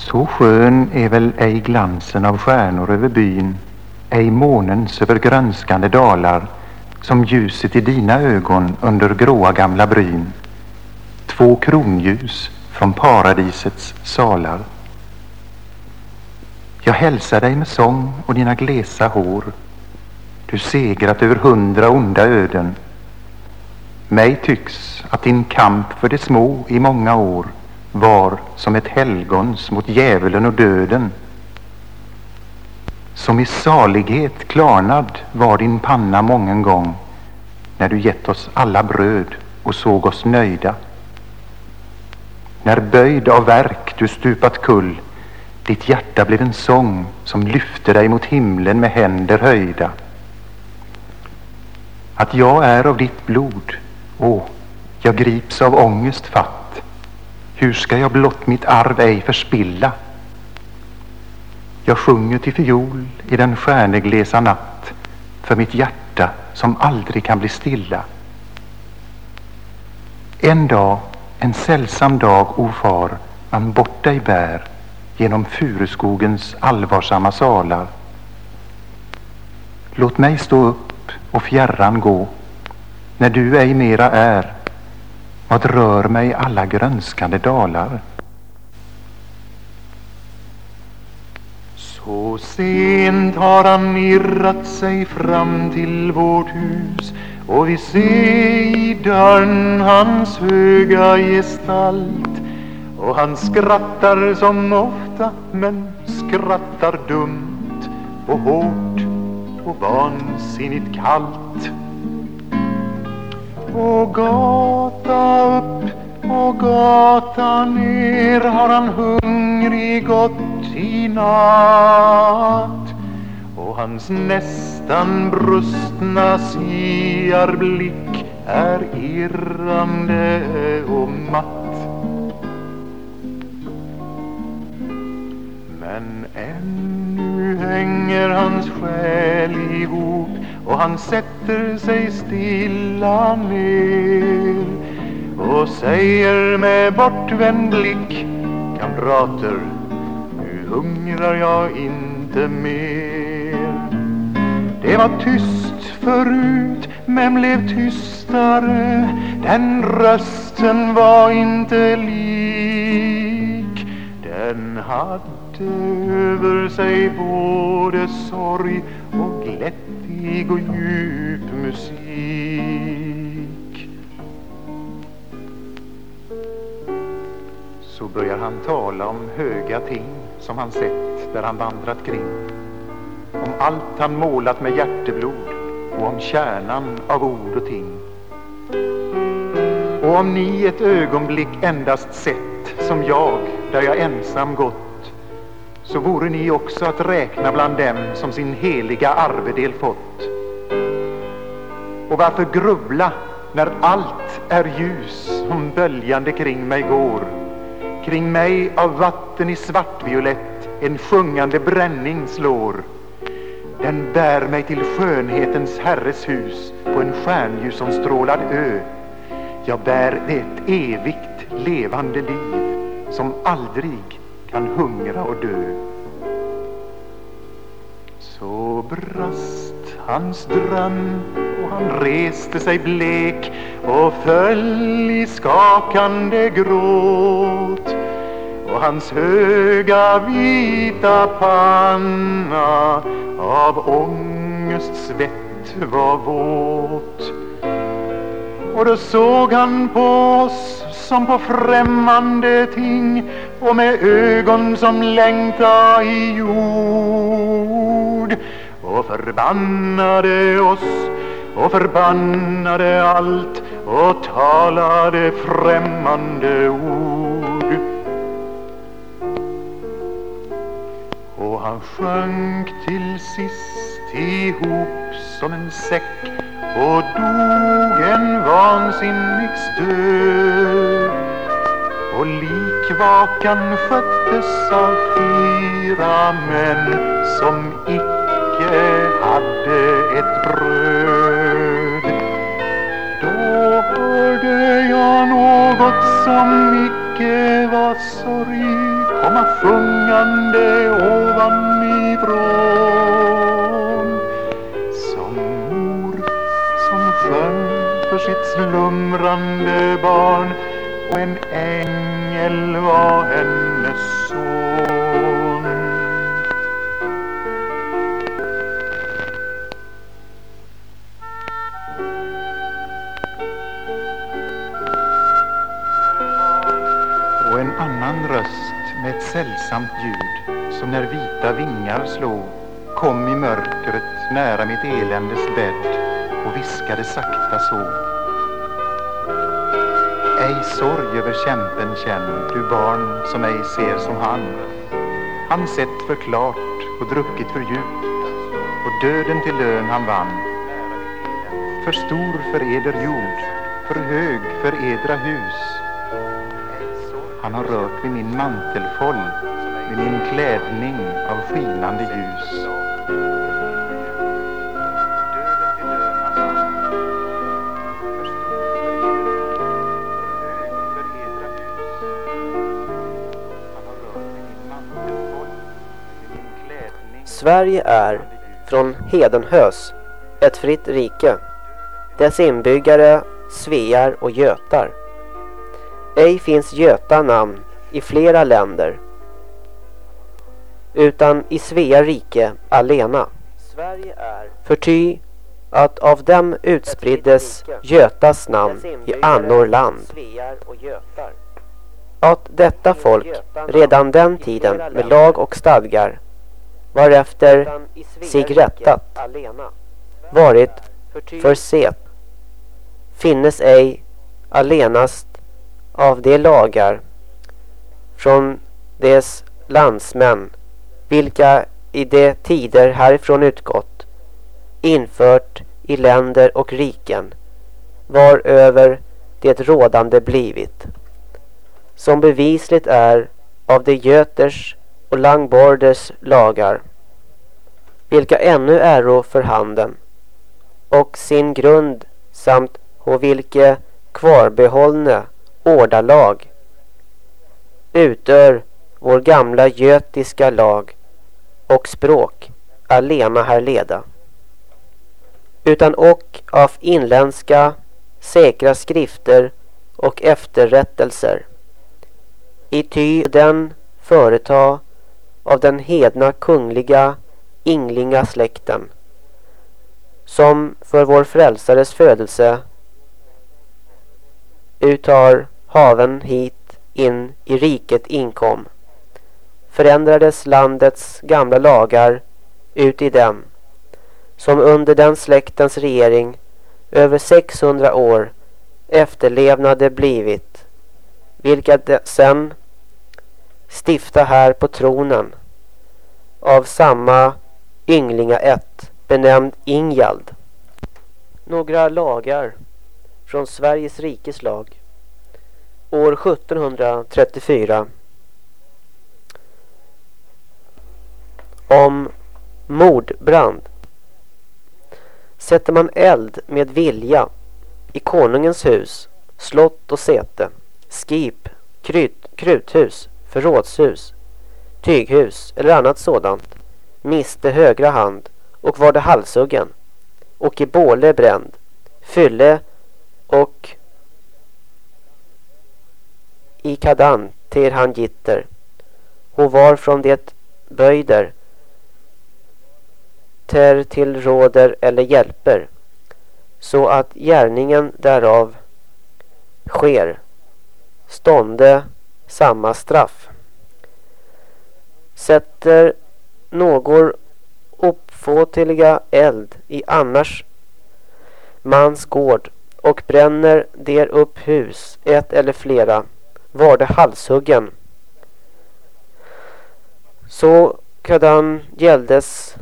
Så skön är väl ej glansen av stjärnor över byn, ej månens över grönskande dalar, som ljuset i dina ögon under gråa gamla bryn. Två kronljus från paradisets salar. Jag hälsar dig med sång och dina glesa hår. Du segrat över hundra onda öden. Mig tycks att din kamp för de små i många år var som ett helgons mot djävulen och döden. Som i salighet klarnad var din panna mången gång när du gett oss alla bröd och såg oss nöjda. När böjd av verk du stupat kull ditt hjärta blev en sång som lyfte dig mot himlen med händer höjda. Att jag är av ditt blod, åh, jag grips av ångest fatt hur ska jag blott mitt arv ej förspilla? Jag sjunger till fiol i den stjärneglesa natt för mitt hjärta som aldrig kan bli stilla. En dag, en sällsam dag, o far, man bort dig bär genom furuskogens allvarsamma salar. Låt mig stå upp och fjärran gå när du ej mera är vad rör mig alla grönskande dalar? Så sent har han irrat sig fram till vårt hus och vi ser i dörren hans höga gestalt och han skrattar som ofta men skrattar dumt och hårt och vansinnigt kallt och gata upp och gata ner har han hungrig gått i natt och hans nästan brustna siarblick är irrande och matt. Nu hänger hans själ ihop och han sätter sig stilla ner och säger med bortvänd blick Kamrater, nu hungrar jag inte mer. Det var tyst förut men blev tystare. Den rösten var inte lik Den hade över sig både sorg och glättig och djup musik. Så börjar han tala om höga ting som han sett där han vandrat kring. Om allt han målat med hjärteblod och om kärnan av ord och ting. Och om ni ett ögonblick endast sett som jag där jag ensam gått så vore ni också att räkna bland dem som sin heliga arvedel fått. Och varför grubbla när allt är ljus som böljande kring mig går? Kring mig av vatten i svartviolett en sjungande bränning slår. Den bär mig till skönhetens herres hus på en stjärnljusomstrålad ö. Jag bär ett evigt levande liv som aldrig kan hungra och dö. Så brast hans dröm och han reste sig blek och föll i skakande gråt. Och hans höga vita panna av ångest svett var våt. Och då såg han på oss som på främmande ting och med ögon som längta i jord och förbannade oss och förbannade allt och talade främmande ord. Och han sjönk till sist ihop som en säck och dog en vansinnig död och likvakan sköttes av fyra män som icke hade ett bröd. Då hörde jag något som icke var sorg komma sjungande ovanifrån sitt slumrande barn och en ängel var hennes son. Och en annan röst med ett sällsamt ljud som när vita vingar slog kom i mörkret nära mitt eländes bädd och viskade sakta så ej sorg över kämpen känn, du barn som ej ser som han. Han sett för klart och druckit för djupt och döden till lön han vann. För stor för eder jord, för hög för edra hus. Han har rört vid min mantelfoll, vid min klädning av skinande ljus. Sverige är från Hedenhös ett fritt rike. Dess inbyggare svear och götar. Ej finns göta namn i flera länder utan i Svea rike alena. Förty att av dem utspriddes Götas namn i annor land. Att detta folk redan den tiden med lag och stadgar varefter sig rättat. varit för set finnes ej allenast av de lagar från dess landsmän vilka i de tider härifrån utgått infört i länder och riken var över det rådande blivit. Som bevisligt är av de göters och Langbordes lagar, vilka ännu äro för handen, och sin grund samt ho vilke kvarbehållne ordalag utör vår gamla götiska lag och språk alena här leda utan och av inländska säkra skrifter och efterrättelser. I ty den företa av den hedna kungliga Inglinga släkten som för vår frälsares födelse uttar haven hit in i riket inkom förändrades landets gamla lagar ut i dem som under den släktens regering över 600 år efterlevnade blivit vilka sen stifta här på tronen av samma ynglinga ett benämnd Ingjald. Några lagar från Sveriges rikes lag år 1734 om mordbrand. Sätter man eld med vilja i konungens hus, slott och säte, skip, kryt, kruthus, förrådshus, tyghus eller annat sådant miste högra hand och var det halshuggen och i båle bränd, fylle och i kadan till han gitter. Och var från det böjder ter till råder eller hjälper så att gärningen därav sker. Stånde samma straff. Sätter någon uppfåtliga eld i annars mans gård och bränner der upp hus, ett eller flera, var det halshuggen. Så kadan gälldes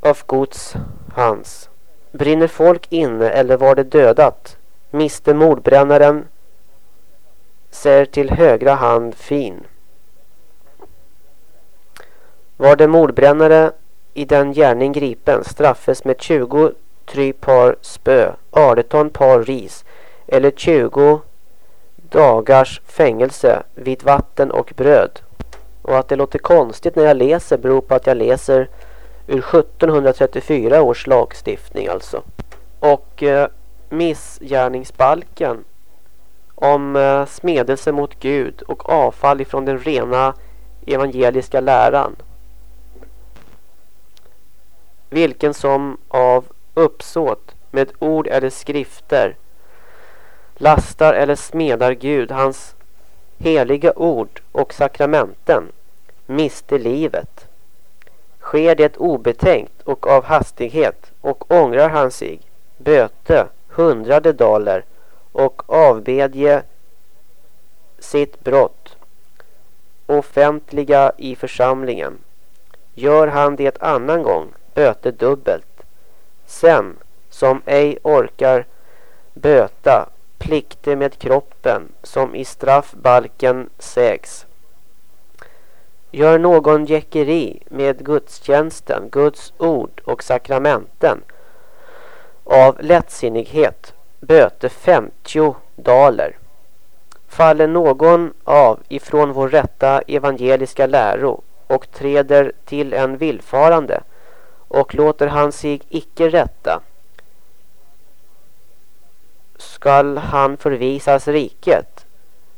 av gods hans. Brinner folk inne eller var det dödat, miste mordbrännaren ser till högra hand fin. Var det mordbrännare i den gärning gripen straffes med 20 try par spö, 18 par ris eller 20 dagars fängelse vid vatten och bröd. Och att det låter konstigt när jag läser beror på att jag läser ur 1734 års lagstiftning alltså. Och eh, missgärningsbalken om eh, smedelse mot Gud och avfall ifrån den rena evangeliska läran. Vilken som av uppsåt med ord eller skrifter lastar eller smedar Gud hans heliga ord och sakramenten mister livet. Sker det obetänkt och av hastighet och ångrar han sig, böte hundrade daler och avbedje sitt brott offentliga i församlingen. Gör han det annan gång, böte dubbelt. Sen, som ej orkar böta, plikte med kroppen, som i straffbalken sägs. Gör någon jäckeri med gudstjänsten, Guds ord och sakramenten av lättsinnighet, böter 50 daler. Faller någon av ifrån vår rätta evangeliska läro och träder till en villfarande och låter han sig icke rätta skall han förvisas riket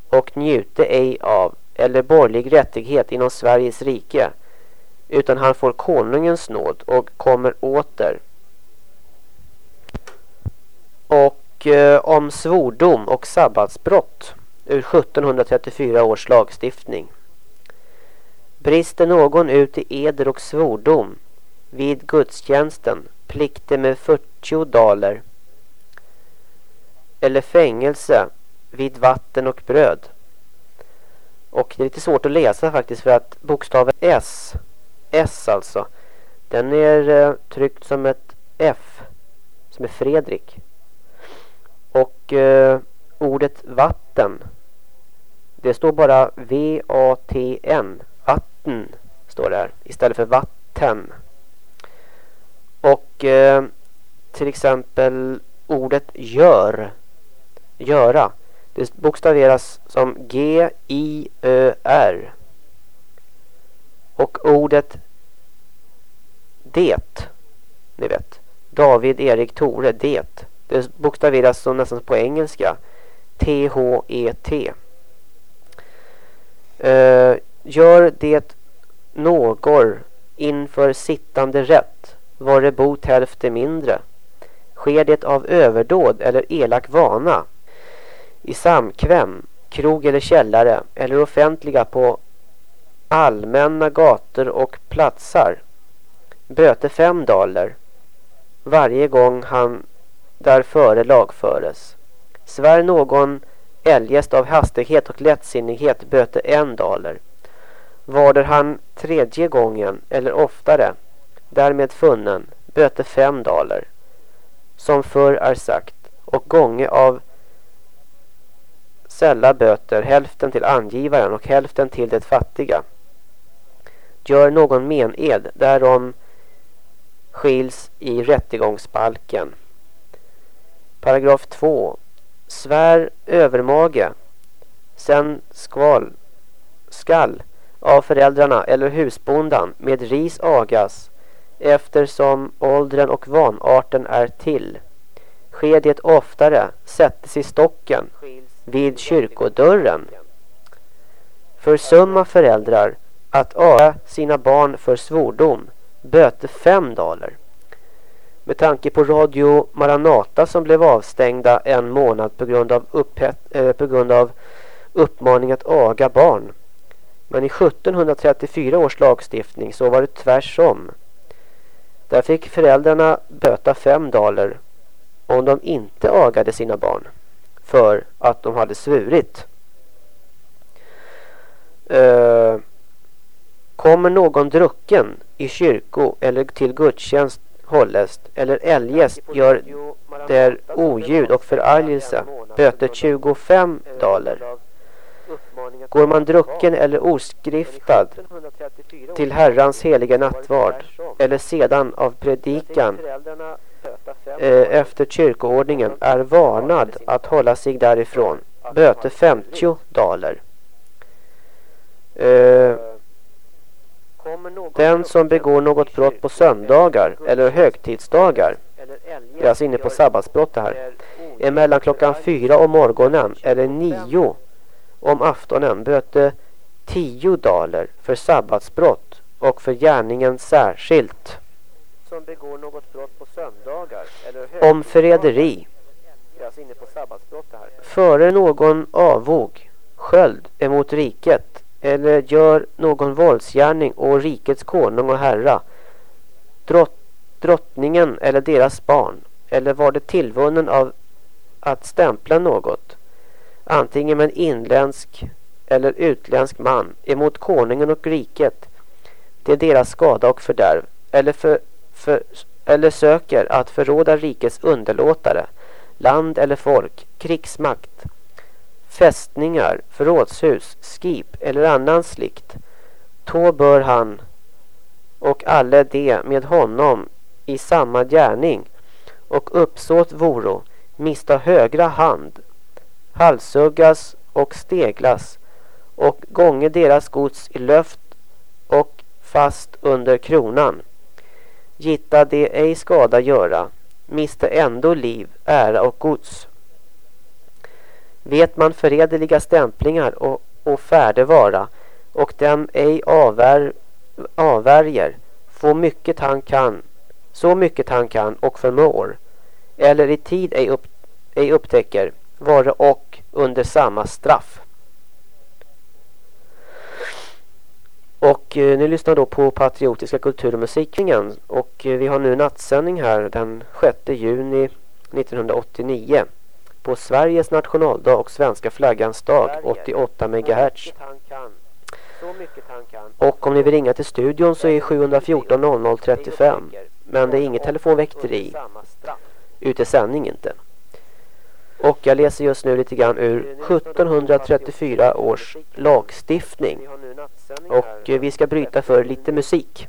och njute ej av eller borgerlig rättighet inom Sveriges rike utan han får konungens nåd och kommer åter. Och Eh, om svordom och sabbatsbrott ur 1734 års lagstiftning. Brister någon ut i eder och svordom vid gudstjänsten plikter med 40 daler eller fängelse vid vatten och bröd. Och det är lite svårt att läsa faktiskt för att bokstaven S, S alltså, den är eh, tryckt som ett F, som är Fredrik. Och eh, ordet vatten, det står bara V-A-T-N, vatten står det här, istället för vatten. Och eh, till exempel ordet gör, göra, det bokstaveras som G-I-Ö-R. Och ordet det, ni vet, David Erik Tore, det. Det bokstaveras som nästan på engelska. T-H-E-T. Uh, eh, gör det någor inför sittande rätt, var det bot hälften mindre. Sker det av överdåd eller elak vana, i samkväm, krog eller källare eller offentliga på allmänna gator och platsar. Böter fem daler varje gång han därföre lagföres. Svär någon eljest av hastighet och lättsinnighet böter en daler. Varder han tredje gången eller oftare därmed funnen böter fem daler. Som förr är sagt och gånge av sälla böter hälften till angivaren och hälften till det fattiga. Gör någon mened därom skiljs i rättegångsbalken. Paragraf 2. Svär övermage. Sen skval, skall av föräldrarna eller husbondan med ris agas eftersom åldern och vanarten är till. Sker det oftare sättes i stocken vid kyrkodörren. Försumma föräldrar att aga sina barn för svordom böter fem daler. Med tanke på Radio Maranata som blev avstängda en månad på grund av, upphet, eh, på grund av uppmaning att aga barn. Men i 1734 års lagstiftning så var det tvärsom. Där fick föräldrarna böta fem daler om de inte agade sina barn för att de hade svurit. Eh, kommer någon drucken i kyrko eller till gudstjänst hållest eller eljest gör där oljud och förargelse böter 25 daler. Går man drucken eller oskriftad till Herrans heliga nattvard eller sedan av predikan eh, efter kyrkoordningen är varnad att hålla sig därifrån. Böter 50 daler. Den som begår något brott på söndagar eller högtidsdagar, det är alltså inne på sabbatsbrott det här, är mellan klockan fyra om morgonen eller nio om aftonen böter tio daler för sabbatsbrott och för gärningen särskilt. Om förräderi. Alltså. Före någon avvåg, sköld emot riket eller gör någon våldsgärning och rikets konung och herra, drott, drottningen eller deras barn, eller var det tillvunnen av att stämpla något, antingen med en inländsk eller utländsk man emot konungen och riket, det är deras skada och fördärv, eller, för, för, eller söker att förråda rikets underlåtare, land eller folk, krigsmakt, fästningar, förrådshus, skip eller annan slikt, då bör han och alla de med honom i samma gärning och uppsåt voro mista högra hand, halshuggas och steglas och gånge deras gods i löft och fast under kronan. Gitta det ej skada göra, miste ändå liv, ära och gods. Vet man förräderliga stämplingar och, och färde vara och dem ej avvär, avvärjer, få mycket han kan, så mycket han kan och förmår, eller i tid ej, upp, ej upptäcker, vare och under samma straff. Och eh, ni lyssnar då på Patriotiska kultur och musikringen och eh, vi har nu nattsändning här den 6 juni 1989 på Sveriges nationaldag och svenska flaggans dag 88 MHz. Och om ni vill ringa till studion så är 714 00 35 men det är inget telefonväkteri ute i sändning inte. Och jag läser just nu lite grann ur 1734 års lagstiftning. Och vi ska bryta för lite musik.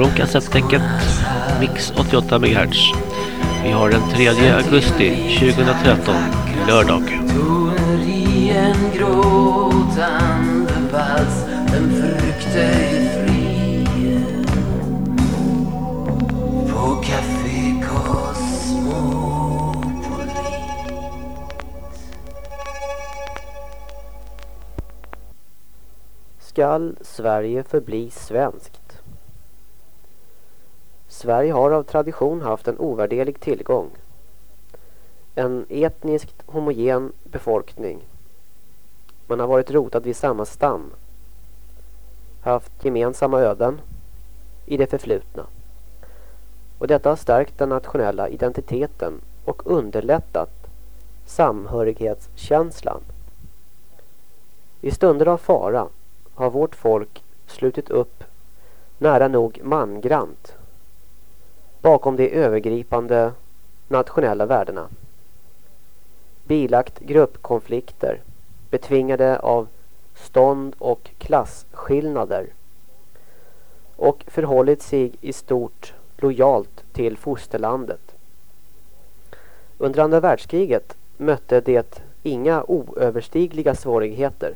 Från kassettdäcket Mix 88 MHz. Vi har den 3 augusti 2013, lördag. Toner i en gråtande vals Den frukte är fri På Café Cosmopolis Skall Sverige förbli svenskt? Sverige har av tradition haft en ovärderlig tillgång. En etniskt homogen befolkning. Man har varit rotad vid samma stam. Haft gemensamma öden i det förflutna. Och detta har stärkt den nationella identiteten och underlättat samhörighetskänslan. I stunder av fara har vårt folk slutit upp nära nog mangrant bakom de övergripande nationella värdena. Bilagt gruppkonflikter betvingade av stånd och klasskillnader och förhållit sig i stort lojalt till fosterlandet. Under andra världskriget mötte det inga oöverstigliga svårigheter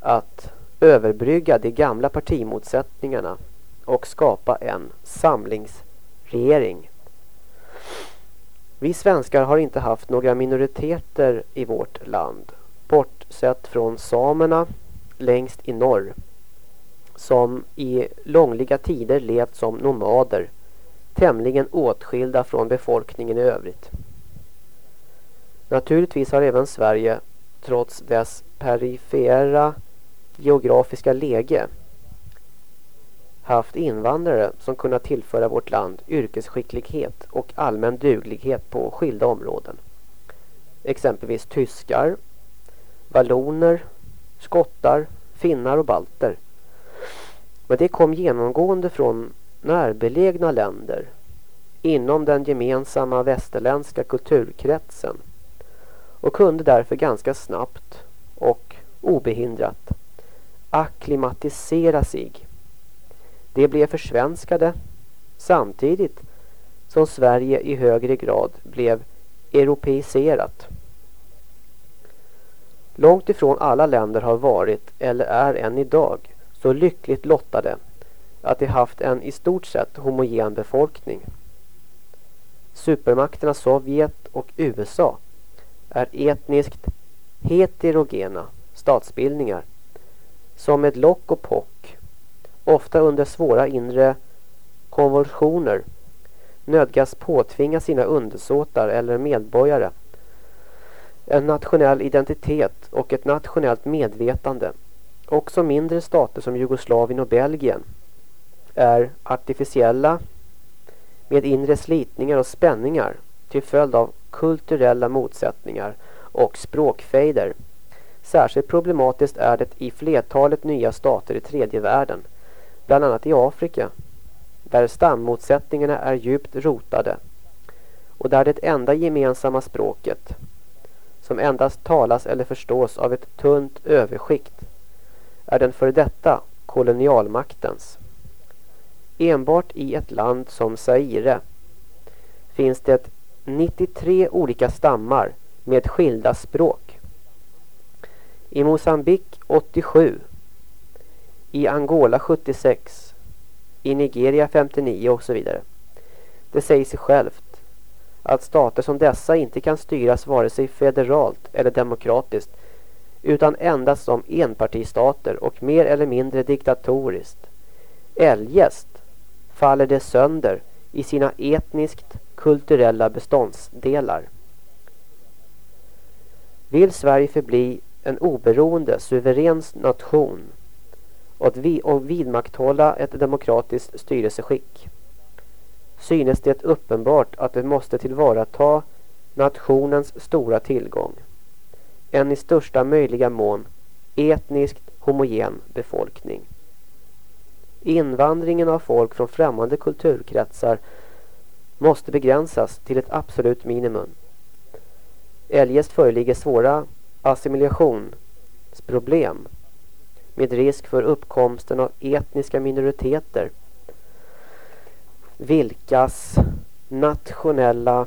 att överbrygga de gamla partimotsättningarna och skapa en Regering Vi svenskar har inte haft några minoriteter i vårt land, bortsett från samerna längst i norr, som i långliga tider levt som nomader, tämligen åtskilda från befolkningen i övrigt. Naturligtvis har även Sverige, trots dess perifera geografiska läge, haft invandrare som kunnat tillföra vårt land yrkesskicklighet och allmän duglighet på skilda områden. Exempelvis tyskar, valloner, skottar, finnar och balter. Men det kom genomgående från närbelägna länder inom den gemensamma västerländska kulturkretsen och kunde därför ganska snabbt och obehindrat akklimatisera sig. De blev försvenskade samtidigt som Sverige i högre grad blev europeiserat. Långt ifrån alla länder har varit, eller är än idag, så lyckligt lottade att de haft en i stort sett homogen befolkning. Supermakterna Sovjet och USA är etniskt heterogena statsbildningar som med lock och pock, ofta under svåra inre konvulsioner, nödgas påtvinga sina undersåtar eller medborgare en nationell identitet och ett nationellt medvetande. Också mindre stater som Jugoslavien och Belgien är artificiella med inre slitningar och spänningar till följd av kulturella motsättningar och språkfejder. Särskilt problematiskt är det i flertalet nya stater i tredje världen, bland annat i Afrika, där stammotsättningarna är djupt rotade och där det enda gemensamma språket, som endast talas eller förstås av ett tunt överskikt, är den för detta kolonialmaktens. Enbart i ett land som Zaire finns det 93 olika stammar med skilda språk. I Mosambik 87, i Angola 76, i Nigeria 59 och så vidare. Det säger sig självt att stater som dessa inte kan styras vare sig federalt eller demokratiskt utan endast som enpartistater och mer eller mindre diktatoriskt. Eljest faller det sönder i sina etniskt kulturella beståndsdelar. Vill Sverige förbli en oberoende, suverän nation och vidmakthålla ett demokratiskt styrelseskick synes det uppenbart att det måste tillvarata nationens stora tillgång. En i största möjliga mån etniskt homogen befolkning. Invandringen av folk från främmande kulturkretsar måste begränsas till ett absolut minimum. Eljest föreligger svåra assimilationsproblem med risk för uppkomsten av etniska minoriteter vilkas nationella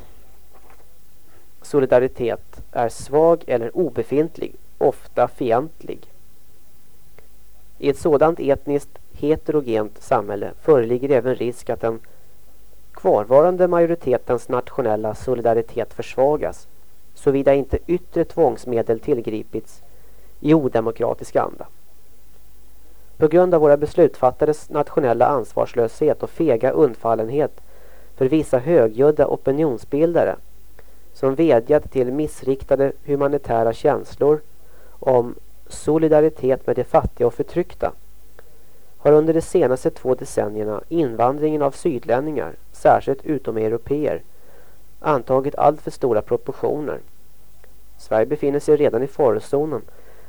solidaritet är svag eller obefintlig, ofta fientlig. I ett sådant etniskt heterogent samhälle föreligger även risk att den kvarvarande majoritetens nationella solidaritet försvagas såvida inte yttre tvångsmedel tillgripits i odemokratisk anda. På grund av våra beslutsfattares nationella ansvarslöshet och fega undfallenhet för vissa högljudda opinionsbildare som vädjat till missriktade humanitära känslor om solidaritet med de fattiga och förtryckta har under de senaste två decennierna invandringen av sydlänningar, särskilt utomeuropeer, antagit allt för stora proportioner. Sverige befinner sig redan i farozonen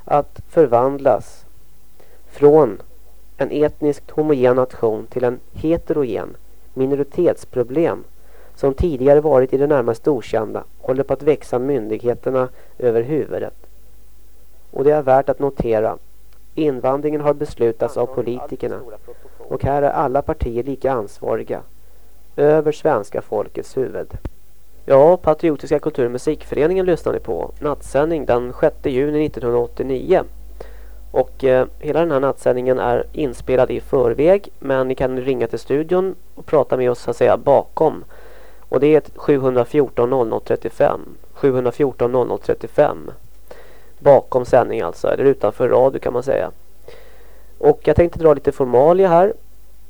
att förvandlas från en etniskt homogen nation till en heterogen minoritetsproblem som tidigare varit i det närmaste okända håller på att växa myndigheterna över huvudet. Och det är värt att notera. Invandringen har beslutats av politikerna och här är alla partier lika ansvariga. Över svenska folkets huvud. Ja, Patriotiska kultur- och musikföreningen lyssnar ni på. Nattsändning den 6 juni 1989. Och eh, hela den här nattsändningen är inspelad i förväg men ni kan ringa till studion och prata med oss så att säga bakom. Och det är 714 0035. 714 0035. Bakom sändning alltså, eller utanför radio kan man säga. Och jag tänkte dra lite formalia här.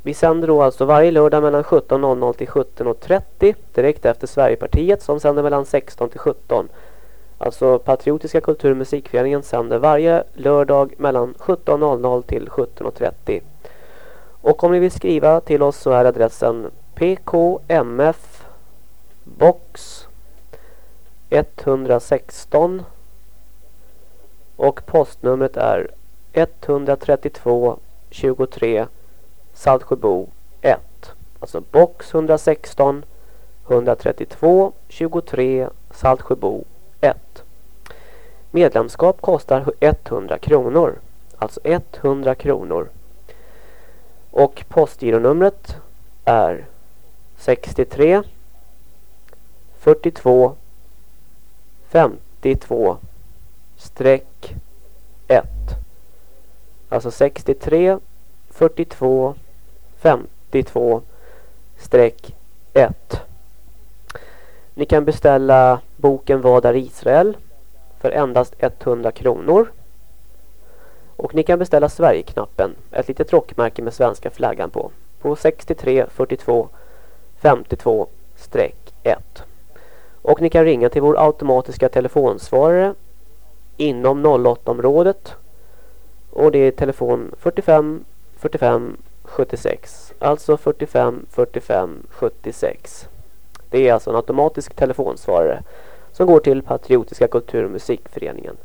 Vi sänder då alltså varje lördag mellan 17.00 till 17.30 direkt efter Sverigepartiet som sänder mellan 16 till 17. Alltså Patriotiska kultur- och musikföreningen sänder varje lördag mellan 17.00 till 17.30. Och om ni vill skriva till oss så är adressen PKMF box 116 och postnumret är 132 23 Saltsjöbo 1. Alltså box 116 132 23 Saltsjöbo 1. Medlemskap kostar 100 kronor. Alltså 100 kronor. Och postgironumret är 63 42 52 streck 1. Alltså 63 42 52 streck 1. Ni kan beställa boken Vad är Israel för endast 100 kronor. Och ni kan beställa Sverigeknappen, ett litet rockmärke med svenska flaggan på, på 63 42 52 1. Och ni kan ringa till vår automatiska telefonsvarare inom 08-området. Och det är telefon 45 45 76. Alltså 45 45 76. Det är alltså en automatisk telefonsvarare som går till Patriotiska kultur- och musikföreningen.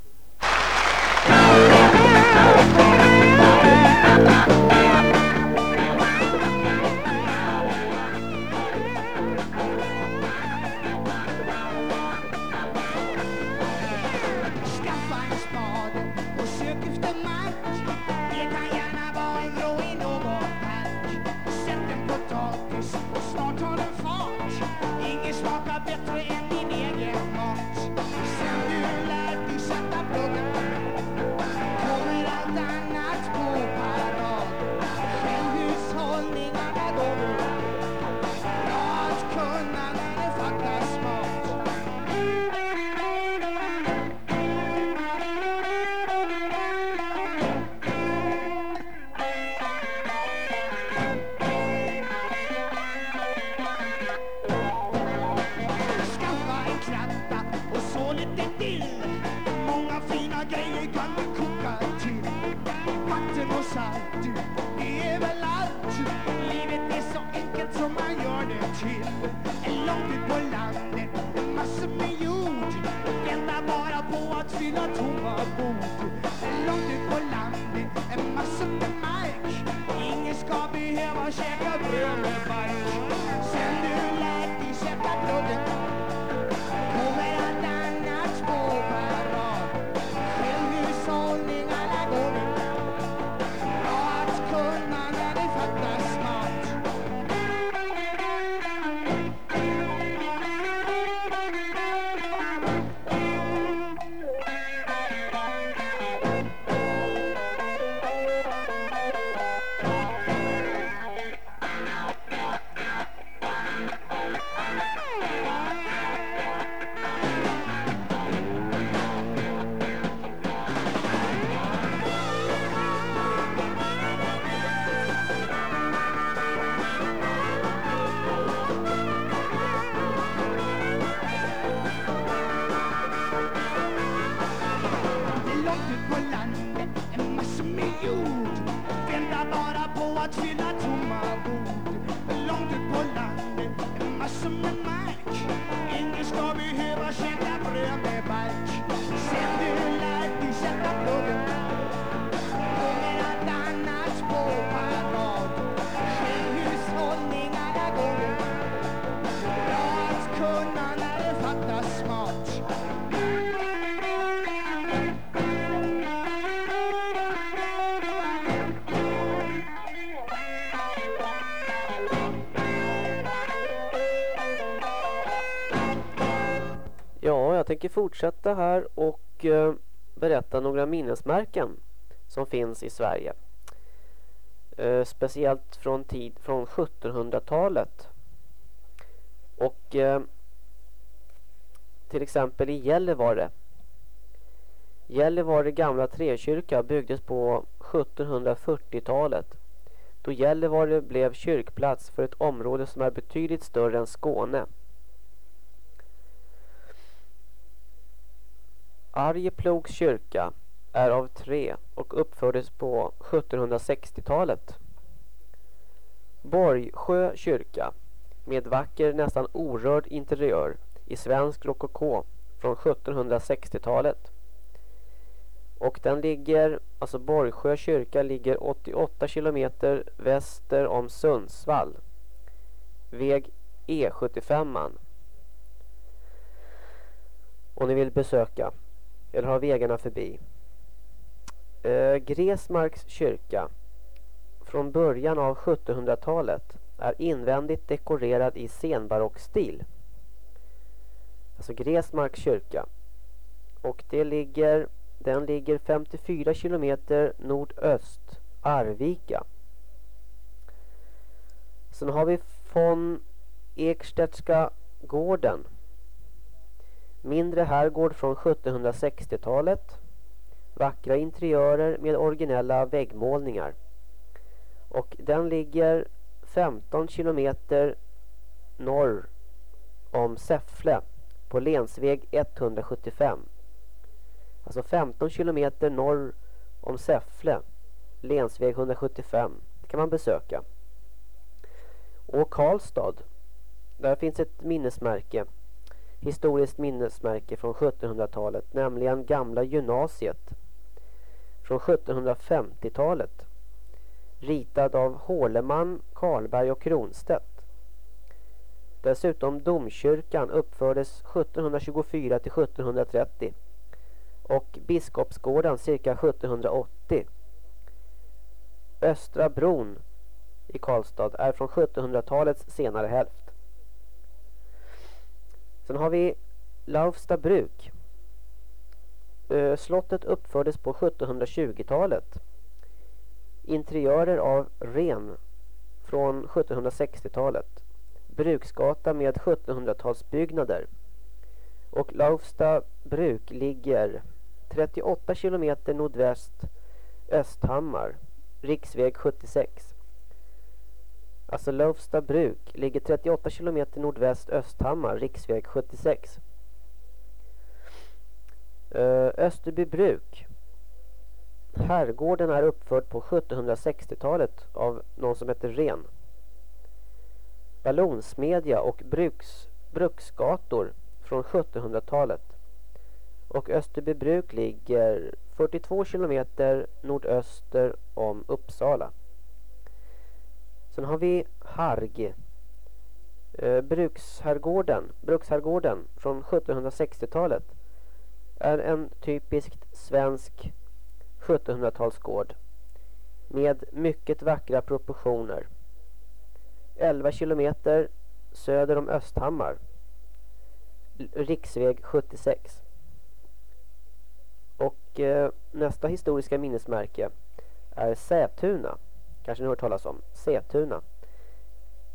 Fortsätta här och eh, berätta några minnesmärken som finns i Sverige. Eh, speciellt från tid från 1700-talet. Och eh, till exempel i Gällivare. Gällivare gamla träkyrka byggdes på 1740-talet. Då Gällivare blev kyrkplats för ett område som är betydligt större än Skåne. Arjeplogs kyrka är av tre och uppfördes på 1760-talet. Borgsjö kyrka med vacker nästan orörd interiör i svensk rokoko från 1760-talet. Och den ligger, alltså Borgsjö kyrka ligger 88 kilometer väster om Sundsvall. Väg E75. Och ni vill besöka eller har vägarna förbi. Eh, Gresmarks kyrka från början av 1700-talet är invändigt dekorerad i senbarockstil. Alltså Gresmarks kyrka. Och det ligger, den ligger 54 kilometer nordöst Arvika. Sen har vi von Ekstedtska gården. Mindre herrgård från 1760-talet. Vackra interiörer med originella väggmålningar. Och den ligger 15 kilometer norr om Säffle på länsväg 175. Alltså 15 kilometer norr om Säffle, länsväg 175. Det kan man besöka. Och Karlstad, där finns ett minnesmärke. Historiskt minnesmärke från 1700-talet, nämligen gamla gymnasiet från 1750-talet. Ritad av Håleman, Karlberg och Kronstedt. Dessutom domkyrkan uppfördes 1724 till 1730 och Biskopsgården cirka 1780. Östra bron i Karlstad är från 1700-talets senare hälft. Sen har vi Laufsta bruk. Slottet uppfördes på 1720-talet. Interiörer av ren från 1760-talet. Bruksgata med 1700-talsbyggnader. Och Laufsta bruk ligger 38 kilometer nordväst Östhammar, riksväg 76. Alltså Laufsta bruk ligger 38 km nordväst Östhammar, riksväg 76. Eh, Österbybruk. Herrgården är uppförd på 1760-talet av någon som heter Ren. Ballonsmedja och bruks, bruksgator från 1700-talet. Och Österbybruk ligger 42 kilometer nordöster om Uppsala. Sen har vi Harg. Eh, bruksherrgården, bruksherrgården från 1760-talet är en typiskt svensk 1700-talsgård med mycket vackra proportioner. 11 kilometer söder om Östhammar. Riksväg 76. Och eh, nästa historiska minnesmärke är Sätuna. Kanske ni har hört talas om. Sätuna.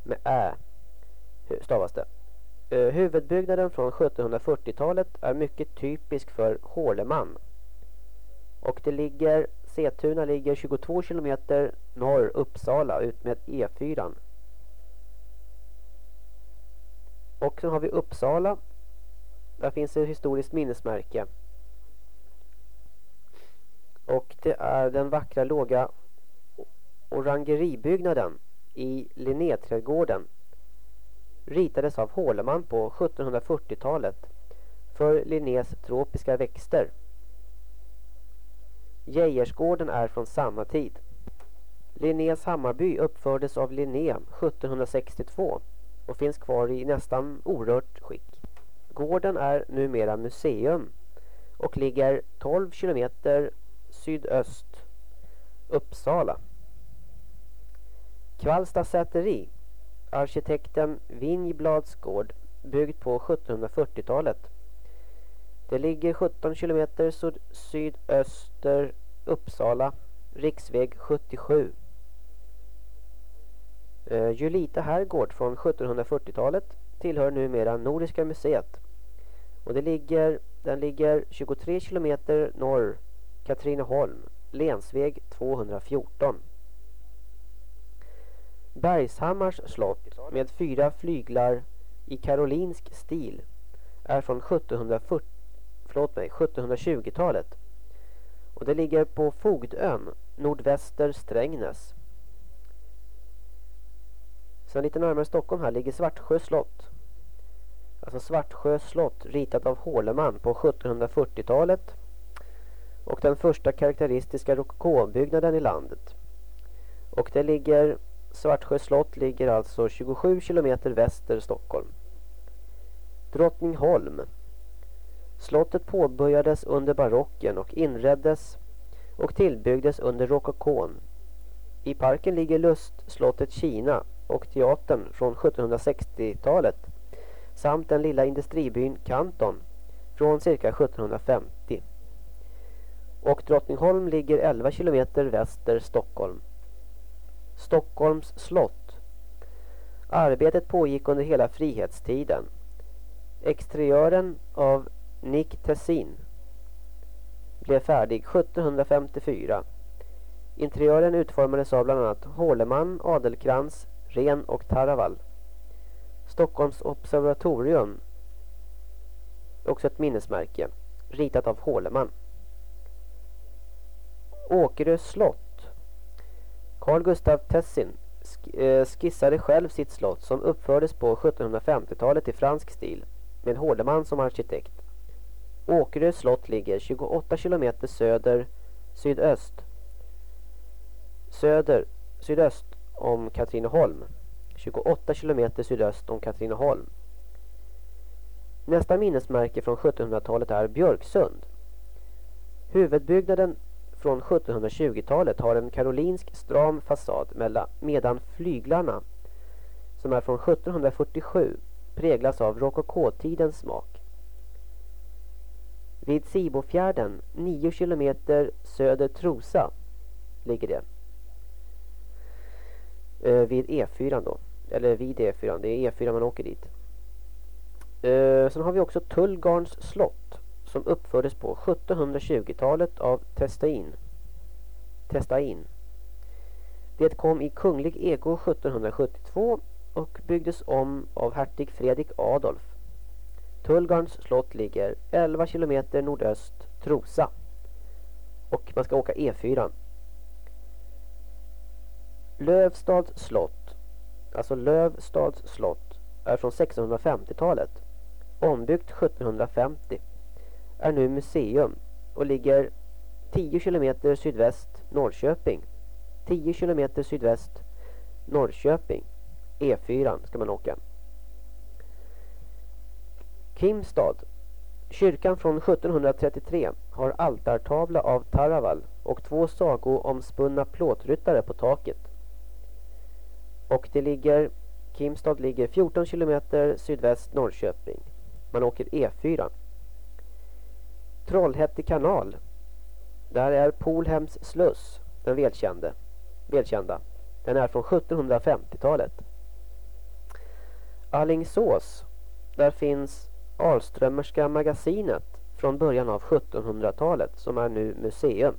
Med Ä stavas det. Uh, huvudbyggnaden från 1740-talet är mycket typisk för Håleman. Och det ligger, Setuna ligger 22 kilometer norr Uppsala ut med E4. Och sen har vi Uppsala. Där finns ett historiskt minnesmärke. Och det är den vackra låga orangeribyggnaden i Linnéträdgården ritades av Håleman på 1740-talet för Linnés tropiska växter. Geijersgården är från samma tid. Linnés Hammarby uppfördes av Linné 1762 och finns kvar i nästan orört skick. Gården är numera museum och ligger 12 kilometer sydöst Uppsala. Kvalsta säteri arkitekten Vinjblads gård byggd på 1740-talet. Det ligger 17 kilometer sydöster Uppsala, riksväg 77. Uh, eh, Julita herrgård från 1740-talet tillhör numera Nordiska museet. Och det ligger, den ligger 23 kilometer norr Katrineholm, länsväg 214. Bergshammars slott med fyra flyglar i karolinsk stil är från 1720-talet. Och det ligger på Fogdön, nordväster Strängnäs. Sen lite närmare Stockholm här ligger Svartsjö slott. Alltså Svartsjö slott ritat av Håleman på 1740-talet. Och den första karaktäristiska rokokobyggnaden i landet. Och det ligger Svartsjö slott ligger alltså 27 kilometer väster Stockholm. Drottningholm. Slottet påbörjades under barocken och inreddes och tillbyggdes under rokokon. I parken ligger lustslottet Kina och teatern från 1760-talet samt den lilla industribyn Kanton från cirka 1750. Och Drottningholm ligger 11 kilometer väster Stockholm. Stockholms slott. Arbetet pågick under hela frihetstiden. Exteriören av Nick Tessin blev färdig 1754. Interiören utformades av bland annat Håleman, Adelkrans, Ren och Taravall. Stockholms observatorium också ett minnesmärke ritat av Håleman. Åkerö slott. Carl Gustav Tessin eh, skissade själv sitt slott som uppfördes på 1750-talet i fransk stil med Hårdeman som arkitekt. Åkerö slott ligger 28 kilometer söder sydöst söder sydöst om Katrineholm. 28 kilometer sydöst om Katrineholm. Nästa minnesmärke från 1700-talet är Björksund. Huvudbyggnaden från 1720-talet har en karolinsk stram fasad medan flyglarna som är från 1747 präglas av rokokotidens smak. Vid Sibofjärden, 9 kilometer söder Trosa, ligger det. Eh, vid E4 då. Eller vid E4, det är E4 man åker dit. Eh, sen har vi också Tullgarns slott som uppfördes på 1720-talet av Testain. Testain. Det kom i kunglig ego 1772 och byggdes om av hertig Fredrik Adolf. Tullgarns slott ligger 11 kilometer nordöst Trosa. Och man ska åka E4. Lövstads slott, alltså Lövstads slott, är från 1650-talet. Ombyggt 1750. Är nu museum och ligger 10 km sydväst Norrköping. 10 km sydväst Norrköping. E4 ska man åka. Kimstad. Kyrkan från 1733 har altartavla av Taraval och två sagoomspunna plåtryttare på taket. Och det ligger, Kimstad ligger 14 km sydväst Norrköping. Man åker E4. Trollhätte kanal. Där är Polhems sluss, den välkände, välkända. Den är från 1750-talet. Allingsås. Där finns Alströmerska magasinet från början av 1700-talet som är nu museum.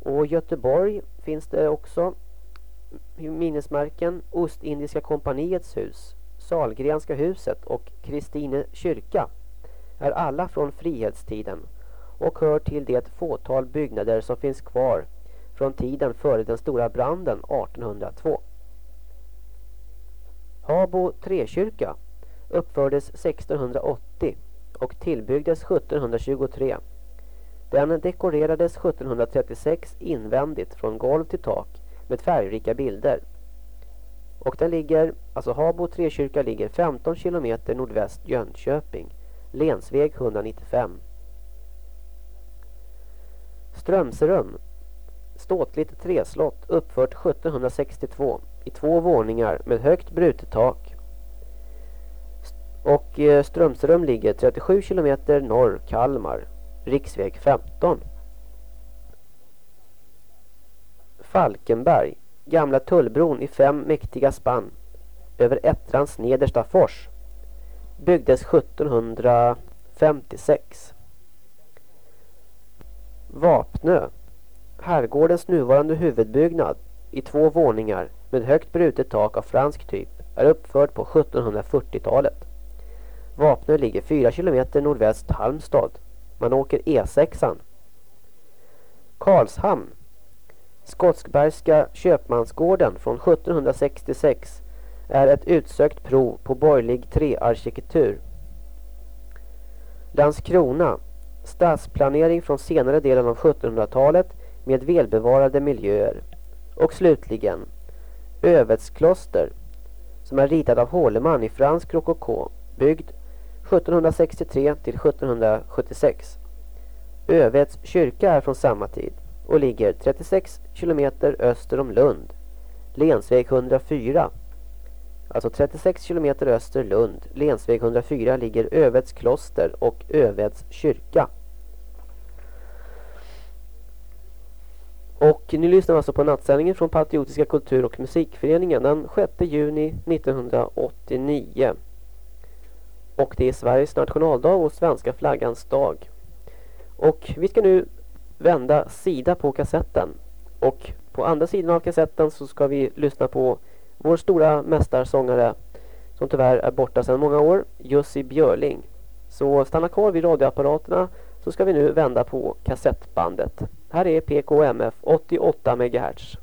Och Göteborg finns det också minnesmärken Ostindiska kompaniets hus, Salgrenska huset och Kristine kyrka är alla från frihetstiden och hör till det fåtal byggnader som finns kvar från tiden före den stora branden 1802. Habo träkyrka uppfördes 1680 och tillbyggdes 1723. Den dekorerades 1736 invändigt från golv till tak med färgrika bilder. Och den ligger, alltså Habo träkyrka ligger 15 kilometer nordväst Jönköping, Lensväg 195. Strömserum, ståtligt träslott uppfört 1762 i två våningar med högt brutet tak. Och eh, Strömserum ligger 37 kilometer norr Kalmar, riksväg 15. Falkenberg, gamla tullbron i fem mäktiga spann över Ettrans nedersta fors. Byggdes 1756. Vapnö, herrgårdens nuvarande huvudbyggnad i två våningar med högt brutet tak av fransk typ är uppförd på 1740-talet. Vapnö ligger 4 kilometer nordväst Halmstad. Man åker E6an. Karlshamn Skotskbergska köpmansgården från 1766 är ett utsökt prov på borgerlig träarkitektur. Landskrona, stadsplanering från senare delen av 1700-talet med välbevarade miljöer. Och slutligen, Övetskloster, som är ritad av Håleman i fransk rokoko, byggd 1763 till 1776. Öveds kyrka är från samma tid och ligger 36 kilometer öster om Lund. Lensväg 104. Alltså 36 kilometer öster Lund. Länsväg 104 ligger Öveds kloster och Öveds kyrka. Och ni lyssnar alltså på nattsändningen från Patriotiska kultur- och musikföreningen den 6 juni 1989. Och det är Sveriges nationaldag och svenska flaggans dag. Och vi ska nu vända sida på kassetten. Och på andra sidan av kassetten så ska vi lyssna på vår stora mästarsångare som tyvärr är borta sedan många år, Jussi Björling. Så stanna kvar vid radioapparaterna så ska vi nu vända på kassettbandet. Här är PKMF 88 MHz.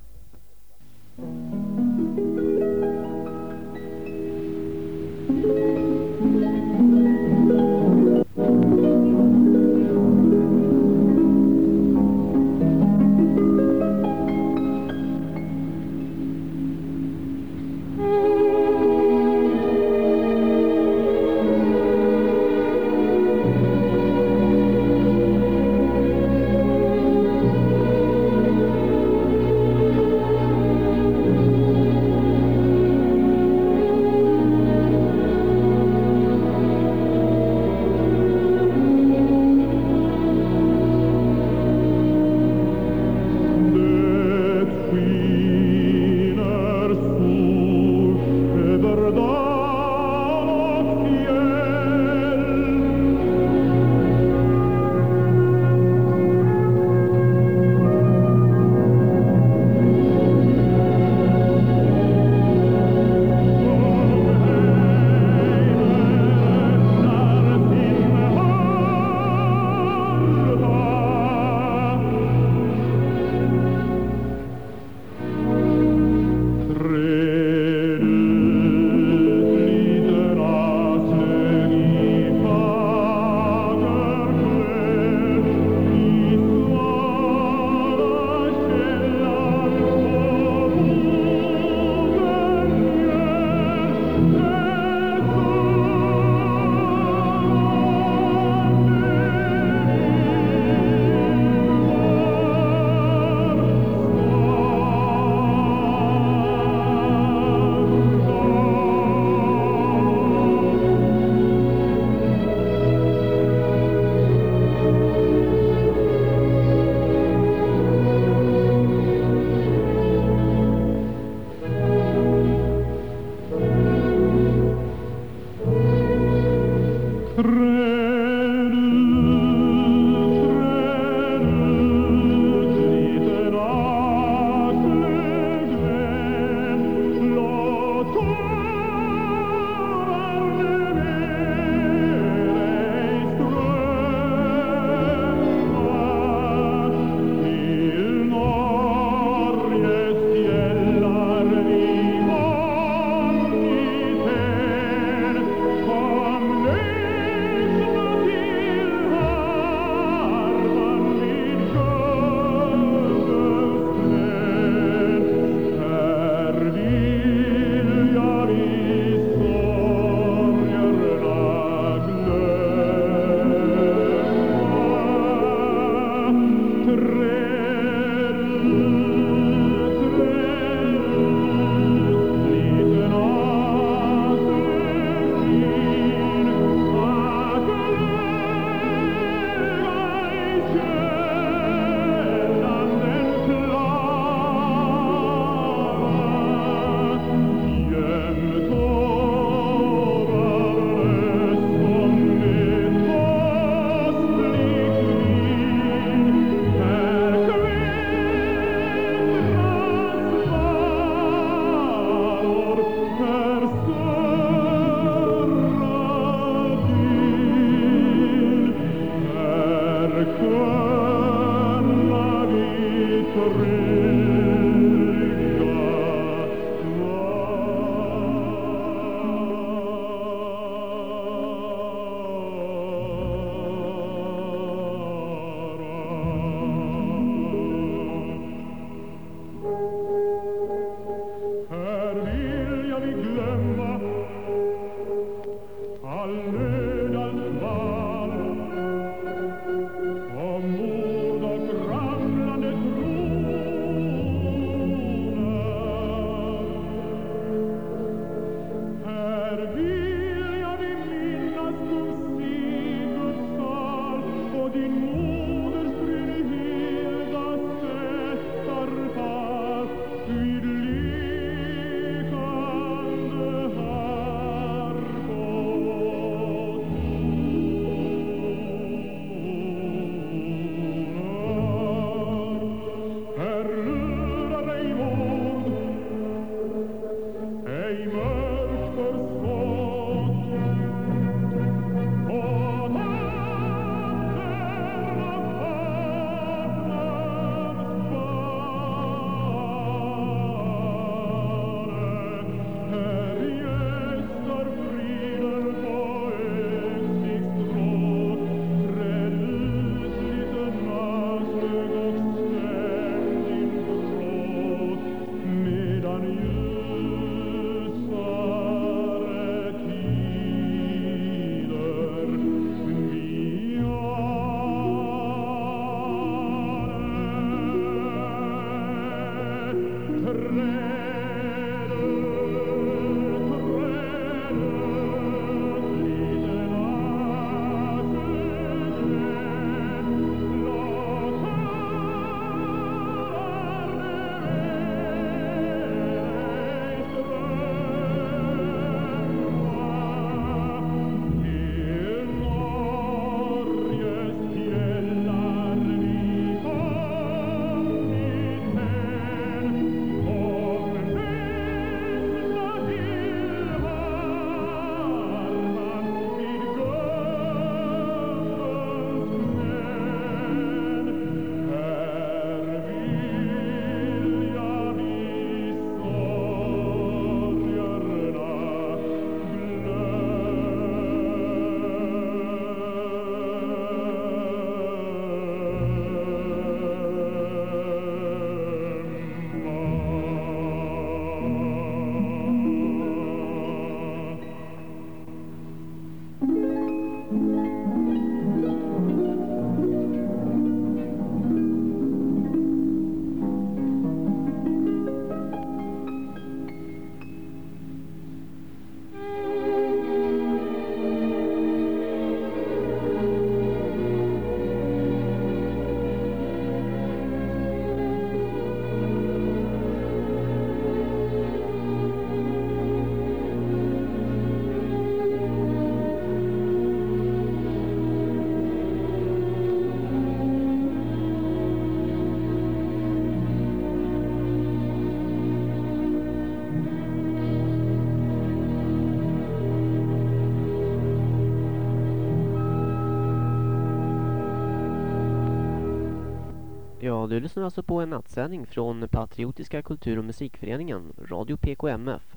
Du lyssnar alltså på en nattsändning från Patriotiska kultur- och musikföreningen, Radio PKMF.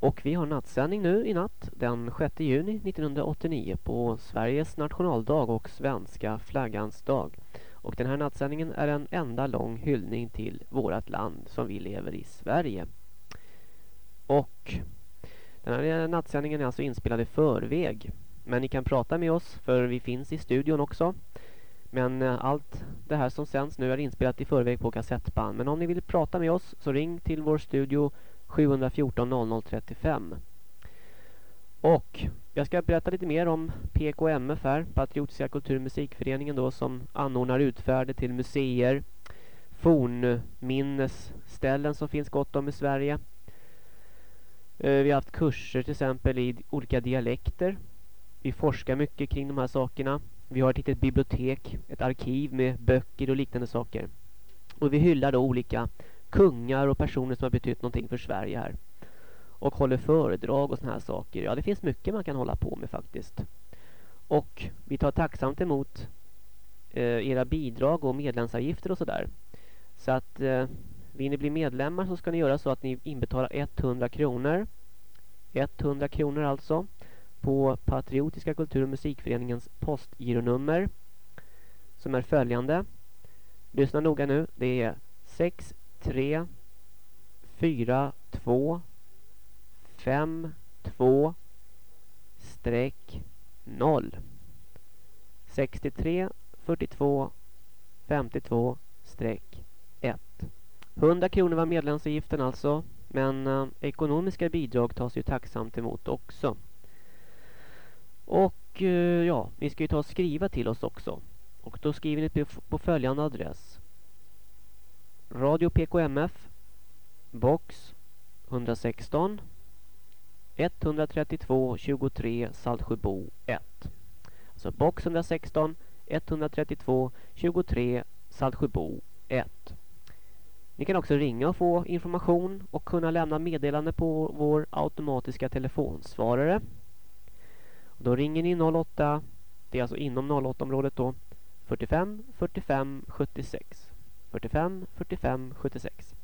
Och vi har nattsändning nu i natt, den 6 juni 1989 på Sveriges nationaldag och svenska flaggans dag. Och den här nattsändningen är en enda lång hyllning till vårt land som vi lever i Sverige. Och den här nattsändningen är alltså inspelad i förväg. Men ni kan prata med oss för vi finns i studion också. Men eh, allt det här som sänds nu är inspelat i förväg på kassettband. Men om ni vill prata med oss så ring till vår studio 714 0035. Och jag ska berätta lite mer om PKMF här, Patriotiska kultur- och musikföreningen då som anordnar utfärder till museer, fornminnesställen som finns gott om i Sverige. Eh, vi har haft kurser till exempel i olika dialekter. Vi forskar mycket kring de här sakerna. Vi har ett litet bibliotek, ett arkiv med böcker och liknande saker. Och vi hyllar då olika kungar och personer som har betytt någonting för Sverige här. Och håller föredrag och såna här saker. Ja, det finns mycket man kan hålla på med faktiskt. Och vi tar tacksamt emot eh, era bidrag och medlemsavgifter och sådär. Så att eh, vill ni bli medlemmar så ska ni göra så att ni inbetalar 100 kronor. 100 kronor alltså på Patriotiska kultur- och musikföreningens postgironummer som är följande. Lyssna noga nu. Det är 6 3 4 2 5 2 streck 0 63 42 52 streck 1 100 kronor var medlemsavgiften alltså men eh, ekonomiska bidrag tas ju tacksamt emot också. Och eh, ja, ni ska ju ta och skriva till oss också. Och då skriver ni på, på följande adress. Radio PKMF Box 116 132 23 Saltsjöbo 1. Alltså box 116 132 23 Saltsjöbo 1. Ni kan också ringa och få information och kunna lämna meddelande på vår automatiska telefonsvarare. Då ringer ni 08, det är alltså inom 08-området då, 45 45 76. 45 45 76.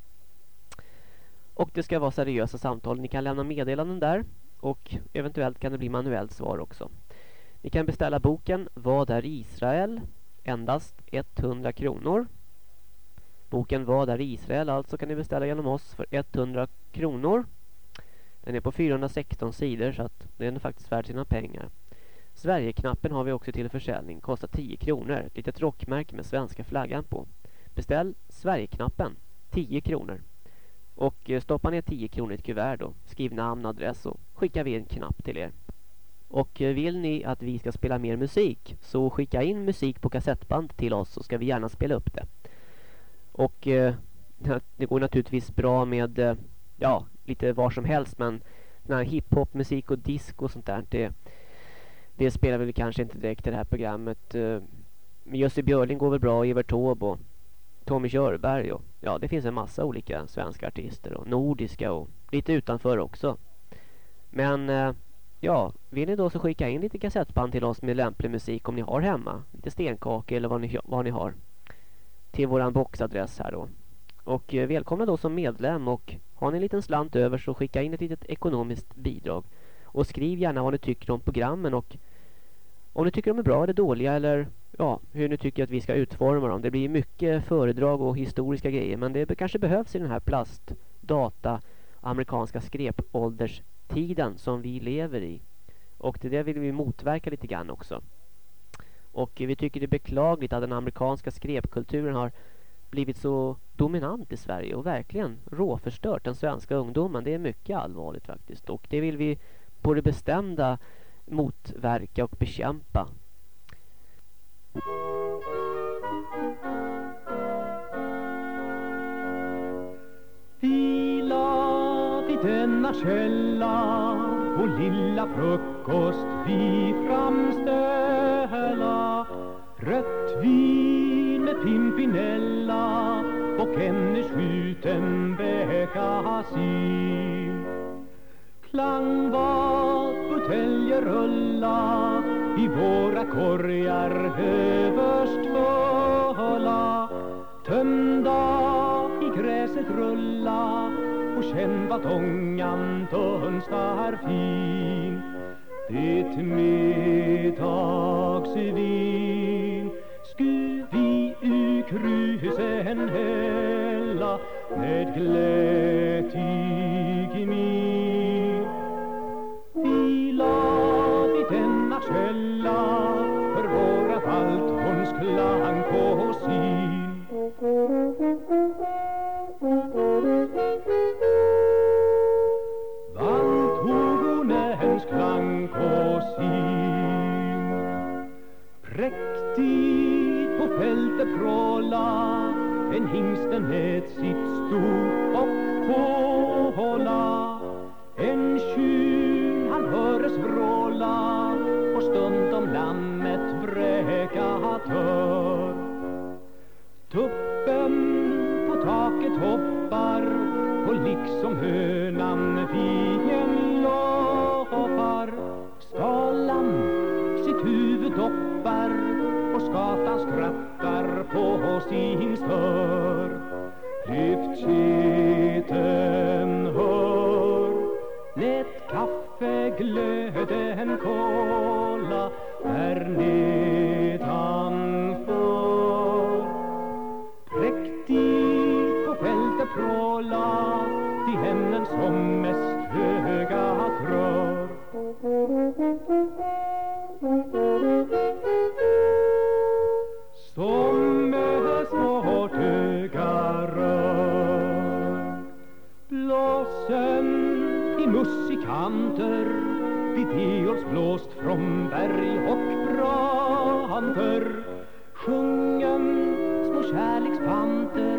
Och det ska vara seriösa samtal. Ni kan lämna meddelanden där och eventuellt kan det bli manuellt svar också. Ni kan beställa boken Vad är Israel? Endast 100 kronor. Boken Vad är Israel? Alltså kan ni beställa genom oss för 100 kronor. Den är på 416 sidor så att den är faktiskt värd sina pengar. Sverigeknappen har vi också till försäljning. Kostar 10 kronor. Ett litet rockmärke med svenska flaggan på. Beställ Sverigeknappen. 10 kronor. Och eh, stoppa ner 10 kronor i ett kuvert då. Skriv namn, adress och skicka vi en knapp till er. Och eh, vill ni att vi ska spela mer musik så skicka in musik på kassettband till oss så ska vi gärna spela upp det. Och eh, det går naturligtvis bra med eh, ja, lite var som helst men den här hiphopmusik och disco och sånt där det, det spelar väl kanske inte direkt i det här programmet. Eh. Men Jussi Björling går väl bra, Evert Taube och Tommy Körberg och ja, det finns en massa olika svenska artister och nordiska och lite utanför också. Men eh, ja, vill ni då så skicka in lite kassettband till oss med lämplig musik om ni har hemma. Lite stenkake eller vad ni, vad ni har. Till våran boxadress här då. Och eh, välkomna då som medlem och har ni en liten slant över så skicka in ett litet ekonomiskt bidrag. Och skriv gärna vad ni tycker om programmen och om ni tycker de är bra eller dåliga eller ja, hur ni tycker att vi ska utforma dem. Det blir mycket föredrag och historiska grejer men det kanske behövs i den här plast, data, amerikanska skrepålderstiden som vi lever i. Och det där vill vi motverka lite grann också. Och vi tycker det är beklagligt att den amerikanska skrepkulturen har blivit så dominant i Sverige och verkligen råförstört den svenska ungdomen. Det är mycket allvarligt faktiskt. Och det vill vi på det bestämda motverka och bekämpa. Vila vid denna källa och lilla frukost vi framställa Rött vin Pimpinella och en skjuten Bekasi. Klang vad buteljer rulla i våra korgar överst fulla Tömda i gräset rulla och känn vad ångan dunstar fin. Det middagsvin vin ur krusen hälla med glädje. På sin stör Lyft keten hör Lät kaffeglöden kolla. Här ner rör blåst från berg och branter. Sjungen små kärlekspanter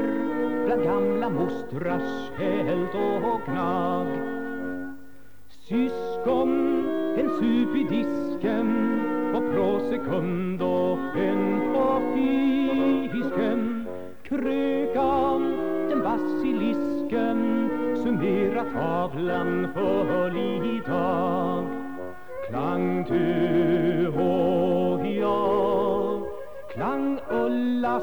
bland gamla mostrars hält och gnag Syskon, en sup i disken och prosekund och en på fisken Krökan, den basilisken summera tavlan full i dag Klang tu och jag Klang Ulla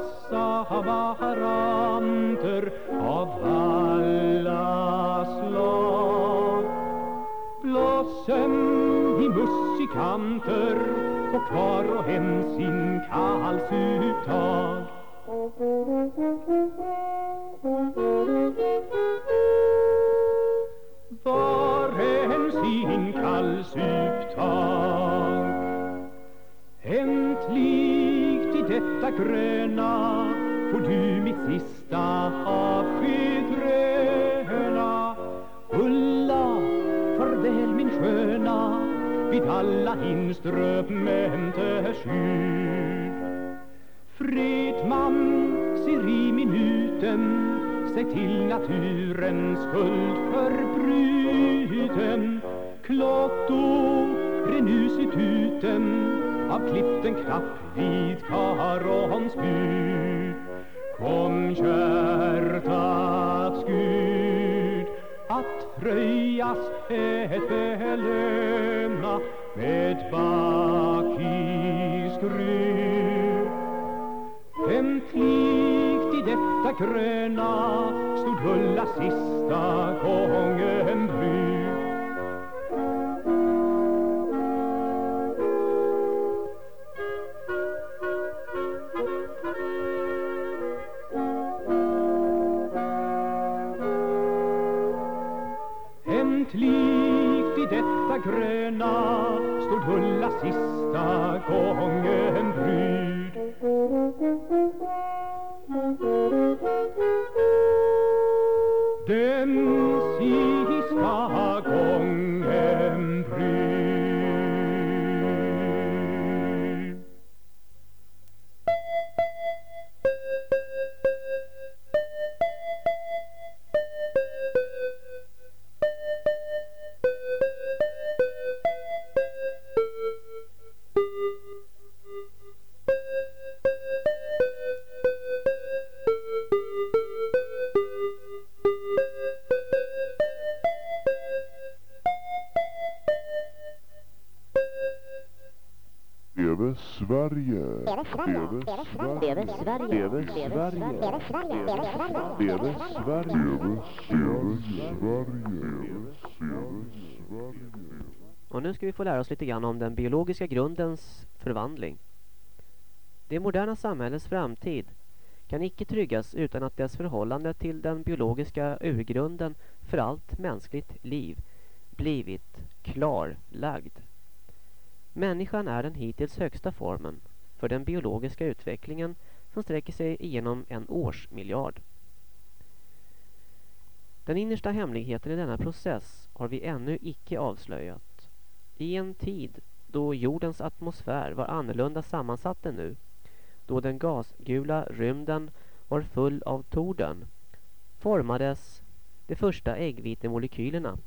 varanter av alla slag Blåsen i musikanter och kvar och en sin kallsuttag you. Gröna får du mitt sista avskedgröna Ulla, farväl min sköna vid alla instrumenters ljud Fredman ser i minuten sig till naturens skuld förbruten. Klotto, renusituten av klippt en knapp vid karons bud Kom kärtats Gud att fröjas ett belöna med Fem plikt i detta gröna stod Hulla sista gången brud sista gång Sverige! Leve Sverige! Leve Sverige! Leve Sverige! Leve Sverige! Leve Sverige! Och nu ska vi få lära oss lite grann om den biologiska grundens förvandling. Det moderna samhällets framtid kan icke tryggas utan att dess förhållande till den biologiska urgrunden för allt mänskligt liv blivit klarlagd. Människan är den hittills högsta formen för den biologiska utvecklingen som sträcker sig igenom en årsmiljard. Den innersta hemligheten i denna process har vi ännu icke avslöjat. I en tid då jordens atmosfär var annorlunda sammansatt än nu, då den gasgula rymden var full av torden, formades de första äggvitemolekylerna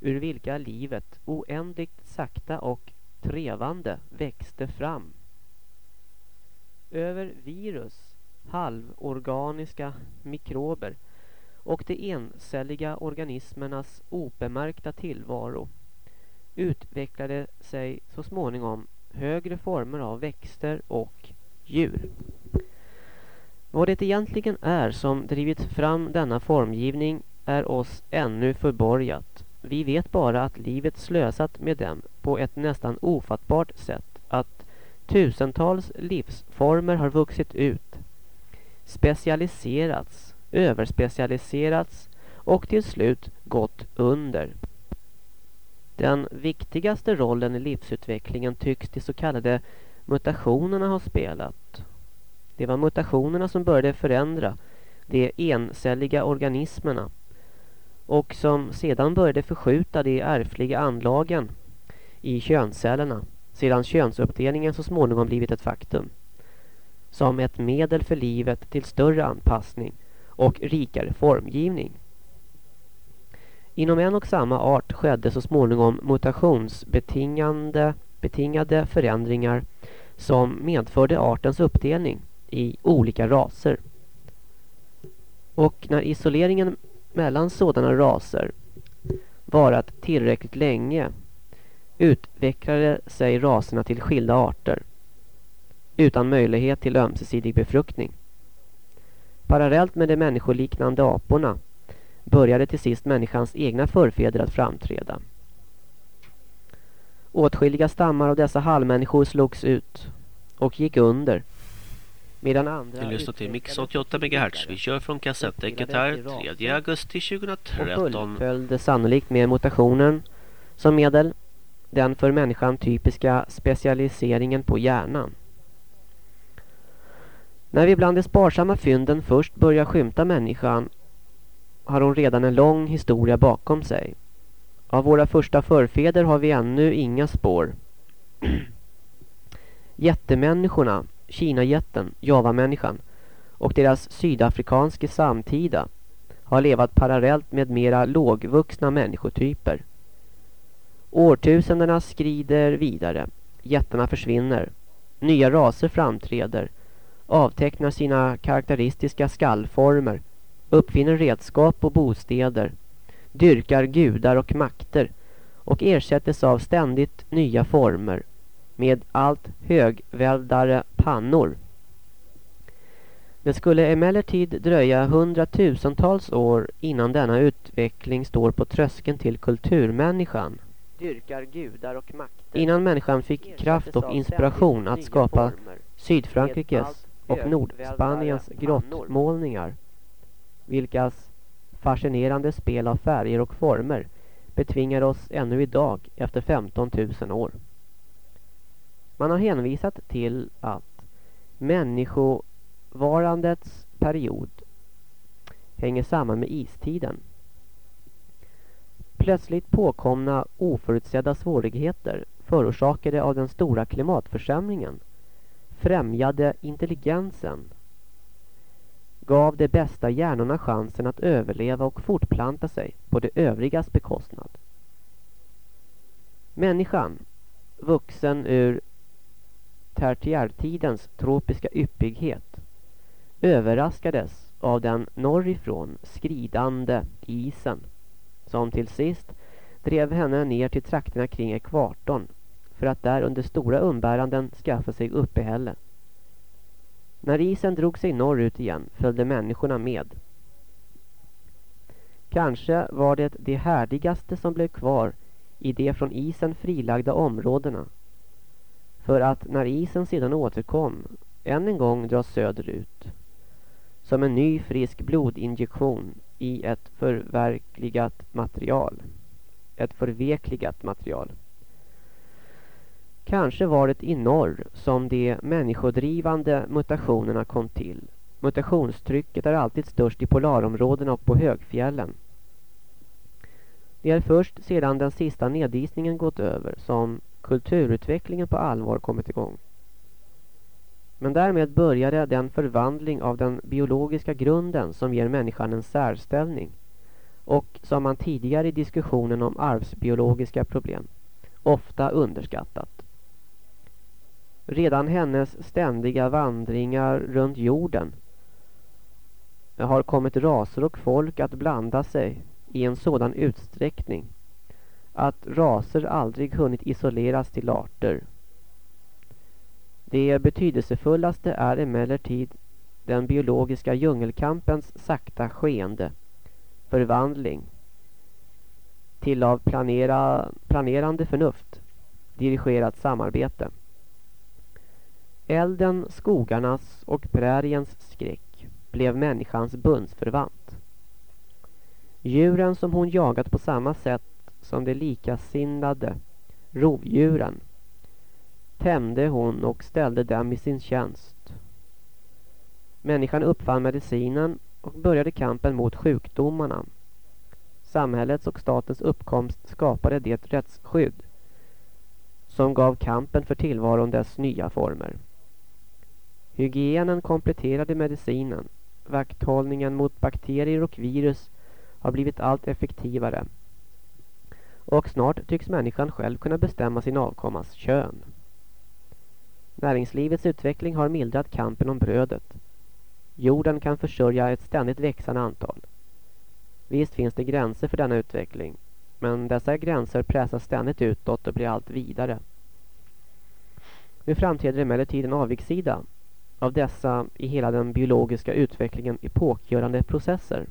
ur vilka livet oändligt sakta och trevande växte fram. Över virus, halvorganiska mikrober och de encelliga organismernas obemärkta tillvaro utvecklade sig så småningom högre former av växter och djur. Vad det egentligen är som drivit fram denna formgivning är oss ännu förborgat. Vi vet bara att livet slösat med dem på ett nästan ofattbart sätt. Att tusentals livsformer har vuxit ut, specialiserats, överspecialiserats och till slut gått under. Den viktigaste rollen i livsutvecklingen tycks de så kallade mutationerna ha spelat. Det var mutationerna som började förändra de encelliga organismerna och som sedan började förskjuta de ärftliga anlagen i könscellerna sedan könsuppdelningen så småningom blivit ett faktum. Som ett medel för livet till större anpassning och rikare formgivning. Inom en och samma art skedde så småningom mutationsbetingade betingade förändringar som medförde artens uppdelning i olika raser. Och när isoleringen mellan sådana raser varat tillräckligt länge utvecklade sig raserna till skilda arter utan möjlighet till ömsesidig befruktning. Parallellt med de människoliknande aporna började till sist människans egna förfäder att framträda. Åtskilliga stammar av dessa halvmänniskor slogs ut och gick under. Medan andra Du lyssnar till Mix 88 MHz. Vi kör från kassettdäcket här 3 augusti 2013. Och fullföljde sannolikt med mutationen som medel. Den för människan typiska specialiseringen på hjärnan. När vi bland de sparsamma fynden först börjar skymta människan har hon redan en lång historia bakom sig. Av våra första förfäder har vi ännu inga spår. Jättemänniskorna, Kinajätten, Javamänniskan och deras sydafrikanske samtida har levat parallellt med mera lågvuxna människotyper. Årtusendena skrider vidare. Jättarna försvinner. Nya raser framträder. Avtecknar sina karaktäristiska skallformer. Uppfinner redskap och bostäder dyrkar gudar och makter och ersättes av ständigt nya former med allt högväldare pannor. Det skulle emellertid dröja hundratusentals år innan denna utveckling står på tröskeln till kulturmänniskan. Dyrkar gudar och makter. Innan människan fick kraft och inspiration att skapa Sydfrankrikes och Nordspaniens grottmålningar, vilkas fascinerande spel av färger och former betvingar oss ännu idag efter 15 000 år. Man har hänvisat till att människovarandets period hänger samman med istiden. Plötsligt påkomna oförutsedda svårigheter förorsakade av den stora klimatförsämringen främjade intelligensen gav de bästa hjärnorna chansen att överleva och fortplanta sig på de övrigas bekostnad. Människan, vuxen ur tertiärtidens tropiska yppighet, överraskades av den norrifrån skridande isen som till sist drev henne ner till trakterna kring ekvatorn för att där under stora umbäranden skaffa sig uppehälle. När isen drog sig norrut igen följde människorna med. Kanske var det det härdigaste som blev kvar i de från isen frilagda områdena. För att när isen sedan återkom än en gång dras söderut. Som en ny frisk blodinjektion i ett förverkligat material. Ett förvekligat material. Kanske var det i norr som de människodrivande mutationerna kom till. Mutationstrycket är alltid störst i polarområdena och på högfjällen. Det är först sedan den sista nedisningen gått över som kulturutvecklingen på allvar kommit igång. Men därmed började den förvandling av den biologiska grunden som ger människan en särställning och som man tidigare i diskussionen om arvsbiologiska problem ofta underskattat. Redan hennes ständiga vandringar runt jorden har kommit raser och folk att blanda sig i en sådan utsträckning att raser aldrig hunnit isoleras till arter. Det betydelsefullaste är emellertid den biologiska djungelkampens sakta skeende förvandling till av planera, planerande förnuft dirigerat samarbete. Elden, skogarnas och präriens skräck blev människans bundsförvant. Djuren som hon jagat på samma sätt som de likasinnade rovdjuren tämde hon och ställde dem i sin tjänst. Människan uppfann medicinen och började kampen mot sjukdomarna. Samhällets och statens uppkomst skapade det rättsskydd som gav kampen för tillvaron dess nya former. Hygienen kompletterade medicinen. Vakthållningen mot bakterier och virus har blivit allt effektivare. Och snart tycks människan själv kunna bestämma sin avkommas kön. Näringslivets utveckling har mildrat kampen om brödet. Jorden kan försörja ett ständigt växande antal. Visst finns det gränser för denna utveckling. Men dessa gränser pressas ständigt utåt och blir allt vidare. Nu framträder emellertid en avviksida av dessa i hela den biologiska utvecklingen epokgörande processer.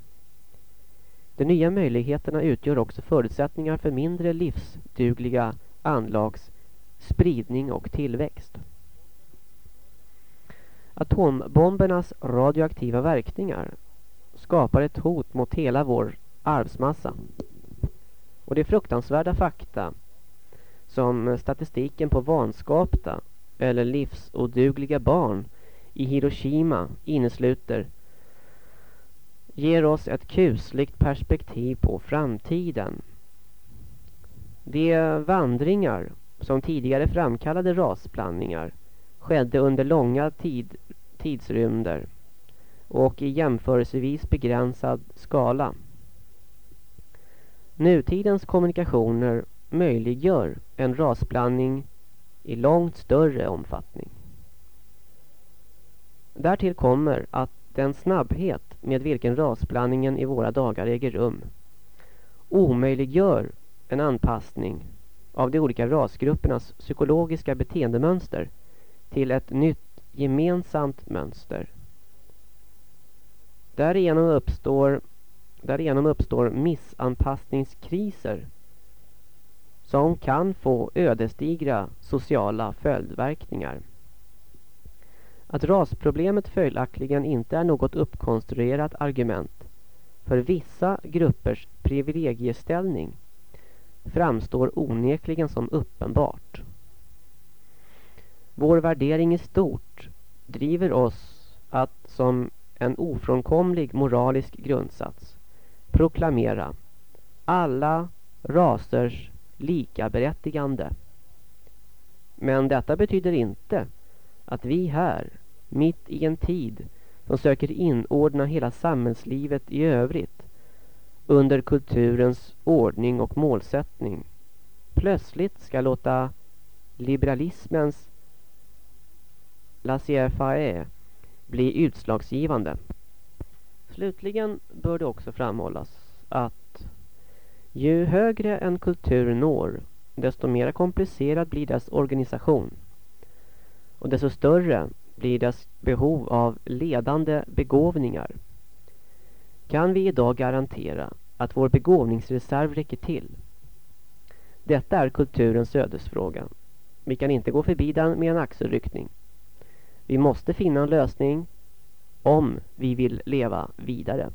De nya möjligheterna utgör också förutsättningar för mindre livsdugliga anlags spridning och tillväxt. Atombombernas radioaktiva verkningar skapar ett hot mot hela vår arvsmassa. Och det är fruktansvärda fakta som statistiken på vanskapta eller livsodugliga barn i Hiroshima innesluter ger oss ett kusligt perspektiv på framtiden. De vandringar som tidigare framkallade rasblandningar skedde under långa tid, tidsrymder och i jämförelsevis begränsad skala. Nutidens kommunikationer möjliggör en rasblandning i långt större omfattning. Därtill kommer att den snabbhet med vilken rasblandningen i våra dagar äger rum omöjliggör en anpassning av de olika rasgruppernas psykologiska beteendemönster till ett nytt gemensamt mönster. Därigenom uppstår, därigenom uppstår missanpassningskriser som kan få ödesdigra sociala följdverkningar. Att rasproblemet följaktligen inte är något uppkonstruerat argument för vissa gruppers privilegieställning framstår onekligen som uppenbart. Vår värdering i stort driver oss att som en ofrånkomlig moralisk grundsats proklamera alla rasers likaberättigande. Men detta betyder inte att vi här, mitt i en tid som söker inordna hela samhällslivet i övrigt under kulturens ordning och målsättning, plötsligt ska låta liberalismens laissez-faire bli utslagsgivande. Slutligen bör det också framhållas att ju högre en kultur når, desto mer komplicerad blir dess organisation. Och desto större blir dess behov av ledande begåvningar. Kan vi idag garantera att vår begåvningsreserv räcker till? Detta är kulturens ödesfråga. Vi kan inte gå förbi den med en axelryckning. Vi måste finna en lösning om vi vill leva vidare.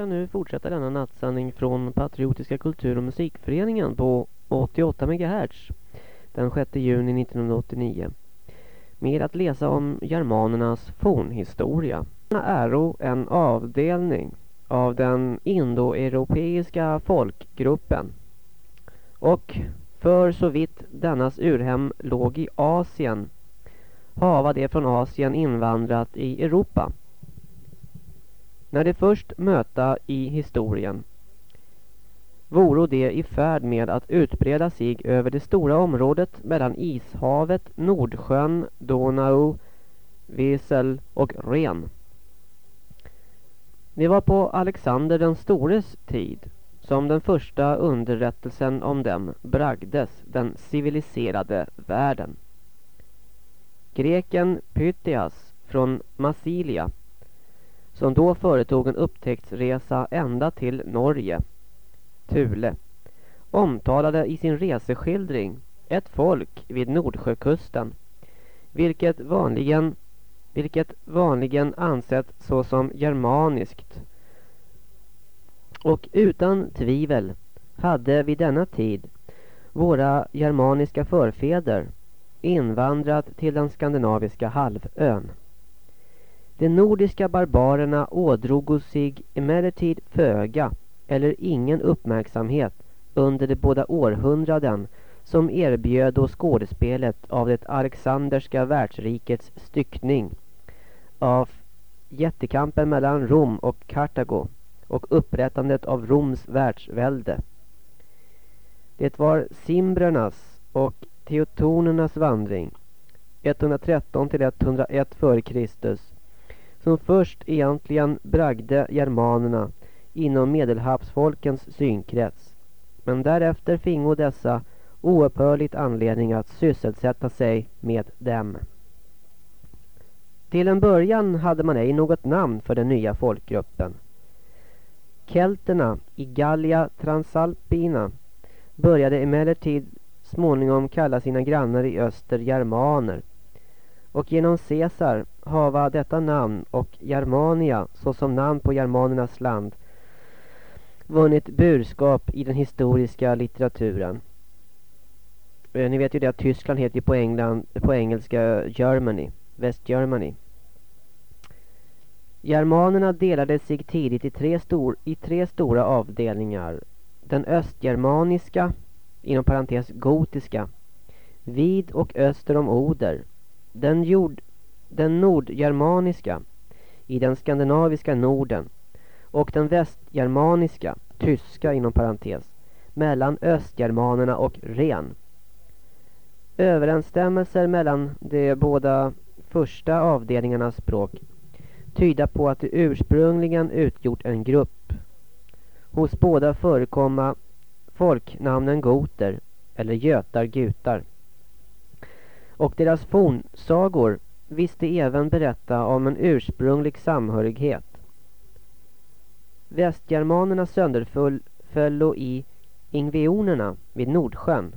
Jag ska nu fortsätta denna nattsändning från Patriotiska kultur- och musikföreningen på 88 MHz den 6 juni 1989 med att läsa om germanernas fornhistoria. Äro en avdelning av den indoeuropeiska folkgruppen och för så vitt dennas urhem låg i Asien hava det från Asien invandrat i Europa. När de först möta i historien voro de i färd med att utbreda sig över det stora området mellan Ishavet, Nordsjön, Donau, Wesel och Ren. Det var på Alexander den stores tid som den första underrättelsen om dem bragdes den civiliserade världen. Greken Pythias från Massilia som då företog en upptäcktsresa ända till Norge, Thule, omtalade i sin reseskildring ett folk vid Nordsjökusten vilket vanligen, vilket vanligen ansett såsom germaniskt och utan tvivel hade vid denna tid våra germaniska förfäder invandrat till den skandinaviska halvön. De nordiska barbarerna ådrogo sig emellertid föga eller ingen uppmärksamhet under de båda århundraden som erbjöd då skådespelet av det Alexanderska världsrikets styckning av jättekampen mellan Rom och Kartago och upprättandet av Roms världsvälde. Det var simbrernas och teotonernas vandring 113 till 101 f.Kr som först egentligen bragde germanerna inom medelhavsfolkens synkrets. Men därefter fingo dessa oupphörligt anledning att sysselsätta sig med dem. Till en början hade man ej något namn för den nya folkgruppen. Kelterna i Gallia Transalpina började emellertid småningom kalla sina grannar i öster germaner. Och genom Caesar hava detta namn och Germania såsom namn på germanernas land vunnit burskap i den historiska litteraturen. Eh, ni vet ju det att Tyskland heter på, England, på engelska Germany, West Germany. Germanerna delade sig tidigt i tre, stor, i tre stora avdelningar. Den östgermaniska, inom parentes gotiska, vid och öster om Oder. Den, jord, den nordgermaniska, i den skandinaviska Norden. Och den västgermaniska, tyska inom parentes, mellan östgermanerna och Ren. Överensstämmelser mellan de båda första avdelningarnas språk tyda på att de ursprungligen utgjort en grupp. Hos båda förekomma folknamnen goter eller götar gutar. Och deras fornsagor visste även berätta om en ursprunglig samhörighet. Västgermanerna sönderföllo i ingveonerna vid Nordsjön,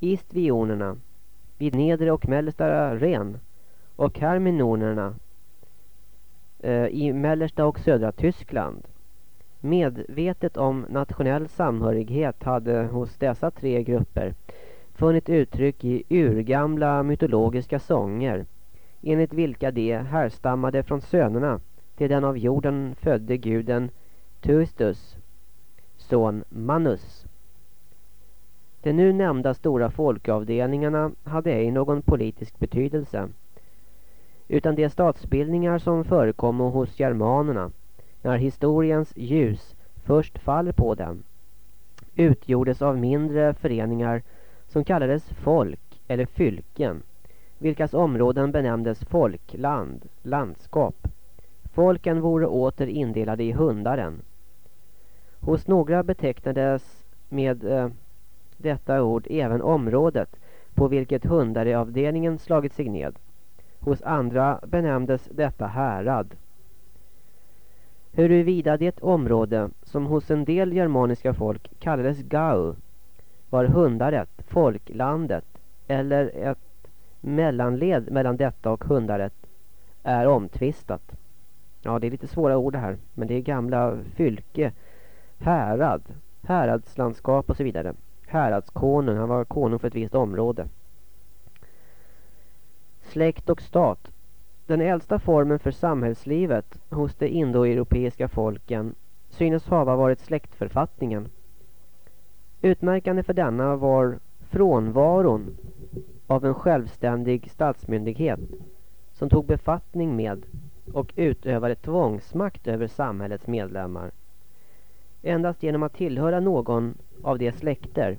istvionerna vid nedre och mellersta Ren och herminonerna Eh, i mellersta och södra Tyskland. Medvetet om nationell samhörighet hade hos dessa tre grupper funnit uttryck i urgamla mytologiska sånger enligt vilka de härstammade från sönerna till den av jorden födde guden Tuistus, son Manus. De nu nämnda stora folkavdelningarna hade ej någon politisk betydelse utan de statsbildningar som förekommer hos germanerna när historiens ljus först faller på dem utgjordes av mindre föreningar som kallades folk eller fylken vilkas områden benämndes folkland, landskap. Folken vore åter indelade i hundaren. Hos några betecknades med eh, detta ord även området på vilket hundareavdelningen slagit sig ned. Hos andra benämndes detta härad. Huruvida det område som hos en del germaniska folk kallades Gau var hundaret, folklandet eller ett mellanled mellan detta och hundaret är omtvistat. Ja, det är lite svåra ord det här. Men det är gamla fylke, härad, häradslandskap och så vidare. Häradskonung, han var konung för ett visst område. Släkt och stat. Den äldsta formen för samhällslivet hos de indoeuropeiska folken synes hava varit släktförfattningen. Utmärkande för denna var frånvaron av en självständig statsmyndighet som tog befattning med och utövade tvångsmakt över samhällets medlemmar. Endast genom att tillhöra någon av de släkter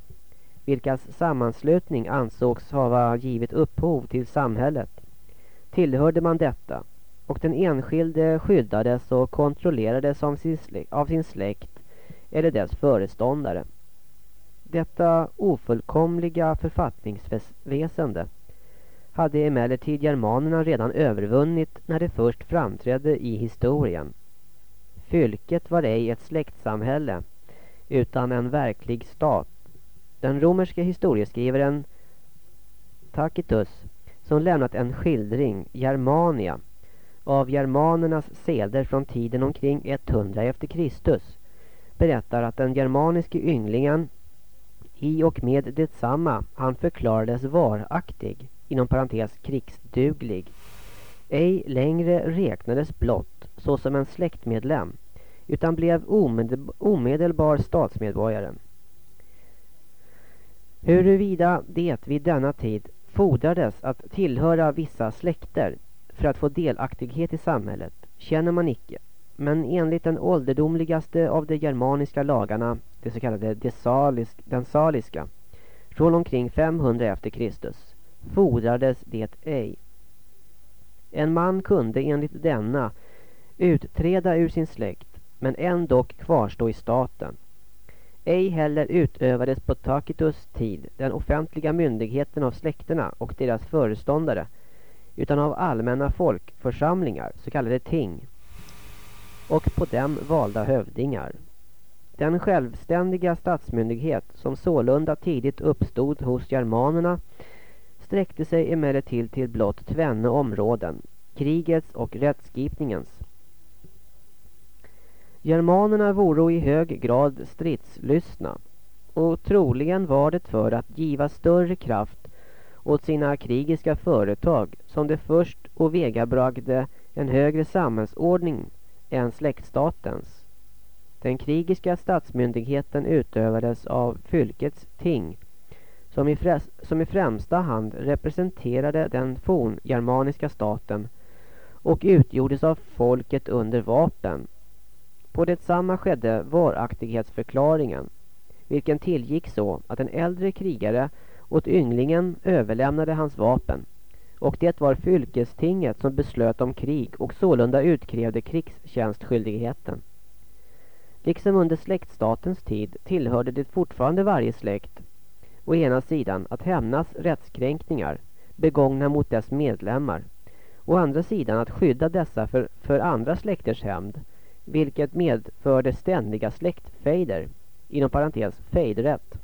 vilkas sammanslutning ansågs ha givit upphov till samhället tillhörde man detta och den enskilde skyddades och kontrollerades av sin, släkt, av sin släkt eller dess föreståndare. Detta ofullkomliga författningsväsende hade emellertid germanerna redan övervunnit när det först framträdde i historien. Fylket var ej ett släktsamhälle utan en verklig stat. Den romerske historieskrivaren Tacitus som lämnat en skildring, Germania, av germanernas seder från tiden omkring 100 efter Kristus berättar att den germaniske ynglingen i och med detsamma han förklarades varaktig, inom parentes krigsduglig, ej längre räknades blott såsom en släktmedlem utan blev omedelbar statsmedborgare. Huruvida det vid denna tid fordrades att tillhöra vissa släkter för att få delaktighet i samhället känner man icke. Men enligt den ålderdomligaste av de germaniska lagarna, det så kallade desalisk, den saliska, från omkring 500 efter Kristus, fordrades det ej. En man kunde enligt denna utträda ur sin släkt, men ändock kvarstå i staten. Ej heller utövades på Tacitus tid den offentliga myndigheten av släkterna och deras föreståndare, utan av allmänna folkförsamlingar, så kallade ting, och på dem valda hövdingar. Den självständiga statsmyndighet som sålunda tidigt uppstod hos germanerna sträckte sig emellertid till blott tvenne områden, krigets och rättskipningens. Germanerna voro i hög grad stridslystna och troligen var det för att giva större kraft åt sina krigiska företag som det först och vegabragde en högre samhällsordning än släktstatens. Den krigiska statsmyndigheten utövades av fylkets ting som i, fräs, som i främsta hand representerade den forngermaniska staten och utgjordes av folket under vapen. På detsamma skedde varaktighetsförklaringen, vilken tillgick så att en äldre krigare åt ynglingen överlämnade hans vapen och det var fylkestinget som beslöt om krig och sålunda utkrävde krigstjänstskyldigheten. Liksom under släktstatens tid tillhörde det fortfarande varje släkt å ena sidan att hämnas rättskränkningar begångna mot dess medlemmar å andra sidan att skydda dessa för, för andra släkters hämnd vilket medförde ständiga släktfejder inom parentes fejdrätt.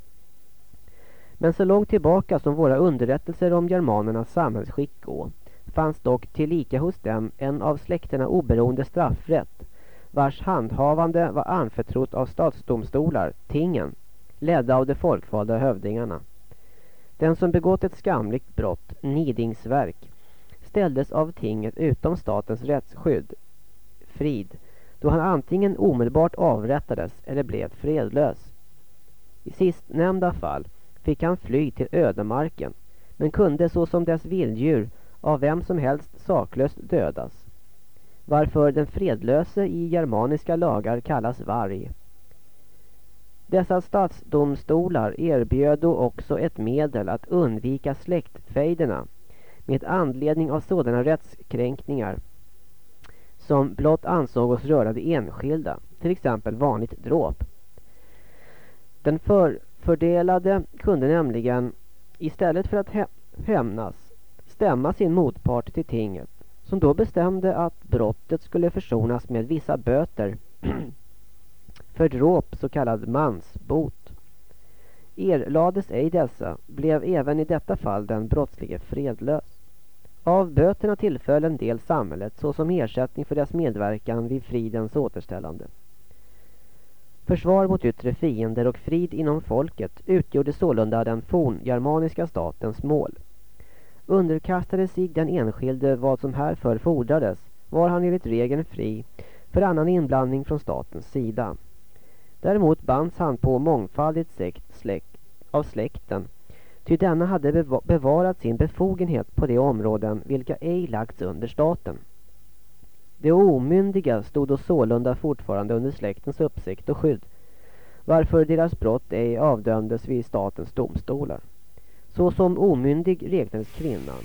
Men så långt tillbaka som våra underrättelser om germanernas samhällsskick gå fanns dock tillika hos dem en av släkterna oberoende straffrätt vars handhavande var anförtrott av statsdomstolar, tingen, ledda av de folkvalda hövdingarna. Den som begått ett skamligt brott, nidingsverk, ställdes av tinget utom statens rättsskydd, frid, då han antingen omedelbart avrättades eller blev fredlös. I sistnämnda fall fick han fly till ödemarken men kunde såsom dess vilddjur av vem som helst saklöst dödas. Varför den fredlöse i germaniska lagar kallas varg. Dessa statsdomstolar erbjöd då också ett medel att undvika släktfejderna med anledning av sådana rättskränkningar som blott ansåg oss röra det enskilda, till exempel vanligt dråp. Den förfördelade kunde nämligen istället för att hämnas stämma sin motpart till tinget som då bestämde att brottet skulle försonas med vissa böter för dråp så kallad mansbot. Erlades ej dessa blev även i detta fall den brottslige fredlös. Av böterna tillföll en del samhället såsom ersättning för dess medverkan vid fridens återställande. Försvar mot yttre fiender och frid inom folket utgjorde sålunda den forngermaniska statens mål. Underkastade sig den enskilde vad som härför fordrades var han enligt regeln fri för annan inblandning från statens sida. Däremot bands han på mångfaldigt sekt, släkt, av släkten ty denna hade bevarat sin befogenhet på de områden vilka ej lagts under staten. De omyndiga stod och sålunda fortfarande under släktens uppsikt och skydd, varför deras brott ej avdömdes vid statens domstolar. Så som omyndig räknades kvinnan.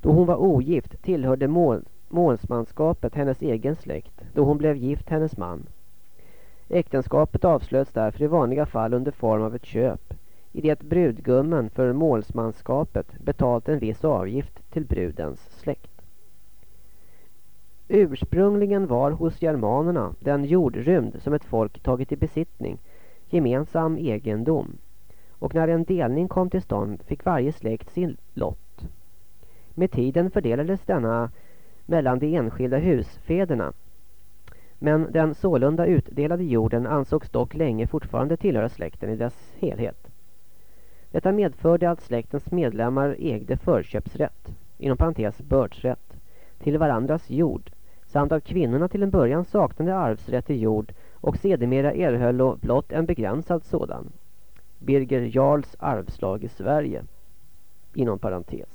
Då hon var ogift tillhörde mål, målsmanskapet hennes egen släkt, då hon blev gift hennes man. Äktenskapet avslöts därför i vanliga fall under form av ett köp, i det brudgummen för målsmanskapet betalt en viss avgift till brudens släkt. Ursprungligen var hos germanerna den jordrymd som ett folk tagit i besittning gemensam egendom och när en delning kom till stånd fick varje släkt sin lott. Med tiden fördelades denna mellan de enskilda husfäderna men den sålunda utdelade jorden ansågs dock länge fortfarande tillhöra släkten i dess helhet. Detta medförde att släktens medlemmar ägde förköpsrätt, inom parentes bördsrätt, till varandras jord samt att kvinnorna till en början saknade arvsrätt till jord och sedermera erhöll blott en begränsad sådan. Birger Jarls arvslag i Sverige, inom parentes.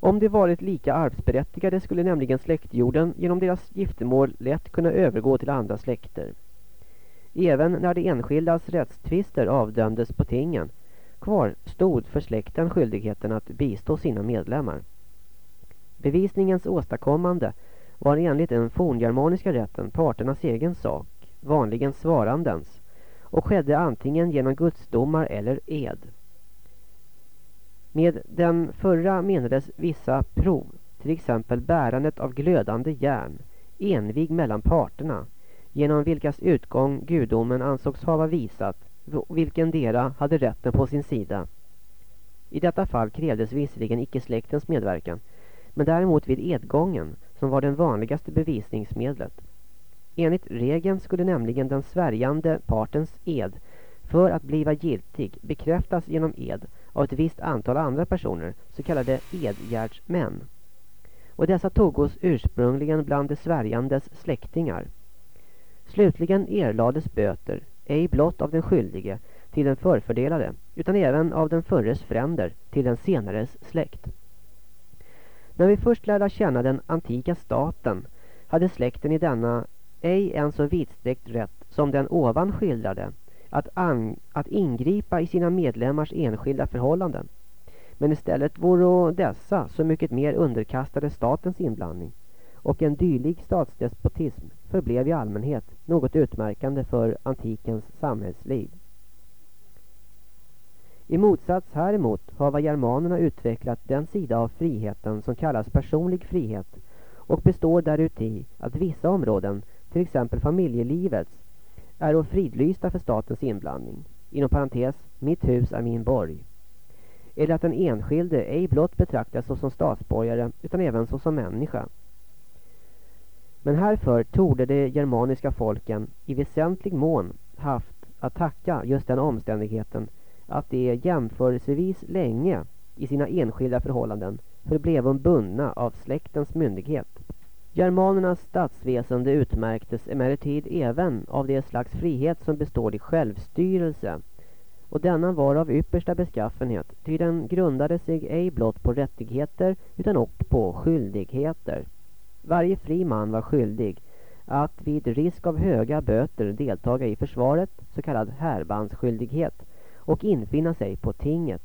Om de varit lika arvsberättigade skulle nämligen släktjorden genom deras giftermål lätt kunna övergå till andra släkter. Även när de enskildas rättstvister avdömdes på tingen Kvar stod för släkten skyldigheten att bistå sina medlemmar. Bevisningens åstadkommande var enligt den forngermaniska rätten parternas egen sak, vanligen svarandens, och skedde antingen genom gudsdomar eller ed. Med den förra menades vissa prov, till exempel bärandet av glödande järn, envig mellan parterna, genom vilkas utgång gudomen ansågs hava visat vilken dera hade rätten på sin sida. I detta fall krävdes visserligen icke släktens medverkan, men däremot vid edgången, som var den vanligaste bevisningsmedlet. Enligt regeln skulle nämligen den svärjande partens ed för att bliva giltig bekräftas genom ed av ett visst antal andra personer, så kallade edgärdsmän. Och dessa togos ursprungligen bland de svärjandes släktingar. Slutligen erlades böter, ej blott av den skyldige till den förfördelade, utan även av den förres fränder till den senares släkt. När vi först lärde känna den antika staten hade släkten i denna ej en så vidsträckt rätt som den ovan skildrade att, att ingripa i sina medlemmars enskilda förhållanden. Men istället vore dessa så mycket mer underkastade statens inblandning och en dylik statsdespotism förblev i allmänhet något utmärkande för antikens samhällsliv. I motsats häremot har germanerna utvecklat den sida av friheten som kallas personlig frihet och består däruti att vissa områden, till exempel familjelivets, är fridlysta för statens inblandning. Inom parentes, mitt hus är min borg. Eller att den enskilde ej blott betraktas som statsborgare utan även som människa. Men härför torde de germaniska folken i väsentlig mån haft att tacka just den omständigheten att de jämförelsevis länge i sina enskilda förhållanden förblev bundna av släktens myndighet. Germanernas statsväsende utmärktes emellertid även av det slags frihet som består i självstyrelse och denna var av yppersta beskaffenhet ty den grundade sig ej blott på rättigheter utan också på skyldigheter. Varje fri man var skyldig att vid risk av höga böter deltaga i försvaret, så kallad härbandsskyldighet, och infinna sig på tinget.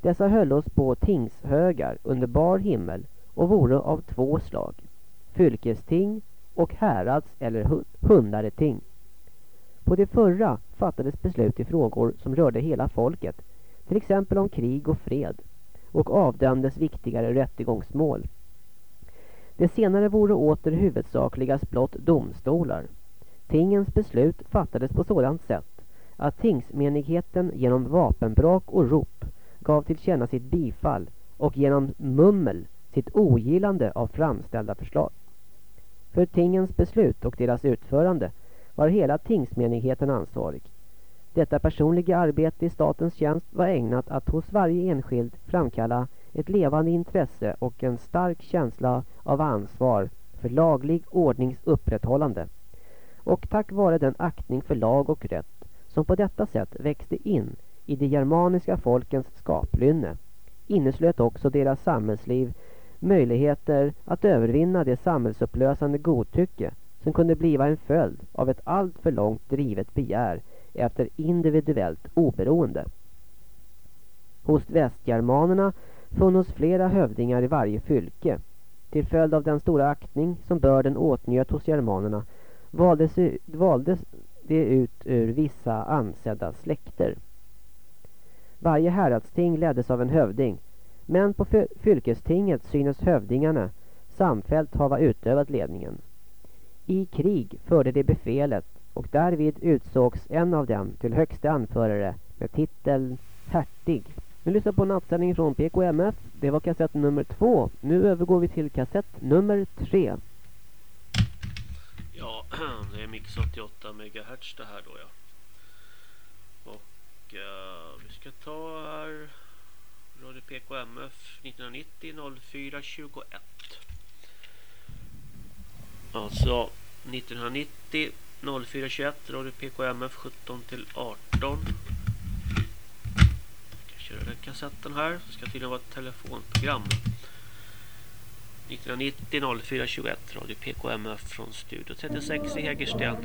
Dessa höll oss på tingshögar under bar himmel och vore av två slag, fylkesting och härads eller hundareting. På det förra fattades beslut i frågor som rörde hela folket, till exempel om krig och fred, och avdömdes viktigare rättegångsmål. Det senare vore åter huvudsakligast blott domstolar. Tingens beslut fattades på sådant sätt att tingsmenigheten genom vapenbrak och rop gav till känna sitt bifall och genom mummel sitt ogillande av framställda förslag. För tingens beslut och deras utförande var hela tingsmenigheten ansvarig. Detta personliga arbete i statens tjänst var ägnat att hos varje enskild framkalla ett levande intresse och en stark känsla av ansvar för laglig ordnings upprätthållande. Och tack vare den aktning för lag och rätt som på detta sätt växte in i de germaniska folkens skaplynne inneslöt också deras samhällsliv möjligheter att övervinna det samhällsupplösande godtycke som kunde bliva en följd av ett alltför långt drivet begär efter individuellt oberoende. Hos västgermanerna funnits flera hövdingar i varje fylke. Till följd av den stora aktning som börden åtnjöt hos germanerna valdes, valdes det ut ur vissa ansedda släkter. Varje häradsting leddes av en hövding men på fylkestinget synes hövdingarna samfällt hava utövat ledningen. I krig förde de befälet och därvid utsågs en av dem till högste anförare med titeln hertig. Nu lyssnar på nattsändning från PKMF. Det var kassett nummer två. Nu övergår vi till kassett nummer tre. Ja, det är mix 88 MHz det här då ja. Och uh, vi ska ta här Radio PKMF 1990 04 21. Alltså 1990 04 21 Radio PKMF 17 till 18 köra den kassetten här. Det ska tydligen vara ett telefonprogram. 1990 04 21 Radio PKMF från Studio 36 i Hägersten.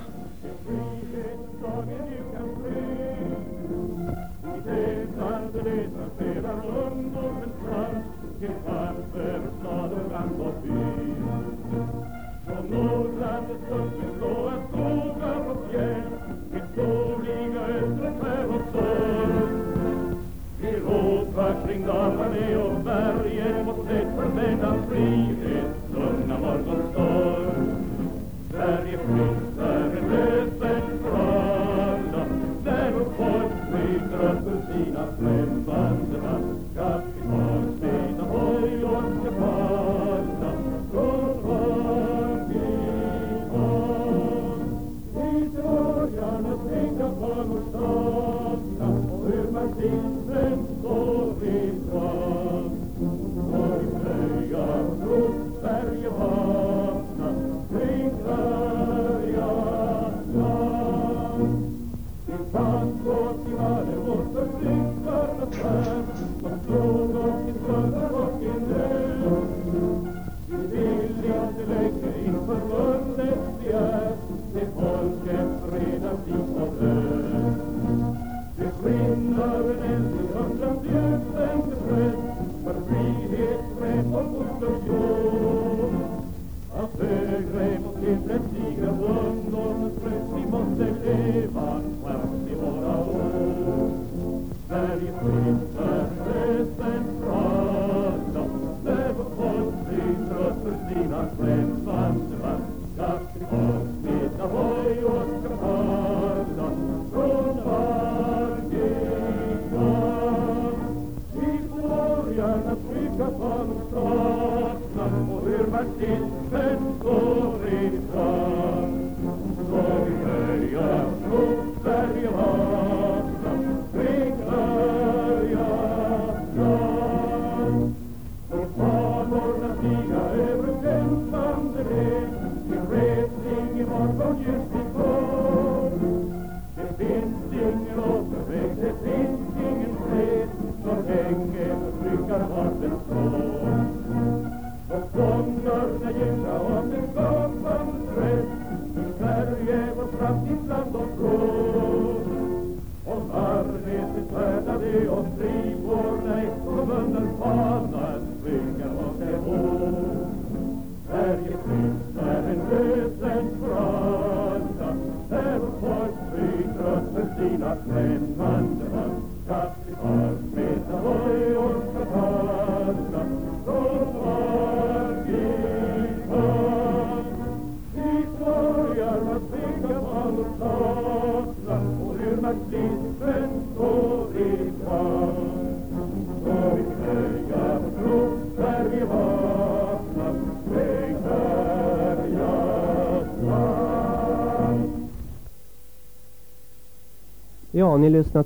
Från Norrlandets blåa skogar och fjäll Till soliga östra skär och sol vi ropar kring Dalarne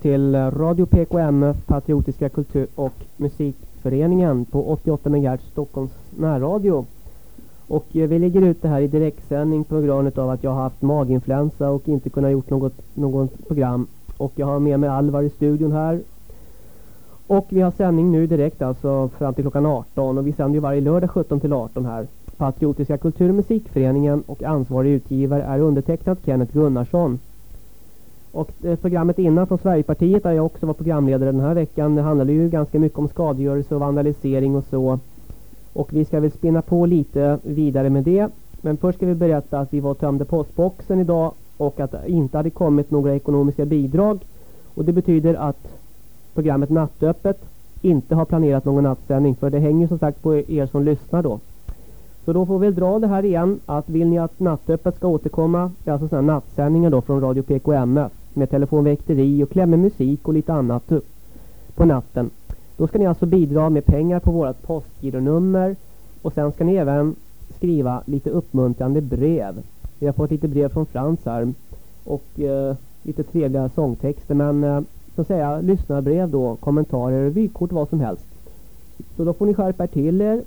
till Radio PKMF, Patriotiska kultur och musikföreningen på 88 MHz Stockholms närradio. Och eh, vi lägger ut det här i direktsändning på grund av att jag har haft maginfluensa och inte kunnat gjort något, något program. Och jag har med mig Alvar i studion här. Och vi har sändning nu direkt alltså fram till klockan 18 och vi sänder ju varje lördag 17 till 18 här. Patriotiska kultur och musikföreningen och ansvarig utgivare är undertecknat Kenneth Gunnarsson. Och eh, programmet innan från Sverigepartiet där jag också var programledare den här veckan det handlade ju ganska mycket om skadegörelse och vandalisering och så. Och vi ska väl spinna på lite vidare med det. Men först ska vi berätta att vi var och tömde postboxen idag och att det inte hade kommit några ekonomiska bidrag. Och det betyder att programmet Nattöppet inte har planerat någon nattsändning för det hänger som sagt på er som lyssnar då. Så då får vi dra det här igen att vill ni att Nattöppet ska återkomma, det är alltså sådana nattsändningar då från Radio PKMF med telefonväkteri och klämmer musik och lite annat på natten. Då ska ni alltså bidra med pengar på vårt postgironummer och sen ska ni även skriva lite uppmuntrande brev. Vi har fått lite brev från Frans här och eh, lite trevliga sångtexter men eh, så att säga lyssnarbrev då, kommentarer, vykort, vad som helst. Så då får ni skärpa till er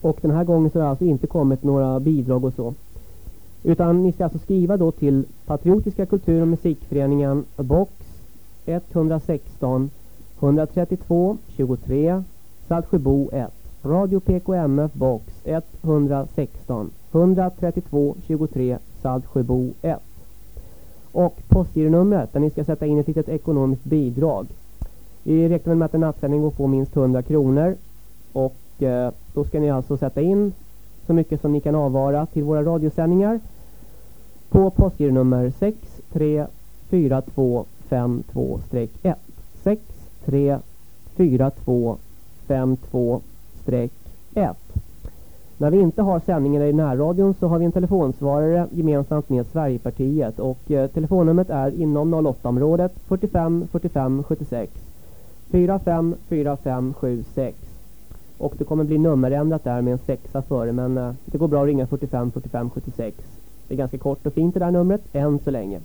och den här gången så har det alltså inte kommit några bidrag och så. Utan ni ska alltså skriva då till Patriotiska kultur- och musikföreningen box 116 132 23 Saltsjöbo 1 Radio PKMF box 116 132 23 Saltsjöbo 1 och postgironumret där ni ska sätta in ett litet ekonomiskt bidrag. Vi räknar med att en nattsändning går på minst 100 kronor. Och eh, då ska ni alltså sätta in så mycket som ni kan avvara till våra radiosändningar på postgironummer 634252-1 634252-1 när vi inte har sändningar i närradion så har vi en telefonsvarare gemensamt med Sverigepartiet och eh, telefonnumret är inom 08-området 45 45 76 45 45 76 och det kommer bli nummerändrat där med en sexa före men eh, det går bra att ringa 45 45 76 det är ganska kort och fint det där numret än så länge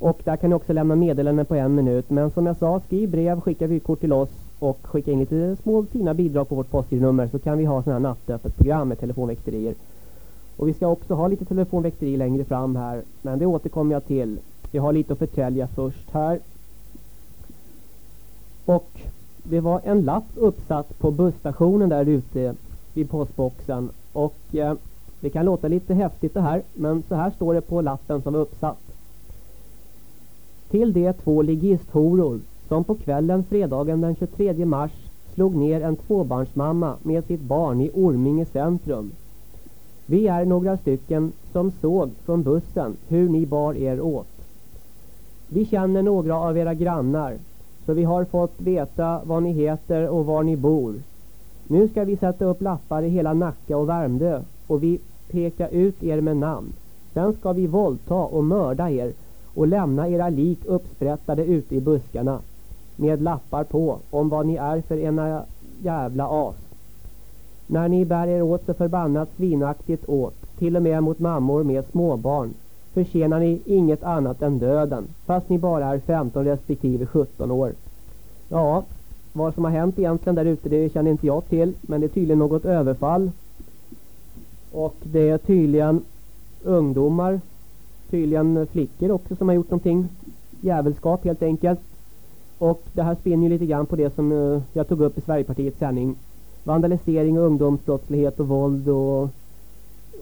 och där kan ni också lämna meddelanden på en minut men som jag sa skriv brev, skicka vykort till oss och skicka in lite små fina bidrag på vårt postgironummer så kan vi ha sådana här nattöppet program med telefonväkterier. Och vi ska också ha lite telefonväkteri längre fram här men det återkommer jag till. Jag har lite att förtälja först här. Och det var en lapp uppsatt på busstationen där ute vid postboxen och eh, det kan låta lite häftigt det här men så här står det på lappen som är uppsatt. Till de två ligisthoror som på kvällen fredagen den 23 mars slog ner en tvåbarnsmamma med sitt barn i Orminge centrum. Vi är några stycken som såg från bussen hur ni bar er åt. Vi känner några av era grannar så vi har fått veta vad ni heter och var ni bor. Nu ska vi sätta upp lappar i hela Nacka och Värmdö och vi peka ut er med namn. Sen ska vi våldta och mörda er och lämna era lik uppsprättade ute i buskarna med lappar på om vad ni är för ena jävla as. När ni bär er åt så förbannat svinaktigt åt, till och med mot mammor med småbarn, förtjänar ni inget annat än döden, fast ni bara är 15 respektive 17 år. Ja, vad som har hänt egentligen där ute det känner inte jag till, men det är tydligen något överfall. Och det är tydligen ungdomar, tydligen flickor också som har gjort någonting jävelskap helt enkelt. Och det här spinner ju lite grann på det som uh, jag tog upp i Sverigepartiets sändning. Vandalisering, och ungdomsbrottslighet och våld och,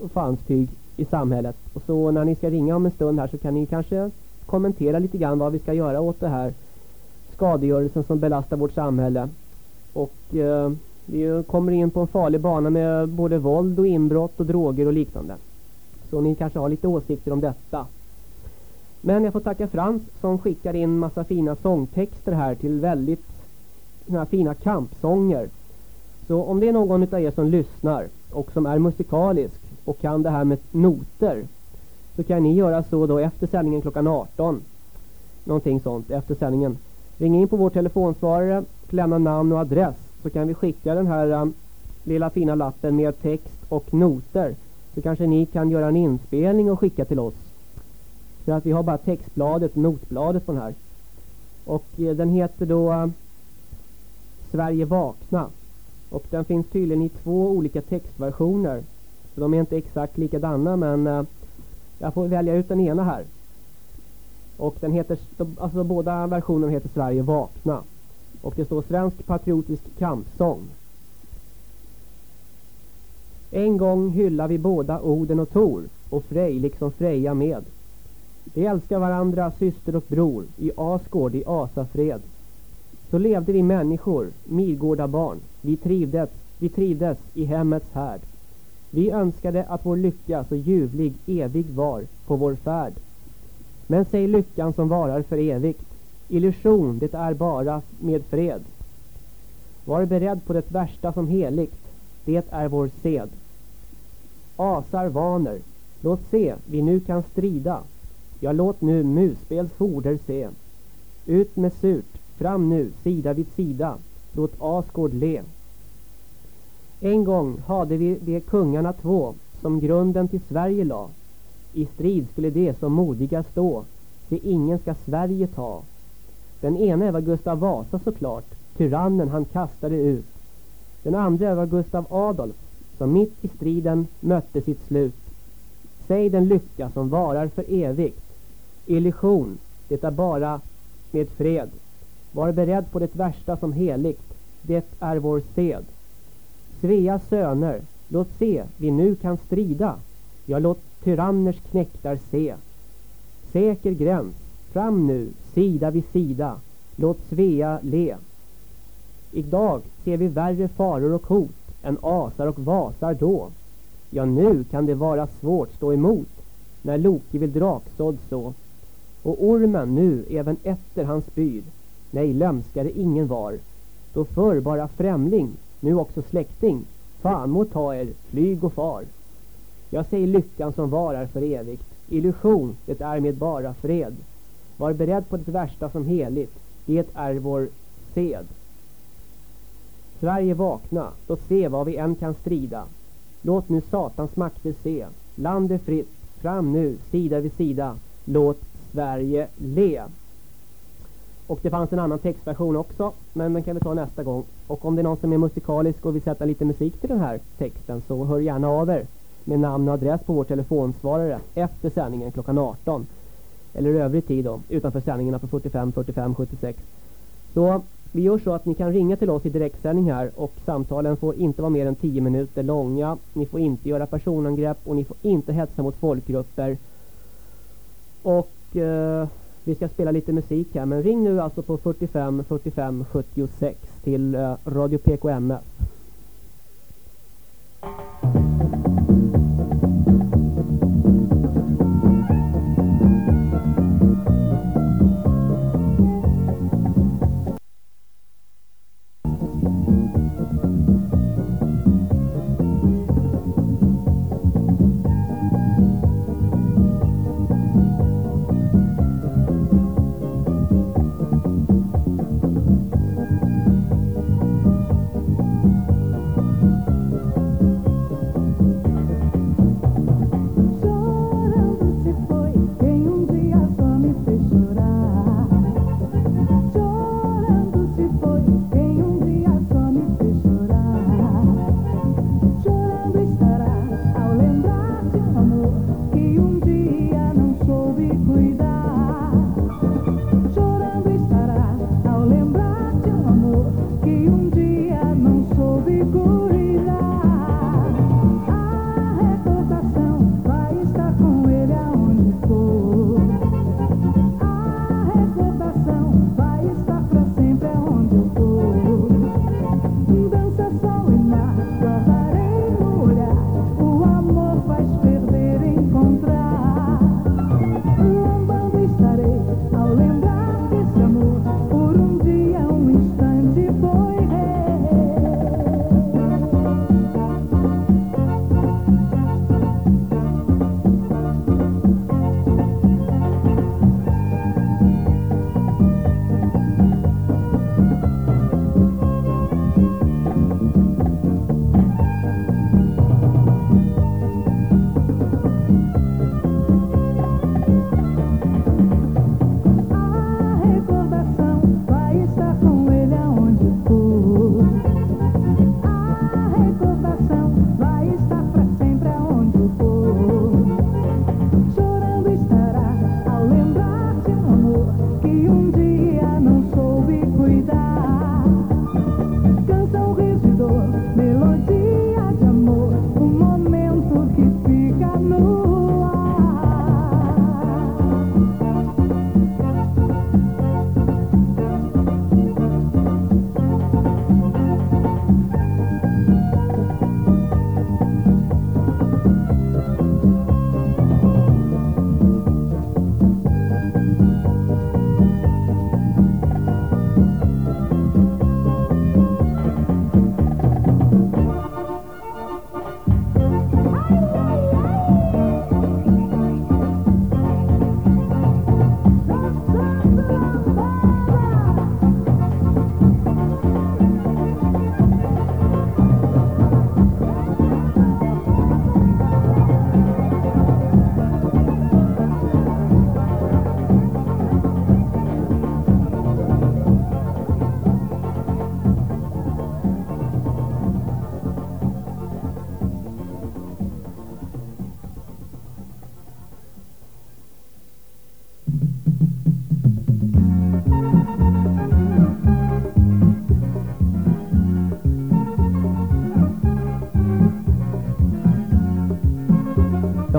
och fanstyg i samhället. Och så när ni ska ringa om en stund här så kan ni kanske kommentera lite grann vad vi ska göra åt det här skadegörelsen som belastar vårt samhälle. Och uh, vi kommer in på en farlig bana med både våld och inbrott och droger och liknande. Så ni kanske har lite åsikter om detta. Men jag får tacka Frans som skickar in massa fina sångtexter här till väldigt såna fina kampsånger. Så om det är någon av er som lyssnar och som är musikalisk och kan det här med noter så kan ni göra så då efter sändningen klockan 18. Någonting sånt efter sändningen. Ring in på vår telefonsvarare, lämna namn och adress så kan vi skicka den här um, lilla fina lappen med text och noter. Så kanske ni kan göra en inspelning och skicka till oss För att vi har bara textbladet, notbladet på den här. Och eh, den heter då um, Sverige vakna. Och den finns tydligen i två olika textversioner. Så de är inte exakt likadana men eh, jag får välja ut den ena här. Och den heter, alltså båda versionerna heter Sverige vakna. Och det står Svensk patriotisk kampsång. En gång hyllar vi båda Oden och Tor och Frej liksom Freja med. Vi älskar varandra syster och bror i Asgård i Asafred. Så levde vi människor, Midgårda barn, Vi trivdes, vi trivdes i hemmets härd. Vi önskade att vår lycka så ljuvlig evig var på vår färd. Men säg lyckan som varar för evigt. Illusion, det är bara med fred. Var beredd på det värsta som heligt. Det är vår sed. Asar vaner. Låt se, vi nu kan strida. Ja, låt nu musspels foder se. Ut med surt, fram nu, sida vid sida. Låt Asgård le. En gång hade vi de kungarna två som grunden till Sverige la. I strid skulle de som modiga stå, det ingen ska Sverige ta. Den ene var Gustav Vasa såklart, tyrannen han kastade ut. Den andra var Gustav Adolf, som mitt i striden mötte sitt slut. Säg den lycka som varar för evigt. Illusion, det är bara med fred. Var beredd på det värsta som heligt. Det är vår sed. Sveas söner, låt se, vi nu kan strida. Ja, låt tyranners knäktar se. Säker gräns, fram nu, sida vid sida. Låt Svea le. Idag ser vi värre faror och hot än asar och vasar då. Ja, nu kan det vara svårt stå emot när Loki vill draksådd så. Och ormen nu även efter hans spyd. Nej, lömskare ingen var. Då förr bara främling, nu också släkting. Fan må ta er, flyg och far. Jag säger lyckan som varar för evigt. Illusion, det är med bara fred. Var beredd på det värsta som heligt. Det är vår sed. Sverige vakna, låt se vad vi än kan strida. Låt nu satans makter se. Land är fritt, fram nu, sida vid sida. Låt Sverige le. Och det fanns en annan textversion också, men den kan vi ta nästa gång. Och om det är någon som är musikalisk och vill sätta lite musik till den här texten så hör gärna av er med namn och adress på vår telefonsvarare efter sändningen klockan 18. Eller övrig tid då, utanför sändningarna på 45, 45, 76. Så vi gör så att ni kan ringa till oss i direktsändning här och samtalen får inte vara mer än 10 minuter långa. Ni får inte göra personangrepp och ni får inte hetsa mot folkgrupper. Och eh, vi ska spela lite musik här men ring nu alltså på 45 45 76 till eh, Radio PKMF.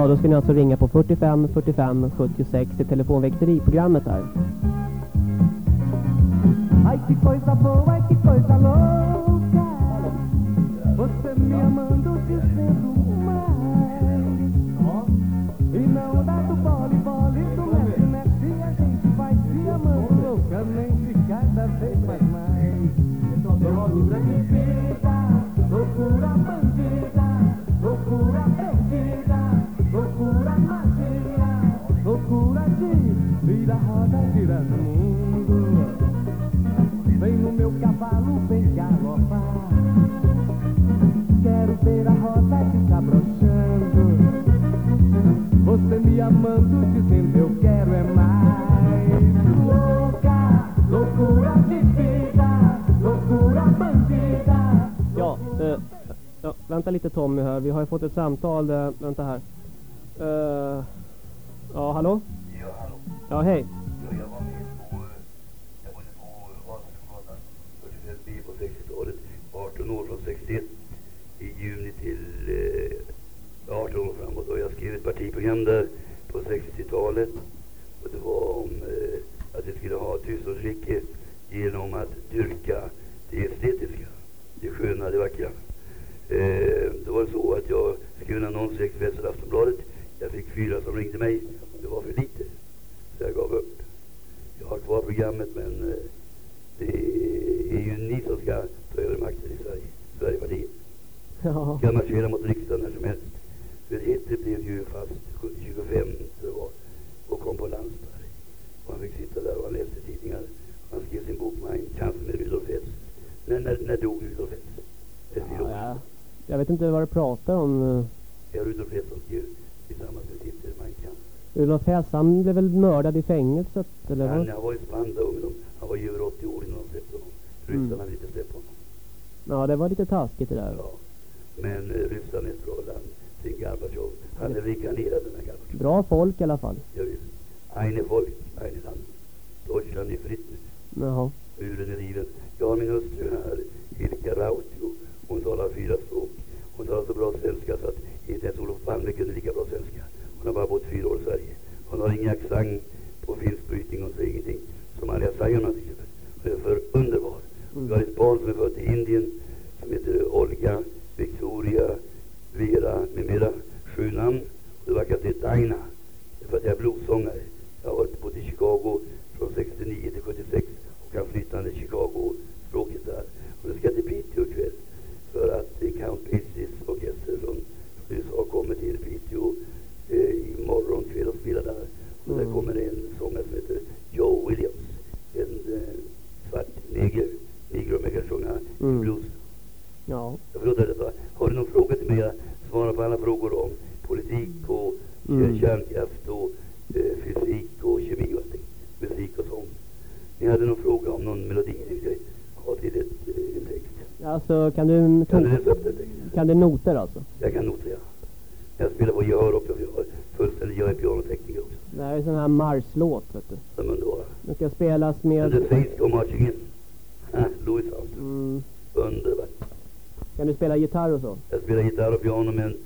då ska ni alltså ringa på 45 45 76 i telefonväxteriprogrammet här. lite Tommy här. Vi har ju fått ett samtal. Eh, vänta här. inte vad du pratar om. Eh. Ja, Rudolf Hesson skrev tillsammans med Titter Mankan. Rudolf Hessan blev väl mördad i fängelset? Eller vad? Han var i Spanien då, han var ju över 80 år innan de släppte honom. Mm. Ryssarna mm. ville inte släppa honom. Ja, det var lite taskigt det där. Ja. Men eh, Ryssland är ett bra land, sin Gorbatjov. Han är rikanerad den här Gorbatjov. Bra folk i alla fall. Ja, visst. Eine Volk, eine Land. Deutschland är fritt nu. Jaha. Muren är riven. Jag har min hustru exakt noter alltså? Jag kan notera. Jag spelar på gehör och fullständigt jag är pianotekniker också. Det här är sån här marschlåt vet du. Som underbara. Den ska spelas med... The Saints Go Marching In. Äh, Louis Armstrong. Mm. Underbart. Kan du spela gitarr och så? Jag spelar gitarr och piano men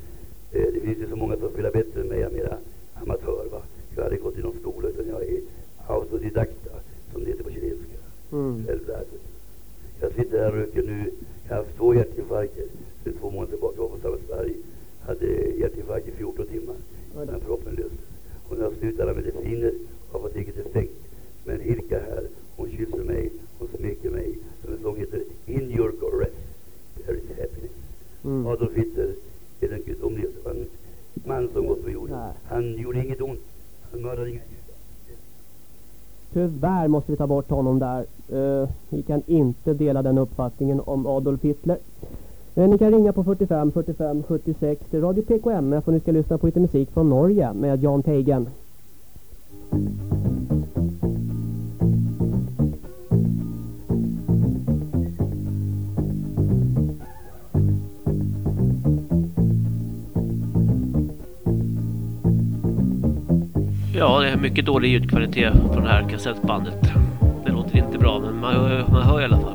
här måste vi ta bort honom där. Eh, ni kan inte dela den uppfattningen om Adolf Hitler. Eh, ni kan ringa på 45 45 76 till Radio PKMF och ni ska lyssna på lite musik från Norge med Jan Teigen. Ja, det är mycket dålig ljudkvalitet på det här kassettbandet. Det låter inte bra, men man hör, man hör i alla fall.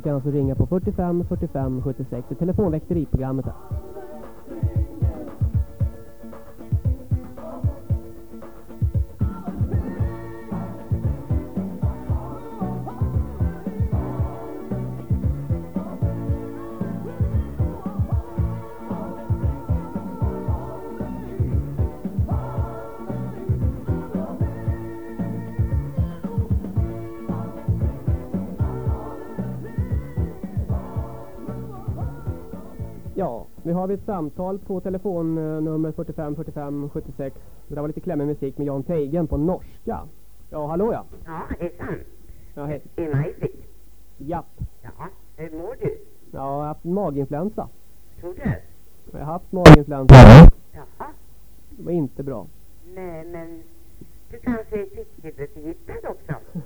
Ni kan alltså ringa på 45 45 76. Det är telefonväkteriprogrammet här. Har vi ett samtal på telefonnummer 45 45 76. Det där var lite klämmig musik med Jan Teigen på norska. Ja, hallå ja. Ja, hejsan. Ja, hej. Är Maj-Britt? Japp. Ja, hur mår du? Ja, jag har haft maginfluensa. Tror du? Jag har haft maginfluensa. Jaha. Det var inte bra. Nej, men du kanske är kvicksilverförgiftad också?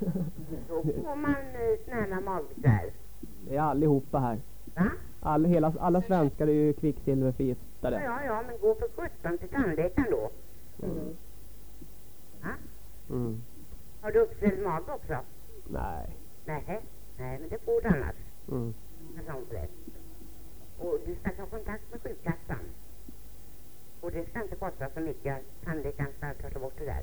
Då får man eh, här magbesvär. Det är allihopa här. Va? All, hela, alla svenskar är ju kvicksilverförgiftade. ja, ja, men gå för sjutton till tandläkaren då. Mm. Mm. Har du uppsvälld mage också? Nej. Nej, nej, men det får du annars. Mm. Och du ska ta kontakt med sjukkassan. Och det ska inte kosta så mycket. Tandläkaren ska ta bort det där.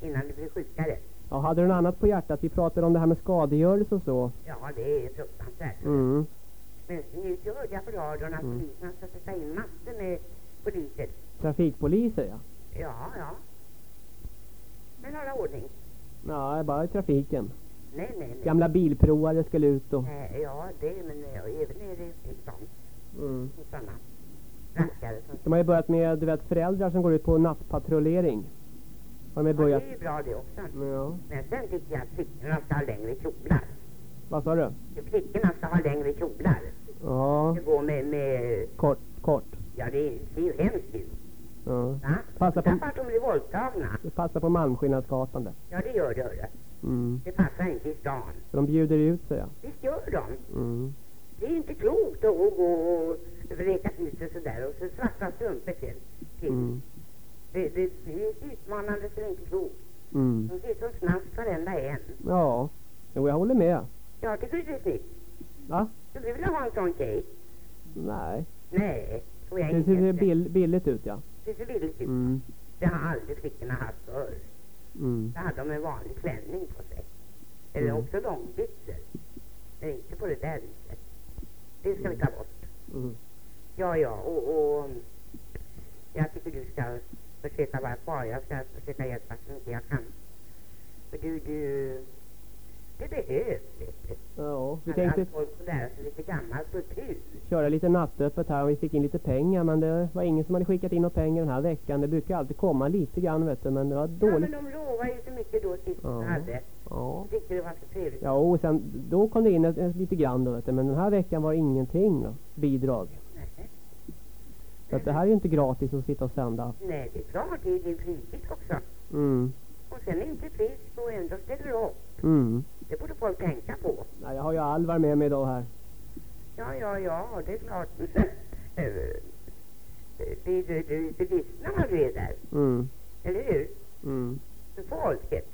Innan du blir sjukare. Ja, hade du något annat på hjärtat? Vi pratade om det här med skadegörelse och så. Ja, det är fruktansvärt. Mm. Nu hörde jag på radion att Mm. polisen ska sätta in massor med poliser. Trafikpoliser ja. Ja, ja. Men hålla ordning. Nej, bara i trafiken. Nej, nej, nej. Gamla bilprovare skulle ut och... Eh, ja, det men eh, även nere i stan. Mm. Hos sådana rackare som... De har ju börjat med, du vet, föräldrar som går ut på nattpatrullering. Har de ju Ja, börjat... det är ju bra det också. Ja. Men sen tycker jag att flickorna ska ha längre kjolar. Vad sa du? Flickorna ska ha längre kjolar. Ja, Det går med, med... kort, kort. Ja, det ser ju hemskt ut. Ja. Va? Passa på, att de blir våldtagna. det passar på Malmskillnadsgatan där. Ja, det gör det, hörru. Mm. Det passar inte i stan. Så de bjuder ut sig ja. Visst gör de. Mm. Det är ju inte klokt att gå och vreka ut sig sådär och så svarta strumpor till. till. Mm. Det, det, det är utmanande så det är inte klokt. Mm. De ser ut som snask varenda en. Ja. Jo, jag håller med. Jag tycker det är snyggt. Va? Skulle du vilja ha en sån tjej? Nej. Nej, tror jag Det inte. ser bill, billigt ut ja. Det ser billigt ut. Mm. Det har aldrig flickorna haft förr. Mm. Då hade de en vanlig klänning på sig. Eller Mm. också långbyxor. Men inte på det där viset. Det ska vi ta bort. Mm. Ja, ja, och, och jag tycker du ska försöka vara kvar. Jag ska försöka hjälpa så mycket jag kan. För du, du, det behövs, vet du. Ja, vi tänkte Att folk får lära sig lite gammal kultur. köra lite nattöppet här och vi fick in lite pengar men det var ingen som hade skickat in några pengar den här veckan. Det brukar alltid komma lite grann vet du men det var Ja, dåligt. men de lovar ju så mycket då sist Ja. de hade. Ja. Tyckte det var så trevligt. Ja, och sen då kom det in ett, ett, lite grann då vet du, men den här veckan var det ingenting då, bidrag. Nej. Så att det här är ju inte gratis att sitta och sända. Nej, det är klart. Det är din fritid också. Mm. Och sen är inte frisk och ändå ställer du upp. Mm. Det borde folk tänka på. Nej, jag har ju Alvar med mig idag här. Ja, ja, ja, det är klart. Eh, det, det, det lyssnar när du är där, Mm. eller hur? Mm. För folket.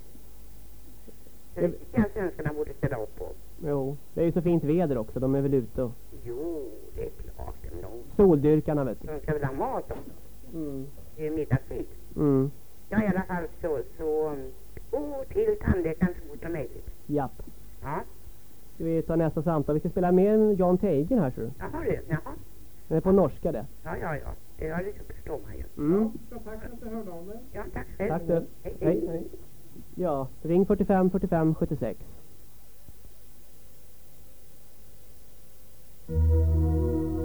Så det tycker jag svenskarna borde ställa upp på. Jo, det är ju så fint väder också. De är väl ute och... Jo, det är klart. De, Soldyrkarna vet du. de ska väl ha mat också. Mm. Det är middagstid. Mm. Ja, i alla fall så, så gå till tandläkaren så fort som möjligt. Japp. Ja, Ska vi ta nästa samtal? Vi ska spela med Jan Teigen här ser du. jaha du, jaha. Den är på norska det. Ja, ja, ja. Det, ja, förstår man ju. Mm. tack för att du hörde av dig. Ja, tack själv. Tack du. Hej, Hej. hej. Ja, ring 45 45 76. Jag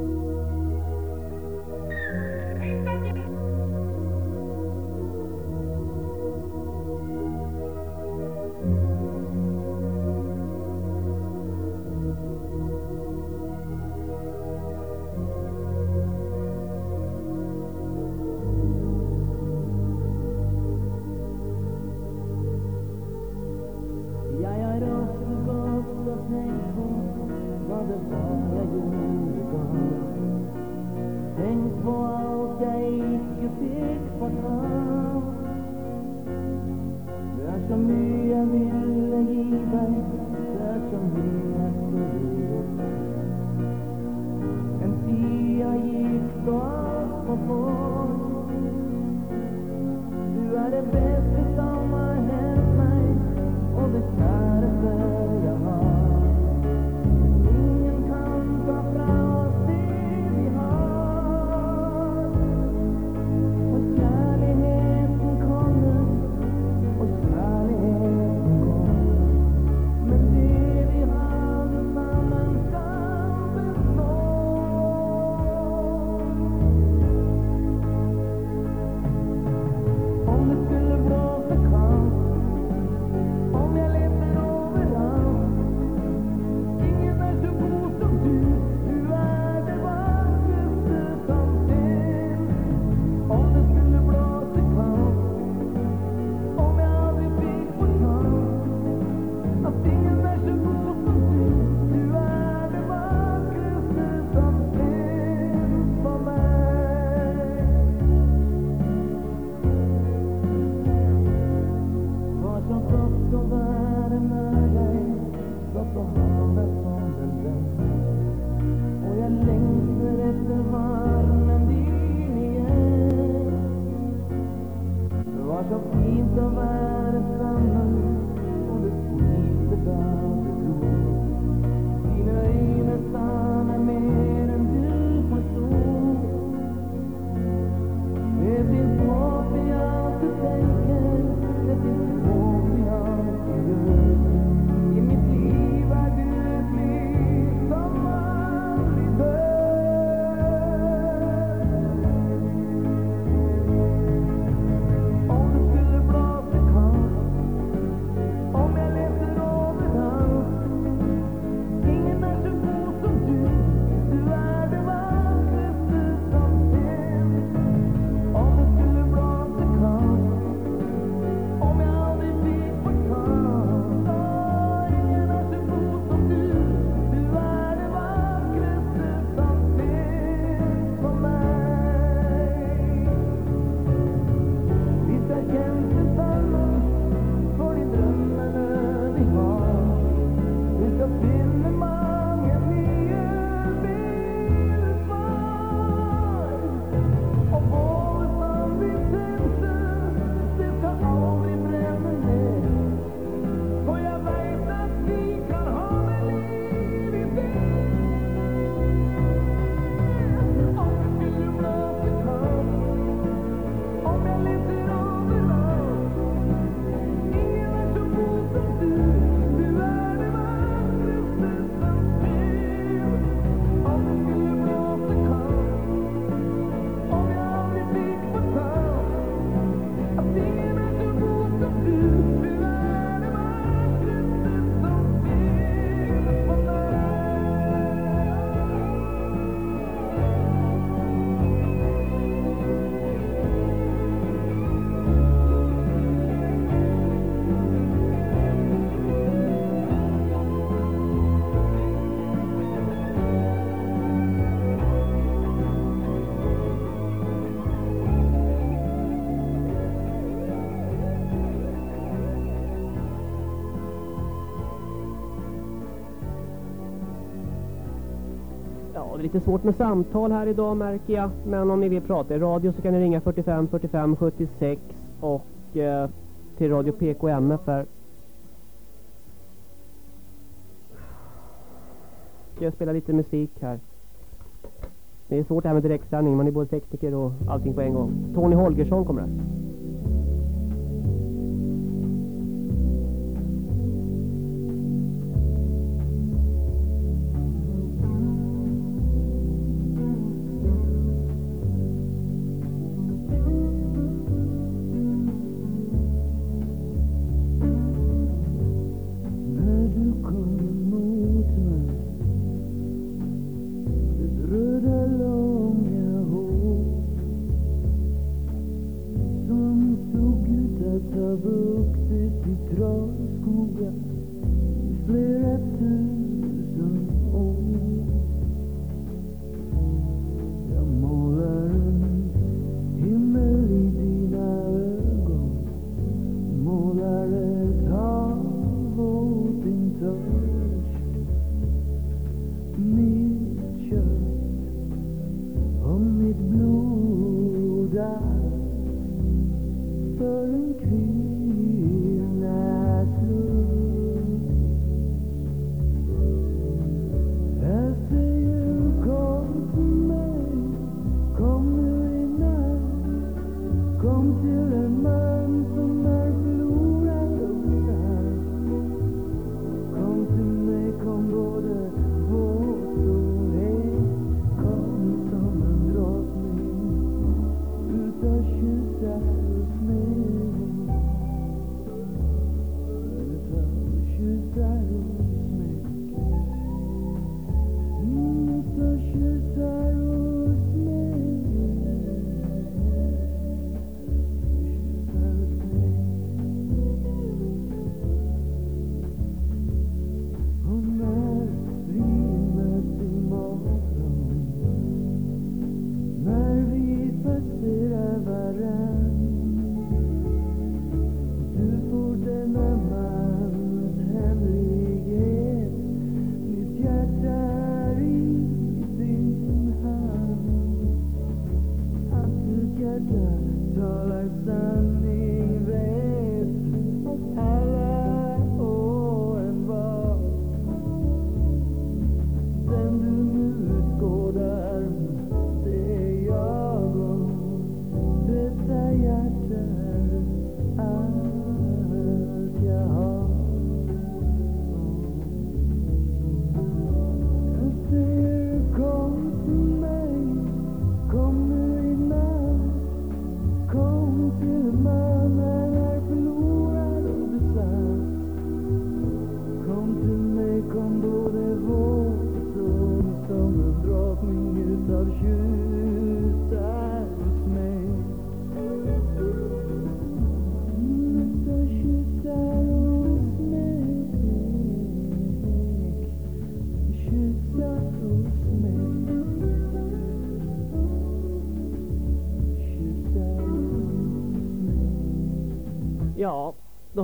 Det är lite svårt med samtal här idag märker jag. Men om ni vill prata i radio så kan ni ringa 45 45 76 och eh, till Radio PKMF här. Ska jag spela lite musik här. Det är svårt det här med direktsändning. Man är både tekniker och allting på en gång. Tony Holgersson kommer här.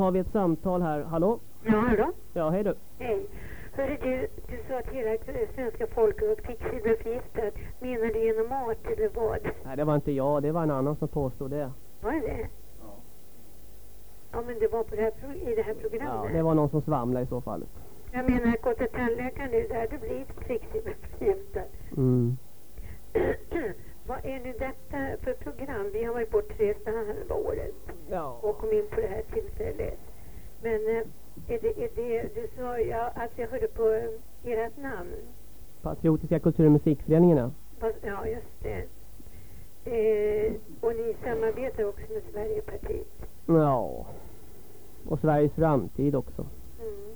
Har vi ett samtal här. Hallå? Ja, hallå? Ja, hej du. Hej. Hörru du, du sa att hela svenska folket var kvicksilverförgiftat. Menar du genom mat eller vad? Nej, det var inte jag. Det var en annan som påstod det. Var det det? Ja, men det var på det här, i det här Ja, programmet. det var någon som svamlade i så fall. Jag menar, gå till tandläkaren nu, där du blir kvicksilverförgiftad. Mm. Vad är nu detta för program? Vi har varit bortresta halva året Ja. och kom in på det här tillfället. Men eh, är det, är det, du sa ja, att jag hörde på eh, ert namn. Patriotiska kultur- och musikföreningarna. Ja, just det. Eh, och ni samarbetar också med Sverigepartiet. Ja. Och Sveriges framtid också. Mm.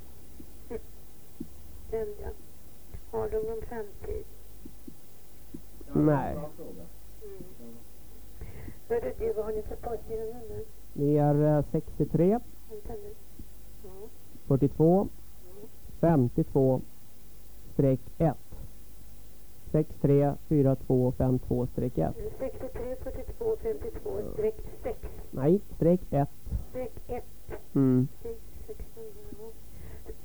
Den ja. Har de någon framtid? Nej. Hörru du, vad har ni för postgironummer? Det är eh, 63 Vänta nu. Ja. 42 52 streck 1. 63 42 52 streck 1. 63 42 52 streck 6 Nej, streck 1. streck 1 Mm. streck 16. ja.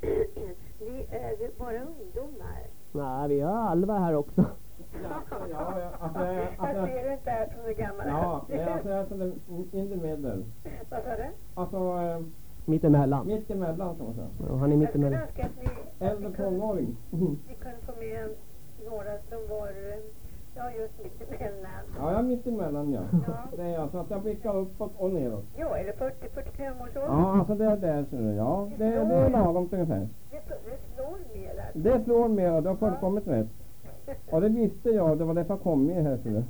Ni är ju bara ungdomar. Nej, vi har Alva här också. Ja, ja, alltså, jag- alltså- Jag ser inte här som är gammal. Ja, det är alltså, alltså det, in the middle. Vad sa du? Alltså eh, Mittemellan. mitt emellan kan man säga. Ja, han är Jag mittemellan. skulle önska att ni, Äldre tonåring. ni kunde få med några som var, eh, ja just mitt emellan. Ja, jag är mitt emellan ja. Ja. Det är alltså att jag blickar uppåt och neråt. Ja, eller 40-45 års ålder. Ja, alltså det är där ser du. Ja, det, det är lagom ungefär. Det, det slår mer alltså. Det slår mer och det har fullkomligt rätt. Och det visste jag, det var därför jag kom med här du.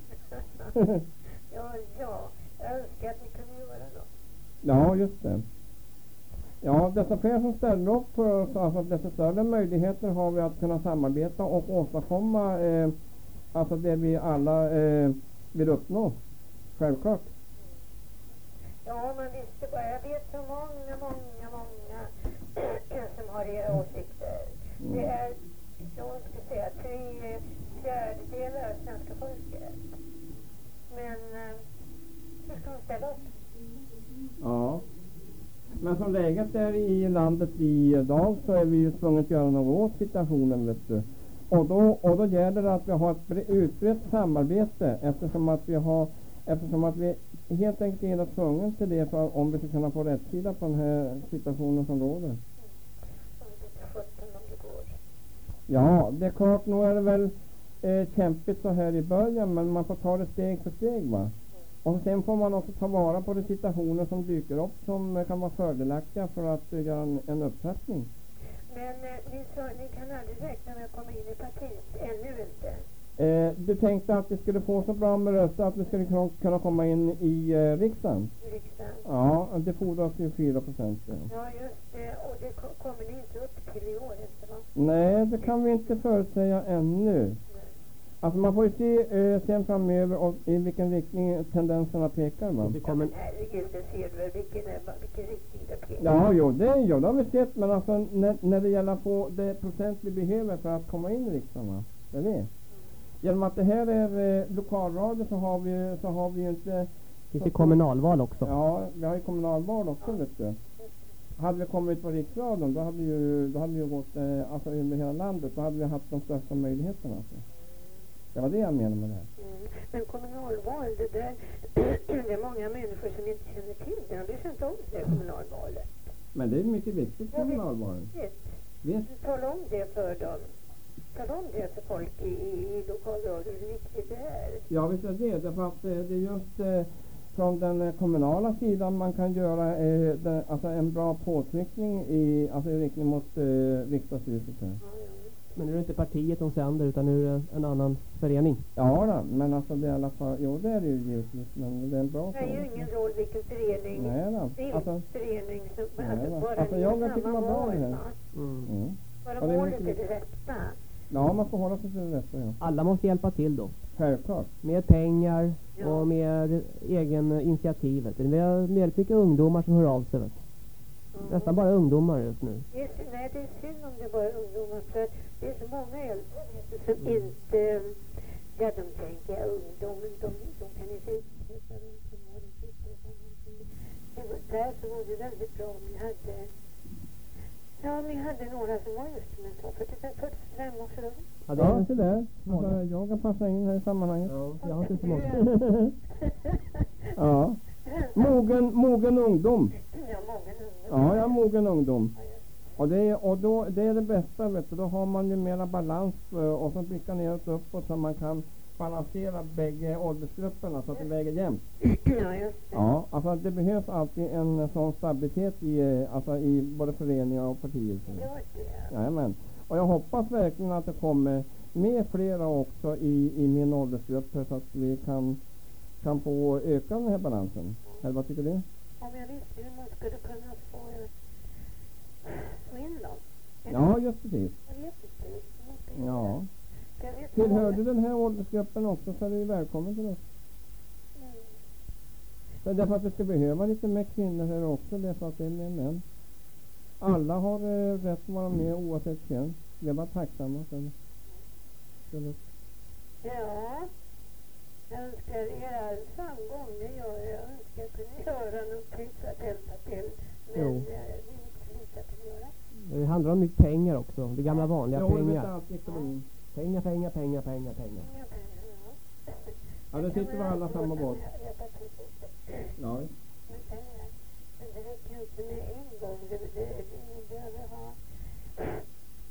Ja, ja. Jag önskar att ni kunde göra något. Ja, just det. Ja, dessa fler som ställer upp för oss, alltså desto större möjligheter har vi att kunna samarbeta och åstadkomma eh, alltså det vi alla eh, vill uppnå. Självklart. Ja, man visste bara. Jag vet så många, många, många som har era åsikter. Det är, jag ska säga, tre fjärdedelar av svenska folket. Men eh, hur ska de ställa upp? Ja. Men som läget är i landet idag så är vi ju tvungna att göra något åt situationen vet du. Och då, och då gäller det att vi har ett utbrett samarbete eftersom att vi har Eftersom att vi helt enkelt är tvungna till det för om vi ska kunna få rättsida på den här situationen som råder. Ja, det är klart, nog är det väl eh, kämpigt så här i början men man får ta det steg för steg va. Och sen får man också ta vara på de situationer som dyker upp som kan vara fördelaktiga för att göra en, en uppsättning. Men eh, ni, sa, ni kan aldrig räkna med att komma in i partiet. Ännu inte. Eh, du tänkte att vi skulle få så bra med röster att vi skulle kunna- komma in i eh, riksdagen? Riksdagen. Ja, det fordras ju 4 procent. Ja. Just det. Och det ko- kommer ni inte upp till i år inte va? Nej, det kan vi inte förutsäga ännu. Alltså man får ju se eh, sen framöver och i vilken riktning tendenserna pekar. Va? Det kommer, Herregud, det ser du väl vilken, är- vilken riktning det pekar. Ja, jo det, jo, det har vi sett, men alltså när, när det gäller att få det procent vi behöver för att komma in i riksdagen, va? det är det. Genom att det här är eh, lokalradio så har vi så har vi ju inte... finns det kommunalval också. Ja, vi har ju kommunalval också vet du. Hade vi kommit på riksradion då hade vi ju, då hade vi ju gått eh, alltså över hela landet, då hade vi haft de största möjligheterna. Alltså. Det var det jag menade med det här. Mm. Men kommunalval, det där, det är många människor som inte känner till det. De bryr sig inte om det kommunalvalet. Men det är mycket viktigt Ja, visst. kommunalvalen. Visst. Visst. Tala om det för dem. Tala om det för folk i, i, i lokalradion, hur viktigt det är. Ja visst är det, därför att eh, det är just eh, från den eh, kommunala sidan man kan göra eh, den, alltså en bra påtryckning i, alltså i riktning mot eh, riksdagshuset. Här. Men nu är det inte partiet de sänder utan nu är det en annan förening. Ja då, men alltså det är i alla fall, jo det är det ju givetvis, men det är en bra Det spelar ju ingen roll vilken förening, Nej då, alltså, förening som, Nej alltså bara Alltså, jag tycker samma det var bra det mål, här. va? mm. Bara Ja, är målet är det rätta. Ja, man får hålla sig till det rätta ja. Alla måste hjälpa till då. Självklart. Med pengar Ja. och med egen initiativ. vet du. Vi har väldigt ungdomar som hör av sig. Vet du. Nästan bara ungdomar just nu. Det är, sy- nej, det är synd om det bara är ungdomar för det är så många äldre vet du, som inte, ja de tänker ungdomen, de, de kan inte som har inte uttrycka någonting. det var, det väldigt bra om ni hade Ja, ni hade några som var just som jag sa, 45, 45 års ålder. Ja, det Ja, är se där. Alltså, jag kan passa in här i sammanhanget. Ja, jag har inte så många. ja. Mogen, mogen ungdom. Ja, många ungdomar. Ja, jag är mogen ungdom. Och, det är, och då, det är det bästa, vet du. Då har man ju mera balans eh, och så blickar neråt och uppåt så man kan balansera bägge åldersgrupperna så att det väger jämnt. Ja, just det. Ja, alltså det behövs alltid en sån stabilitet i, eh, alltså i både föreningar och partier. Det. Jajamän. Och jag hoppas verkligen att det kommer med flera också i, i min åldersgrupp så att vi kan, kan få öka den här balansen. Eller vad tycker du? Om jag visste hur man skulle kunna få, Ja, just precis. Ja. Tillhör du den här åldersgruppen också så är du välkommen till oss. Mm. Så därför att vi ska behöva lite mer kvinnor här också, därför att det är mer män. Alla har eh, rätt att vara med oavsett kön. Vi är bara tacksamma för det. Ja. Jag önskar er all framgång. Det gör jag. Jag önskar jag kunde göra någonting för att hjälpa till. Men Jo. eh, det är inte så lite att göra. Det handlar om mycket pengar också. Det gamla vanliga vet pengar. allt ekonomin. Pengar, pengar, pengar, pengar, pengar. Ja. Det sitter vi alla samma båt. Ja. med pengar. Men det räcker ju inte med en gång. Det, det, det, ni behöver ha...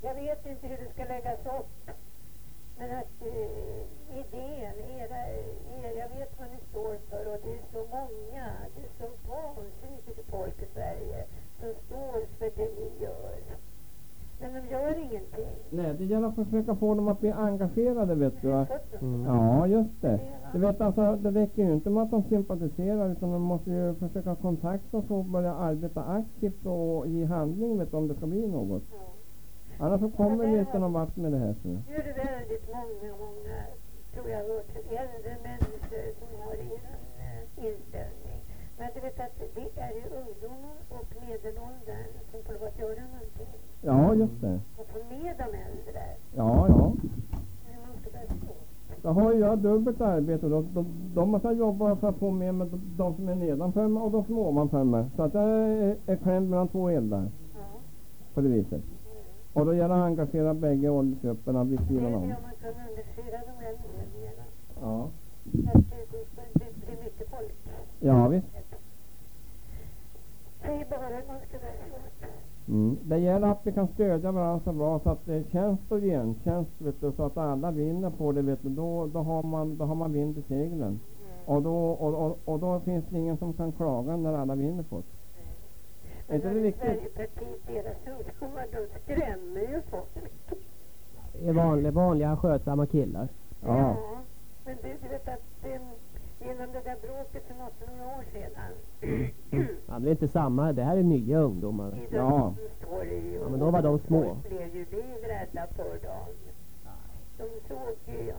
Jag vet inte hur det ska läggas upp. Men att eh, idén, era, er, jag vet vad ni står för och det är så många, det är så vansinnigt mycket folk i Sverige som står för det ni gör. Men de gör ingenting. Nej, det gäller att försöka få dem att bli engagerade, vet du. Mm. Ja, just det. Du vet alltså, det räcker ju inte med att de sympatiserar utan de måste ju försöka kontakta oss och börja arbeta aktivt och i handling, vet du, om det ska bli något. Annars så kommer vi inte någon vart med det här. Nu är det väldigt många, många, tror jag, hör till äldre människor som har er eh, inställning. Men du vet att det är ju ungdomar och medelåldern som får lov att göra någonting. Ja, just det. Och få med de äldre. Ja, ja. Hur man ska börja stå. Då har jag dubbelt arbete. De, de, de måste jobba för att få med mig de, de som är nedanför mig och de som är ovanför mig. Så att jag är, är klämd mellan två eldar. På det viset. Och då gäller det att engagera bägge åldersgrupperna vid Det är sidan det om. om man kan undersöka de äldre mera. Ja. Det, det, det blir mycket folk. Ja, visst. Säg bara hur man ska börja stå. Mm. Det gäller att vi kan stödja varandra så bra så att det är tjänst och gentjänst, vet du, så att alla vinner på det, vet du. Då, då, har, man, då har man vind i seglen. Och, då, och, och, och då finns det ingen som kan klaga när alla vinner på det. Är inte det viktigt? Sverigepartiet, deras ungdomar, de skrämmer ju folk. Det är vanliga, vanliga skötsamma killar. Ja. Men du, du vet att um, genom det där bråket för några år sedan. Ja, men det är inte samma. Det här är nya ungdomar. Ja. Ja, men då var de små. Blev ju livrädda för dem. De såg ju, ja.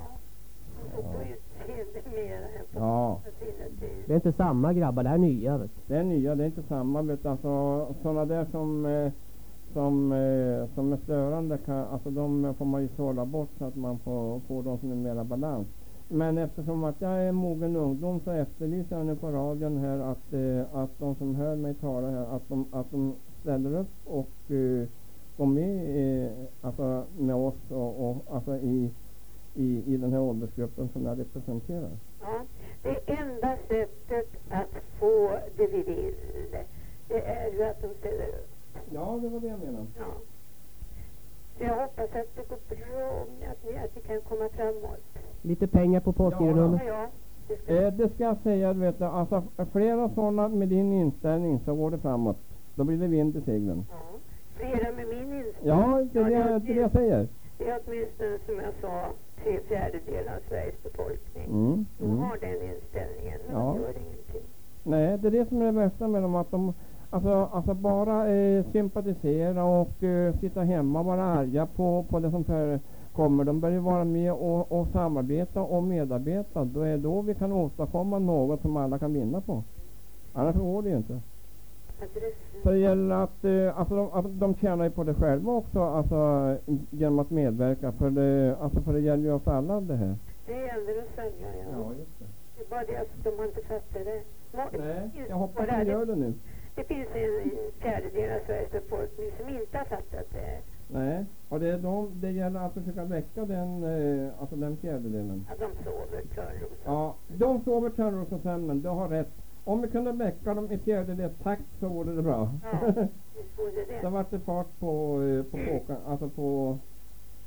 De såg på utseende mer än på Ja. Det är inte samma grabbar. Det här är nya. Vet du. Det är nya, det är inte samma. Vet du. Alltså, sådana där som, eh, som, eh, som är störande, kan, alltså de får man ju sålla bort så att man får, får de som är mera balans. Men eftersom att jag är mogen ungdom så efterlyser jag nu på radion här att, eh, att de som hör mig tala här, att de, att de ställer upp och eh, går med eh, alltså med oss och, och alltså i, i, i den här åldersgruppen som jag representerar. Ja, det enda sättet att få det vi vill, det är ju att de ställer upp. Ja, det var det jag menade. Ja. Jag hoppas att det går bra, att, ni, att vi kan komma framåt. Lite pengar på postgironummer. Ja, Eh, det ska jag säga, du vet, alltså flera sådana med din inställning så går det framåt. Då blir det vind i seglen. flera med min inställning. Ja, det är det, Ja, det, är det jag säger. Det är åtminstone som jag sa, tre fjärdedelar av Sveriges befolkning. Mm, De mm. har den inställningen, men Ja. de gör ingenting. Nej, det är det som är det värsta med dem, att de alltså, alltså bara eh, sympatisera och eh, sitta hemma och vara arga på, på det som förekommer. De bör ju vara med och, och samarbeta och medarbeta. Då är då vi kan åstadkomma något som alla kan vinna på. Annars går det ju inte. Så det gäller att, eh, alltså de, att de tjänar ju på det själva också, alltså genom att medverka. För det, alltså för det gäller ju oss alla det här. Det gäller att sälja, ja. just det. Det är bara det att de har inte fattat det. Må- Nej, jag hoppas han gör det nu. Det finns en fjärdedel av Sveriges befolkning som inte har fattat det. Nej, och det, är de, det gäller att försöka väcka den, eh, alltså den fjärdedelen. Att de sover törnrosa. Ja, de sover törnrosasömnen, du har rätt. Om vi kunde väcka dem i fjärdedels takt så vore det bra. Ja, det. så vart det fart på, eh, på kåkan, alltså på,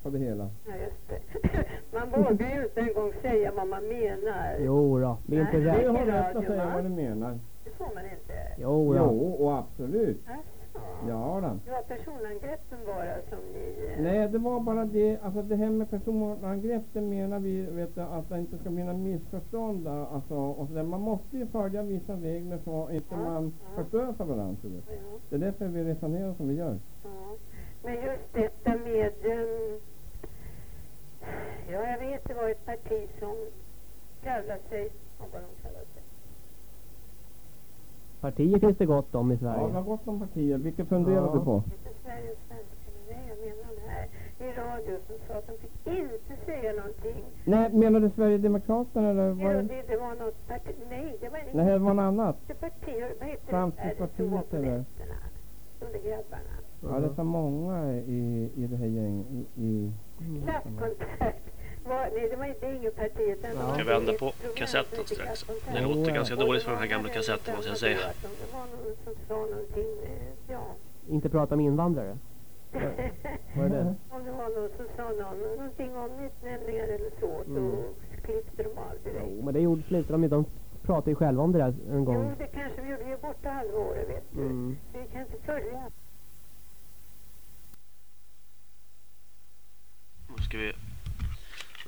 på det hela. Ja, just det. Man vågar ju inte en gång säga vad man menar. Jo då, bli inte Nej, Du har rätt att säga va? vad du menar. Det får man inte. Jo Jo, då. och absolut. Alltså. Ja då. Det var personangreppen bara som ni... eh, Nej, det var bara det, alltså det här med personangrepp, det menar vi, vet du, att det inte ska bli några missförstånd alltså, och så där. Man måste ju följa vissa regler så inte man förstör för varandra. Ja, Det är därför vi resonerar som vi gör. ja. Men just detta med... Um, ja, jag vet det var ett parti som kallar sig... Vad var de kallar sig? Partier finns det gott om i Ja, vi har Sverige. gott om partier. Vilket funderar Ja. du på? Inte Sveriges jag de här i radio som sa att de fick inte säga någonting. Nej, menar du Sverigedemokraterna eller var Ja, det? det, det var något parti... Nej, det var inte Nej, det var något annat. ett parti. Vad heter Framtidspartiet det? det eller? De där grabbarna. Ja, det är så många i, i det här gänget. I, i, Klappkontakt. Var, nej, det var inte Ska vända ett på kassetten strax. Det låter ganska dåligt för den här gamla en kassetten, måste jag säga. att Det var någon som sa någonting, eh, ja. Inte prata med invandrare. Var det det? Om det var någon som sa någon, någonting om utnämningar eller så, då Mm. klippte de av direkt. Jo, men det gjorde slutade de ju. De pratade ju själva om det där en Jo, gång. det kanske vi gjorde. Vi är borta halva året, vet du. Mm. Vi kan inte följa. Nu ska vi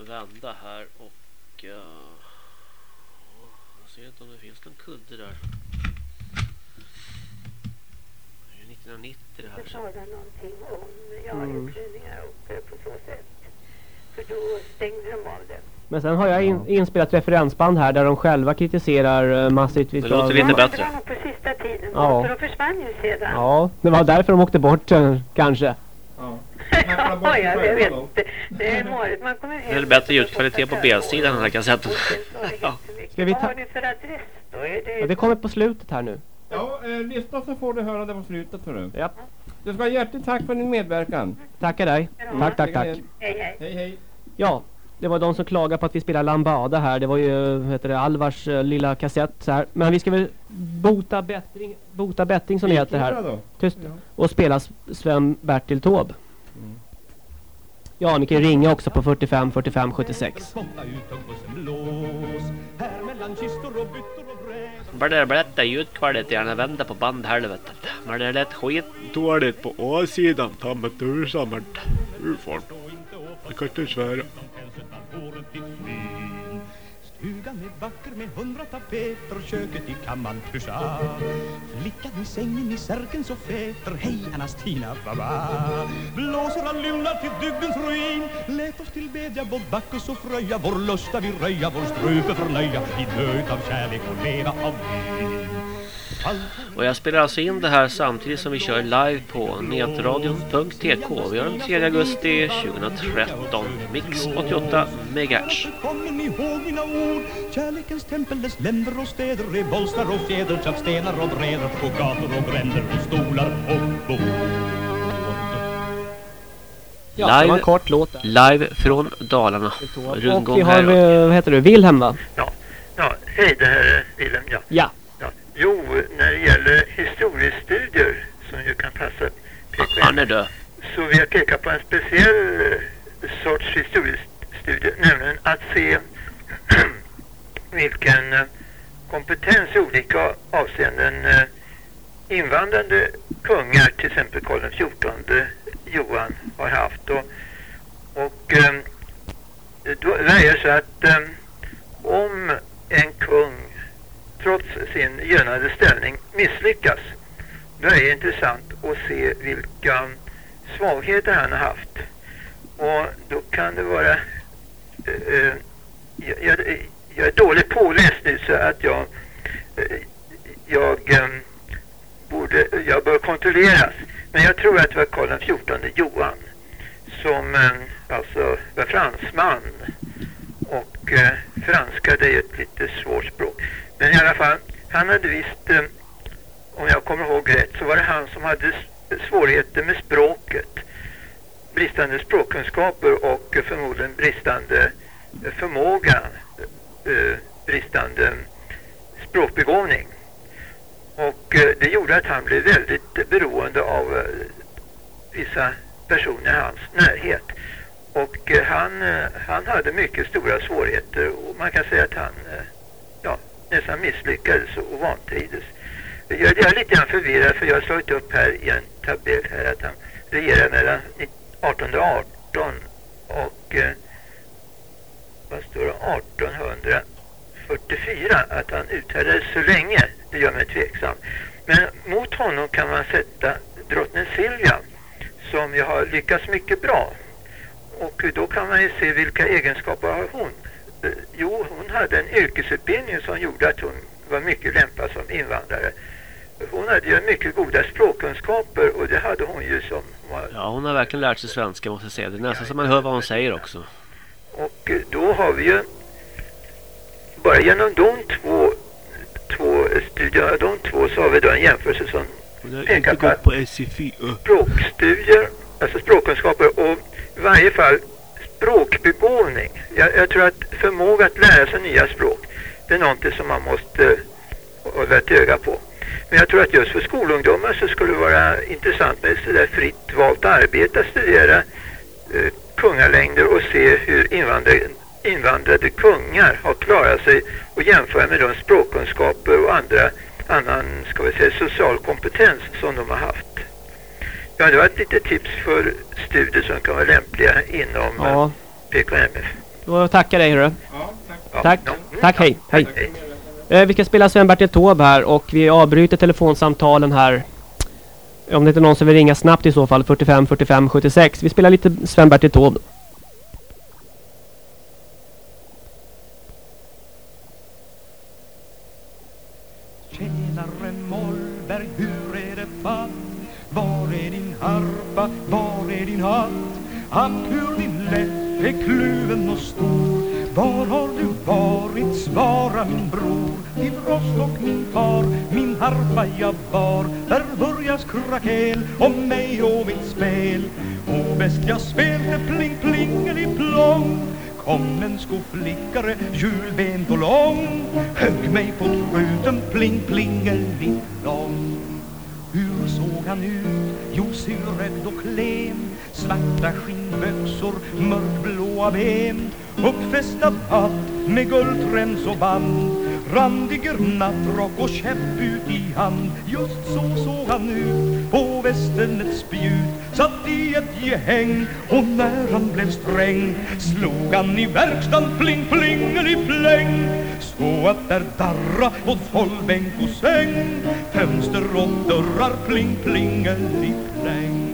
vända här och... Uh, jag ser inte om det finns någon kudde där. Det är 1990 det här. Talar någonting om ja, Mm. och eh, på så sätt. För då stängde de av det. Men sen har jag in, inspelat referensband här där de själva kritiserar uh, massivt. Det låter lite Ja, bättre. Nog på sista tiden. Ja. För de försvann ju sedan. Ja, det var därför de åkte bort eh, kanske. ja. Ja, jag vet inte. Det är målet. Man kommer hem. Det är bättre ljudkvalitet på B-sidan den här kassetten. Ja. Ska vi Vad ta... har ni för adress då? Det... Ja, det kommer på slutet här nu. Ja, eh, lyssna så får du höra det på slutet för du. Ja. Du ska ha hjärtligt tack för din medverkan. Tackar dig. Tack, tack, tack. Hej, hej. Hej, hej. Ja, det var de som klagade på att vi spelar Lambada här. Det var ju, vad heter det, Alvars eh, lilla kassett så här. Men vi ska väl bota bättring, bota bättring som det heter här. då? Tyst. Ja. Och spela S- Sven-Bertil Taube. Ja, ni kan ringa också på 45 45 76. Spotta ut och och berätta ljudkvaliteten vända på bandhelvetet. Men det lät skitdåligt på A-sidan. Ta mig tusan men hur fan? Jag kan inte svära. Stugan är vacker med hundra tapeter Köket i kammaren pyscha Flickan i sängen i särken så feter Hej Anastina baba Blåser han lymnar till dygdens ruin Lät oss till bedja både Bacchus och Fröja Vår lusta vi röja, vår strupe förnöja I nöd av kärlek och leva av vin Och jag spelar alltså in det här samtidigt som vi kör live på netradion.tk. Vi har den 3 augusti 2013. Mix 88 MHz. Kommer ni ihåg mina ord? Kärlekens tempel, dess länder och städer är bolstrar och fjäder samt stenar och brädor på gator och gränder och stolar och bord. Ja, Live, kort låt live från Dalarna. Och Rundgång vi har, här. eh, vad heter du, Wilhelm va? Ja, hej det här är Wilhelm. Ja. Ja. ja. Jo, när det gäller historiestudier som ju kan passa Han är död. så vill jag peka på en speciell eh, sorts historiestudie, nämligen att se vilken eh, kompetens i olika avseenden eh, invandrande kungar, till exempel Karl XIV Johan, har haft. Och, och ehm, då är det så att ehm, om en kung trots sin gynnade ställning misslyckas, då är det intressant att se vilka svagheter han har haft. Och då kan det vara... eh, eh, jag, jag, jag är dåligt påläst nu så att jag... Eh, jag ehm, borde... Jag bör kontrolleras. Men jag tror att det var Karl XIV Johan som ehm, alltså var fransman. Och eh, franska det är ju ett lite svårt språk. Men i alla fall, han hade visst, ehm, om jag kommer ihåg rätt, så var det han som hade svårigheter med språket. Bristande språkkunskaper och förmodligen bristande eh, förmåga, eh, bristande språkbegåvning. Och eh, det gjorde att han blev väldigt beroende av eh, vissa personer i hans närhet. Och eh, han, eh, han hade mycket stora svårigheter och man kan säga att han eh, ja, nästan misslyckades och vantrivdes. Jag, jag är lite grann förvirrad för jag har slagit upp här i en tabell här att han regerade mellan 1818 och eh, vad står det? 1844 att han uthärdade så länge. Det gör mig tveksam. Men mot honom kan man sätta drottning Silvia som ju har lyckats mycket bra. Och då kan man ju se vilka egenskaper har hon. Eh, Jo, hon hade en yrkesutbildning som gjorde att hon var mycket lämpad som invandrare. Hon hade ju mycket goda språkkunskaper och det hade hon ju som var Ja, hon har verkligen lärt sig svenska måste jag säga. Det är nästan som man hör vad hon säger också. Och eh, då har vi ju bara genom de två, två studier, de två så har vi då en jämförelse som pekar på på SFI. språkstudier, alltså språkkunskaper och i varje fall språkbegåvning. Jag, jag tror att förmåga att lära sig nya språk, det är någonting som man måste eh, hålla ett öga på. Men jag tror att just för skolungdomar så skulle det vara intressant med sådär fritt valt arbete att studera eh, kungalängder och se hur invandrare, invandrade kungar har klarat sig och jämföra med de språkkunskaper och andra annan ska vi säga, social kompetens som de har haft. Ja, det var ett litet tips för studier som kan vara lämpliga inom Ja. eh, PKMF. Då tackar dig hörru. Tack. Ja. Tack, hej. Hej. Eh, vi ska spela Sven-Bertil Taube här och vi avbryter telefonsamtalen här. Om det inte är någon som vill ringa snabbt i så fall. 45 45 76. Vi spelar lite Sven-Bertil Taube. Skoflickare, hjulbent och lång. Högg mig på truten, pling plingeliplong Hur såg han ut? Jo, surrädd och klen. Svarta skinnbyxor, mörkblåa ben. Uppfästad hatt med guldträns och band. Randig nattrock och käpp ut i hand. Just så såg han ut på västen ett spjut. Satt i ett gehäng. Och när han blev sträng Slog han i verkstan pling plingelipläng Så att där darra åt fållbänk och säng Fönster och dörrar pling plingelipläng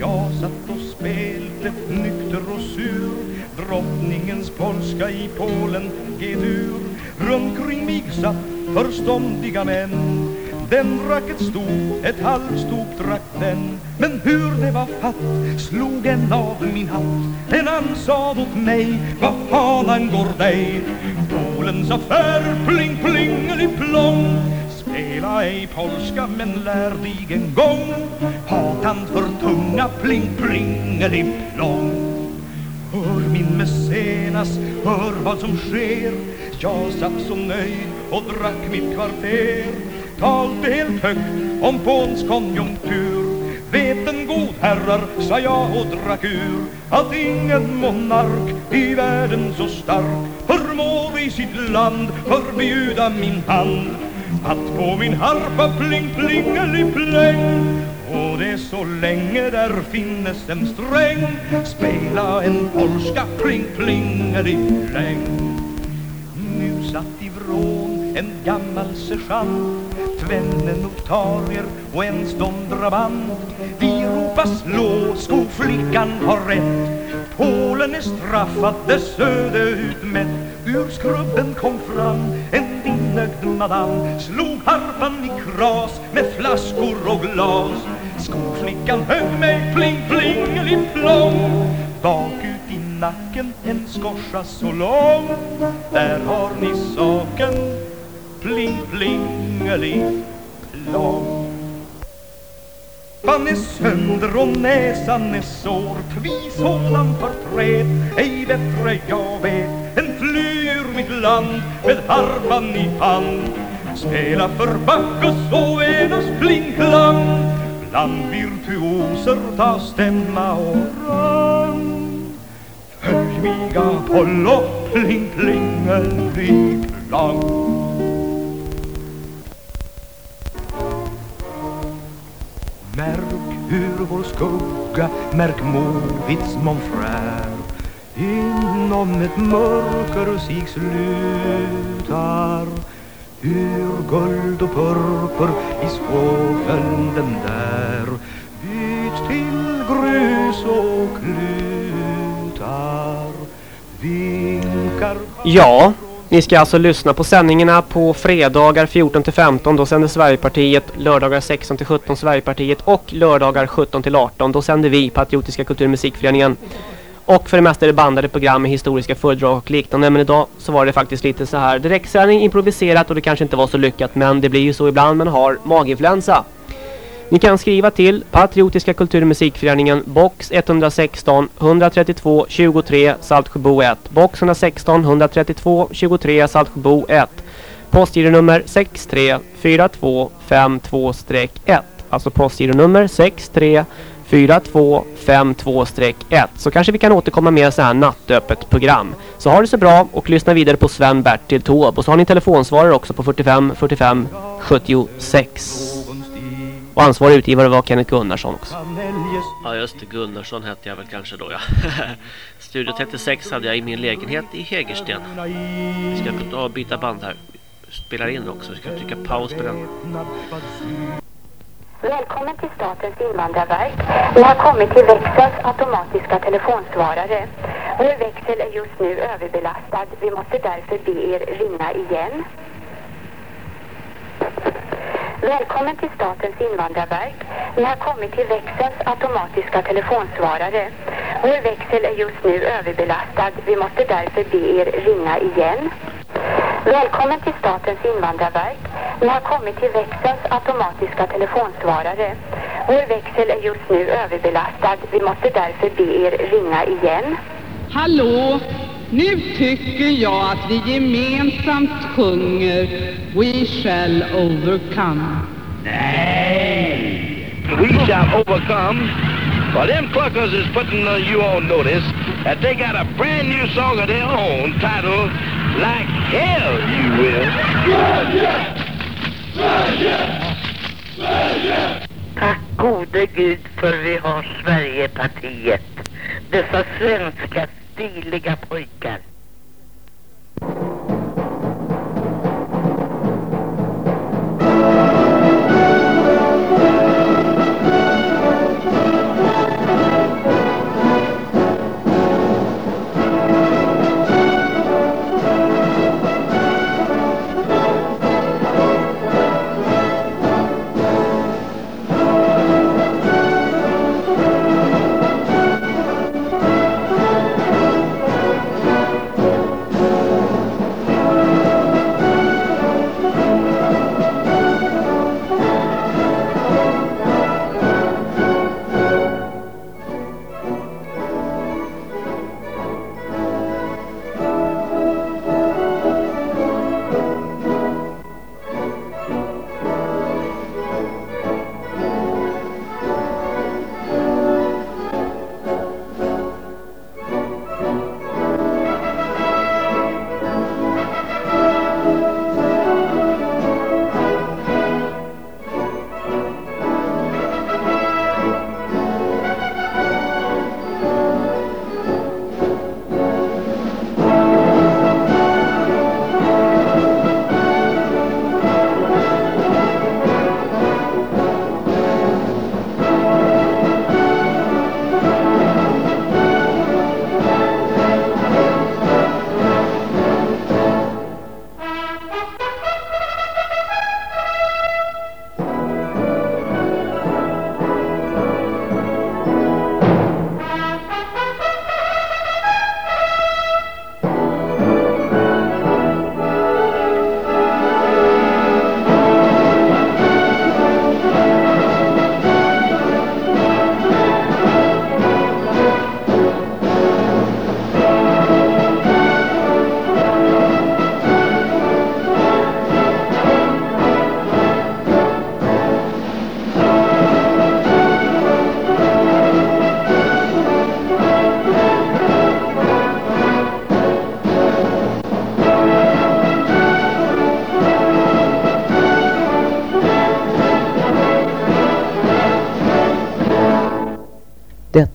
jag satt och spelte nykter och sur Drottningens polska i Polen G-dur. Runt kring mig satt förståndiga män. Den drack ett stort, ett halvstort drack den. Men hur det var fatt slog en av min hatt. En annan sa åt mig, vad fan angår dig? Polens affär, pling plingeliplong Spela ej polska men lär dig en gång. Hatan för tunga pling plingeliplong Hör min mecenas, hör vad som sker. Jag satt så nöjd och drack mitt kvarter. Talte helt högt om Polens konjunktur. Veten god herrar, sa jag och drack ur Att ingen monark i världen så stark Förmår i sitt land förbjuda min hand. Att på min harpa pling plingelipläng och det så länge där finnes en sträng Spela en polska pling plingelipläng Nu satt i vrån en gammal sergeant Vänner, notarier och en ståndraband Vi ropar slå, skoflickan har rätt. Polen är straffad, dess öde utmätt. Ur skrubben kom fram en inögd madam. Slog harpan i kras med flaskor och glas. Skoflickan högg mig pling plingeliplong Bak ut i nacken en skorsa så lång. Där har ni saken pling plingeli plong Pannan är sönder och näsan är sår. Tvi sådan förtret Ej bättre jag vet Än flyr mitt land med harpan i hand. Spela för Bacchus och Venus plingklang Bland virtuoser ta stämma och rang. Följ mig Apollo. Pling plingeli Märk hur vår skugga, märk Movits Monfrär Inom ett mörker sig slutar Ur guld och purpur i skåfölden där. Byts till grus och klutar Vinkar Ja, ni ska alltså lyssna på sändningarna på fredagar 14-15. Då sänder Sverigepartiet. Lördagar 16-17 Sverigepartiet. Och lördagar 17-18. Då sänder vi Patriotiska kulturmusikföreningen. Och för det mesta är det bandade program med historiska föredrag och liknande. Men idag så var det faktiskt lite så här direktsändning, improviserat och det kanske inte var så lyckat. Men det blir ju så ibland man har maginfluensa. Ni kan skriva till Patriotiska kulturmusikföreningen box 116 132 23 Saltsjöbo 1 box 116 132 23 Saltsjöbo 1 postgironummer 634252-1 alltså postgironummer 634252-1 så kanske vi kan återkomma med så här nattöppet program. Så ha det så bra och lyssna vidare på Sven Bertil Taube. Och så har ni telefonsvarare också på 45 45 76 och ansvarig utgivare var Kenneth Gunnarsson också. Ja just det, Gunnarsson hette jag väl kanske då ja. Studio 36 hade jag i min lägenhet i Hägersten. Vi ska ta byta band här. Spelar in också, vi ska trycka paus på den. Välkommen till Statens invandrarverk. Ni har kommit till växelns automatiska telefonsvarare. Vår växel är just nu överbelastad. Vi måste därför be er ringa igen. Välkommen till Statens invandrarverk. Ni har kommit till växelns automatiska telefonsvarare. Vår växel är just nu överbelastad. Vi måste därför be er ringa igen. Välkommen till Statens invandrarverk. Ni har kommit till växelns automatiska telefonsvarare. Vår växel är just nu överbelastad. Vi måste därför be er ringa igen. Hallå! Nu tycker jag att vi gemensamt sjunger We shall overcome. Nej! We shall overcome. Well, them cluckers is putting uh, you on notice that they got a brand new song of their own titled Like Hell You Will. Tack gode Gud för vi har Sverigepartiet. Dessa svenska stiliga pojkar.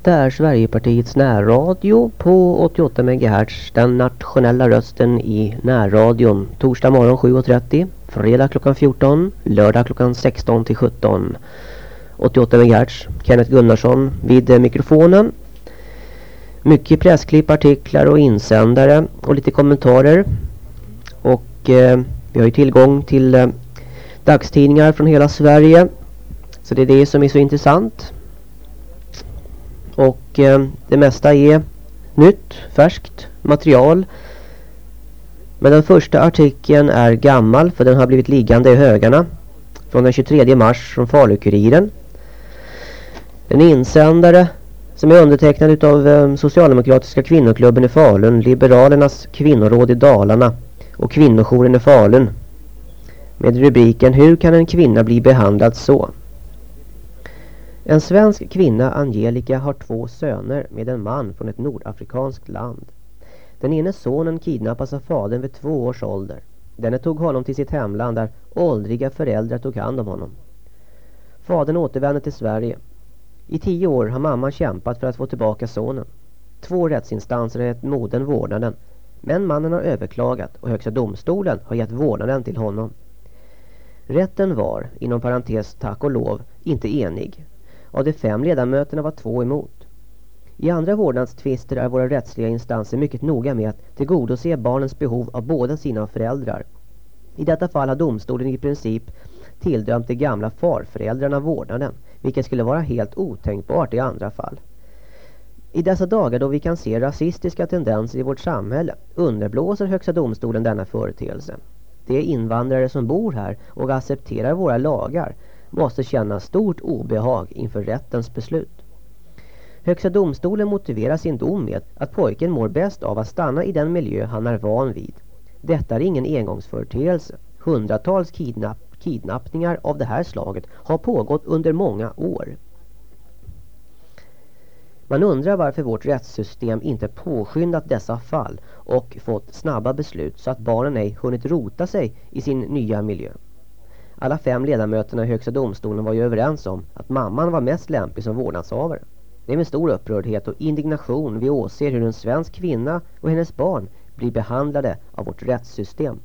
Detta är Sverigepartiets närradio på 88 MHz. Den nationella rösten i närradion. Torsdag morgon 7.30. Fredag klockan 14. Lördag klockan 16 till 17. 88 MHz. Kenneth Gunnarsson vid mikrofonen. Mycket pressklipp, artiklar och insändare och lite kommentarer. Och eh, vi har ju tillgång till eh, dagstidningar från hela Sverige. Så det är det som är så intressant. Och eh, det mesta är nytt, färskt material. Men den första artikeln är gammal för den har blivit liggande i högarna. Från den 23 mars från Falukuriren. En insändare som är undertecknad av eh, Socialdemokratiska kvinnoklubben i Falun, Liberalernas kvinnoråd i Dalarna och kvinnojouren i Falun. Med rubriken Hur kan en kvinna bli behandlad så? En svensk kvinna, Angelica, har två söner med en man från ett nordafrikanskt land. Den ene sonen kidnappas av fadern vid två års ålder. Denne tog honom till sitt hemland där åldriga föräldrar tog hand om honom. Fadern återvände till Sverige. I tio år har mamman kämpat för att få tillbaka sonen. Två rättsinstanser har gett modern vårdnaden. Men mannen har överklagat och Högsta domstolen har gett vårdnaden till honom. Rätten var, inom parentes tack och lov, inte enig. Av de fem ledamöterna var två emot. I andra vårdnadstvister är våra rättsliga instanser mycket noga med att tillgodose barnens behov av båda sina föräldrar. I detta fall har domstolen i princip tilldömt de gamla farföräldrarna vårdnaden, vilket skulle vara helt otänkbart i andra fall. I dessa dagar då vi kan se rasistiska tendenser i vårt samhälle underblåser Högsta domstolen denna företeelse. De invandrare som bor här och accepterar våra lagar måste känna stort obehag inför rättens beslut. Högsta domstolen motiverar sin dom med att pojken mår bäst av att stanna i den miljö han är van vid. Detta är ingen engångsföreteelse. Hundratals kidnapp kidnappningar av det här slaget har pågått under många år. Man undrar varför vårt rättssystem inte påskyndat dessa fall och fått snabba beslut så att barnen ej hunnit rota sig i sin nya miljö. Alla fem ledamöterna i Högsta domstolen var ju överens om att mamman var mest lämplig som vårdnadshavare. Det är med stor upprördhet och indignation vi åser hur en svensk kvinna och hennes barn blir behandlade av vårt rättssystem.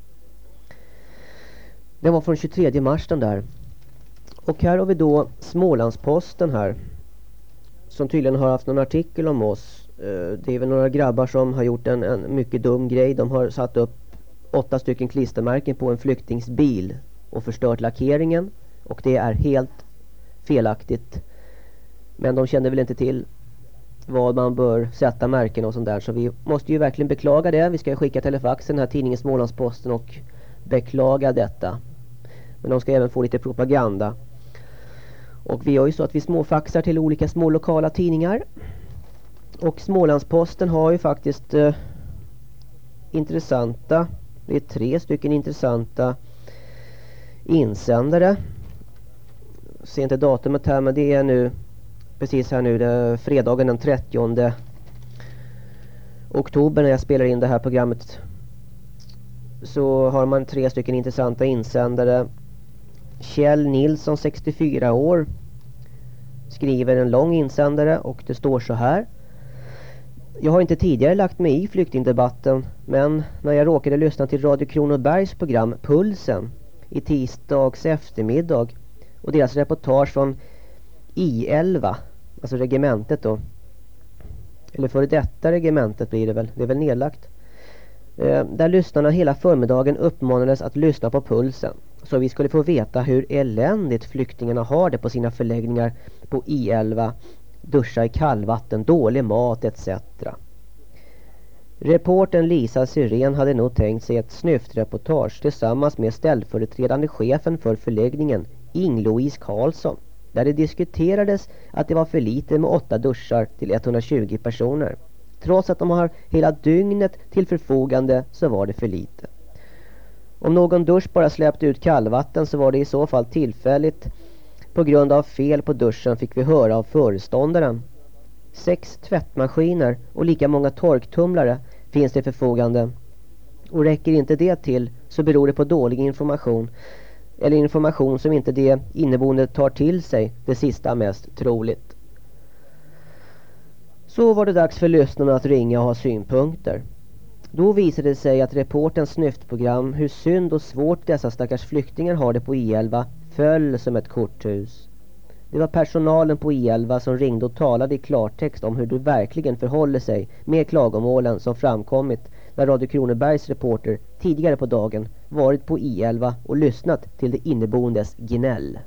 Det var från 23 mars den där. Och här har vi då Smålandsposten här. Som tydligen har haft någon artikel om oss. Eh, det är väl några grabbar som har gjort en, en mycket dum grej. De har satt upp åtta stycken klistermärken på en flyktingsbil och förstört lackeringen. Och det är helt felaktigt. Men de kände väl inte till vad man bör sätta märken och sånt där. Så vi måste ju verkligen beklaga det. Vi ska skicka telefaxen den här tidningen Smålandsposten och beklaga detta. Men de ska även få lite propaganda. Och vi gör ju så att vi småfaxar till olika små lokala tidningar. Och Smålandsposten har ju faktiskt eh, intressanta, det är tre stycken intressanta insändare. Jag ser inte datumet här men det är nu precis här nu, det fredagen den 30 oktober när jag spelar in det här programmet. Så har man tre stycken intressanta insändare. Kjell Nilsson, 64 år, skriver en lång insändare och det står så här. Jag har inte tidigare lagt mig i flyktingdebatten men när jag råkade lyssna till Radio Kronobergs program Pulsen i tisdags eftermiddag och deras reportage från I11, alltså regementet då. Eller före detta regementet blir det väl, det är väl nedlagt. Eh, där lyssnarna hela förmiddagen uppmanades att lyssna på pulsen. Så vi skulle få veta hur eländigt flyktingarna har det på sina förläggningar på I11. Duscha i kallvatten, dålig mat etc. Reporten Lisa Syrén hade nog tänkt sig ett snyftreportage tillsammans med ställföreträdande chefen för förläggningen, Ing-Louise Karlsson. Där det diskuterades att det var för lite med åtta duschar till 120 personer. Trots att de har hela dygnet till förfogande så var det för lite. Om någon dusch bara släppte ut kallvatten så var det i så fall tillfälligt. På grund av fel på duschen fick vi höra av föreståndaren. Sex tvättmaskiner och lika många torktumlare finns till förfogande. Och räcker inte det till så beror det på dålig information. Eller information som inte det inneboende tar till sig det sista mest troligt. Så var det dags för lyssnarna att ringa och ha synpunkter. Då visade det sig att reportens snyftprogram Hur synd och svårt dessa stackars flyktingar har det på e I11 föll som ett korthus. Det var personalen på e I11 som ringde och talade i klartext om hur det verkligen förhåller sig med klagomålen som framkommit när Radio Kronobergs reporter tidigare på dagen varit på e I11 och lyssnat till de inneboendes gnäll.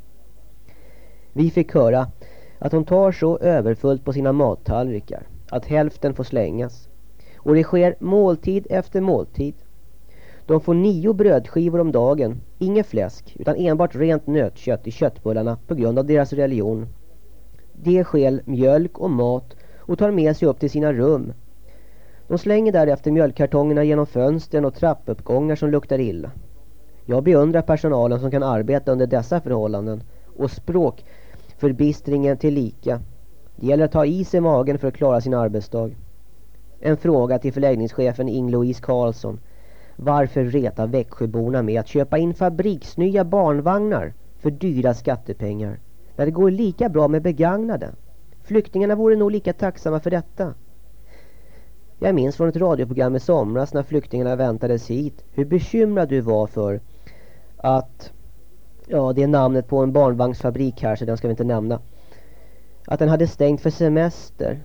Vi fick höra att hon tar så överfullt på sina mattallrikar att hälften får slängas. Och det sker måltid efter måltid. De får nio brödskivor om dagen, inget fläsk utan enbart rent nötkött i köttbullarna på grund av deras religion. De skäl mjölk och mat och tar med sig upp till sina rum. De slänger därefter mjölkkartongerna genom fönstren och trappuppgångar som luktar illa. Jag beundrar personalen som kan arbeta under dessa förhållanden och språk förbistringen till lika. Det gäller att ta is i magen för att klara sin arbetsdag. En fråga till förläggningschefen Ing-Louise Karlsson. Varför reta Växjöborna med att köpa in fabriksnya barnvagnar för dyra skattepengar? När det går lika bra med begagnade. Flyktingarna vore nog lika tacksamma för detta. Jag minns från ett radioprogram i somras när flyktingarna väntades hit hur bekymrad du var för att Ja, det är namnet på en barnvagnsfabrik här så den ska vi inte nämna. Att den hade stängt för semester.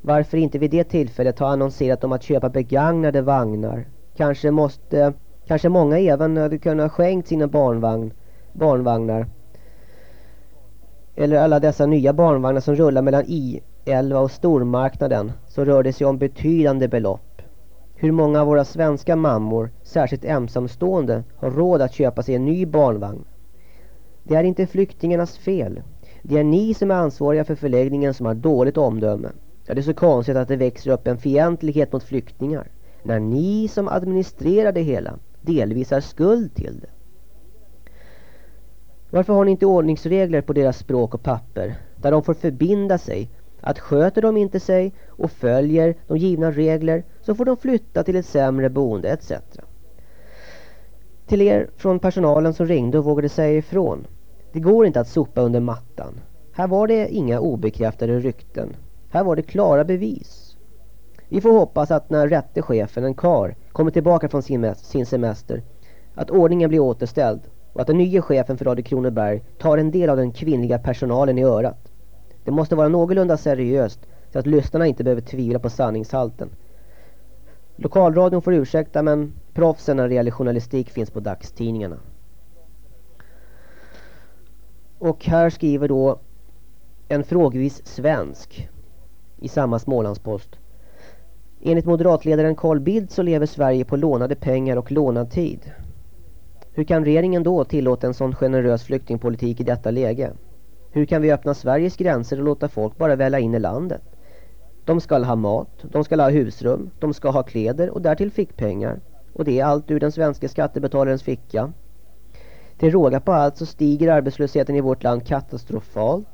Varför inte vid det tillfället ha annonserat om att köpa begagnade vagnar? Kanske måste... Kanske många även hade kunnat skänkt sina barnvagn, barnvagnar. Eller alla dessa nya barnvagnar som rullar mellan I11 och stormarknaden. Så rör det sig om betydande belopp. Hur många av våra svenska mammor, särskilt ensamstående, har råd att köpa sig en ny barnvagn? Det är inte flyktingarnas fel. Det är ni som är ansvariga för förläggningen som har dåligt omdöme. Ja, det är så konstigt att det växer upp en fientlighet mot flyktingar. När ni som administrerar det hela delvis har skuld till det. Varför har ni inte ordningsregler på deras språk och papper? Där de får förbinda sig att sköter de inte sig och följer de givna regler så får de flytta till ett sämre boende etc. Till er från personalen som ringde och vågade säga ifrån. Det går inte att sopa under mattan. Här var det inga obekräftade rykten. Här var det klara bevis. Vi får hoppas att när rätte chefen, en kar, kommer tillbaka från sin, sin semester att ordningen blir återställd och att den nya chefen för Radio Kronoberg tar en del av den kvinnliga personalen i örat. Det måste vara någorlunda seriöst så att lyssnarna inte behöver tvivla på sanningshalten. Lokalradion får ursäkta men proffsen när det gäller journalistik finns på dagstidningarna. Och här skriver då en frågvis svensk i samma Smålandspost. Enligt moderatledaren Carl Bildt så lever Sverige på lånade pengar och lånad tid. Hur kan regeringen då tillåta en sån generös flyktingpolitik i detta läge? Hur kan vi öppna Sveriges gränser och låta folk bara välla in i landet? De ska ha mat, de ska ha husrum, de ska ha kläder och därtill fickpengar. Och det är allt ur den svenska skattebetalarens ficka. Till råga på allt så stiger arbetslösheten i vårt land katastrofalt.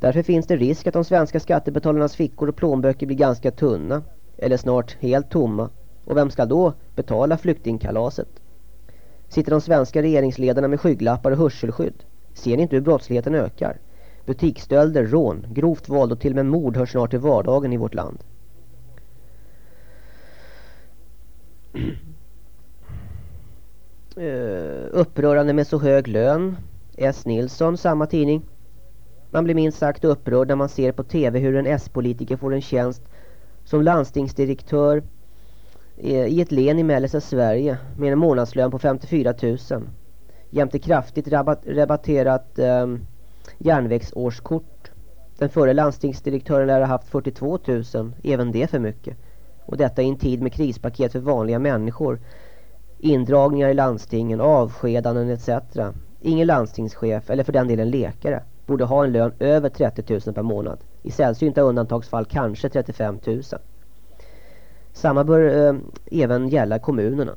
Därför finns det risk att de svenska skattebetalarnas fickor och plånböcker blir ganska tunna. Eller snart helt tomma. Och vem ska då betala flyktingkalaset? Sitter de svenska regeringsledarna med skygglappar och hörselskydd? Ser ni inte hur brottsligheten ökar? Butiksstölder, rån, grovt våld och till och med mord hör snart till vardagen i vårt land. Uh, upprörande med så hög lön. S. Nilsson, samma tidning. Man blir minst sagt upprörd när man ser på tv hur en S-politiker får en tjänst som landstingsdirektör eh, i ett län i mellersta Sverige med en månadslön på 54 000. Jämte kraftigt rabatt, rabatterat eh, järnvägsårskort. Den förre landstingsdirektören lär ha haft 42 000, även det för mycket. Och detta i en tid med krispaket för vanliga människor indragningar i landstingen, avskedanden etc. Ingen landstingschef, eller för den delen läkare, borde ha en lön över 30 000 per månad. I sällsynta undantagsfall kanske 35 000. Samma bör eh, även gälla kommunerna.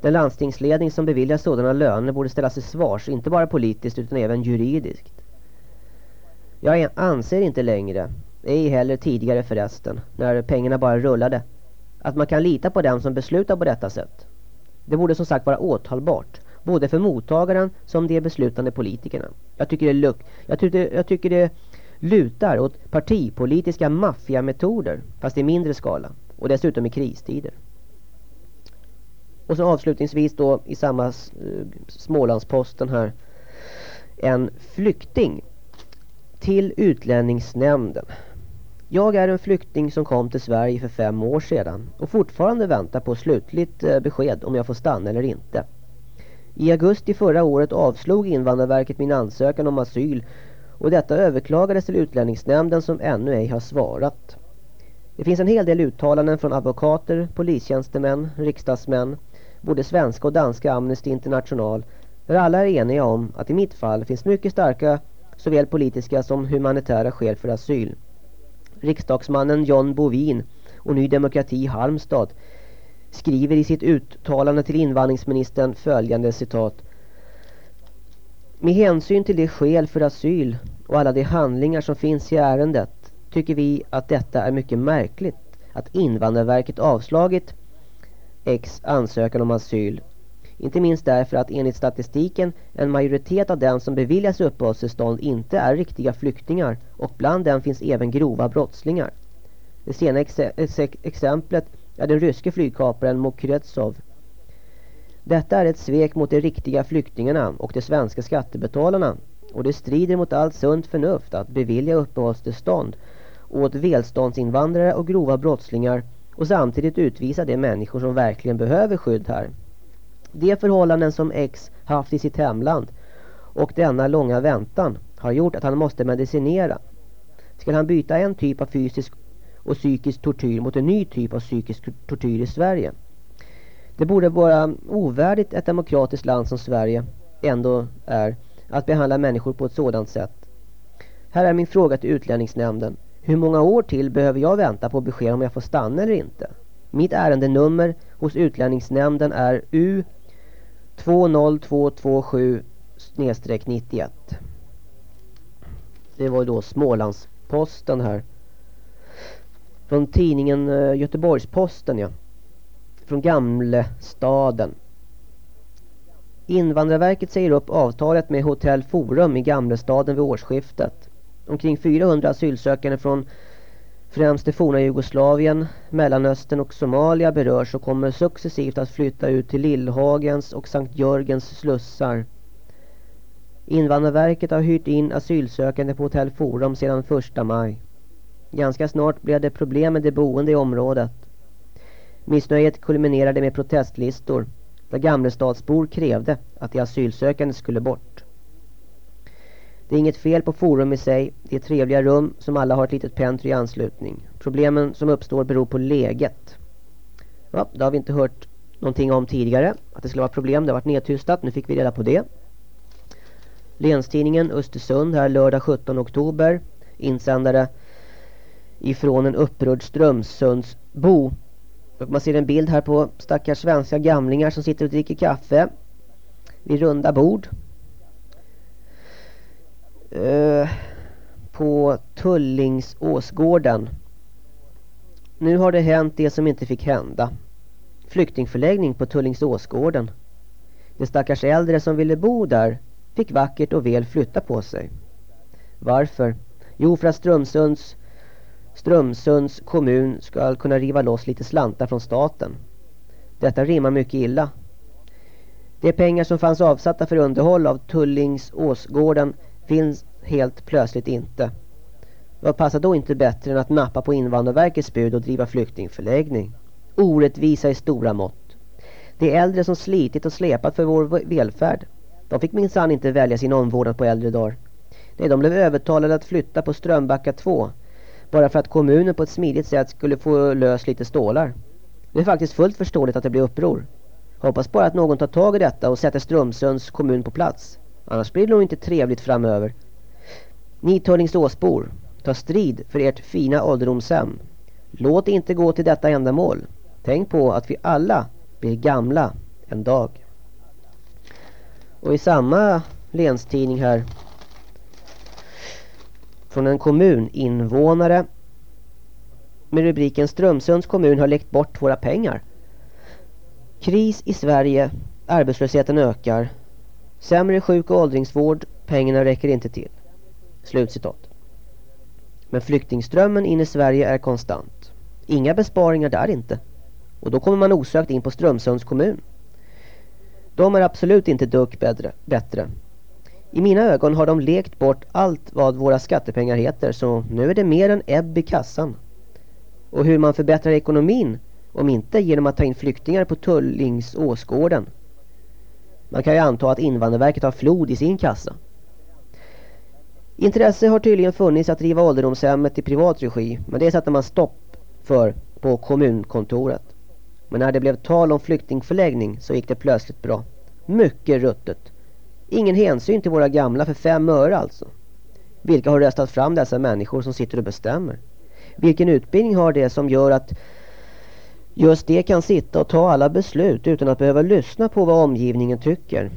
Den landstingsledning som beviljar sådana löner borde ställas till svars, inte bara politiskt utan även juridiskt. Jag anser inte längre, ej heller tidigare förresten, när pengarna bara rullade, att man kan lita på den som beslutar på detta sätt. Det borde som sagt vara åtalbart. Både för mottagaren som de beslutande politikerna. Jag tycker det, luk jag tycker, jag tycker det lutar åt partipolitiska maffiametoder fast i mindre skala och dessutom i kristider. Och så avslutningsvis då i samma Smålandsposten här en flykting till utlänningsnämnden. Jag är en flykting som kom till Sverige för fem år sedan och fortfarande väntar på slutligt eh, besked om jag får stanna eller inte. I augusti förra året avslog Invandrarverket min ansökan om asyl och detta överklagades till utlänningsnämnden som ännu ej har svarat. Det finns en hel del uttalanden från advokater, polistjänstemän, riksdagsmän, både svenska och danska Amnesty International där alla är eniga om att i mitt fall finns mycket starka såväl politiska som humanitära skäl för asyl. Riksdagsmannen John Bovin och Ny Demokrati Halmstad skriver i sitt uttalande till invandringsministern följande citat. Med hänsyn till de skäl för asyl och alla de handlingar som finns i ärendet tycker vi att detta är mycket märkligt att Invandrarverket avslagit X ansökan om asyl. Inte minst därför att enligt statistiken en majoritet av den som beviljas uppehållstillstånd inte är riktiga flyktingar och bland dem finns även grova brottslingar. Det senare ex ex exemplet är den ryske flygkaparen Mokretsov. Detta är ett svek mot de riktiga flyktingarna och de svenska skattebetalarna och det strider mot allt sunt förnuft att bevilja uppehållstillstånd åt välståndsinvandrare och grova brottslingar och samtidigt utvisa de människor som verkligen behöver skydd här. De förhållanden som X haft i sitt hemland och denna långa väntan har gjort att han måste medicinera. Ska han byta en typ av fysisk och psykisk tortyr mot en ny typ av psykisk tortyr i Sverige? Det borde vara ovärdigt ett demokratiskt land som Sverige ändå är att behandla människor på ett sådant sätt. Här är min fråga till utlänningsnämnden. Hur många år till behöver jag vänta på besked om jag får stanna eller inte? Mitt ärendenummer hos utlänningsnämnden är U 20227-91. Det var då Smålandsposten här. Från tidningen uh, Göteborgsposten ja. Från Gamlestaden. Invandrarverket säger upp avtalet med Hotell Forum i Gamlestaden vid årsskiftet. Omkring 400 asylsökande från främst det forna Jugoslavien, Mellanöstern och Somalia berörs och kommer successivt att flytta ut till Lillhagens och Sankt Jörgens slussar. Invandrarverket har hyrt in asylsökande på Hotell Forum sedan 1 maj. Ganska snart blev det problem med de boende i området. Missnöjet kulminerade med protestlistor där Gamlestadsbor krävde att de asylsökande skulle bort. Det är inget fel på forum i sig. Det är trevliga rum som alla har ett litet pentry i anslutning. Problemen som uppstår beror på läget. Ja, det har vi inte hört någonting om tidigare. Att det skulle vara problem, det har varit nedtystat. Nu fick vi reda på det. Länstidningen Östersund här lördag 17 oktober. Insändare ifrån en upprörd Strömsundsbo. Och man ser en bild här på stackars svenska gamlingar som sitter och dricker kaffe vid runda bord. Uh, på Tullingsåsgården. Nu har det hänt det som inte fick hända. Flyktingförläggning på Tullingsåsgården. De stackars äldre som ville bo där fick vackert och väl flytta på sig. Varför? Jo, för att Strömsunds Strömsunds kommun ska kunna riva loss lite slantar från staten. Detta rimmar mycket illa. De pengar som fanns avsatta för underhåll av Tullingsåsgården finns helt plötsligt inte. Vad passar då inte bättre än att nappa på Invandrarverkets bud och driva flyktingförläggning? Orättvisa i stora mått. De äldre som slitit och släpat för vår välfärd. De fick minsann inte välja sin omvårdnad på äldre dagar. Nej, de blev övertalade att flytta på Strömbacka 2 bara för att kommunen på ett smidigt sätt skulle få lös lite stålar. Det är faktiskt fullt förståeligt att det blir uppror. Hoppas bara att någon tar tag i detta och sätter Strömsunds kommun på plats. Annars blir det nog inte trevligt framöver. Ni Törningsåsbor. ta strid för ert fina ålderdomshem. Låt det inte gå till detta ändamål. Tänk på att vi alla blir gamla en dag. Och i samma länstidning här från en kommuninvånare med rubriken Strömsunds kommun har läckt bort våra pengar. Kris i Sverige, arbetslösheten ökar. Sämre sjuk- och åldringsvård, pengarna räcker inte till. Slutcitat. Men flyktingströmmen in i Sverige är konstant. Inga besparingar där inte. Och då kommer man osökt in på Strömsunds kommun. De är absolut inte dugg bättre. I mina ögon har de lekt bort allt vad våra skattepengar heter så nu är det mer än ebb i kassan. Och hur man förbättrar ekonomin om inte genom att ta in flyktingar på Tullingsåsgården. Man kan ju anta att Invandrarverket har flod i sin kassa. Intresse har tydligen funnits att driva ålderdomshemmet i privat regi men det satte man stopp för på kommunkontoret. Men när det blev tal om flyktingförläggning så gick det plötsligt bra. Mycket ruttet. Ingen hänsyn till våra gamla för fem öre alltså. Vilka har röstat fram dessa människor som sitter och bestämmer? Vilken utbildning har det som gör att just det kan sitta och ta alla beslut utan att behöva lyssna på vad omgivningen tycker?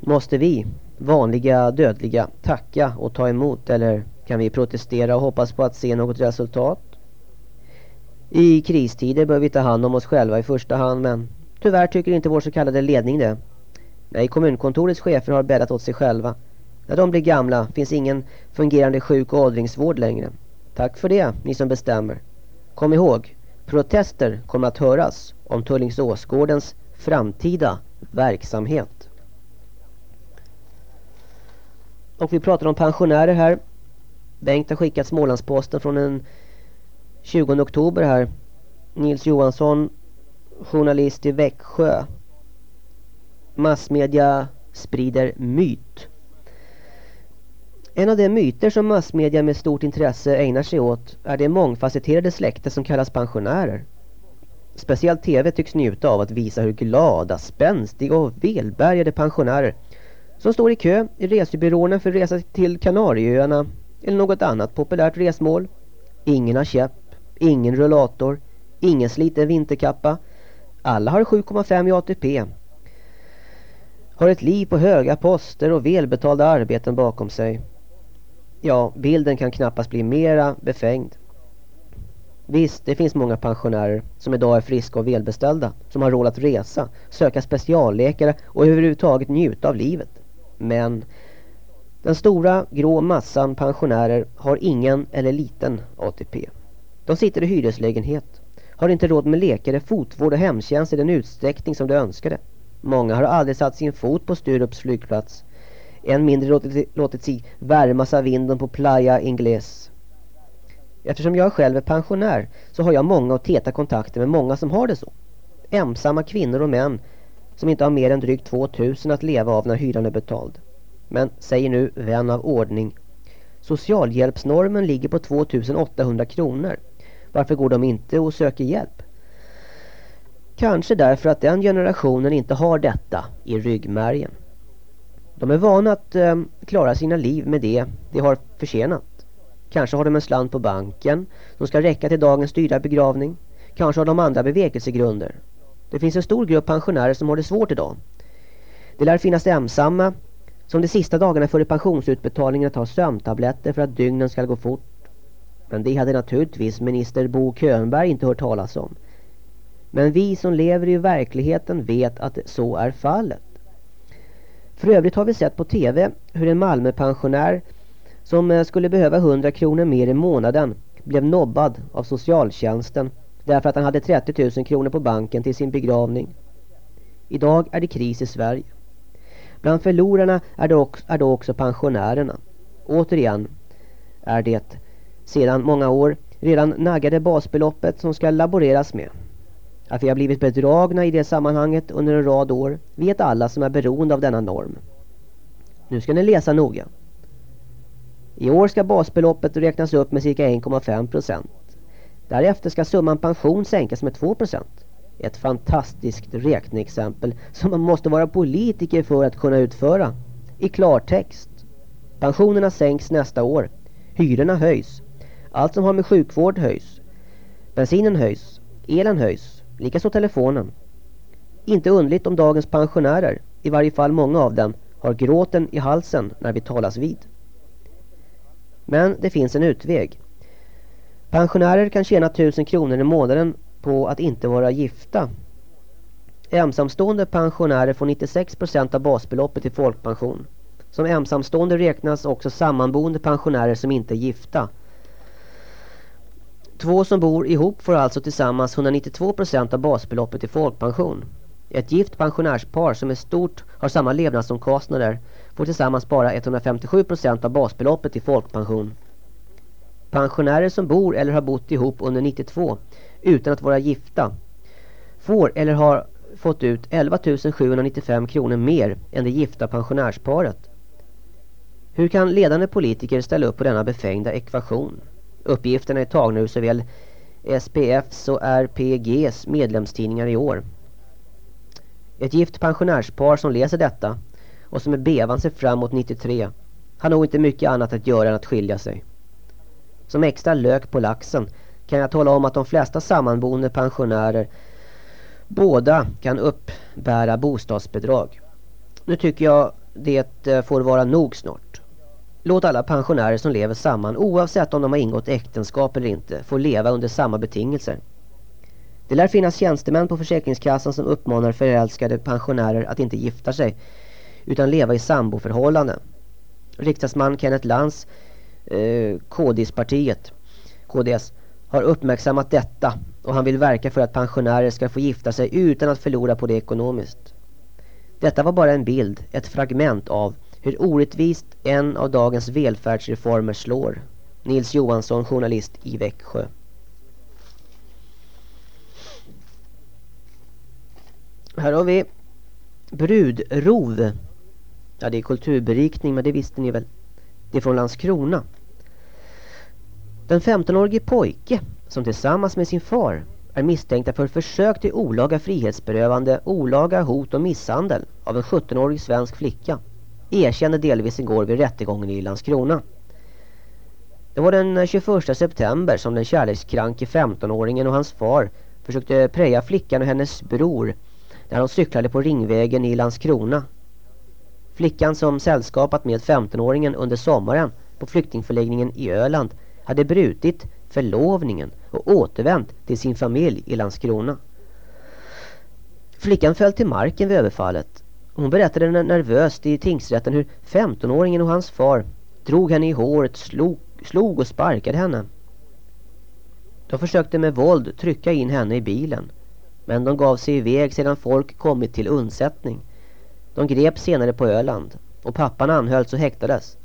Måste vi, vanliga dödliga, tacka och ta emot eller kan vi protestera och hoppas på att se något resultat? I kristider bör vi ta hand om oss själva i första hand men tyvärr tycker inte vår så kallade ledning det. Nej, kommunkontorets chefer har bäddat åt sig själva. När de blir gamla finns ingen fungerande sjuk- och åldringsvård längre. Tack för det, ni som bestämmer. Kom ihåg, protester kommer att höras om Tullingsåsgårdens framtida verksamhet. Och vi pratar om pensionärer här. Bengt har skickat Smålandsposten från den 20 oktober här. Nils Johansson, journalist i Växjö. Massmedia sprider myt. En av de myter som massmedia med stort intresse ägnar sig åt är det mångfacetterade släkte som kallas pensionärer. Speciellt TV tycks njuta av att visa hur glada, spänstiga och välbärgade pensionärer som står i kö i resebyråerna för resa till Kanarieöarna eller något annat populärt resmål. Ingen har käpp, ingen rullator, ingen sliten vinterkappa. Alla har 7,5 i ATP. Har ett liv på höga poster och välbetalda arbeten bakom sig. Ja, bilden kan knappast bli mera befängd. Visst, det finns många pensionärer som idag är friska och välbeställda, som har råd att resa, söka specialläkare och överhuvudtaget njuta av livet. Men den stora grå massan pensionärer har ingen eller liten ATP. De sitter i hyreslägenhet, har inte råd med läkare, fotvård och hemtjänst i den utsträckning som de önskade. Många har aldrig satt sin fot på Sturups flygplats än mindre låtit, låtit sig värmas av vinden på Playa Ingles. Eftersom jag själv är pensionär så har jag många och täta kontakter med många som har det så. Ensamma kvinnor och män som inte har mer än drygt 2000 att leva av när hyran är betald. Men säger nu vän av ordning. Socialhjälpsnormen ligger på 2800 kronor. Varför går de inte och söker hjälp? Kanske därför att den generationen inte har detta i ryggmärgen. De är vana att eh, klara sina liv med det de har förtjänat. Kanske har de en slant på banken som ska räcka till dagens dyra begravning. Kanske har de andra bevekelsegrunder. Det finns en stor grupp pensionärer som har det svårt idag. Det lär finnas ensamma som de sista dagarna före pensionsutbetalningen tar sömntabletter för att dygnen ska gå fort. Men det hade naturligtvis minister Bo Könberg inte hört talas om. Men vi som lever i verkligheten vet att så är fallet. För övrigt har vi sett på tv hur en Malmöpensionär som eh, skulle behöva 100 kronor mer i månaden blev nobbad av socialtjänsten därför att han hade 30 000 kronor på banken till sin begravning. Idag är det kris i Sverige. Bland förlorarna är, det också, är då också pensionärerna. Återigen är det sedan många år redan naggade basbeloppet som ska laboreras med. Att vi har blivit bedragna i det sammanhanget under en rad år vet alla som är beroende av denna norm. Nu ska ni läsa noga. I år ska basbeloppet räknas upp med cirka 1,5 procent. Därefter ska summan pension sänkas med 2 procent. Ett fantastiskt räkneexempel som man måste vara politiker för att kunna utföra. I klartext. Pensionerna sänks nästa år. Hyrorna höjs. Allt som har med sjukvård höjs. Bensinen höjs. Elen höjs. Likaså telefonen. Inte undligt om dagens pensionärer, i varje fall många av dem, har gråten i halsen när vi talas vid. Men det finns en utväg. Pensionärer kan tjäna 1000 kronor i månaden på att inte vara gifta. Ensamstående pensionärer får 96% av basbeloppet i folkpension. Som ensamstående räknas också sammanboende pensionärer som inte är gifta. Två som bor ihop får alltså tillsammans 192% av basbeloppet i folkpension. Ett gift pensionärspar som är stort har samma levnadsomkostnader får tillsammans bara 157% av basbeloppet i folkpension. Pensionärer som bor eller har bott ihop under 92 utan att vara gifta får eller har fått ut 11 795 kronor mer än det gifta pensionärsparet. Hur kan ledande politiker ställa upp på denna befängda ekvation? Uppgifterna är tagna ur såväl SPFs och RPGs medlemstidningar i år. Ett gift pensionärspar som läser detta och som är bevan sig fram mot 93 har nog inte mycket annat att göra än att skilja sig. Som extra lök på laxen kan jag tala om att de flesta sammanboende pensionärer båda kan uppbära bostadsbidrag. Nu tycker jag det får vara nog snart. Låt alla pensionärer som lever samman oavsett om de har ingått äktenskap eller inte få leva under samma betingelser. Det lär finnas tjänstemän på Försäkringskassan som uppmanar förälskade pensionärer att inte gifta sig utan leva i samboförhållanden. Riksdagsman Kenneth Lantz, eh, KDS-partiet, KDS, har uppmärksammat detta och han vill verka för att pensionärer ska få gifta sig utan att förlora på det ekonomiskt. Detta var bara en bild, ett fragment av hur orättvist en av dagens välfärdsreformer slår. Nils Johansson, journalist i Växjö. Här har vi Brudrov. Ja, det är kulturberikning, men det visste ni väl. Det är från Landskrona. Den 15-årige pojke som tillsammans med sin far är misstänkta för försök till olaga frihetsberövande, olaga hot och misshandel av en 17-årig svensk flicka erkände delvis igår vid rättegången i Landskrona. Det var den eh, 21 september som den kärlekskranke 15-åringen och hans far försökte preja flickan och hennes bror när de cyklade på Ringvägen i Landskrona. Flickan som sällskapat med 15-åringen under sommaren på flyktingförläggningen i Öland hade brutit förlovningen och återvänt till sin familj i Landskrona. Flickan föll till marken vid överfallet. Hon berättade nervöst i tingsrätten hur 15-åringen och hans far drog henne i håret, slog, slog och sparkade henne. De försökte med våld trycka in henne i bilen. Men de gav sig iväg sedan folk kommit till undsättning. De greps senare på Öland och pappan anhölls och häktades.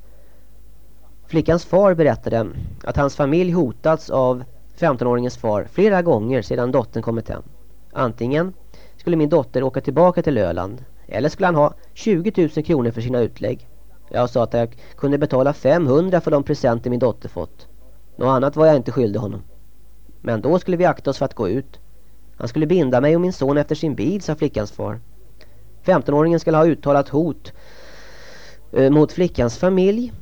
Flickans far berättade att hans familj hotats av 15-åringens far flera gånger sedan dottern kommit hem. Antingen skulle min dotter åka tillbaka till Öland eller skulle han ha 20 000 kronor för sina utlägg. Jag sa att jag kunde betala 500 för de presenter min dotter fått. Något annat var jag inte skyldig honom. Men då skulle vi akta oss för att gå ut. Han skulle binda mig och min son efter sin bil, sa flickans far. 15-åringen skulle ha uttalat hot eh, mot flickans familj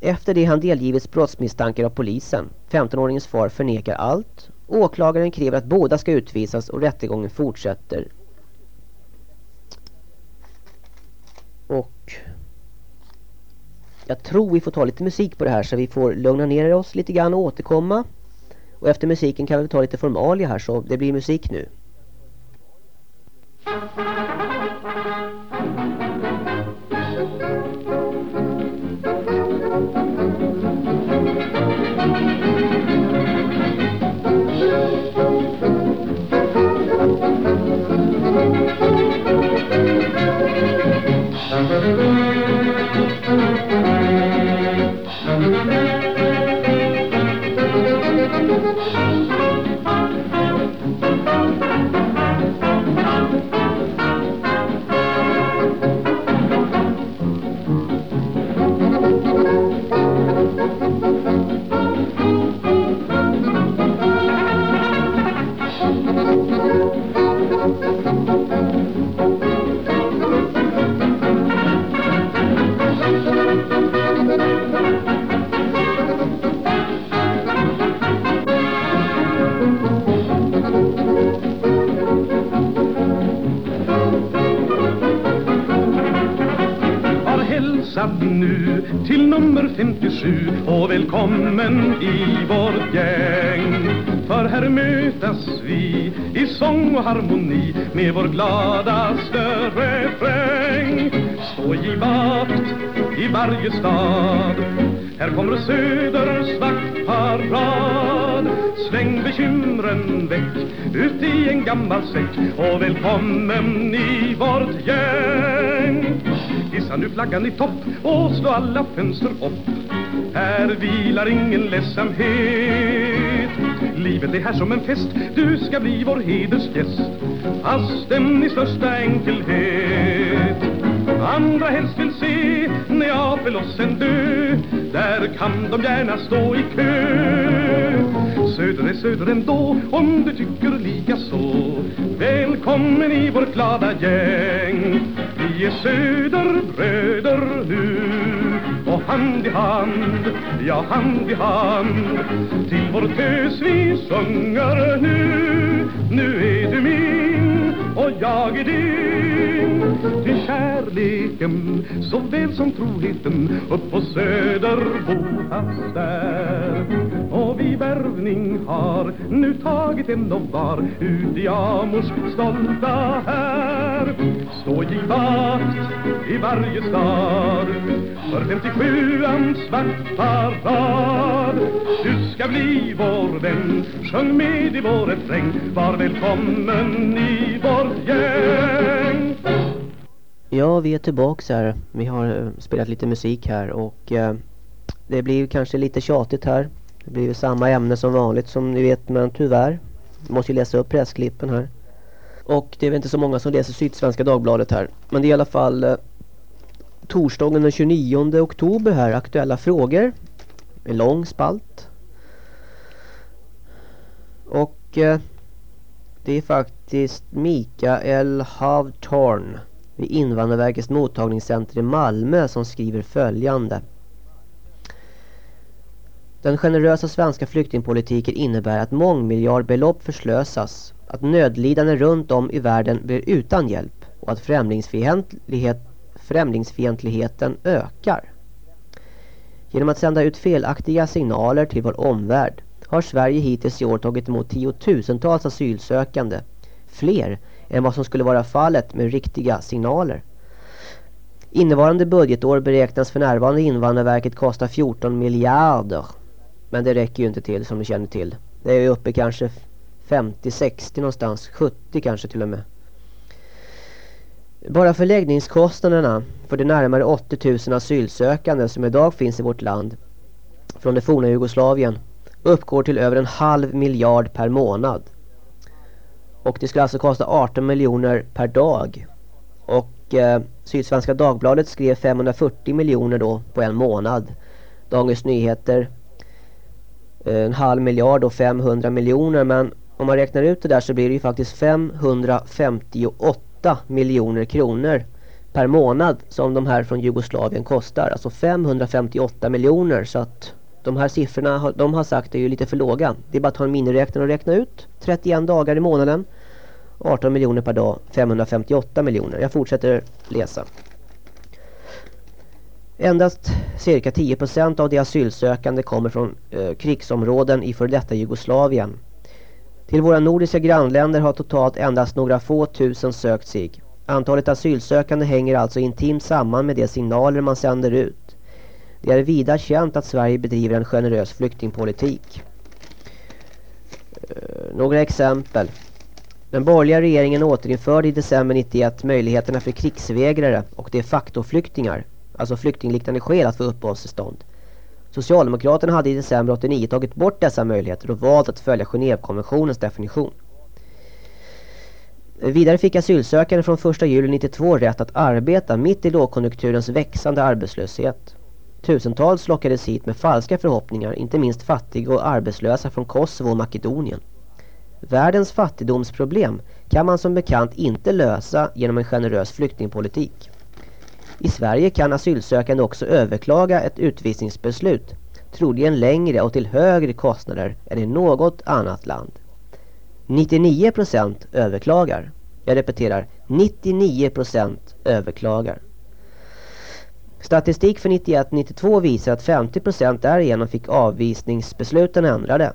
efter det han delgivits brottsmisstankar av polisen. 15-åringens far förnekar allt. Åklagaren kräver att båda ska utvisas och rättegången fortsätter. Och jag tror vi får ta lite musik på det här så vi får lugna ner oss lite grann och återkomma. Och efter musiken kan vi ta lite formalia här så det blir musik nu. Nu till nummer 57 och välkommen i vårt gäng. För här mötas vi i sång och harmoni med vår gladaste refräng. Stå i vakt i varje stad. Här kommer Söders vaktparad Släng bekymren väck ut i en gammal säck. Och välkommen i vårt gäng. Hissa nu flaggan i topp och slå alla fönster upp. Här vilar ingen ledsamhet. Livet är här som en fest, du ska bli vår hedersgäst. Fastän i största enkelhet. Andra helst vill se Neapel och sen dö Där kan de gärna stå i kö. Söder är söder ändå om du tycker lika så Välkommen i vårt glada gäng. Vi är söderbröder nu. Och hand i hand, ja hand i hand. Till vår tös vi sjunger nu. Nu är du min och jag är din. Till kärleken såväl som troheten upp på söder bofast där vi värvning har nu tagit en och var ut i Amors stolta här Stå givat i varje stad för 57ans vaktparad Du ska bli vår vän, sjung med i vår refräng Var välkommen i vårt gäng Ja, vi är tillbaks här. Vi har eh, spelat lite musik här och eh, det blir kanske lite tjatigt här. Det blir samma ämne som vanligt som ni vet men tyvärr. Jag måste ju läsa upp pressklippen här. Och det är väl inte så många som läser Sydsvenska Dagbladet här. Men det är i alla fall eh, torsdagen den 29 oktober här. Aktuella frågor. En lång spalt. Och eh, det är faktiskt Mikael Havtorn vid Invandrarverkets mottagningscenter i Malmö som skriver följande. Den generösa svenska flyktingpolitiken innebär att mångmiljardbelopp förslösas, att nödlidande runt om i världen blir utan hjälp och att främlingsfientlighet, främlingsfientligheten ökar. Genom att sända ut felaktiga signaler till vår omvärld har Sverige hittills i år tagit emot tiotusentals asylsökande, fler än vad som skulle vara fallet med riktiga signaler. Innevarande budgetår beräknas för närvarande Invandrarverket kosta 14 miljarder. Men det räcker ju inte till som du känner till. Det är ju uppe kanske 50-60 någonstans, 70 kanske till och med. Bara förläggningskostnaderna för de närmare 80 000 asylsökande som idag finns i vårt land från det forna Jugoslavien uppgår till över en halv miljard per månad. Och det skulle alltså kosta 18 miljoner per dag. Och eh, Sydsvenska Dagbladet skrev 540 miljoner då på en månad. Dagens Nyheter en halv miljard och 500 miljoner. Men om man räknar ut det där så blir det ju faktiskt 558 miljoner kronor per månad som de här från Jugoslavien kostar. Alltså 558 miljoner så att de här siffrorna de har sagt är ju lite för låga. Det är bara att ta en miniräknare och räkna ut. 31 dagar i månaden. 18 miljoner per dag. 558 miljoner. Jag fortsätter läsa. Endast cirka 10% av de asylsökande kommer från eh, krigsområden i för detta Jugoslavien. Till våra nordiska grannländer har totalt endast några få tusen sökt sig. Antalet asylsökande hänger alltså intimt samman med de signaler man sänder ut. Det är vida känt att Sverige bedriver en generös flyktingpolitik. Eh, några exempel. Den borgerliga regeringen återinförde i december 91 möjligheterna för krigsvägrare och de facto flyktingar, alltså flyktingliknande skäl att få uppehållstillstånd. Socialdemokraterna hade i december 89 tagit bort dessa möjligheter och valt att följa Genèvekonventionens definition. Vidare fick asylsökande från 1 juli 92 rätt att arbeta mitt i lågkonjunkturens växande arbetslöshet. Tusentals lockades hit med falska förhoppningar, inte minst fattiga och arbetslösa från Kosovo och Makedonien. Världens fattigdomsproblem kan man som bekant inte lösa genom en generös flyktingpolitik. I Sverige kan asylsökande också överklaga ett utvisningsbeslut, troligen längre och till högre kostnader än i något annat land. 99% överklagar. Jag repeterar, 99% överklagar. Statistik för 91-92 visar att 50% därigenom fick avvisningsbesluten ändrade.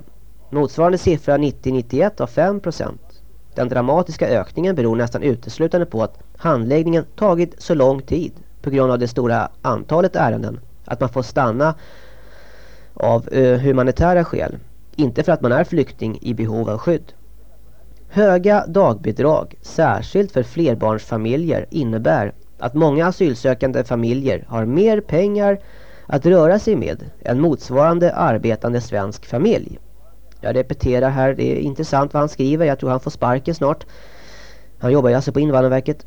Motsvarande siffra 90-91 var 5%. Den dramatiska ökningen beror nästan uteslutande på att handläggningen tagit så lång tid på grund av det stora antalet ärenden att man får stanna av eh, humanitära skäl. Inte för att man är flykting i behov av skydd. Höga dagbidrag, särskilt för flerbarnsfamiljer, innebär att många asylsökande familjer har mer pengar att röra sig med än motsvarande arbetande svensk familj. Jag repeterar här, det är intressant vad han skriver. Jag tror han får sparken snart. Han jobbar ju alltså på Invandrarverket.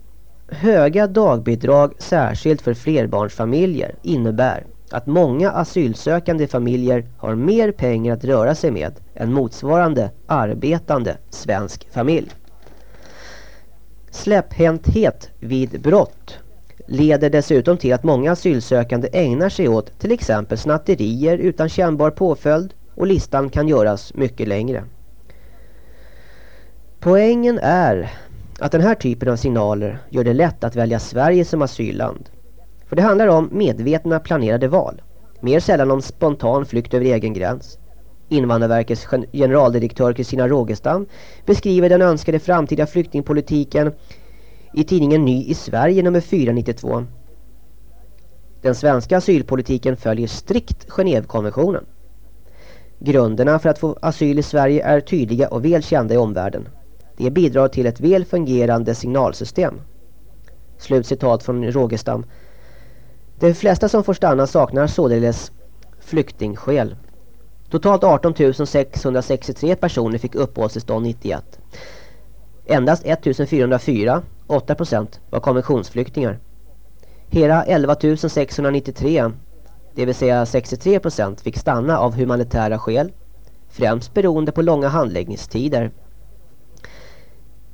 Höga dagbidrag, särskilt för flerbarnsfamiljer, innebär att många asylsökande familjer har mer pengar att röra sig med än motsvarande arbetande svensk familj. Släpphänthet vid brott leder dessutom till att många asylsökande ägnar sig åt till exempel snatterier utan kännbar påföljd och listan kan göras mycket längre. Poängen är att den här typen av signaler gör det lätt att välja Sverige som asylland. För det handlar om medvetna planerade val. Mer sällan om spontan flykt över egen gräns. Invandrarverkets generaldirektör Kristina Rogestam beskriver den önskade framtida flyktingpolitiken i tidningen Ny i Sverige nummer 492. Den svenska asylpolitiken följer strikt Genèvekonventionen. Grunderna för att få asyl i Sverige är tydliga och väl kända i omvärlden. Det bidrar till ett väl fungerande signalsystem. Slutcitat från Rogestam. De flesta som får stanna saknar således flyktingskäl. Totalt 18 663 personer fick uppehållstillstånd 91. Endast 1404, 8%, var konventionsflyktingar. Hela 11 693, det vill säga 63%, fick stanna av humanitära skäl. Främst beroende på långa handläggningstider.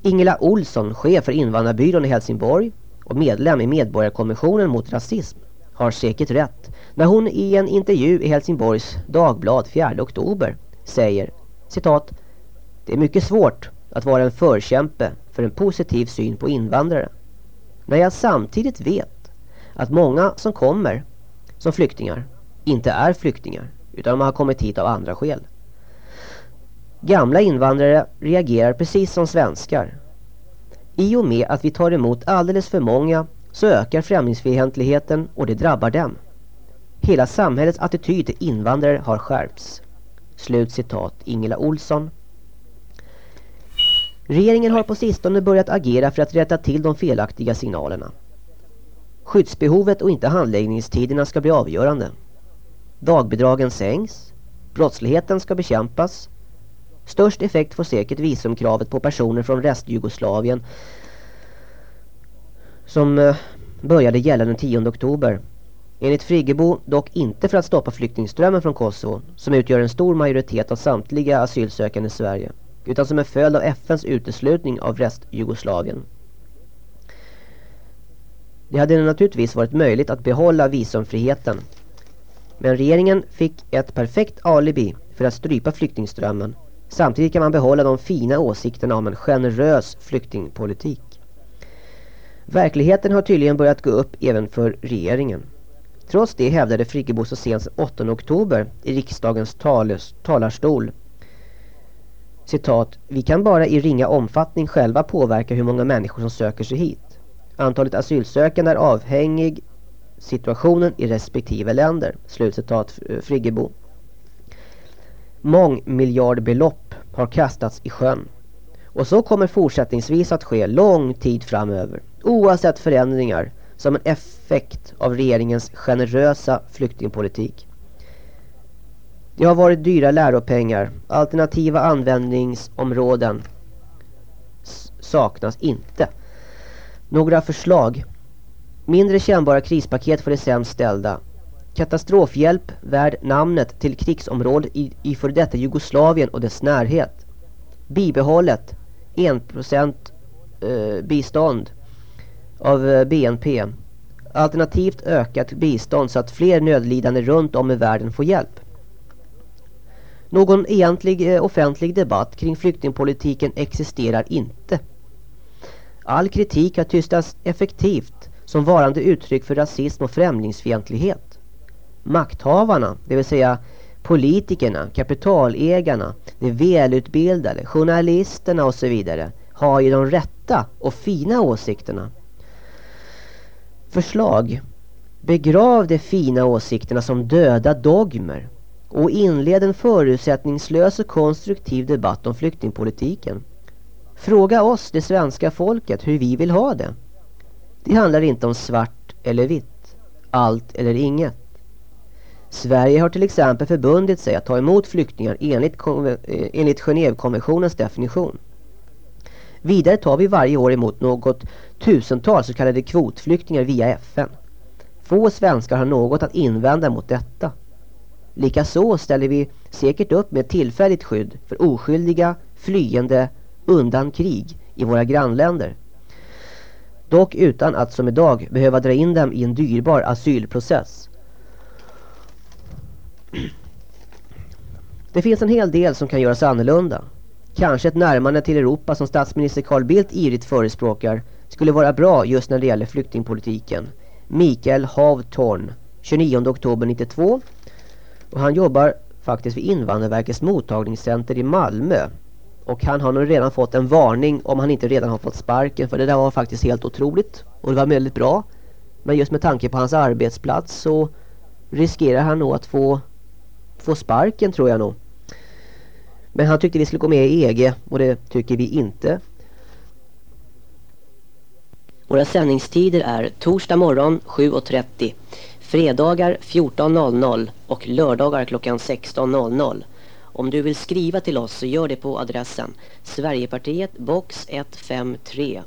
Ingela Olsson, chef för invandrarbyrån i Helsingborg och medlem i Medborgarkommissionen mot rasism, har säkert rätt när hon i en intervju i Helsingborgs Dagblad 4 oktober säger citat Det är mycket svårt att vara en förkämpe för en positiv syn på invandrare. När jag samtidigt vet att många som kommer som flyktingar inte är flyktingar utan de har kommit hit av andra skäl. Gamla invandrare reagerar precis som svenskar. I och med att vi tar emot alldeles för många så ökar främlingsfientligheten och det drabbar dem. Hela samhällets attityd till invandrare har skärpts. Slut citat Ingela Olsson. Regeringen har på sistone börjat agera för att rätta till de felaktiga signalerna. Skyddsbehovet och inte handläggningstiderna ska bli avgörande. Dagbidragen sänks. Brottsligheten ska bekämpas. Störst effekt får säkert visumkravet på personer från restjugoslavien som eh, började gälla den 10 oktober. Enligt Friggebo dock inte för att stoppa flyktingströmmen från Kosovo som utgör en stor majoritet av samtliga asylsökande i Sverige utan som en följd av FNs uteslutning av restjugoslavien. Det hade naturligtvis varit möjligt att behålla visumfriheten men regeringen fick ett perfekt alibi för att strypa flyktingströmmen Samtidigt kan man behålla de fina åsikterna om en generös flyktingpolitik. Verkligheten har tydligen börjat gå upp även för regeringen. Trots det hävdade Friggebo så sent som 8 oktober i riksdagens tales, talarstol citat, vi kan bara i ringa omfattning själva påverka hur många människor som söker sig hit. Antalet asylsökande är avhängig situationen i respektive länder. Slutcitat Friggebo. Mångmiljardbelopp har kastats i sjön. Och så kommer fortsättningsvis att ske lång tid framöver. Oavsett förändringar som en effekt av regeringens generösa flyktingpolitik. Det har varit dyra läropengar. Alternativa användningsområden saknas inte. Några förslag. Mindre kännbara krispaket för de sämst ställda. Katastrofhjälp värd namnet till krigsområdet i, i för detta Jugoslavien och dess närhet. Bibehållet 1% eh, bistånd av eh, BNP. Alternativt ökat bistånd så att fler nödlidande runt om i världen får hjälp. Någon egentlig eh, offentlig debatt kring flyktingpolitiken existerar inte. All kritik har tystats effektivt som varande uttryck för rasism och främlingsfientlighet. Makthavarna, det vill säga politikerna, kapitalägarna, de välutbildade, journalisterna och så vidare har ju de rätta och fina åsikterna. Förslag. Begrav de fina åsikterna som döda dogmer och inled en förutsättningslös och konstruktiv debatt om flyktingpolitiken. Fråga oss, det svenska folket, hur vi vill ha det. Det handlar inte om svart eller vitt, allt eller inget. Sverige har till exempel förbundit sig att ta emot flyktingar enligt, eh, enligt Genèvekonventionens definition. Vidare tar vi varje år emot något tusental så kallade kvotflyktingar via FN. Få svenskar har något att invända mot detta. Likaså ställer vi säkert upp med tillfälligt skydd för oskyldiga, flyende, undan krig i våra grannländer. Dock utan att som idag behöva dra in dem i en dyrbar asylprocess. Det finns en hel del som kan göras annorlunda. Kanske ett närmande till Europa som statsminister Carl Bildt ivrigt förespråkar skulle vara bra just när det gäller flyktingpolitiken. Mikael Havtorn, 29 oktober 92. Och han jobbar faktiskt vid Invandrarverkets mottagningscenter i Malmö. Och han har nog redan fått en varning om han inte redan har fått sparken. För det där var faktiskt helt otroligt. Och det var väldigt bra. Men just med tanke på hans arbetsplats så riskerar han nog att få, få sparken tror jag nog. Men han tyckte vi skulle gå med i EG och det tycker vi inte. Våra sändningstider är torsdag morgon 7.30, fredagar 14.00 och lördagar klockan 16.00. Om du vill skriva till oss så gör det på adressen Sverigepartiet box 153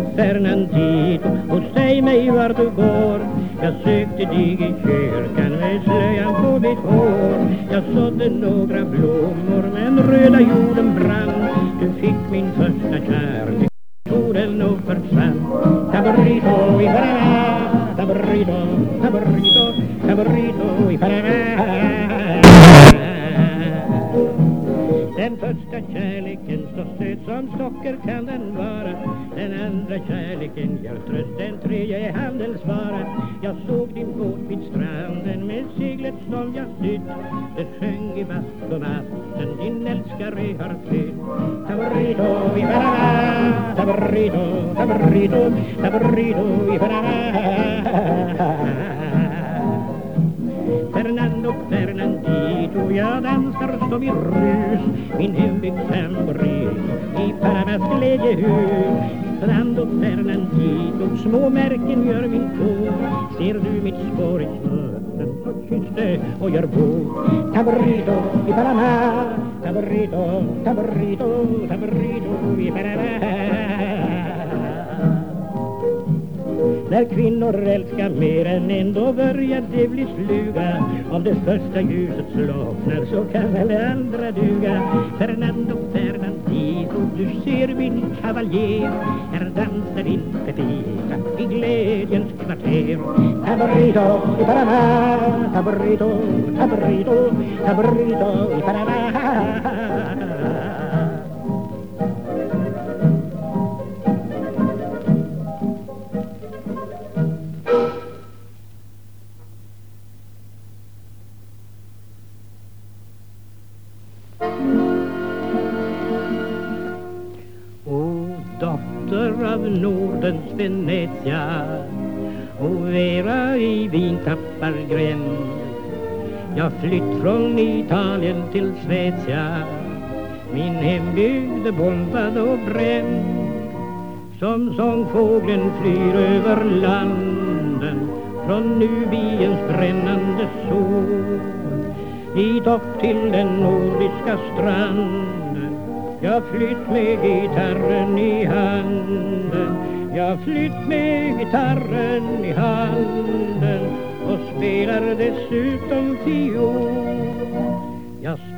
Fernando Fernandito och säg mig var du går. Jag sökte dig i kyrkan med slöjan på ditt hår. Jag sådde några blommor men röda jorden brann. Du fick min första kärlek. Solen och försvann. Taburrito i Panama. Taburrito, taburrito, taburrito i Panama. Den första kärleken så söt som socker stranden med seglet som jag sytt Det sjöng i mast och din älskare har flytt. Taburrito i Panama, taburrito, taburrito, taburrito i Panama Fernando Fernandito Jag dansar som i rus. Min hembygd tamburin I Panamas glädjehus. Fernando Fernandito Små märken gör min tå Ser du mitt spår? Gör bo. Taburrito i Panama Taburrito, taburrito, taburrito i Panama När kvinnor älskar mer än en då börjar det bli sluga. Om det första ljuset slocknar så kan väl andra duga. Fernando Fernandito, du ser min kavaljer Här dansar inte Pepita Taburrito i Panama, taburrito, taburrito, taburrito i Panama Till Svezia, min hembygd är bombad och bränd. Som sångfågeln flyr över landen Från Nubiens brännande sol. Hit upp till den nordiska stranden Jag flytt med gitarren i handen. Jag flytt med gitarren i handen Och spelar dessutom fiol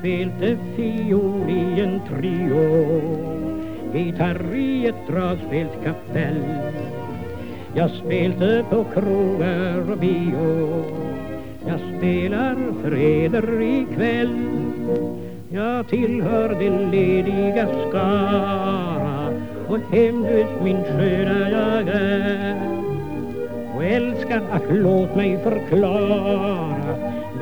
spelte fiol i en trio. Gitarr i ett dragspelskapell Jag spelte på krogar och bio. Jag spelar för eder ikväll Jag tillhör den lediga skara Och hemlös min sköna jag är. Och älskar att låt mig förklara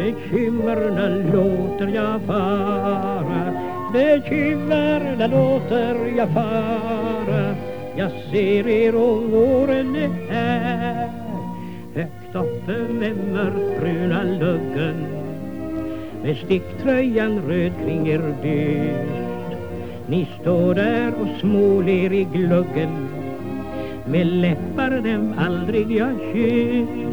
Bekymmerna låter jag fara. Bekymmerna låter jag fara. Jag ser er och våren är här. Högt uppe med mörkbruna luggen. Med sticktröjan röd kring er byst. Ni står där och småler i gluggen. Med läppar dem aldrig jag kysst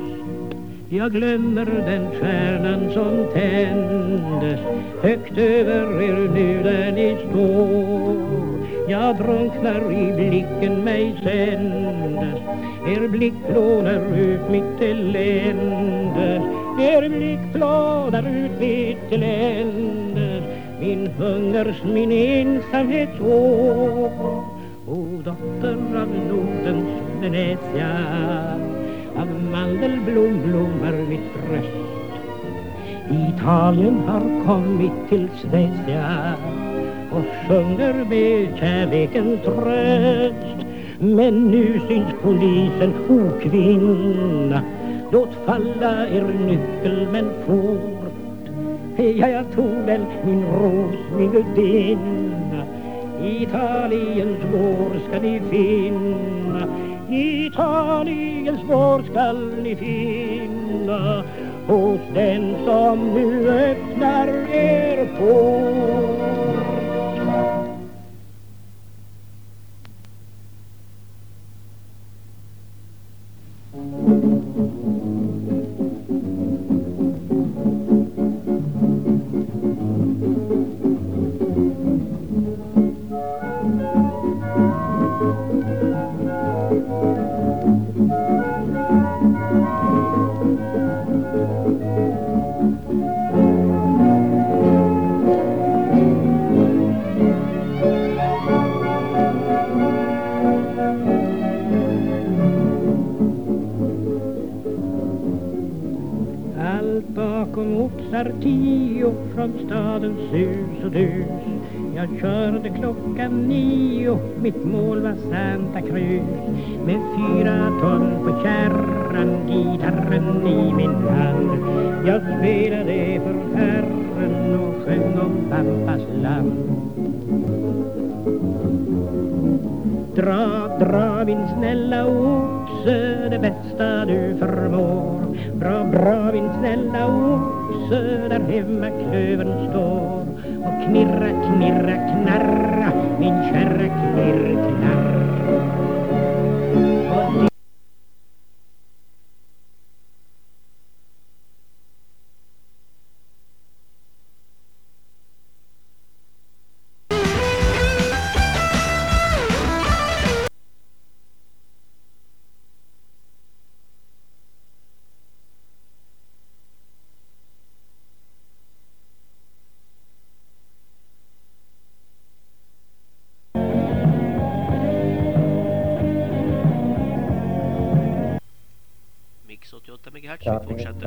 jag glömmer den stjärnan som tändes Högt över er nu där ni står. Jag drunknar i blicken mig sändes. Er blick plånar ut mitt eländes Er blick plånar ut mitt eländes Min hungers, min ensamhets år O dotter av Nordens Venetia av mandelblom blommar mitt bröst Italien har kommit till Svezia och sjunger med kärlekens tröst. Men nu syns polisen, o kvinna Låt falla er nyckel men fort. Ja, jag tog väl min ros, min gudinna Italiens vår ska ni finna. Italiens vår skall ni finna hos den som nu öppnar er port. Bakom tio från stadens hus och dus. Jag körde klockan nio, mitt mål var Santa Cruz. Med fyra ton på kärran, gitarren i min hand. Jag spelade för Herren och sjöng om pappas land Dra, dra min snälla oxe det bästa du förmår. Bra, bra min snälla oxe där hemma klövern står. Och knirra, knirra, knarra min kära knirr, knarr.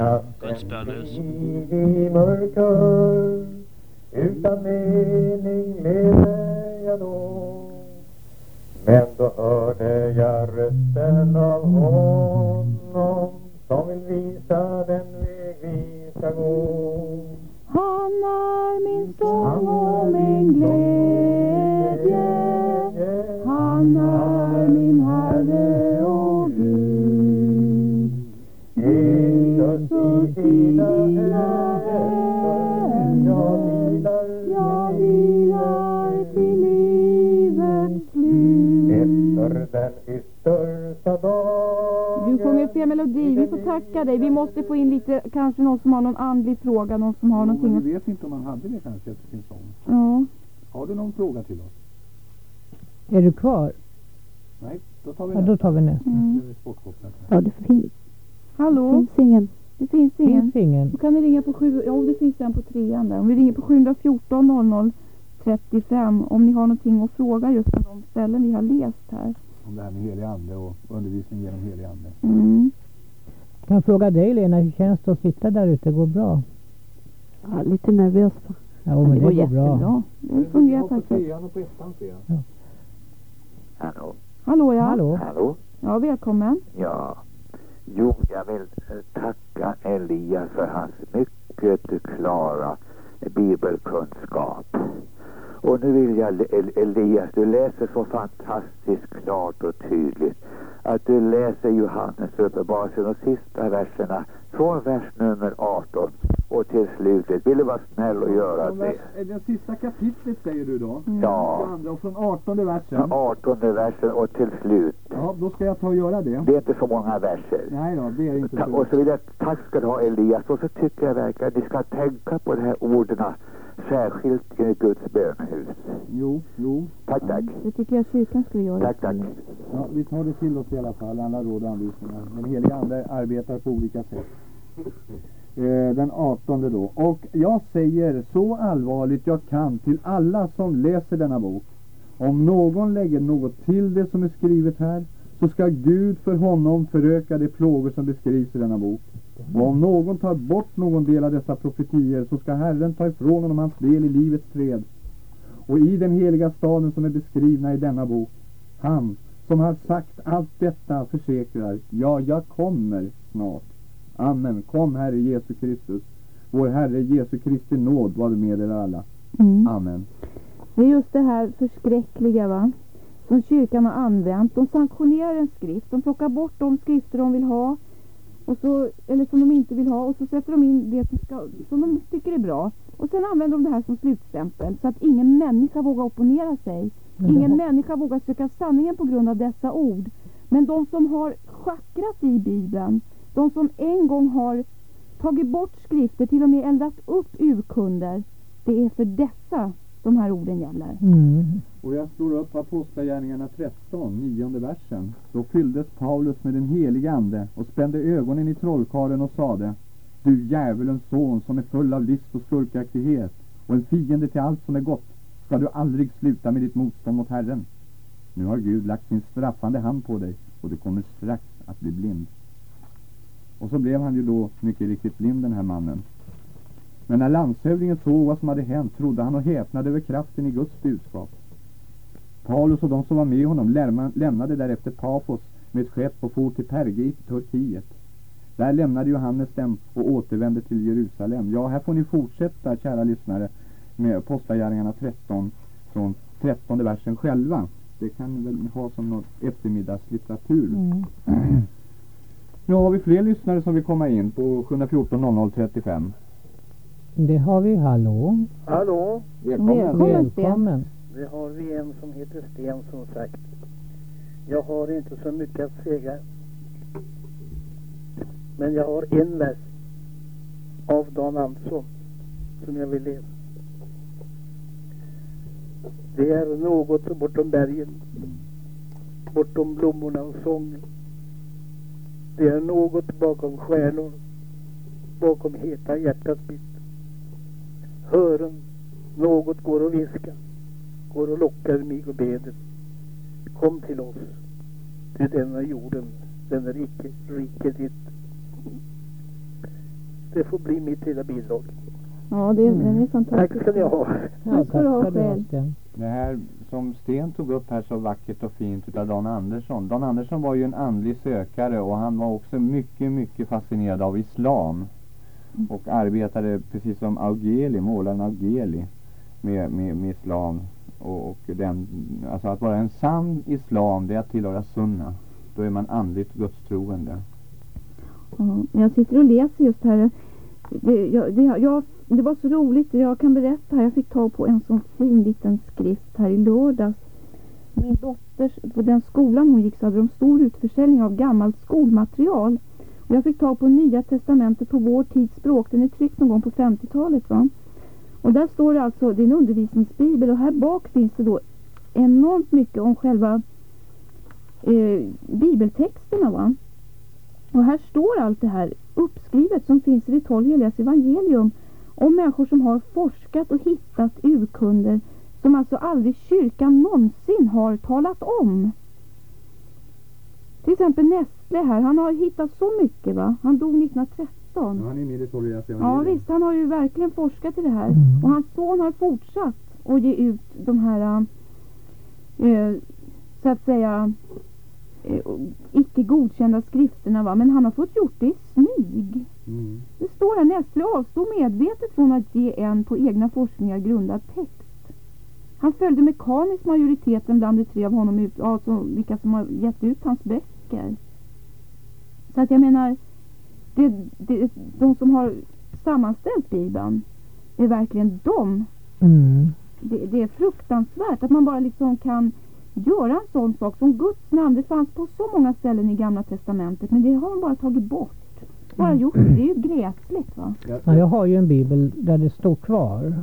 Guds bönhus. i mörker Utan mening levde jag då. Men då hörde jag rösten av honom Som vill visa den väg vi ska gå. Han är min sång och min glädje. Han är tacka dig. Vi måste få in lite, kanske någon som har någon andlig fråga, någon som har Jo, någonting men vi vet inte om han hade det kanske efter sin sång. Ja. Har du någon fråga till oss? Är du kvar? Nej, då tar vi Ja, då tar vi nästa. Mm. Det. Ja, det finns. Hallå? finns ingen. Det finns ingen. Finns ingen. Då kan ni ringa på sju, ja det finns en på trean där. Om vi ringer på 714 00 35 om ni har någonting att fråga just på de ställen vi har läst här. Om det här med helig ande och undervisning genom helig ande. Mm. Kan jag fråga dig Lena, hur känns det att sitta där ute? Går det bra? Ja, lite nervös. va? Ja, men det, går bra. Det fungerar på ettan ser jag. Hallå? Hallå ja. Hallå? Hallå? Ja, välkommen. Ja. Jo, jag vill eh, tacka Elias för hans mycket klara bibelkunskap. Och nu vill jag, El- Elias, du läser så fantastiskt klart och tydligt att du läser Johannes uppenbarelse, de sista verserna från vers nummer 18 och till slutet. Vill du vara snäll och göra det? eh, det sista kapitlet säger du då? Ja. 22 och från 18 versen? Från 18 versen och till slut. Ja, då ska jag ta och göra det. Det är inte så många verser. Nej då, det är inte så. och så vill jag, tack ska du ha Elias. Och så tycker jag verkligen att ni ska tänka på de här orden särskilt i Guds bönehus. Jo, jo. Tack, tack. Det tycker jag kyrkan skulle göra. Tack, tack. Ja, vi tar det till oss i alla fall, alla råd och anvisningar. Den heliga ande arbetar på olika sätt. Eh, den 18 då. Och jag säger så allvarligt jag kan till alla som läser denna bok. Om någon lägger något till det som är skrivet här så ska Gud för honom föröka de plågor som beskrivs i denna bok. Och om någon tar bort någon del av dessa profetier så ska Herren ta ifrån honom hans del i livets träd. Och i den heliga staden som är beskrivna i denna bok, han som har sagt allt detta försäkrar, ja, jag kommer snart. Amen. Kom Herre Jesu Kristus. Vår Herre Jesu Kristi nåd var med er alla. Mm. Amen. Det är just det här förskräckliga va. Som kyrkan har använt. De sanktionerar en skrift. De plockar bort de skrifter de vill ha. Och så, eller som de inte vill ha. Och så sätter de in det som, ska, som de tycker är bra. Och sen använder de det här som slutstämpel. Så att ingen människa vågar opponera sig. Ingen människa vågar söka sanningen på grund av dessa ord. Men de som har schackrat i Bibeln. De som en gång har tagit bort skrifter, till och med eldat upp urkunder. Det är för dessa de här orden gäller. Mm. Och jag slår upp Apostlagärningarna 13, nionde versen. Då fylldes Paulus med den helige ande och spände ögonen i trollkarlen och sade Du djävulens son som är full av list och skurkaktighet och en fiende till allt som är gott ska du aldrig sluta med ditt motstånd mot Herren. Nu har Gud lagt sin straffande hand på dig och du kommer strax att bli blind. Och så blev han ju då mycket riktigt blind den här mannen. Men när landshövdingen såg vad som hade hänt trodde han och häpnade över kraften i Guds budskap. Paulus och de som var med honom lämna- lämnade därefter Pafos med ett skepp och for till Perge i Turkiet. Där lämnade Johannes dem och återvände till Jerusalem. Ja, här får ni fortsätta, kära lyssnare, med Apostlagärningarna 13 från 13 versen själva. Det kan ni väl ha som något eftermiddagslitteratur. Mm. Nu har vi fler lyssnare som vill komma in på 714 00 35. Det har vi. Hallå? Hallå? Välkommen. Välkommen. Det har vi en som heter Sten som sagt. Jag har inte så mycket att säga. Men jag har en vers av Dan Andersson som jag vill läsa. Det är något bortom bergen, bortom blommorna och sången. Det är något bakom stjärnor, bakom heta hjärtats bild. Hören, något går och viska, går och lockar mig och beder. Kom till oss, ty denna jorden, den är icke riket ditt. Det får bli mitt lilla bidrag. Ja, det, den är fantastisk. Tack ska ni ha. Tack ska du ha själv. Det här som Sten tog upp här så vackert och fint utav Dan Andersson. Dan Andersson var ju en andlig sökare och han var också mycket, mycket fascinerad av islam. Och arbetade precis som Augeli, målaren Augeli med, med, med islam. Och, och den, alltså att vara en sann islam det är att tillhöra sunna. Då är man andligt gudstroende. Ja, jag sitter och läser just här. Det, jag, det, jag, det var så roligt. Jag kan berätta här. Jag fick tag på en sån fin liten skrift här i lördags. Min dotters, på den skolan hon gick så hade de stor utförsäljning av gammalt skolmaterial. Jag fick tag på Nya Testamentet på vår tids språk. Den är tryckt någon gång på 50-talet va. Och där står det alltså, det är en undervisningsbibel och här bak finns det då enormt mycket om själva eh, bibeltexterna va. Och här står allt det här uppskrivet som finns i de tolv heligas evangelium om människor som har forskat och hittat urkunder som alltså aldrig kyrkan någonsin har talat om. Till exempel Nestle här, han har hittat så mycket va. Han dog 1913. Ja, han är med i Ja visst, han har ju verkligen forskat i det här. Och hans son har fortsatt att ge ut de här eh, så att säga eh, icke godkända skrifterna va. Men han har fått gjort det i smyg. Mm. Det står här Nestle avstod medvetet från att ge en på egna forskningar grundad text. Han följde mekaniskt majoriteten bland de tre av honom ut, alltså vilka som har gett ut hans böcker. Så att jag menar, det, det, de som har sammanställt Bibeln, det är verkligen de. Mm. Det, det är fruktansvärt att man bara liksom kan göra en sån sak som Guds namn. Det fanns på så många ställen i Gamla Testamentet, men det har man bara tagit bort. Bara gjort det. Det är ju gräsligt va. Ja, jag har ju en bibel där det står kvar.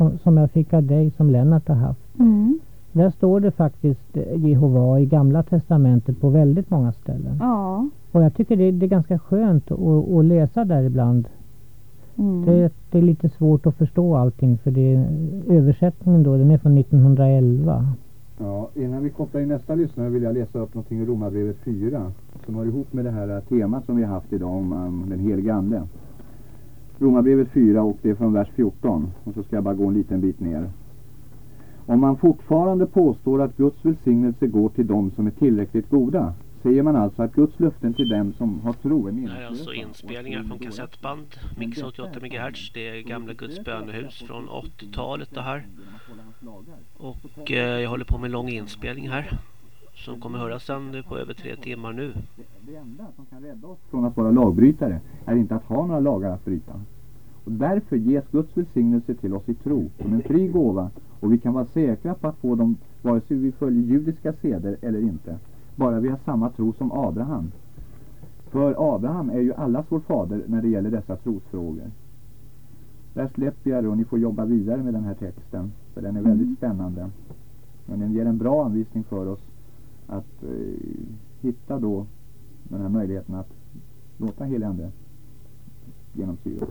Som, som jag fick av dig som Lennart har haft. Mm. Där står det faktiskt eh, Jehova i Gamla Testamentet på väldigt många ställen. Ja. Och jag tycker det, det är ganska skönt att, att läsa där ibland. Mm. Det, det är lite svårt att förstå allting för det, översättningen då den är från 1911. Ja, innan vi kopplar in nästa lyssnare vill jag läsa upp någonting i Romarbrevet 4 som hör ihop med det här temat som vi har haft idag om, om den helige ande. Romarbrevet 4 och det är från vers 14 och så ska jag bara gå en liten bit ner. Om man fortfarande påstår att Guds välsignelse går till dem som är tillräckligt goda säger man alltså att Guds löften till dem som har tro är Det här är meningslösa. alltså inspelningar från kassettband. Mix 88 MHz. Det är gamla Guds bönehus från 80-talet det här. Och eh, jag håller på med en lång inspelning här. Som kommer höras sen på över tre timmar nu. Det enda som kan rädda oss från att vara lagbrytare är inte att ha några lagar att bryta. Och därför ges Guds välsignelse till oss i tro som en fri gåva och vi kan vara säkra på att få dem vare sig vi följer judiska seder eller inte. Bara vi har samma tro som Abraham. För Abraham är ju allas vår fader när det gäller dessa trosfrågor. Där släpper jag det och ni får jobba vidare med den här texten. För den är väldigt spännande. Men den ger en bra anvisning för oss att eh, hitta då den här möjligheten att låta helig ande genomsyra oss.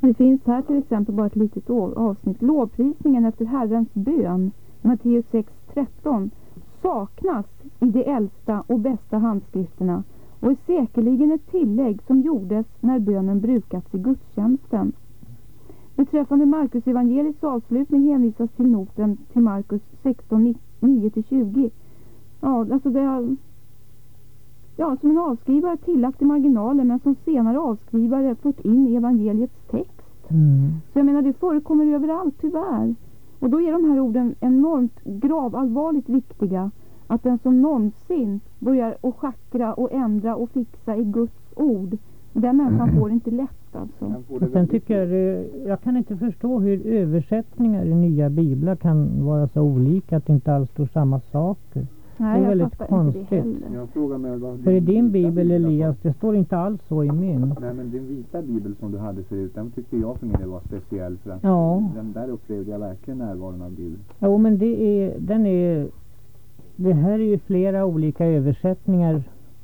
Det finns här till exempel bara ett litet avsnitt. Lovprisningen efter Herrens bön, Matteus 6.13, saknas i de äldsta och bästa handskrifterna och är säkerligen ett tillägg som gjordes när bönen brukats i gudstjänsten. Beträffande Markus evangeliets avslutning hänvisas till noten till Markus 16, 9-20. Ja, alltså det ja, som en avskrivare tillagt i marginalen men som senare avskrivare fått in i evangeliets text. Mm. Så jag menar det förekommer överallt tyvärr. Och då är de här orden enormt gravallvarligt viktiga. Att den som någonsin börjar att schackra och ändra och fixa i Guds ord, den människan får det inte lätt alltså. Och sen tycker jag jag kan inte förstå hur översättningar i nya biblar kan vara så olika att det inte alls står samma saker. Nej, det är väldigt konstigt. heller. Jag frågar mig vad För i din bibel Elias, det står inte alls så i min. Nej men din vita bibel som du hade förut, den tyckte jag för min del var speciell för att Ja. den där upplevde jag verkligen närvaron av Gud. Jo men det är, den är, det här är ju flera olika översättningar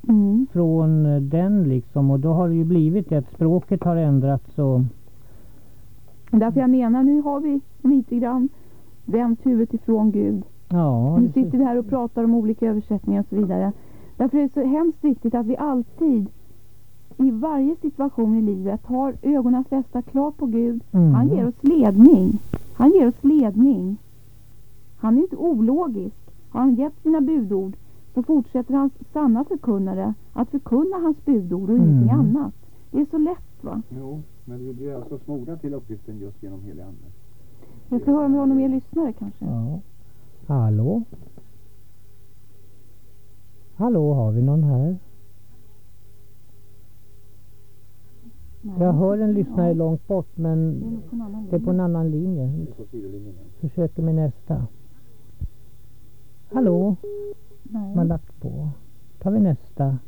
Mm. från den liksom och då har det ju blivit det att språket har ändrats och Därför jag menar, nu har vi lite grann vänt huvudet ifrån Gud. Ja. Nu det- sitter vi här och pratar om olika översättningar och så vidare. Därför är det så hemskt viktigt att vi alltid i varje situation i livet har ögonen fästa klart på Gud. Mm. Han ger oss ledning. Han ger oss ledning. Han är inte ologisk. Har han gett sina budord så fortsätter hans sanna förkunnare att förkunna hans budord och ingenting Mm. annat. Det är så lätt va? Jo, men vi blir alltså smorda till uppgiften just genom helig ande. Jag ska höra om vi har någon mer lyssnare kanske. Ja. Hallå? Hallå, har vi någon här? Jag hör en lyssnare långt bort men det är på en annan linje. Försöker med nästa. Hallå? Nej. Man lagt på. tar vi nästa.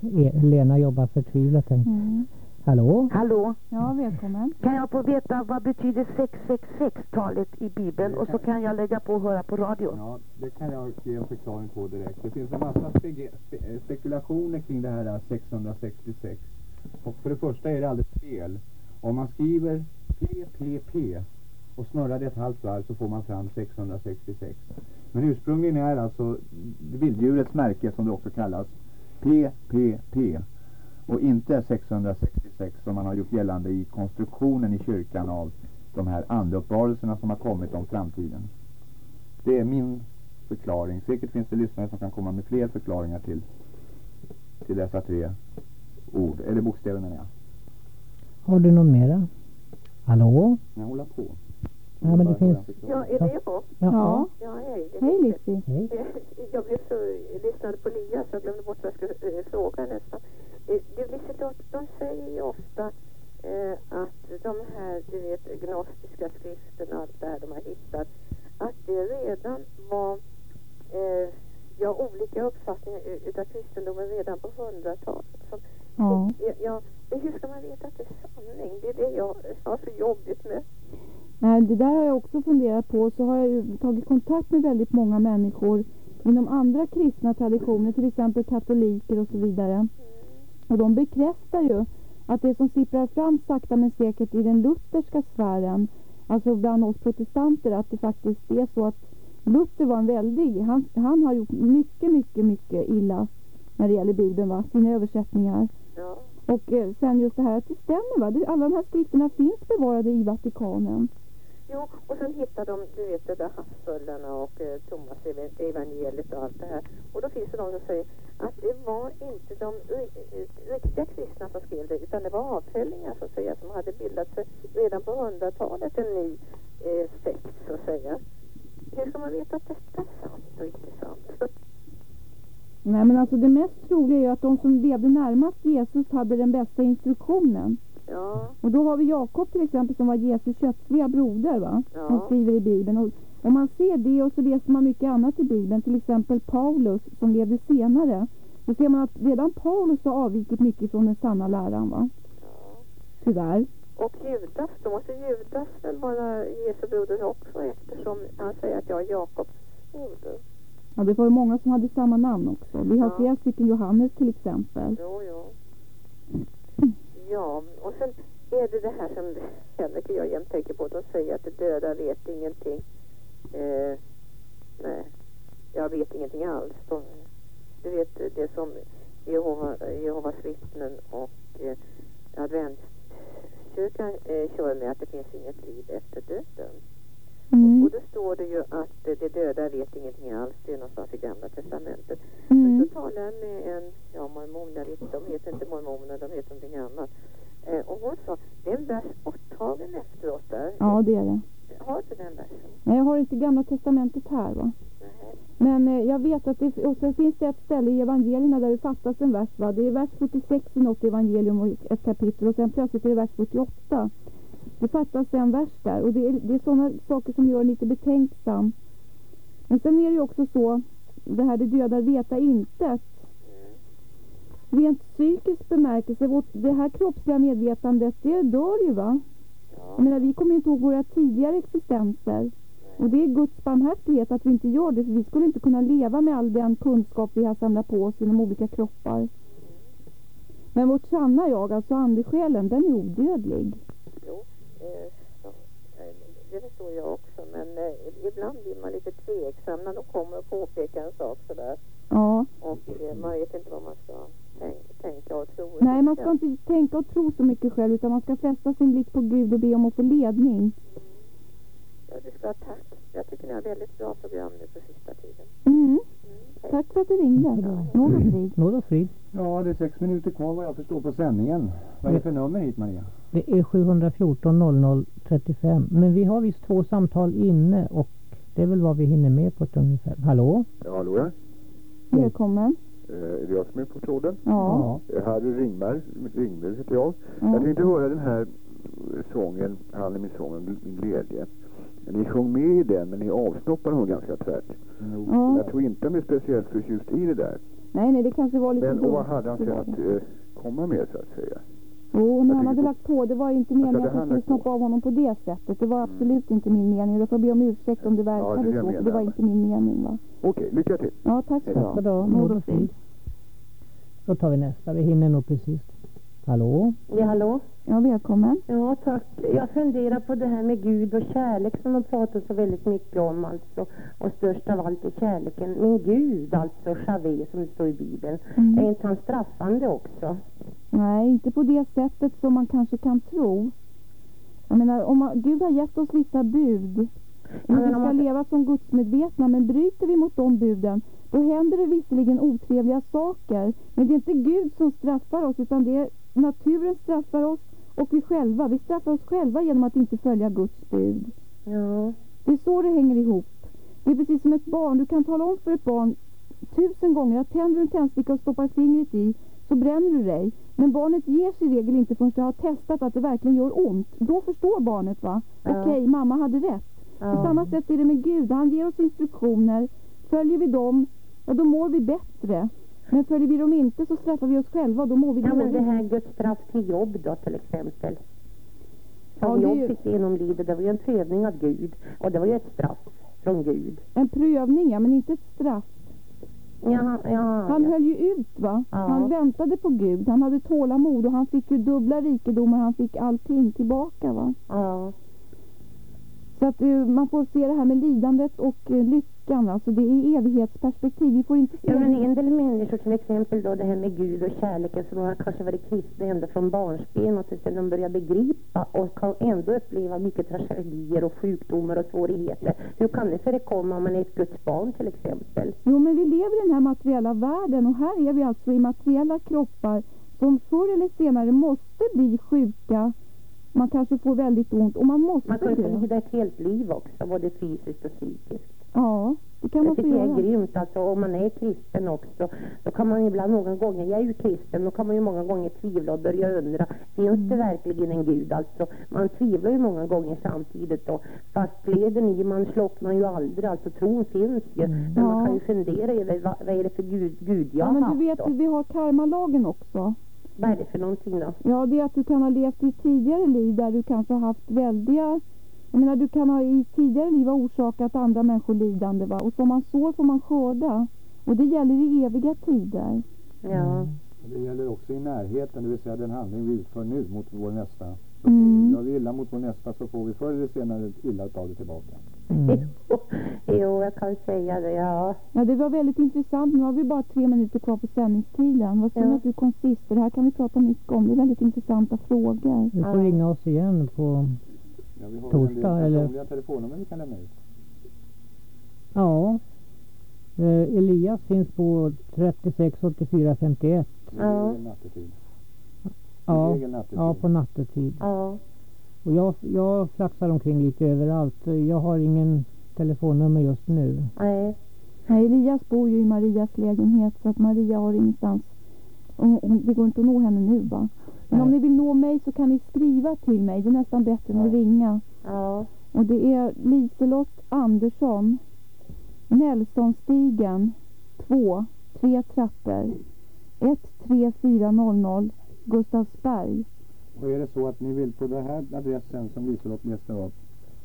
E- Lena jobbar förtvivlat här. Mm. Hallå? Hallå? Ja, välkommen. Kan jag få veta vad betyder 666-talet i Bibeln och så kan jag lägga på och höra på radio? Ja, det kan jag ge en förklaring på direkt. Det finns en massa spe- eh, spekulationer kring det här eh, 666. Och för det första är det alldeles fel. Om man skriver PPP och snurrar det ett halvt varv så får man fram 666. Men ursprungligen är alltså vilddjurets märke som det också kallas PPP och inte 666 som man har gjort gällande i konstruktionen i kyrkan av de här andeuppenbarelserna som har kommit om framtiden. Det är min förklaring. Säkert finns det lyssnare som kan komma med fler förklaringar till, till dessa tre ord, eller bokstäver menar jag. Har du någon mera? Hallå? Jag håller på. Ja, men det finns... Ja, är det jag? Ja. Ja, hej. är Hej Lisbeth. Lissi. Hej. Eh, Jag blev så, lyssnade på Lia så jag glömde bort vad jag skulle eh, fråga nästan. Eh, Du visste de, säger ju ofta eh, att de här, du vet, gnostiska skrifterna och allt det här de har hittat, att det redan var, eh, ja, olika uppfattningar utav kristendomen redan på hundratalet. Som, Ja. ja, hur ska man veta att det är sanning? Det är det jag har så jobbigt med. Nej, det där har jag också funderat på. Så har jag ju tagit kontakt med väldigt många människor inom andra kristna traditioner, till exempel katoliker och så vidare. Och de bekräftar ju att det som sipprar fram sakta men säkert i den lutherska sfären, alltså bland oss protestanter, att det faktiskt är så att Luther var en väldig, han, han har gjort mycket, mycket, mycket illa när det gäller Bibeln, va? sina översättningar. Ja. Och eh, sen just det här att det stämmer va, Det- alla de här skrifterna finns bevarade i Vatikanen. Jo, och sen hittar de, du vet, det där havsföljarna och eh, Thomas ev- evangeliet och allt det här. Och då finns det de som säger att det var inte de ri- riktiga kristna som skrev det, utan det var avfällingar så att säga, som hade bildat redan på hundratalet en ny eh, sekt så att säga. Hur ska man veta att detta är sant och inte sant? Nej men alltså det mest troliga är ju att de som levde närmast Jesus hade den bästa instruktionen. Ja, Och då har vi Jakob till exempel som var Jesus kötsliga broder va? Ja. Som skriver i Bibeln. Och om man ser det och så läser man mycket annat i Bibeln, till exempel Paulus som levde senare. Då ser man att redan Paulus har avvikit mycket från den sanna läran va? Tyvärr. och Judas, då måste Judas väl vara Jesu broder också eftersom han säger att jag är Jakobs broder. Ja, det var ju många som hade samma namn också. Vi har Ja. flera stycken Johannes till exempel. Jo, jo. Ja, och sen är det det här som Henrik och jag jämt tänker på. De säger att de döda vet ingenting. Eh, nej, jag vet ingenting alls. De, du vet det som Jehova, Jehovas vittnen och eh, adventskyrkan eh, kör med att det finns inget liv efter döden. Mm. Och då står det ju att eh, de döda vet ingenting alls. Det är någonstans i gamla testamentet. Mm. Men så talade jag med en, ja mormon, jag vet de heter inte mormoner, de heter någonting annat. Eh, och hon sa, det är en vers borttagen efteråt där. Ja, det är det. Har du den versen? Nej, jag har inte gamla testamentet här va? Nej. Men eh, jag vet att det, och sen finns det ett ställe i evangelierna där det fattas en vers va? Det är vers 46 i något evangelium och ett kapitel och sen plötsligt är det vers 48. Det fattas en vers där och det är, det är sådana saker som gör en lite betänksam. Men sen är det ju också så, det här det döda veta intet. Rent psykisk bemärkelse, vårt, det här kroppsliga medvetandet, det dör ju va? Jag menar, vi kommer inte ihåg våra tidigare existenser. Och det är Guds barmhärtighet att vi inte gör det, för vi skulle inte kunna leva med all den kunskap vi har samlat på oss inom olika kroppar. Men vårt sanna jag, alltså andesjälen, den är odödlig. Jo, eh, så, eh, det förstår jag också. Men eh, ibland blir man lite tveksam när de kommer och påpekar en sak sådär. Ja. Och eh, man vet inte vad man ska tänka och tro. Nej, man ska inte tänka och tro så mycket själv, utan man ska fästa sin blick på Gud och be om att få ledning. Ja, du ska ha tack. Jag tycker ni har väldigt bra program nu på sista tiden. Mm. Tack för att du ringde. Nåd och frid. Nåd och frid. Ja, det är sex minuter kvar vad jag förstår på sändningen. Vad är det för nummer hit Maria? Det är 714 00 35. Men vi har visst två samtal inne och det är väl vad vi hinner med på ett ungefär. Hallå? Ja, hallå ja. Välkommen. Eh, är det jag som är på tråden? Ja. Eh, Harry Ringberg, Ringberg heter jag. Ja. Jag tänkte höra den här sången, han är min sång om min glädje. Ni sjöng med i den men ni avsnoppade hon ganska tvärt. Ja. Jag tror inte de är speciellt förtjust i det där. Nej, nej, det kanske var lite Men vad hade han det. eh, komma med så att säga? Jo, men han hade lagt på. Det var inte Alltså, meningen det att jag skulle snoppa av honom på det sättet. Det var absolut inte min mening. Jag får be om ursäkt om det verkade jag så. För det var inte min mening va. Okej, lycka till. Ja, tack ska du ha. Nåd och frid. Då tar vi nästa. Vi hinner nog precis. Hallå? Ja, hallå? Ja, välkommen. Ja, tack. Jag funderar på det här med Gud och kärlek som de pratar så väldigt mycket om alltså. Och störst av allt är kärleken. Men Gud, alltså Javé som det står i Bibeln, Mm. är inte han straffande också? Nej, inte på det sättet som man kanske kan tro. Jag menar, om man, Gud har gett oss vissa bud. Men vi ska man- leva som gudsmedvetna. Men bryter vi mot de buden, då händer det visserligen otrevliga saker. Men det är inte Gud som straffar oss, utan det är naturen straffar oss och vi själva. Vi straffar oss själva genom att inte följa Guds bud. Ja. Det är så det hänger ihop. Det är precis som ett barn. Du kan tala om för ett barn tusen gånger att tänder du en tändsticka och stoppar fingret i så bränner du dig. Men barnet ger sig i regel inte förrän det har testat att det verkligen gör ont. Då förstår barnet va? Ja. Okej, mamma hade rätt. Ja. På samma sätt är det med Gud. Han ger oss instruktioner. Följer vi dem, ja då mår vi bättre. Men följer vi dem inte så straffar vi oss själva och då mår vi Ja, men det här Guds straff till jobb då till exempel. Som Ja, ju- fick genomlida, det var ju en prövning av Gud. Och det var ju ett straff från Gud. En prövning ja, men inte ett straff. Ja, ja, Han höll ju ut va? Ja. Han väntade på Gud. Han hade tålamod och han fick ju dubbla rikedomar. Han fick allting tillbaka va? Ja. Så att eh, man får se det här med lidandet och uh, lyckan. Alltså det är evighetsperspektiv. Vi får inte se Ja, men en del människor till exempel då det här med Gud och kärleken som har kanske varit kristna ända från barnsben och tills de börjar begripa och kan ändå uppleva mycket tragedier och sjukdomar och svårigheter. Hur kan det förekomma om man är ett Guds barn till exempel? Jo men vi lever i den här materiella världen och här är vi alltså i materiella kroppar som förr eller senare måste bli sjuka. Man kanske får väldigt ont och man måste Man kan ju få dö. lida ett helt liv också, både fysiskt och psykiskt. Ja, det kan man det få tycker jag är göra. grymt. Alltså, om man är kristen också, då kan man ibland många gånger, jag är ju kristen, då kan man ju många gånger tvivla och börja undra, finns Mm. det verkligen en gud? Alltså, man tvivlar ju många gånger samtidigt då. Fast gleden i man slocknar ju aldrig, alltså tron finns ju. Men man kan ju fundera över vad, vad är det för gud, gud jag Ja har men haft du vet, då? vi har karmalagen också. Vad är det för någonting då? Ja, det är att du kan ha levt i tidigare liv där du kanske har haft väldiga... Jag menar, du kan ha i tidigare liv ha orsakat andra människor lidande, va? Och som man sår får man skörda. Och det gäller i eviga tider. Ja. Och Det gäller också i närheten, det vill säga den handling vi utför nu mot vår nästa. Så Mm. Gör vi illa mot vår nästa så får vi förr eller senare illa utav det tillbaka. Jo, jag kan säga det, ja. Ja, det var väldigt intressant. Nu har vi bara tre minuter kvar på sändningstiden. Vad synd Ja. att du kom sist, för det här kan vi prata mycket om. Det är väldigt intressanta frågor. Du får ringa oss igen på Ja, vi har Torsdag, eller? telefonnummer vi kan lämna ut. Ja. Eh, Elias finns på 36 84 51. Ja. Ja, ja på nattetid. Ja. Och jag, jag flaxar omkring lite överallt. Jag har ingen telefonnummer just nu. Nej. Nej, Elias bor ju i Marias lägenhet så att Maria har ingenstans. Det går inte att nå henne nu va? Men om ni vill nå mig så kan ni skriva till mig. Det är nästan bättre än att ringa. Ja. Och det är Liselott Andersson. Nelsonstigen 2, tre trappor. 13400 Gustavsberg. Och är det så att ni vill på den här adressen som Liselott läste upp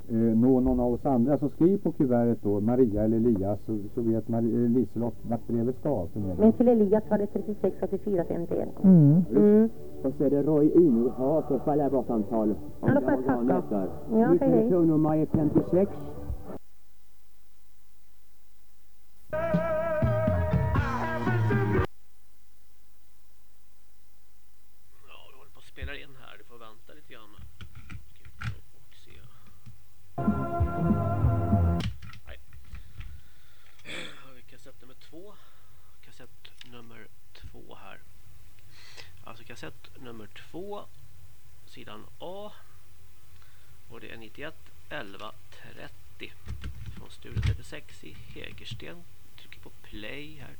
eh, nå någon av oss andra så skriv på kuvertet då Maria eller Elias så, så vet Marie, eh, Liselott vart brevet ska. Men till Elias var det 36 84 51. Mm. Mm. Och så är det Roy Ino har för faller bort antal. Ja, då får jag tacka. Ja, hej, hej. telefonnummer är 56 kassett nummer två. Sidan A. Och det är 91 11 30. Från Studio 36 i Hägersten. Trycker på play här.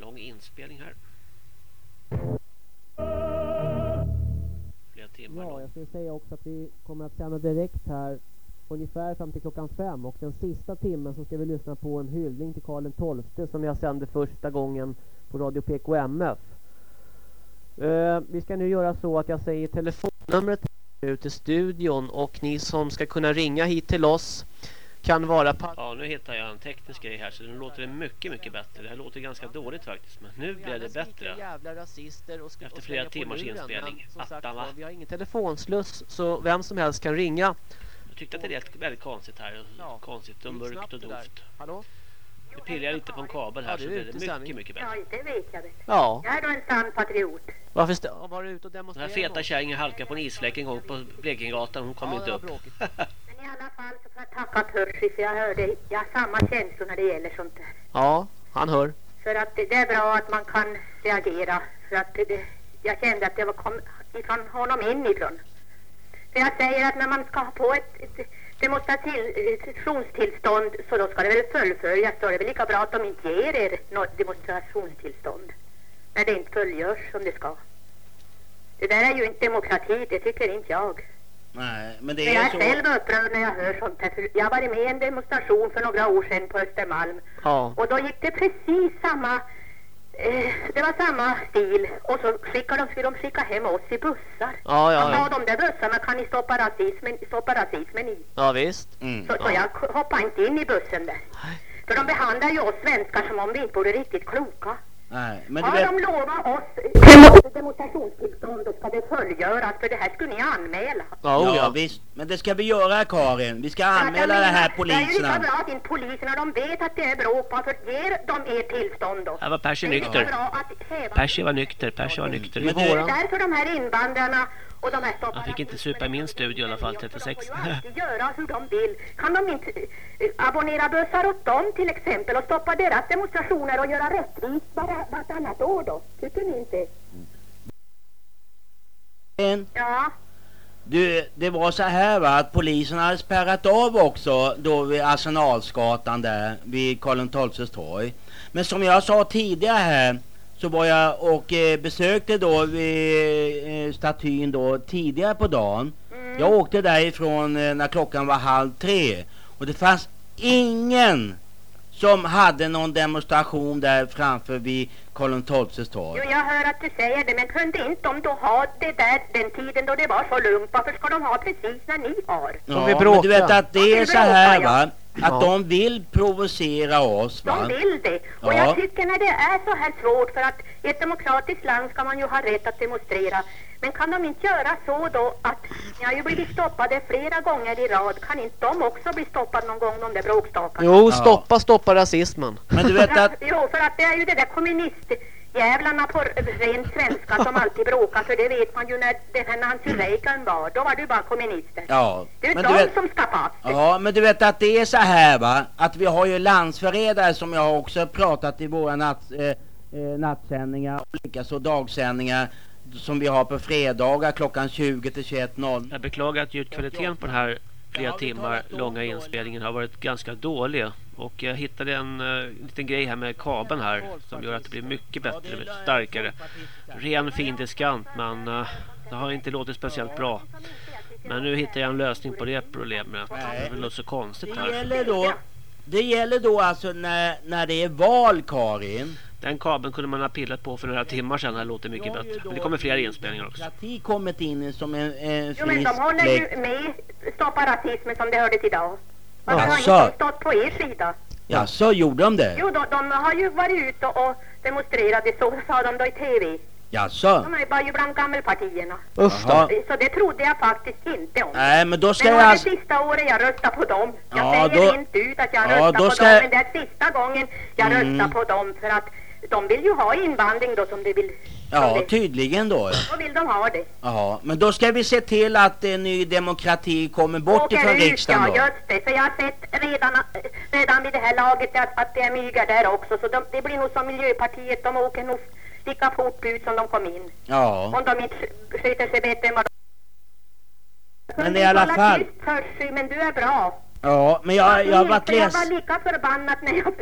Lång inspelning här. Flera timmar Ja, jag skulle säga också att vi kommer att sända direkt här ungefär fram till klockan fem och den sista timmen så ska vi lyssna på en hyllning till Karl XII som jag sände första gången på Radio PKMF. Eh, vi ska nu göra så att jag säger telefonnumret ut till studion och ni som ska kunna ringa hit till oss kan vara. Ja, nu hittar jag en teknisk grej här så nu låter det mycket, mycket bättre. Det här låter ganska dåligt faktiskt, men nu blev det bättre. Jävla rasister och Efter flera timmars inspelning. Attan, va? vi har ingen telefonsluss så vem som helst kan ringa. Jag tyckte att det lät väldigt konstigt här. Konstigt och mörkt och doft. Hallå? Nu pirrar jag lite på en kabel här Ja, så blir det mycket, mycket bättre. Ja, det vet jag. Vet. Ja. Jag är då en sann patriot. Varför var du ute och Den demonstrerade? här feta kärringen halkade på en isfläck en gång på Blekingegatan. Hon kom Ja, inte det upp. Men i alla fall så får jag tacka Percy för jag hörde, jag har samma känslor när det gäller sånt där. Ja, han hör. För att det är bra att man kan reagera. För att det, jag kände att det var kom ifrån honom inifrån. För jag säger att när man ska ha på ett, ett demonstrationstillstånd så då ska det väl fullföljas. Då är det väl lika bra att de inte ger er något demonstrationstillstånd. När det inte fullgörs som det ska. Det där är ju inte demokrati, det tycker inte jag. Nej, men det Men jag är är så... själv upprörd när jag hör sånt här. Jag varit med i en demonstration för några år sedan på Östermalm. Ja. Och då gick det precis samma, eh, det var samma stil. Och så skickade de, skulle de skicka hem oss i bussar. Ja, ja, Han sa ja. de där bussarna kan ni stoppa rasismen, stoppa rasismen i. Ja, visst. Så, så jag hoppade inte in i bussen där. För de behandlar ju oss svenskar som om vi inte vore riktigt kloka. Nej, men Har vet... de lovat oss demo- demonstrationstillstånd ska det fullgöras för det här skulle ni anmäla. Ja, visst. Men det ska vi göra, Karin. Vi ska anmäla de här Det är ju lika poliserna. bra att inte poliserna de vet att det är bråk varför ger de er tillstånd då? Här var Percy Det nykter. Percy var nykter, Percy var nykter. Det är därför de här invandrarna Han fick inte supa i min studio i alla fall, 36. alltid göra hur de vill. Kan de inte eh, abonnera bussar åt dem till exempel och stoppa deras demonstrationer och göra rättvist bara vartannat år då? Tycker ni inte? En, Ja. Du, det var så här va, att polisen hade spärrat av också då vid Arsenalsgatan där vid Karl XIIs torg. Men som jag sa tidigare här så var jag och eh, besökte då eh, statyn då tidigare på dagen. Jag åkte därifrån eh, när klockan var halv tre och det fanns ingen som hade någon demonstration där framför vid Karl XIIs torg. Jo, jag hör att du säger det, men kunde inte de då ha det där den tiden då det var så lugnt? Varför ska de ha precis när ni har? Ja, men du vet att det är så här va, att Ja. de vill provocera oss va. De vill det. Och Ja. jag tycker när det är så här svårt, för att i ett demokratiskt land ska man ju ha rätt att demonstrera. Men kan de inte göra så då att, ni har ju blivit stoppade flera gånger i rad, kan inte de också bli stoppade någon gång, de där bråkstakarna? Jo, stoppa, stoppa rasismen. Men du För att, jo, för att det är ju det där kommunistjävlarna på ren svenska som alltid bråkar, för det vet man ju när den här Nancy Reagan var, då var det ju bara kommunister. Ja, Det är men de du vet, som ska fast. ja, men du vet att det är så här va, att vi har ju landsförrädare som jag också har pratat i våra natt, eh, eh, nattsändningar och likaså dagsändningar som vi har på fredagar klockan 20 till 21.00. Jag beklagar att ljudkvaliteten på den här flera timmar långa inspelningen har varit ganska dålig. Och jag hittade en uh, liten grej här med kabeln här som gör att det blir mycket bättre, mycket starkare. Ren fin diskant men eh, det har inte låtit speciellt bra. Men nu hittar jag en lösning på det problemet. Det låter så konstigt Det här. gäller då, det gäller då alltså när, när det är val Karin. Den kabeln kunde man ha pillat på för några timmar sedan. Det låter mycket bättre. Men det kommer fler inspelningar också. Demokrati kommit in som en, en Jo, men frisk de håller ju med stoppa rasismen som det hördes idag. Varför har Jaså? inte de stått på er sida? Ja, så gjorde de det? Jo, de, de har ju varit ute och demonstrerat, det så sa de då i TV. Jaså? De är bara ju bland gammelpartierna. Usch då. Så det trodde jag faktiskt inte om. Nej, men då ska men jag var alltså... det sista året jag röstade på dem. Jag Ja, säger då- rent ut att jag Ja, röstar på ska dem, men det är sista gången jag Mm. röstar på dem för att de vill ju ha invandring då som de vill. Ja, tydligen då. Då vill de ha det. Ja, men då ska vi se till att eh, Ny Demokrati kommer bort Åker ifrån ut, riksdagen ja då. just det. För jag har sett redan, redan vid det här laget att, att det är myggar där också. Så de, det blir nog som Miljöpartiet, de åker nog lika fort ut som de kom in. Ja, Om de inte sköter sig bättre än vad de... men i alla fall. tyst, Percy, men du är bra. Ja, men jag, jag har varit jag var lika förbannad när jag,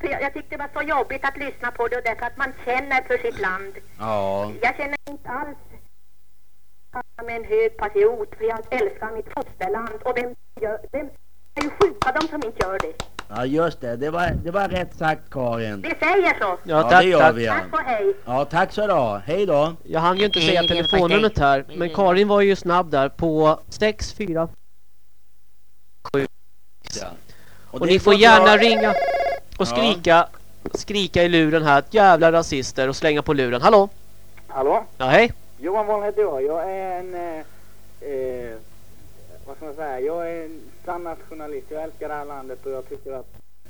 för jag, jag tyckte det var så jobbigt att lyssna på det och därför att man känner för sitt land. Ja. Jag känner inte alls med en hög patriot för jag älskar mitt fosterland och vem gör, vem är ju sjuka de som inte gör det. Ja just det, det var, det var rätt sagt Karin. Vi säger så. Ja, tack, det gör tack. vi ja. Tack och hej. Ja tack så ha. Hej då. Jag hann ju inte säga telefonnumret här, men Karin var ju snabb där på 647. Och, det ni får gärna bra. ringa och Ja. skrika, skrika i luren här, jävla rasister och slänga på luren. Hallå? Hallå? Ja, hej. Johan Woll heter jag. Jag är en... Eh, eh, vad ska man säga? Jag är en standardjournalist. Jag älskar det här landet och jag tycker att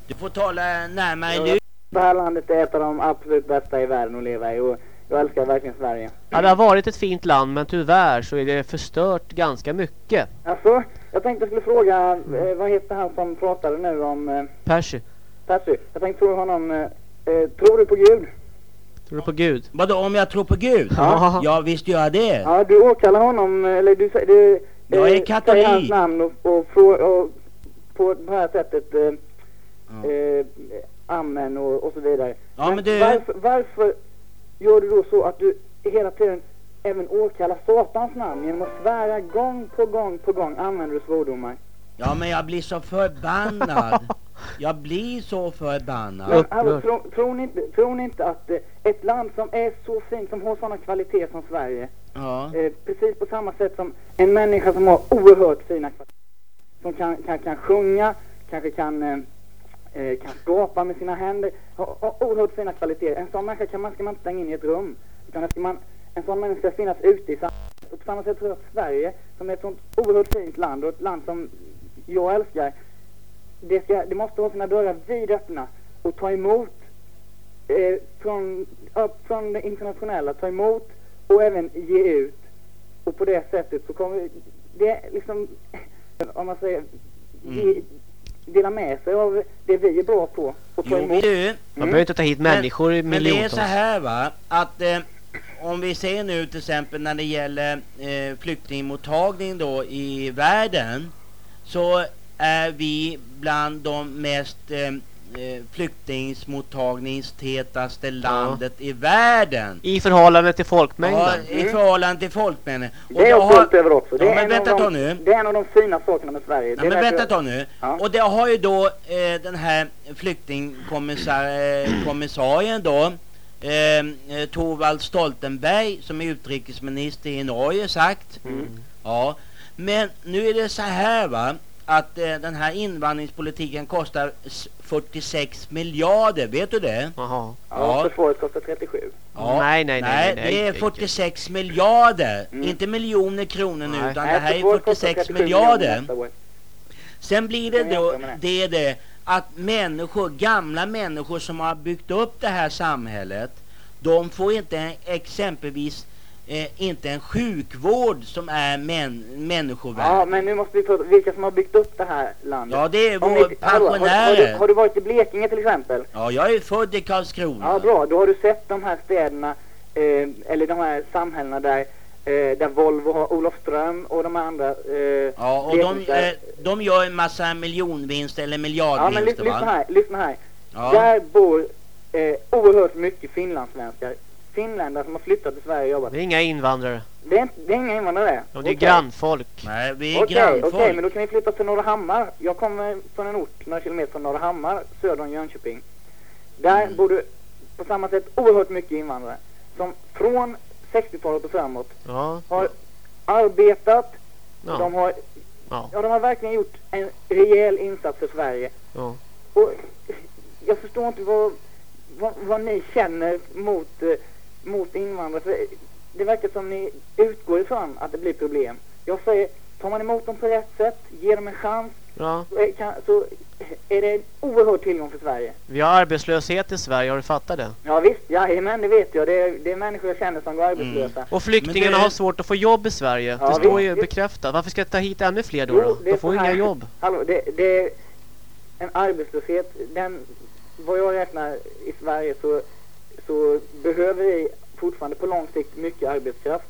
Du får tala närmare nu. det här landet är ett av de absolut bästa i världen att leva i. Och jag älskar verkligen Sverige. Ja, det har varit ett fint land, men tyvärr så är det förstört ganska mycket. Alltså, jag tänkte jag skulle fråga, eh, vad heter han som pratade nu om eh, Percy, Percy? Jag tänkte fråga honom, eh, eh, tror du på Gud? tror du på Gud? Vadå om jag tror på Gud? Ja. Ja visst gör jag det. Ja, du åkallar honom, eh, eller du, du eh, Jag är katolik. säger hans namn och, och, frå, och på det här sättet eh, eh, amen och, och så vidare. Ja, men du- varför, varför gör du då så att du hela tiden även åkallar Satans namn genom att svära gång på gång på gång använder du svordomar? Ja men jag blir så förbannad. Jag blir så förbannad. Men, alltså, tro, tror, ni inte, tror ni inte att eh, ett land som är så fint, som har sådana kvaliteter som Sverige, Ja. eh, precis på samma sätt som en människa som har oerhört fina kvaliteter, som kan, kan, kan sjunga, kanske kan, eh, eh, kan skapa med sina händer, har, har oerhört fina kvaliteter. En sån människa kan man, ska man inte stänga in i ett rum, utan ska man, en sån människa ska finnas ute i samhället. Och på samma sätt tror jag att Sverige, som är ett sånt oerhört fint land och ett land som jag älskar, det, ska, det måste ha sina dörrar vidöppna och ta emot eh, från, upp från det internationella, ta emot och även ge ut. Och på det sättet så kommer det liksom, om man säger, ge, dela med sig av det vi är bra på. Och ta Jo, emot. du. Man behöver inte ta hit människor i Men det är miljontals. så här va, att eh, om vi ser nu till exempel när det gäller eh, flyktingmottagning då i världen så är vi bland de mest eh, eh, flyktingsmottagningstätaste landet i världen. I förhållande till folkmängden. Ja, i förhållande till folkmängden. Och Det är jag har- stolt över också. Det Ja, är men vänta de- ta nu. Det är en av de fina sakerna med Sverige. Ja, men vänta jag- ta nu. Ja. Och det har ju då eh, den här flyktingkommissarien då eh, eh, Thorvald Stoltenberg som är utrikesminister i Norge sagt. Ja. Men nu är det så här va att eh, den här invandringspolitiken kostar s- 46 miljarder, vet du det? Jaha. Ja, försvaret kostar 37. Ja. Nej, nej, nej, nej, det är nej, 46 miljarder. Inte miljoner kronor nu, Nej. utan Nej, det här är försvaret kostar 46 37 miljarder. Sen blir det då det, det att människor, gamla människor som har byggt upp det här samhället, de får inte exempelvis eh, inte en sjukvård som är män, människovärdig. Ja, men nu måste vi få vilka som har byggt upp det här landet. Ja, det är vår ni- hallå, har, har, du, pensionärer. har du varit i Blekinge till exempel? Ja, jag är född i Karlskrona. Ja, bra. Då har du sett de här städerna, eh, eller de här samhällena där, eh, där Volvo har Olofström och de andra. Eh, Ja, och de, eh, de gör en massa miljonvinster eller Ja, men miljardvinster lyssna, lyssna va? här, lyssna här. Ja. Där bor eh, oerhört mycket finlandssvenskar. Finländare som har flyttat till Sverige och jobbat. Det är inga invandrare. Det är, inte- det är inga invandrare. Ja, det är Okej. grannfolk. Nej, vi är Okej, grannfolk. okej, men då kan vi flytta till Norra Hammar. Jag kommer från en ort några kilometer från Norra Hammar, söder om Jönköping. Där Mm. bor det på samma sätt oerhört mycket invandrare. Som från 60-talet och framåt Ja. har arbetat. Ja. De har, Ja. ja, de har verkligen gjort en rejäl insats för Sverige. Ja. Och jag förstår inte vad, vad, vad ni känner mot, eh, mot invandrare. För det verkar som ni utgår ifrån att det blir problem. Jag säger, tar man emot dem på rätt sätt, ger dem en chans, Ja. så är, kan, så är det en oerhörd tillgång för Sverige. Vi har arbetslöshet i Sverige, har du fattat det? Ja visst, jajamän det vet jag. Det är, det är människor jag känner som går arbetslösa. Och flyktingarna det- har svårt att få jobb i Sverige. Ja, det står visst, ju visst. bekräftat. Varför ska jag ta hit ännu fler då? Jo, då? det är De får så inga jobb. Hallå, det, det är en arbetslöshet. Den, vad jag räknar i Sverige så, så behöver vi fortfarande på lång sikt mycket arbetskraft.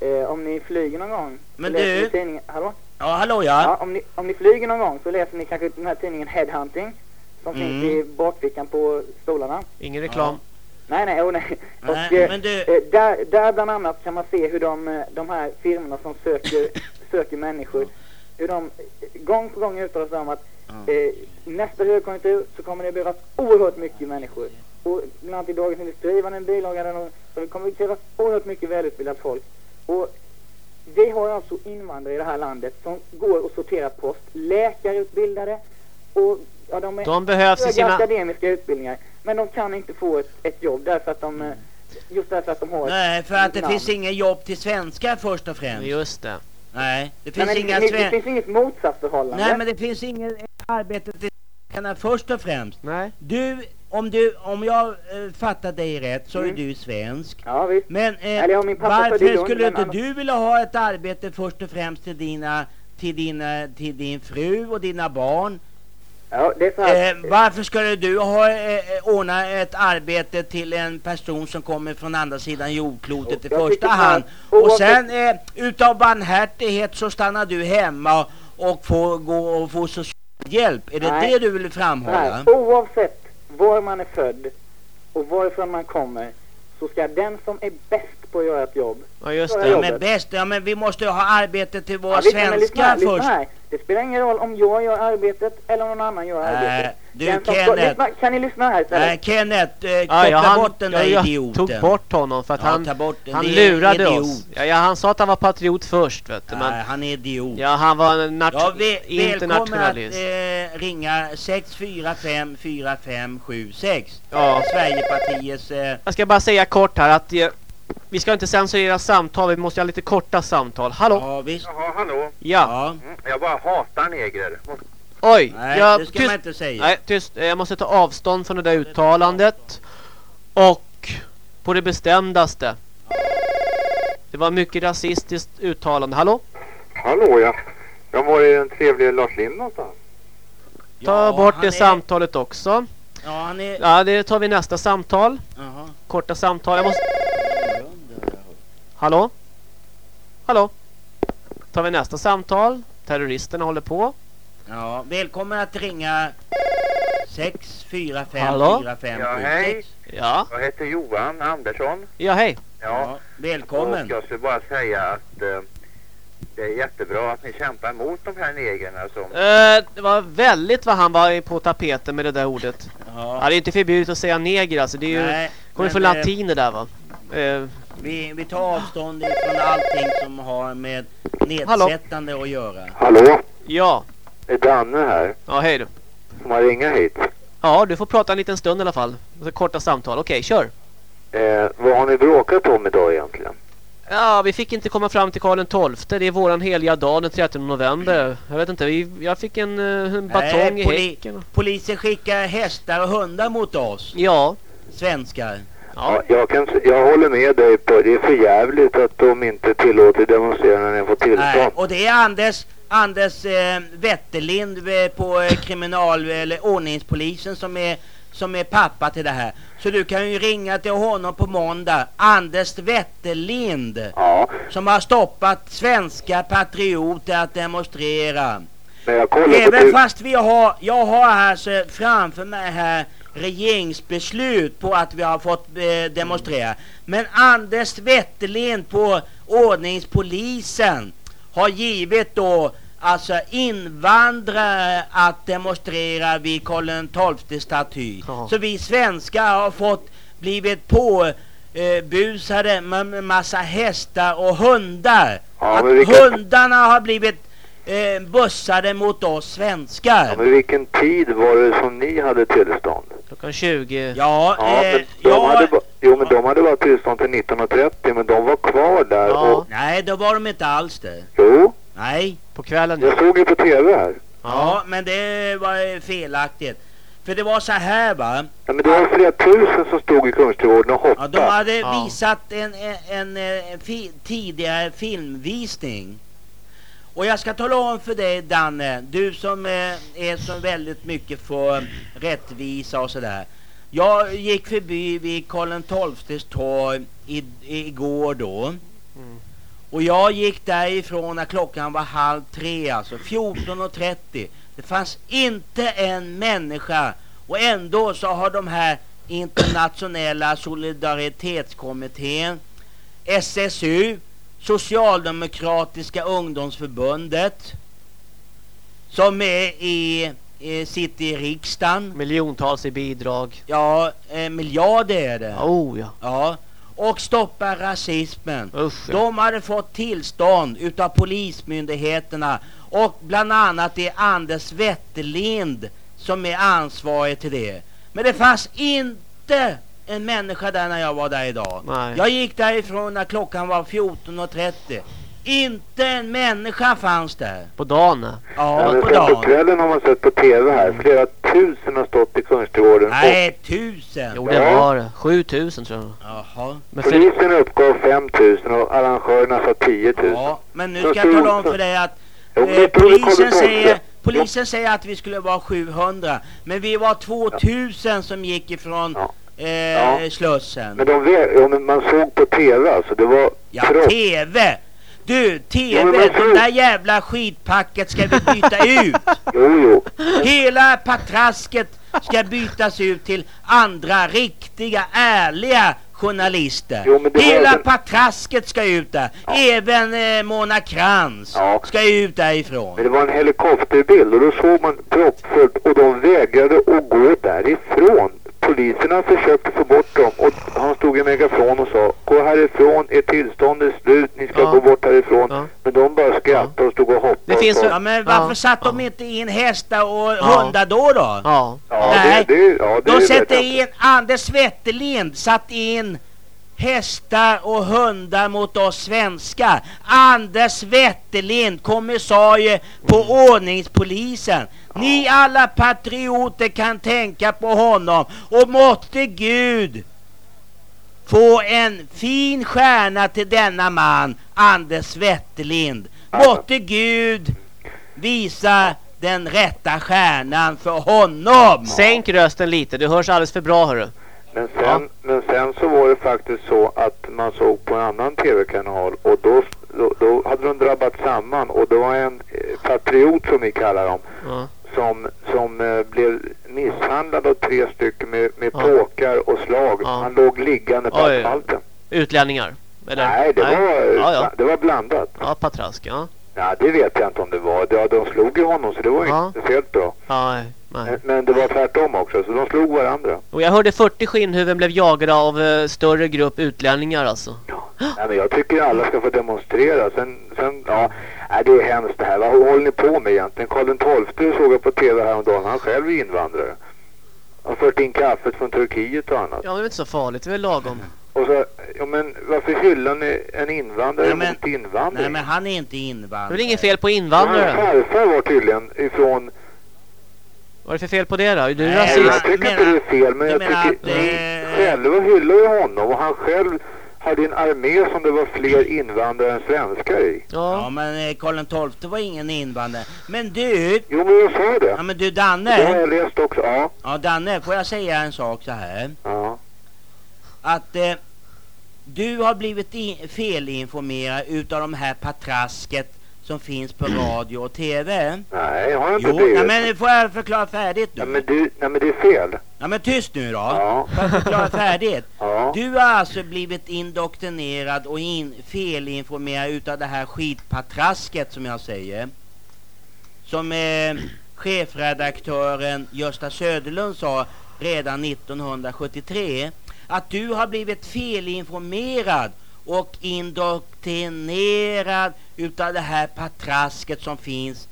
Eh, om ni flyger någon gång Men du- hallå? Ja, hallå ja. om, ni, om ni flyger någon gång så läser ni kanske den här tidningen Headhunting som Mm. finns i bakfickan på stolarna. Ingen reklam. Nej, nej, oh, nej. Nej, Och eh, men du- eh, där, där bland annat kan man se hur de, eh, de här firmorna som söker, söker människor, hur de gång på gång uttalar sig om att eh, nästa högkonjunktur så kommer det behövas oerhört mycket människor. Och bland annat i Dagens Industri var det en bilaga där de, så det kommer krävas oerhört mycket välutbildat folk. Och vi har alltså invandrare i det här landet som går och sorterar post, läkarutbildade och ja, de, är De behövs i sina- akademiska utbildningar. Men de kan inte få ett, ett jobb därför att de, eh, just därför att de har Nej, för att det namn. finns inga jobb till svenskar först och främst. Just det. Nej, det Nej, finns men inga det, det finns inget motsatsförhållande. Nej, men det finns inget arbete till svenskarna först och främst. Nej. Du, om du, om jag eh, fattar dig rätt så är Mm. du svensk. Ja, visst. Men eh, Eller ja, min pappa varför skulle inte du vilja ha ett arbete först och främst till dina, till dina, till din fru och dina barn? Ja, är. Eh, varför skulle du ha eh, ordna ett arbete till en person som kommer från andra sidan jordklotet i Jag första hand? Och sen eh, utav barmhärtighet så stannar du hemma och får gå och få socialhjälp. Är det Nej. det du vill framhålla? här, oavsett var man är född och varifrån man kommer så ska den som är bäst på att göra ett jobb Ja, just det. Men bäst, ja men vi måste ju ha arbete till våra Ja, visst, men lyssna här, Det spelar ingen roll om jag gör arbetet eller om någon annan gör Nej, arbetet. du, som Kenneth. Lyssna, kan ni lyssna här istället? Nej, Kenneth, eh, koppla ja, han, bort den där ja, jag idioten. tog bort honom för att Ja, han, bort han lurade idiot. oss. Ja, ja, han sa att han var patriot först vet du. Nej, Men, han är idiot. ja, han var en nat- Ja, vi, välkommen att internationalist. eh, ringa 645 4576. Ja. Sverigepartiets... Eh, Jag ska bara säga kort här att eh, vi ska inte censurera samtal, vi måste ha lite korta samtal. Hallå? ja, visst. Jaha, hallå. Ja. Mm, jag bara hatar negrer. Oj! Nej, jag, det ska man inte säga. Nej, tyst. Eh, Jag måste ta avstånd från det där uttalandet. Och på det bestämdaste. Det var mycket rasistiskt uttalande. Hallå? Hallå ja. Jag var i den trevliga Lars Lind någonstans. Ta Ja, bort det är- samtalet också. ja, han är... Ja, det tar vi nästa samtal. Jaha. Korta samtal. Jag måste... Hallå? Hallå? Tar vi nästa samtal. Terroristerna håller på. Ja, välkommen att ringa 645 Hallå? 4576. Ja. Jag heter Johan Andersson. Ja, hej. Ja. Välkommen. Och jag skulle bara säga att eh, det är jättebra att ni kämpar mot de här negrerna som... Eh, det var väldigt vad han var på tapeten med det där ordet. Ja. Ja, det är inte förbjudet att säga neger alltså. Det är ju, Nej, kommer från eh, latin det där va? Eh, Vi, vi tar avstånd ifrån allting som har med nedsättande att göra. Hallå? ja. Är Danne här? Ja, hej du. Får man ringa hit? Ja, du får prata en liten stund i alla fall. Så korta samtal. Okej, kör. Eh, vad har ni bråkat om idag egentligen? Ja, vi fick inte komma fram till Karl XII. Det är våran heliga dag den 13 november. Jag vet inte, vi, jag fick en, eh, en batong Nej, i häcken. Polisen skickar hästar och hundar mot oss. Ja. Svenskar. Ja. jag, kan, jag håller med dig på det är för jävligt att de inte tillåter demonstrera när de får Nej, tillstånd. och det är Anders, Anders eh, Wetterlind eh, på eh, kriminal eller ordningspolisen som är, som är pappa till det här. Så du kan ju ringa till honom på måndag. Anders Wetterlind. Ja. Som har stoppat svenska patrioter att demonstrera. Även fast vi har, jag har här så framför mig här regeringsbeslut på att vi har fått eh, demonstrera. Men Anders Wetterlind på ordningspolisen har givit då alltså invandrare att demonstrera vid Karl XII staty. Så vi svenskar har fått blivit på eh, busade med med massa hästar och hundar. Ja, vilka- hundarna har blivit eh, bussade mot oss svenskar. Ja, men vilken tid var det som ni hade tillstånd? Klockan 20. Ja, Ja, eh, men de ja, hade, ba- jo, men de hade bara tillstånd till 1930, men de var kvar där och... Nej, då var de inte alls det. Jo, Nej. På kvällen jag såg ju på TV här. Ja, men det var felaktigt. För det var så här va. Ja, men det var flera tusen som stod i Kungsträdgården och hoppade. Ja, de hade visat en, en, en, eh, fi, tidigare filmvisning. Och jag ska tala om för dig Danne, du som eh, är så väldigt mycket för rättvisa och sådär. Jag gick förbi vid Karl XIIs torg i, igår då. Och jag gick därifrån när klockan var halv tre, alltså 14.30. Det fanns inte en människa och ändå så har de här Internationella solidaritetskommittén, SSU, Socialdemokratiska ungdomsförbundet, som är i, i, sitter i riksdagen. Miljontals i bidrag. Ja, eh, miljarder är det. Oh ja. Ja. Och stoppa rasismen. Usch, ja. De hade fått tillstånd utav polismyndigheterna och bland annat det är Anders Wetterlind som är ansvarig till det. Men det fanns inte en människa där när jag var där idag. Nej. Jag gick därifrån när klockan var 14.30. Inte en människa fanns där. På dagen? Ja, Ja, på sen på dagen. kvällen har man sett på tv här. Flera tusen har stått i Kungsträdgården. Nej, tusen. Jo det Ja. var det. 7000 tror jag. Jaha. Men Och för... polisen uppgav 5 000 och arrangörerna sa 10 000. Ja, men nu ska jag tala om för dig att Jo, eh, polisen, säger, polisen säger att vi skulle vara 700. Men vi var 2000 som gick ifrån eh, Ja. Slussen. Men de vä- ja, men man såg på tv alltså. Det var Ja, proffs. TV! Du, TV, Ja, det där jävla skitpacket ska vi byta ut. Jo, jo. Hela patrasket ska bytas ut till andra riktiga, ärliga journalister. Jo, var Hela den- patrasket ska ut där. Även eh, Mona Krantz Ja. ska ut därifrån. Men det var en helikopterbild och då såg man proppfullt och de vägrade att gå därifrån. Poliserna försökte få bort dem och han stod i megafon och sa Gå härifrån, ert tillstånd är slut, ni ska Ja. gå bort härifrån. Men de bara skrattade och stod och hoppade. Det finns och Ja, men varför Ja. satt de inte in hästar och Ja. hundar då då? Ja. Ja, Nej. det, det, ja, det De sätter in, Anders Wetterlind satt in hästar och hundar mot oss svenskar. Anders Wetterlind, kommissarie på ordningspolisen. Ni alla patrioter kan tänka på honom och måtte Gud få en fin stjärna till denna man, Anders Wetterlind. Måtte Gud visa den rätta stjärnan för honom. Sänk rösten lite, du hörs alldeles för bra hörru. Men sen, men sen så var det faktiskt så att man såg på en annan tv-kanal och då, då, då hade de drabbat samman och det var en eh, patriot som vi kallar dem Ja. som, som eh, blev misshandlad av tre stycken med, med Ja. påkar och slag. Ja. Han låg liggande på Oj. asfalten. Utlänningar? Eller? Nej, det, Var, Ja, ja. det var blandat. Ja, patrask, ja. Ja, det vet jag inte om det var. Ja, de slog ju honom så det var Ja. inte speciellt bra. Ja, nej. Men, det var tvärtom också, så de slog varandra. Och jag hörde 40 skinnhuvuden blev jagade av eh, större grupp utlänningar alltså. Nej, men jag tycker alla ska få demonstrera. Sen, sen ja, nej, det är hemskt det här. Vad håller ni på med egentligen? Karl XII såg jag på tv häromdagen. Han själv är invandrare. Har fört in kaffet från Turkiet och annat. Ja, men det är inte så farligt, det är väl lagom. Och så, ja men varför hyllar ni en invandrare Nej, men- mot invandring? Nej men han är inte Det är invandrare. väl inget fel på Hans invandrare? farfar var tydligen ifrån... Vad är det för fel på det då? Är du Nej, rasist? Jag tycker inte det är fel, men jag menar tycker... att, Ni eh, själva hyllar ju honom och han själv hade en armé som det var fler invandrare än svenskar i. Ja Ja. men eh, Karl XII var ingen invandrare. Men du, Jo, men jag sa det. ja men du Det har Danne. jag läst också. Ja. Ja Danne, får jag säga en sak så här? Ja. Att eh, du har blivit in, felinformerad utav de här patrasket som finns på radio och tv. Nej, jag har inte Jo, blivit. nej, men nu får jag förklara färdigt nu. men du, nej men det är fel. Ja men tyst nu då. Ja. Får jag förklara färdigt? Ja. Du har alltså blivit indoktrinerad och in, felinformerad utav det här skitpatrasket som jag säger. Som eh, chefredaktören Gösta Söderlund sa redan 1973. Att du har blivit felinformerad och indoktrinerad utav det här patrasket som finns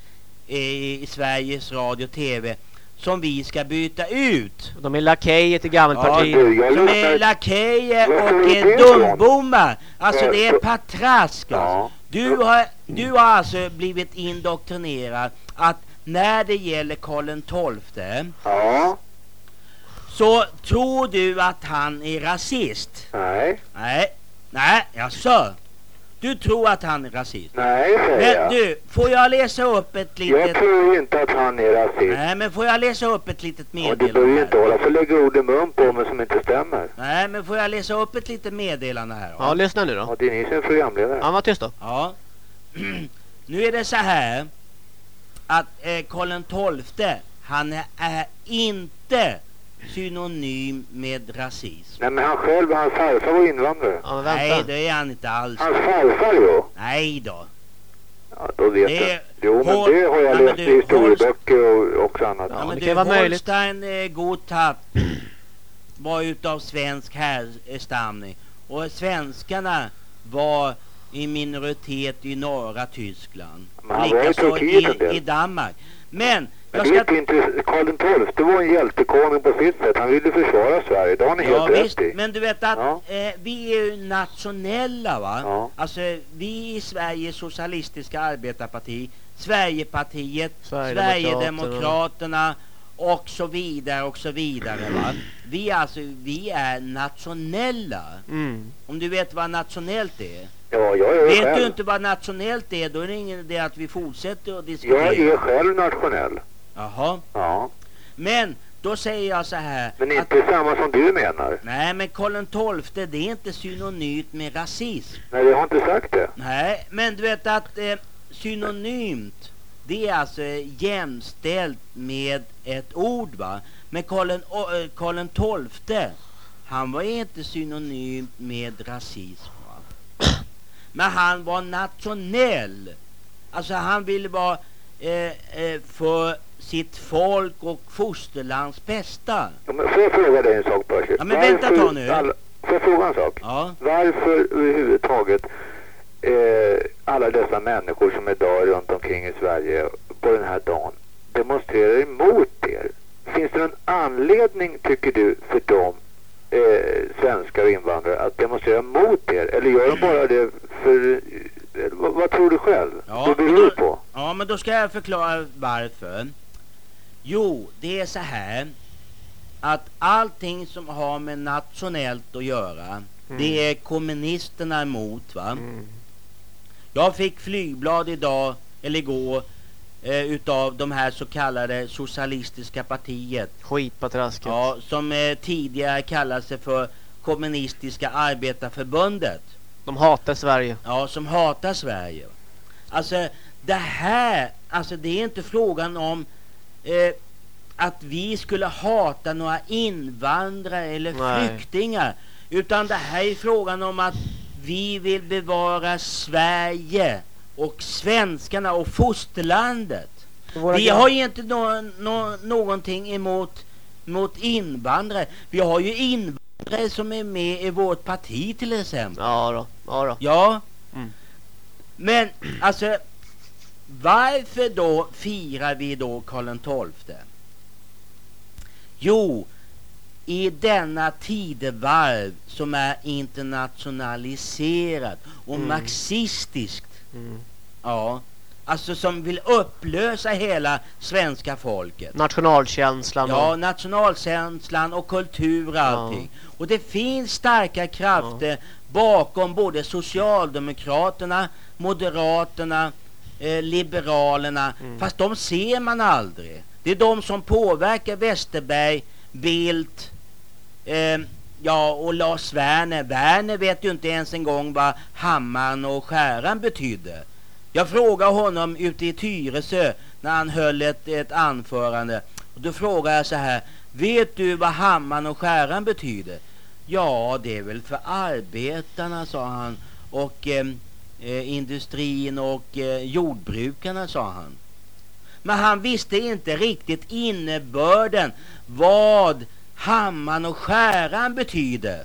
eh, i Sveriges Radio och TV som vi ska byta ut. De är lakejer till gammelpartiet. jag Som är lakejer och är eh, dumbommar. Alltså det är Ja. patrask Ja. alltså. Du har, du har alltså blivit indoktrinerad att när det gäller Karl XII Ja. så tror du att han är rasist. Nej. Nej, nej, jaså? Du tror att han är rasist? Nej, säger Men jag. du, får jag läsa upp ett Jag litet... tror inte att han är rasist. Nej, men får jag läsa upp ett litet Och du behöver meddelande inte här? hålla och lägga ord i mun på mig som inte stämmer. Nej, men får jag läsa upp ett litet meddelande här? då? Ja, lyssna nu då. Ja, det är ni som är programledare. Ja, var tyst då. Ja. nu är det så här att eh, Karl XII, han är, är inte synonym med rasism. Nej, men han själv, hans farfar var invandrare. Ja, Nej, det är han inte alls. Hans farfar jo. Nej då. Ja, då vet Det jag. Jo, men Hol- det har jag Ja, men läst du, i historieböcker och också annat. Ja, men det du, kan vara möjligt. Holstein eh, Gotthard var utav svensk härstamning. Och svenskarna var i minoritet i norra Tyskland. Men han var i Turkiet en del. i, i Danmark. Men Jag det är ska... inte intressant. Karl XII var en hjältekonung på sitt sätt. Han ville försvara Sverige. Det har ni Ja helt visst, rätt i. men du vet att Ja. eh, vi är ju nationella va? Ja. Alltså vi i Sveriges socialistiska arbetarparti, Sverigepartiet, Sverigedemokraterna. Och så vidare och så vidare va? Vi alltså, vi är nationella. Mm. Om du vet vad nationellt är? Ja, jag är det Vet själv. du inte vad nationellt är, då är det ingen idé att vi fortsätter att diskutera. Jag är själv nationell. Jaha. Ja. Men då säger jag så här. Men att- inte samma som du menar. Nej, men Karl XII, det är inte synonymt med rasism. Nej, jag har inte sagt det. Nej, men du vet att eh, synonymt, det är alltså eh, jämställt med ett ord va. Men Karl, eh, XII, han var inte synonymt med rasism va. Men han var nationell. Alltså han ville vara eh, eh, för sitt folk och fosterlands bästa. Ja, men får jag fråga dig en sak Percy? Ja, men vänta ett tag nu. Alla, får jag fråga en sak? Ja. Varför överhuvudtaget eh, alla dessa människor som idag runt omkring i Sverige på den här dagen demonstrerar emot er? Finns det någon anledning, tycker du, för dem, eh, svenskar och invandrare, att demonstrera mot er? Eller gör de bara det för... Eh, vad, vad tror du själv? Ja, vad beror det på? Ja, men då ska jag förklara varför. Jo, det är så här att allting som har med nationellt att göra, det är kommunisterna emot va? Jag fick flygblad idag, eller igår, eh, utav de här så kallade socialistiska partiet. Skitpatrasket. Ja, som eh, tidigare kallade sig för kommunistiska arbetarförbundet. De hatar Sverige. Ja, som hatar Sverige. Alltså det här, alltså det är inte frågan om eh, att vi skulle hata några invandrare eller Nej. flyktingar. Utan det här är frågan om att vi vill bevara Sverige och svenskarna och fosterlandet. Våra Vi har ju inte nå nå någonting emot mot invandrare. Vi har ju invandrare som är med i vårt parti till exempel. Ja då. Ja då. Ja. Mm. Men alltså varför då firar vi då Karl XII? Jo, i denna tidevarv som är internationaliserat och Mm. marxistiskt. Mm. Ja, alltså som vill upplösa hela svenska folket. Nationalkänslan. Ja, och- nationalkänslan och kultur och allting. Och det finns starka krafter bakom både Socialdemokraterna, Moderaterna, eh, Liberalerna. Mm. Fast de ser man aldrig. Det är de som påverkar Westerberg, Bildt, eh, ja och Lars Werner. Werner vet ju inte ens en gång vad hammaren och skäran betydde. Jag frågade honom ute i Tyresö när han höll ett, ett anförande. Och då frågade jag så här. Vet du vad hammaren och skäran betyder? Ja, det är väl för arbetarna, sa han. Och eh, eh, industrin och eh, jordbrukarna, sa han. Men han visste inte riktigt innebörden. Vad hammaren och skäran betyder.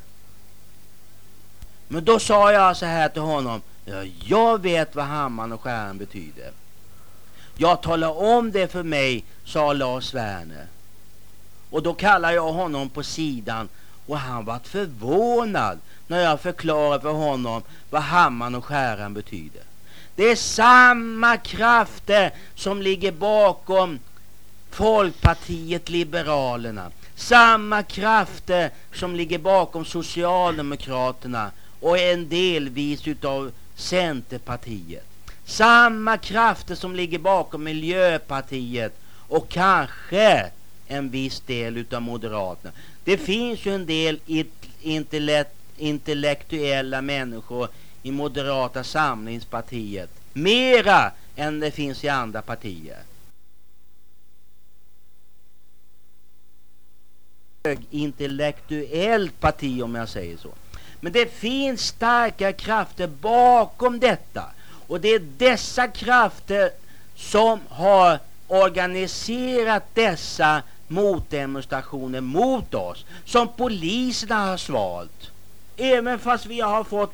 Men då sa jag så här till honom. Ja, jag vet vad hammaren och skäran betyder. Jag talar om det för mig, sa Lars Werner. Och då kallar jag honom på sidan och han var förvånad när jag förklarade för honom vad hammaren och skäran betyder. Det är samma krafter som ligger bakom Folkpartiet Liberalerna. Samma krafter som ligger bakom Socialdemokraterna och en delvis utav Centerpartiet. Samma krafter som ligger bakom Miljöpartiet och kanske en viss del utav Moderaterna. Det finns ju en del intellekt, intellektuella människor i Moderata samlingspartiet. Mera än det finns i andra partier. högintellektuellt parti om jag säger så. Men det finns starka krafter bakom detta. Och det är dessa krafter som har organiserat dessa motdemonstrationer mot oss. Som poliserna har svalt. Även fast vi har fått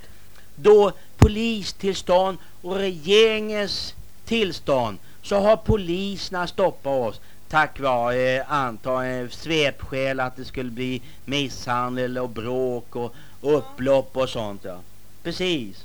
då polistillstånd och regeringens tillstånd så har poliserna stoppat oss tack vare antagligen svepskäl att det skulle bli misshandel och bråk och upplopp och sånt ja. Precis.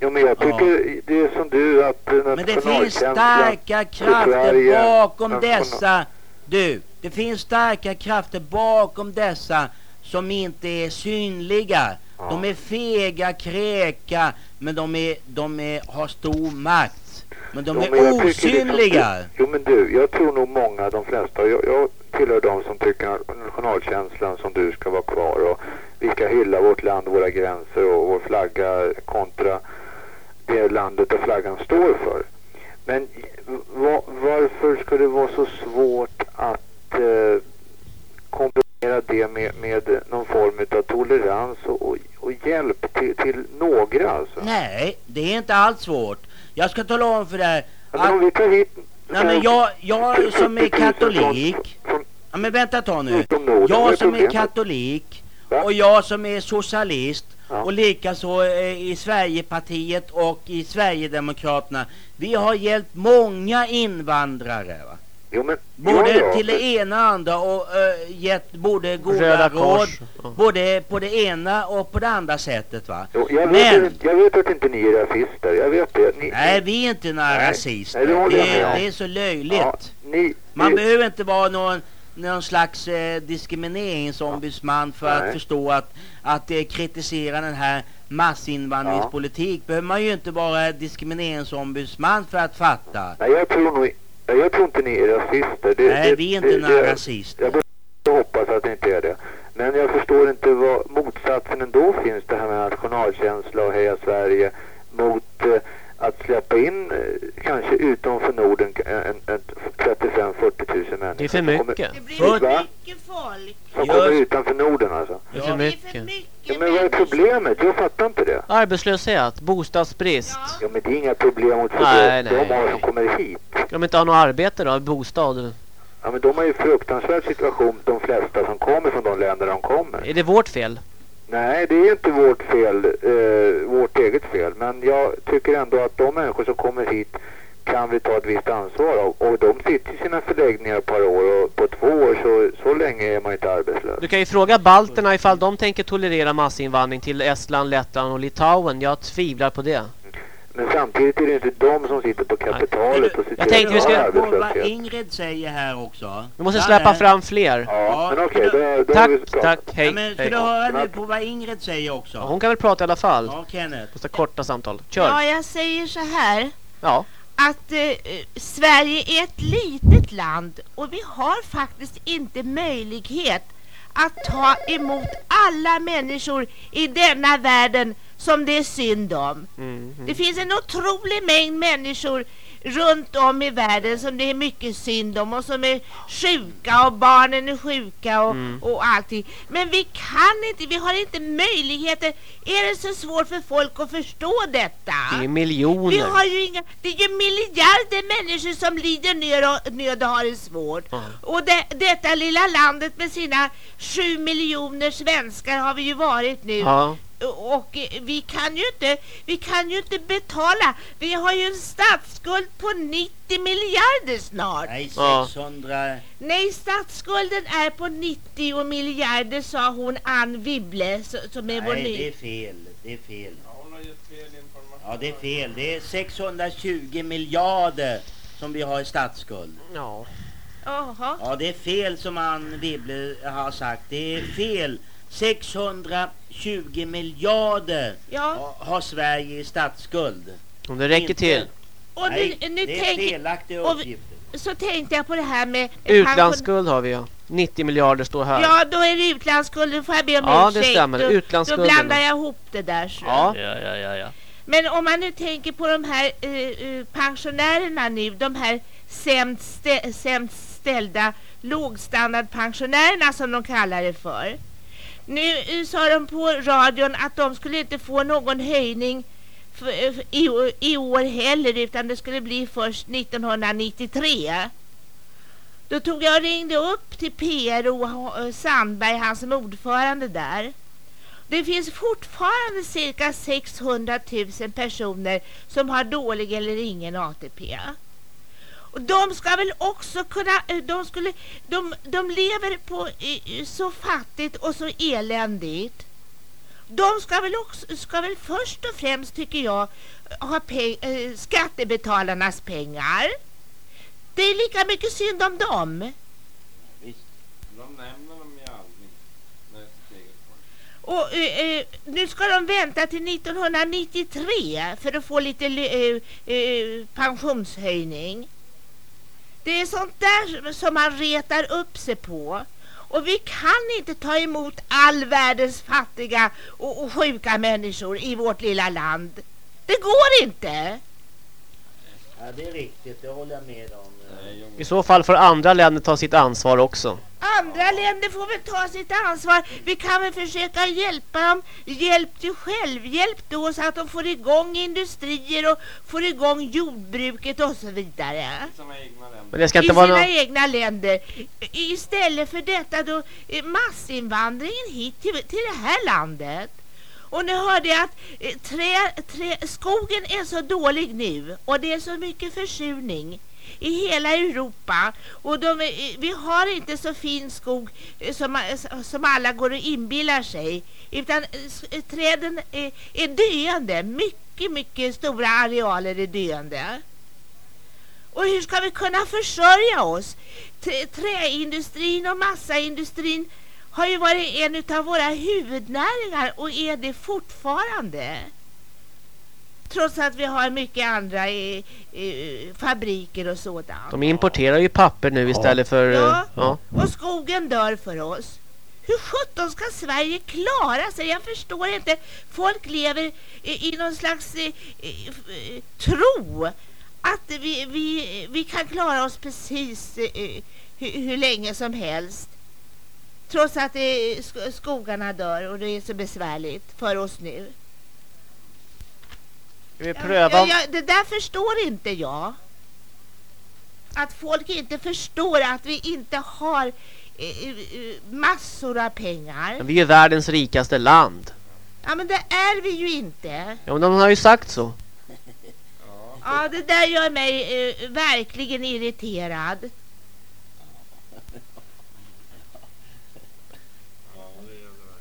Jo, men jag tycker det är som du att Men det finns starka krafter bakom dessa du, det finns starka krafter bakom dessa som inte är synliga. Ja. De är fega, kräka, men de, är, de är, har stor makt. Men de Jo, är men jag tycker det är som osynliga. du- Jo men du, jag tror nog många, de flesta, jag, jag tillhör de som tycker att nationalkänslan som du ska vara kvar och vi ska hylla vårt land, våra gränser och vår flagga kontra det landet och flaggan står för. Men va, varför ska det vara så svårt att eh, kombinera det med, med någon form av tolerans och, och, hjälp till, till några alltså? Nej, det är inte alls svårt. Jag ska tala om för dig men om vi tar hit... Nej men jag, jag som är 40 000 katolik Ja men vänta tag nu Jag som är katolik Och jag som är socialist Och likaså eh, i Sverigepartiet och i Sverigedemokraterna Vi har hjälpt många invandrare va? Jo, men, Både ja, ja. till det ena och andra och uh, gett både goda Röda råd Kors, ja. Både på det ena och på det andra sättet va Jo, jag, Men vet, jag vet att inte ni är rasister, jag vet det. Ni, Nej, vi är inte några Nej, rasister. nej, det det, om. det är så löjligt. Ja, ni, Man ni, behöver inte vara någon, någon slags eh, diskrimineringsombudsman för att Nej. förstå att, att eh, kritisera den här massinvandringspolitik behöver man ju inte vara diskrimineringsombudsman för att fatta. nej, jag tror nog... Jag tror inte ni är rasister. Det, Nej, det, vi är inte det, några det- rasister. Jag bara hoppas att det inte är det. Men jag förstår inte vad motsatsen ändå finns, det här med nationalkänsla och Heja Sverige mot eh, att släppa in eh, kanske utanför Norden en, en 35-40 tusen människor. Det är för som kommer- mycket. Va? mycket folk. Som kommer utanför Norden alltså. Det är för mycket. Ja, men vad är problemet? Jag fattar inte det. Arbetslöshet, bostadsbrist. Ja, men det är inga problem mot Nej, de nej. har som kommer hit. Ska de inte ha något arbete då? Bostad? Ja, men de har ju fruktansvärd situation, de flesta som kommer från de länder de kommer. Är det vårt fel? Nej, det är inte vårt fel, eh, vårt eget fel. Men jag tycker ändå att de människor som kommer hit kan vi ta ett visst ansvar av. Och de sitter i sina förläggningar ett par år och på två år så, så länge är man inte arbetslös. Du kan ju fråga balterna ifall de tänker tolerera massinvandring till Estland, Lettland och Litauen. Jag tvivlar på det. Men samtidigt är det inte de som sitter på kapitalet och ser Jag tänkte vi ska- På vad. Ingrid säger här också. Vi måste Ja, släppa fram fler. Ja, men okej, då, då Tack, tack, hej. Ja, men ska hej. du höra nu på vad Ingrid säger också? Ja, hon kan väl prata i alla fall. Ja, Kenneth. Måste korta samtal. Kör. Ja, jag säger så här. Ja. Att eh, Sverige är ett litet land och vi har faktiskt inte möjlighet att ta emot alla människor i denna världen som det är synd om. Mm. Det finns en otrolig mängd människor runt om i världen som det är mycket synd om och som är sjuka och barnen är sjuka och, Mm. och allting. Men vi kan inte, vi har inte möjligheter. Är det så svårt för folk att förstå detta? Det är Vi miljoner. har ju inga, det är ju miljarder människor som lider nöd och, nöd och har det svårt. Ja. Och det, detta lilla landet med sina sju miljoner svenskar har vi ju varit nu. Ja. Och vi kan ju inte, vi kan ju inte betala. Vi har ju en statsskuld på 90 miljarder snart. Nej, Ja. 600... Nej, statsskulden är på 90 miljarder sa hon Ann Wibble som är vår Nej, det ny. är fel. Det är fel. Ja, det är fel. Det är 620 miljarder som vi har i statsskuld. Ja. Jaha. Ja, det är fel som Ann Wibble har sagt. Det är fel. 620 miljarder Ja. ha- har Sverige i statsskuld. Om det räcker till. Och Nej, nu, nu det är tänker- felaktiga uppgifter. Så tänkte jag på det här med Utlandsskuld har vi ja. 90 miljarder står här. Ja, då är det utlandsskulden. Får jag be om Ja, det ursäkt? stämmer. Då, Utlandsskulden. Då blandar jag ihop det där. Så. Ja. Ja, ja, ja, ja. Men om man nu tänker på de här eh, eh, pensionärerna nu, de här sämst, stä- sämst ställda lågstandardpensionärerna som de kallar det för. Nu sa de på radion att de skulle inte få någon höjning i, i år heller utan det skulle bli först 1993. Då tog jag och ringde upp till PRO Sandberg, han som är ordförande där. Det finns fortfarande cirka 600 000 personer som har dålig eller ingen ATP. Och de ska väl också kunna, eh, de skulle, de, de lever på eh, så fattigt och så eländigt. De ska väl också, ska väl först och främst tycker jag ha peng, äh, skattebetalarnas pengar. Det är lika mycket synd om dem. Visst, de nämner dem ju aldrig. Och eh, eh, nu ska de vänta till 1993 för att få lite eh, eh, pensionshöjning. Det är sånt där som man retar upp sig på. Och vi kan inte ta emot all världens fattiga och, och sjuka människor i vårt lilla land. Det går inte. Ja, det är riktigt. Det håller jag med om. I så fall får andra länder ta sitt ansvar också. Andra länder får väl ta sitt ansvar. Vi kan väl försöka hjälpa dem. Hjälp till självhjälp då så att de får igång industrier och får igång jordbruket och så vidare. Men det ska I inte sina vara någon... egna länder. Istället för detta då eh, massinvandringen hit till, till det här landet. Och nu hörde jag att eh, trä, trä, skogen är så dålig nu och det är så mycket försurning i hela Europa och de, vi har inte så fin skog eh, som, eh, som alla går och inbillar sig utan eh, träden är, är döende, mycket mycket stora arealer är döende. Och hur ska vi kunna försörja oss? Träindustrin och massaindustrin har ju varit en av våra huvudnäringar och är det fortfarande. Trots att vi har mycket andra eh, eh, fabriker och sådant. De importerar ju papper nu istället för... eh, Ja. ja. Och skogen dör för oss. Hur sjutton ska Sverige klara sig? Jag förstår inte. Folk lever i, i någon slags eh, eh, tro att vi, vi, vi kan klara oss precis hur, hur länge som helst. Trots att sk- skogarna dör och det är så besvärligt för oss nu. Ska vi pröva... ja, ja, det där förstår inte jag. Att folk inte förstår att vi inte har eh, eh, massor av pengar. Men vi är världens rikaste land. Ja, men det är vi ju inte. Ja, men de har ju sagt så. Ja, det där gör mig eh, verkligen irriterad.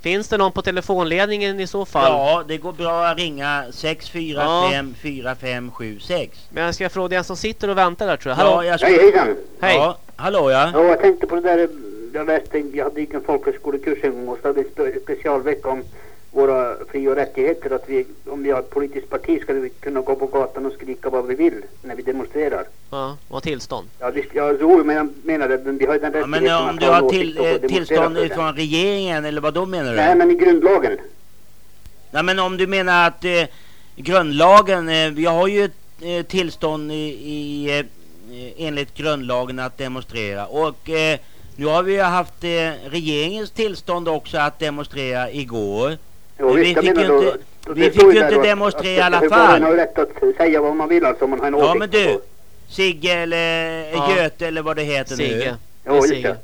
Finns det någon på telefonledningen i så fall? Ja, det går bra att ringa 645 4576. Men jag ska fråga den som sitter och väntar där tror jag. Hallå? Ja, jag ska... Hej, hejsan. Hej. Ja, hallå ja. Ja, jag tänkte på det där, jag läste, jag hade gick en folkhögskolekurs en gång och så hade vi spe- specialvecka om våra fri och rättigheter. Att vi, om vi har ett politiskt parti ska vi kunna gå på gatan och skrika vad vi vill när vi demonstrerar. Ja, och tillstånd. Ja, visst, ja jo, men jag menade, men vi har ju den ja men om att du har till, eh, tillstånd från regeringen eller vad då menar du? Nej, men i grundlagen. Nej men om du menar att eh, grundlagen, eh, vi har ju ett eh, tillstånd i, i eh, enligt grundlagen att demonstrera och eh, nu har vi ju haft eh, regeringens tillstånd också att demonstrera igår. Jo, vi fick ju inte, då- vi det fick ju inte demonstrera i alla och en har fall. rätt att säga vad man vill alltså man har en Ja men du, Sigge eller Ja. Göte eller vad det heter Sigge. nu. Är Jo, Sigge. det.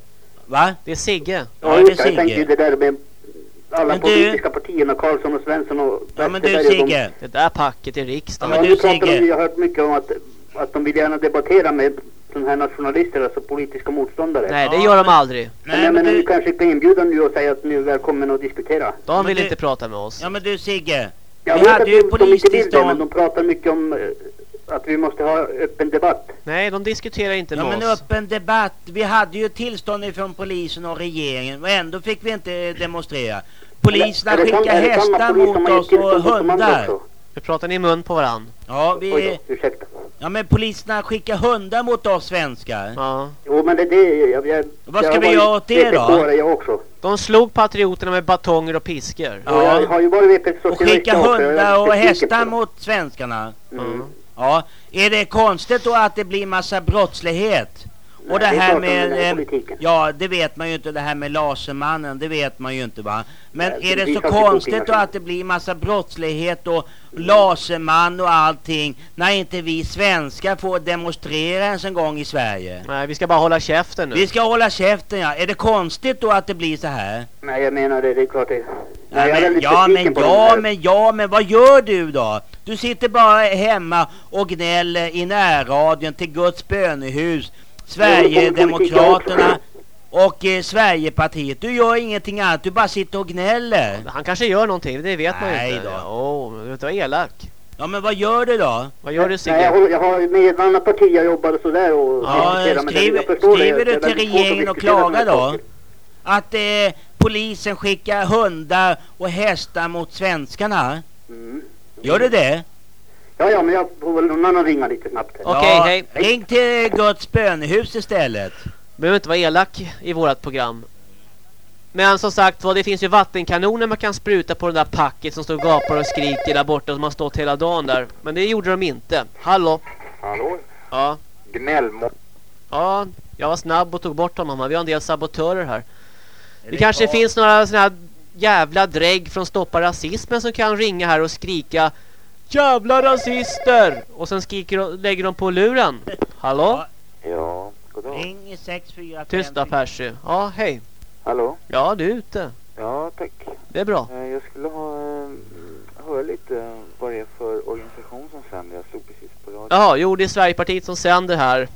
Va? Det är Sigge. Ja, Ja, det är det. Jag tänkte ju Sigge. det där med alla Men du- politiska partierna, Karlsson och Svensson och Ja men du och de- Sigge. Det där packet i riksdagen. Ja, men du, Sigge. jag har hört mycket om att, att de vill gärna debattera med sådana här nationalister, alltså politiska motståndare. Nej, det gör de aldrig. Nej, Nej, men, men du du, kanske kan inbjuda nu och säga att nu är välkommen att diskutera. De men vill det- inte prata med oss. ja men du Sigge. Jag Vi vet hade att ju de, de inte vill det, men de pratar mycket om eh, att vi måste ha öppen debatt. Nej, de diskuterar inte Ja med men oss. öppen debatt. Vi hade ju tillstånd från polisen och regeringen och ändå fick vi inte demonstrera. Poliserna skickar hästar mot oss och hundar. också? Nu pratar ni i mun på varann. Ja, Oj vi, då, ursäkta. ja men poliserna skickar hundar mot oss svenskar. Ja. Jo, men det är det. Jag, jag, Vad jag ska vi har göra åt det då? Jag också. De slog patrioterna med batonger och piskor. Och jag har ju varit VPK Och skicka också, jag är hundar och hästar mot svenskarna. Mm. Ja, är det konstigt då att det blir massa brottslighet? Och det Nej, det är här med, eh, ja det vet man ju inte, det här med Lasermannen, det vet man ju inte va. Men Nej, är det vi så konstigt då att det blir massa brottslighet och Laserman och allting när inte vi svenskar får demonstrera ens en gång i Sverige? Nej, vi ska bara hålla käften nu. Vi ska hålla käften ja. Är det konstigt då att det blir så här? Nej, jag menar det. Det är klart det. Ja, är men, ja, men, ja, men, ja, men vad gör du då? Du sitter bara hemma och gnäller i närradion till Guds bönehus, Sverigedemokraterna och eh, Sverigepartiet. Du gör ingenting annat, du bara sitter och gnäller. Han kanske gör någonting, det vet man ju Nej inte. då. Åh, oh, det var elak. Ja, men vad gör du då? Vad gör du Nej, jag, Sigge? har, jag har med ett annat parti jag jobbar och sådär och Ja, skriver, jag skriver Det du till regeringen och klagar då? Att eh, polisen skickar hundar och hästar mot svenskarna? Mm. Gör du det? Ja, ja, men jag får väl någon annan ringa lite snabbt. Okej, ja, hej. Ring till Guds bönehus istället. behöver inte vara elak i vårat program. Men som sagt vad det finns ju vattenkanoner man kan spruta på den där packet som står och gapar och skriker där borta som har stått hela dagen där. Men det gjorde de inte. Hallå? Hallå? Ja. Gnällmo... Ja, jag var snabb och tog bort honom. Vi har en del sabotörer här. Det det kanske finns några sådana här jävla drägg från Stoppa Rasismen som kan ringa här och skrika Jävla rasister! Och sen skriker och lägger de på luren. Hallå? Ja, goddag. Ring i 645. Tyst då Percy. Ja, hej. Hallå? Ja, du är ute. Ja, tack. Det är bra. Eh, Jag skulle ha, eh, höra lite vad det är för organisation som sänder. Jag stod precis på radion. Jaha, jo det är Sverigepartiet som sänder här.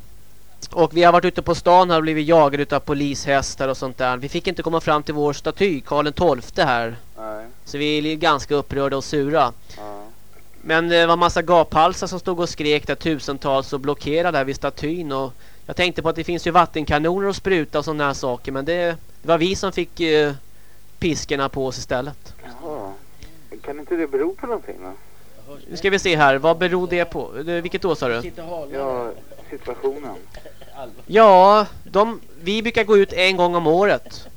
Och vi har varit ute på stan här och blivit jagade utav polishästar och sånt där. Vi fick inte komma fram till vår staty, Karl XII här. Nej. Så vi är ganska upprörda och sura. Ja. Men det var massa gaphalsar som stod och skrek där tusentals och blockerade här vid statyn. Och jag tänkte på att det finns ju vattenkanoner och spruta och sådana här saker. Men det, det var vi som fick eh, piskorna på oss istället. Jaha. Kan inte det bero på någonting då? Nu ska vi se här, vad beror det på? Vilket då sa du? Ja, situationen. Ja, de, vi brukar gå ut en gång om året.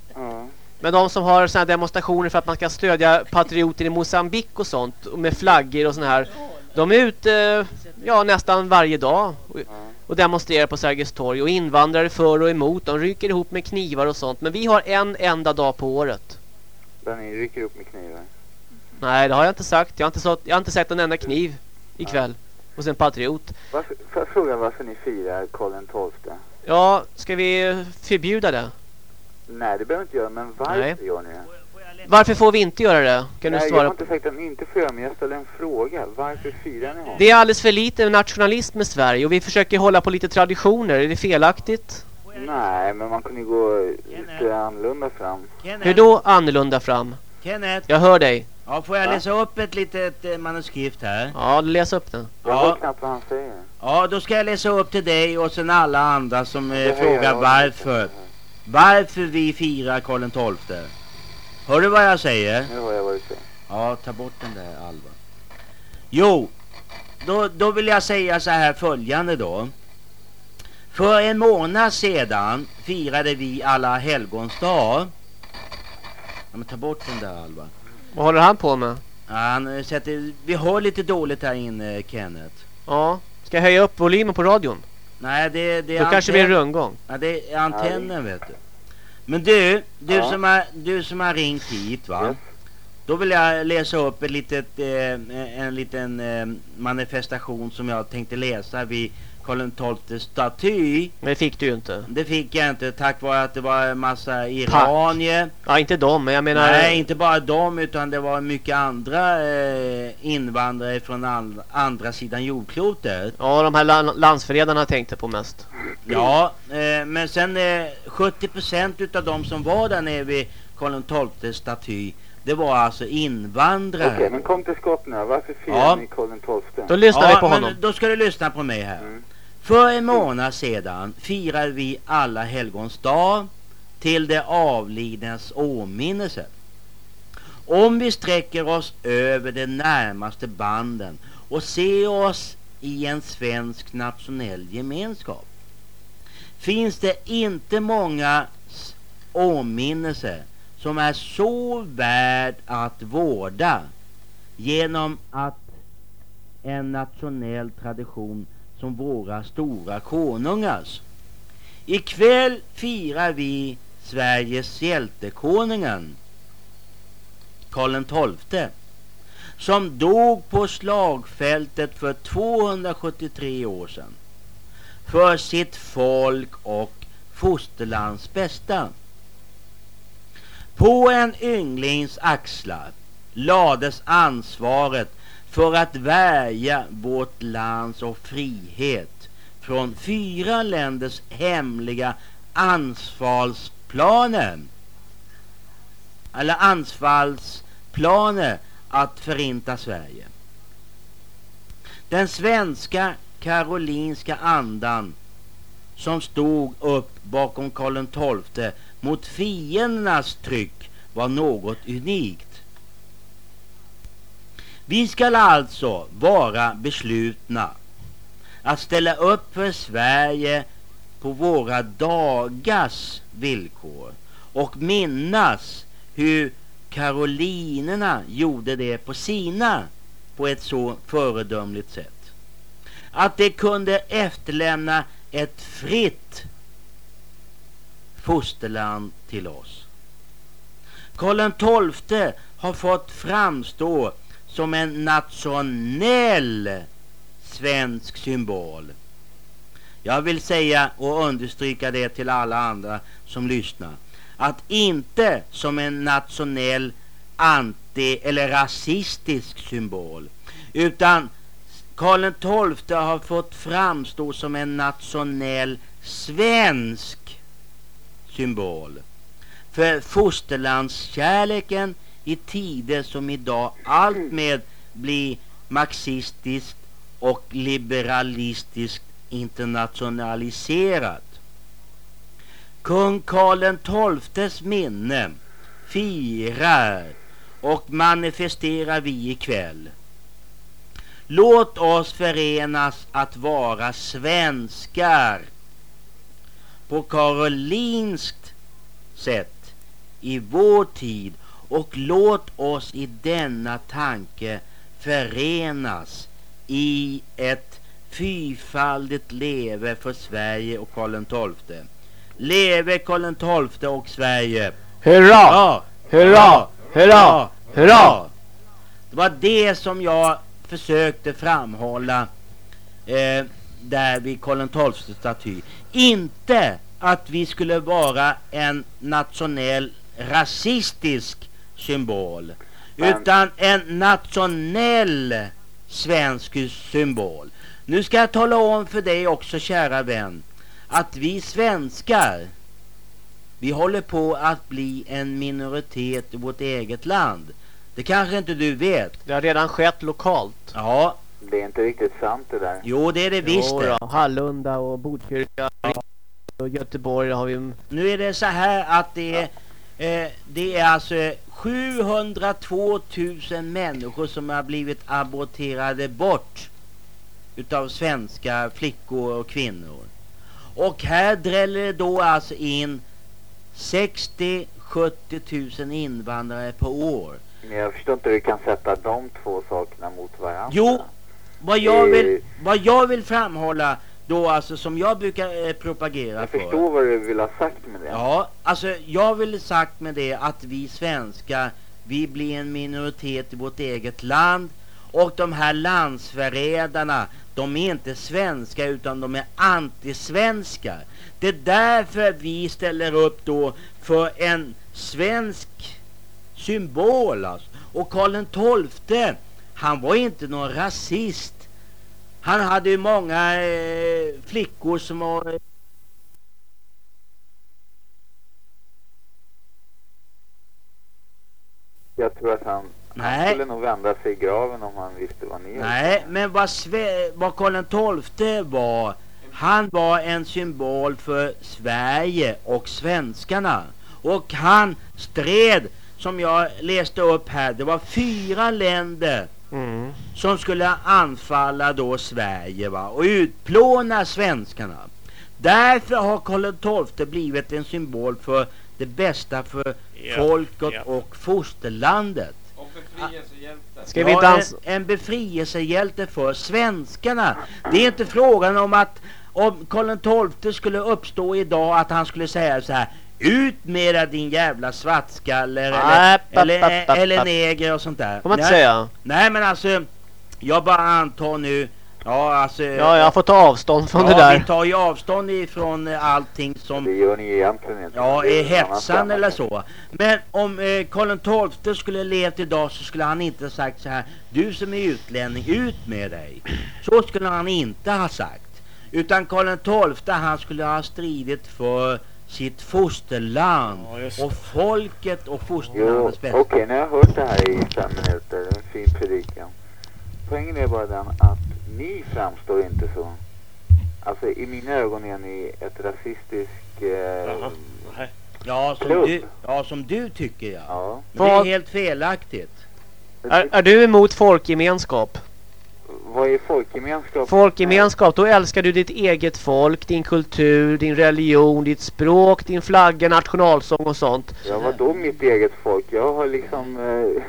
Men de som har såna här demonstrationer för att man ska stödja patrioter i Mosambik och sånt och med flaggor och såna här. De är ute ja, nästan varje dag och, och demonstrerar på Sergels torg och invandrare för och emot. De ryker ihop med knivar och sånt. Men vi har en enda dag på året. Där ni rycker upp med knivar. Nej, det har jag inte sagt. Jag har inte, så, jag har inte sett en enda kniv ikväll hos en patriot. Varför, får jag fråga varför ni firar Karl XII? Ja, ska vi förbjuda det? Nej, det behöver inte göra, men varför Nej. gör ni det? Varför får vi inte göra det? Kan du Nej, jag svara har inte sagt att ni inte får göra, men jag ställer en fråga. Varför firar ni honom? Det är alldeles för lite nationalism i Sverige och vi försöker hålla på lite traditioner. Är det felaktigt? Nej, men man kunde ju gå lite annorlunda fram. Hur då annorlunda fram? Kenneth? Jag hör dig. Ja, får jag läsa upp ett litet eh, manuskript här? Ja, läs upp den. Jag hör Ja. knappt vad han säger. Ja, då ska jag läsa upp till dig och sen alla andra som eh, frågar jag- varför. Varför vi firar Karl XII. Hör du vad jag säger? Nu har jag vad du säger. Ja, ta bort den där Alva. Jo, då, då vill jag säga så här följande då. För en månad sedan firade vi alla helgons dag. Ja, men ta bort den där Alva. Vad håller han på med? Ja, han eh, sätter, vi hör lite dåligt här inne Kenneth. Ja. Ska jag höja upp volymen på radion? Nej, det, det är Då kanske det blir rundgång. Ja, det är antennen vet du. Men du, du, Ja. som, har, du som har ringt hit va? Yes. Då vill jag läsa upp ett litet, eh, en liten eh, manifestation som jag tänkte läsa vid Karl XIIs staty. Men det fick du ju inte. Det fick jag inte tack vare att det var en massa iranier. Ja, inte dem, men jag menar... Nej, inte bara dem utan det var mycket andra eh, invandrare från an, andra sidan jordklotet. Ja, de här lan landsförrädarna tänkte på mest. Ja, eh, men sen eh, 70% utav de som var där nere vid Karl XIIs staty, det var alltså invandrare. Okej, men kom till skott nu. Varför firar Ja. ni Karl XII? Då lyssnar ja, vi på men honom. Då ska du lyssna på mig här. Mm. För en månad sedan firade vi alla helgons dag till det avlidnes åminnelse. Om vi sträcker oss över de närmaste banden och ser oss i en svensk nationell gemenskap finns det inte många åminnelse som är så värd att vårda genom att en nationell tradition som våra stora konungars. Ikväll firar vi Sveriges hjältekonungen Karl XII som dog på slagfältet för 273 år sedan för sitt folk och fosterlands bästa. På en ynglings axlar lades ansvaret för att värja vårt lands och frihet från fyra länders hemliga anfallsplaner eller anfallsplaner att förinta Sverige. Den svenska karolinska andan som stod upp bakom Karl XII mot fiendernas tryck var något unikt. Vi skall alltså vara beslutna att ställa upp för Sverige på våra dagars villkor och minnas hur karolinerna gjorde det på sina på ett så föredömligt sätt. Att de kunde efterlämna ett fritt fosterland till oss. Karl XII har fått framstå som en nationell svensk symbol. Jag vill säga och understryka det till alla andra som lyssnar. Att inte som en nationell anti eller rasistisk symbol. Utan Karl XII har fått framstå som en nationell svensk symbol. För fosterlandskärleken i tider som idag allt med blir marxistiskt och liberalistiskt internationaliserat. Kung Karl XIIs minne firar och manifesterar vi ikväll. Låt oss förenas att vara svenskar på karolinskt sätt i vår tid och låt oss i denna tanke förenas i ett fyrfaldigt leve för Sverige och Karl XII. Leve Karl XII och Sverige! Hurra! Ja. Hurra! Hurra! Hurra! Det var det som jag försökte framhålla eh, där vid Karl XII staty. Inte att vi skulle vara en nationell rasistisk symbol. Utan en nationell svensk symbol. Nu ska jag tala om för dig också kära vän. Att vi svenskar. Vi håller på att bli en minoritet i vårt eget land. Det kanske inte du vet. Det har redan skett lokalt. Ja. Det är inte riktigt sant det där. Jo, det är det visst Jo det. Hallunda och Botkyrka och Göteborg har vi... Nu är det så här att det är, eh, det är alltså 702 000 människor som har blivit aborterade bort utav svenska flickor och kvinnor. Och här dräller det då alltså in 60-70 000 invandrare per år. Men jag förstår inte hur du kan sätta de två sakerna mot varandra. Jo, vad jag vill, vad jag vill framhålla då alltså som jag brukar eh, propagera Jag för. förstår vad du vill ha sagt med det. Ja, alltså jag vill sagt med det att vi svenskar, vi blir en minoritet i vårt eget land och de här landsförrädarna, de är inte svenska utan de är antisvenskar. Det är därför vi ställer upp då för en svensk symbol alltså. Och Karl XII, han var inte någon rasist. Han hade ju många eh, flickor som var Jag tror att han, han Nej. skulle nog vända sig i graven om han visste vad ni Nej, men vad, Sve vad Karl XII var, han var en symbol för Sverige och svenskarna. Och han stred, som jag läste upp här, det var fyra länder Mm. som skulle anfalla då Sverige va, och utplåna svenskarna. Därför har Karl XII blivit en symbol för det bästa för Ja, folket ja. och fosterlandet. Och. Ska vi en, en befrielsehjälte för svenskarna. Det är inte frågan om att om Karl XII skulle uppstå idag att han skulle säga så här ut med dig, din jävla svartskalle eller, app, eller, eller app. neger och sånt där. Får man inte Nej. säga. Nej men alltså, jag bara antar nu, ja alltså. Ja, jag får ta avstånd från ja, det där. vi tar ju avstånd ifrån eh, allting som Det gör ni egentligen inte. Ja, är hetsan eller så. Men om eh, Karl XII skulle levt idag så skulle han inte ha sagt så här. Du som är utlänning, ut med dig. Så skulle han inte ha sagt. Utan Karl XII han skulle ha stridit för sitt fosterland och folket och fosterlandets okej, bästa. när jag har hört det här i fem minuter, det är en fin predikan. Poängen är bara den att ni framstår inte så. Alltså i mina ögon är ni ett rasistiskt... Eh, Ja som, Klubb. du, ja, som du tycker ja. ja. Men det är helt felaktigt. Är, är du emot folkgemenskap? Vad är folkgemenskap? Folkgemenskap, då älskar du ditt eget folk, din kultur, din religion, ditt språk, din flagga, nationalsång och sånt. Ja, vadå mitt eget folk? Jag har liksom eh,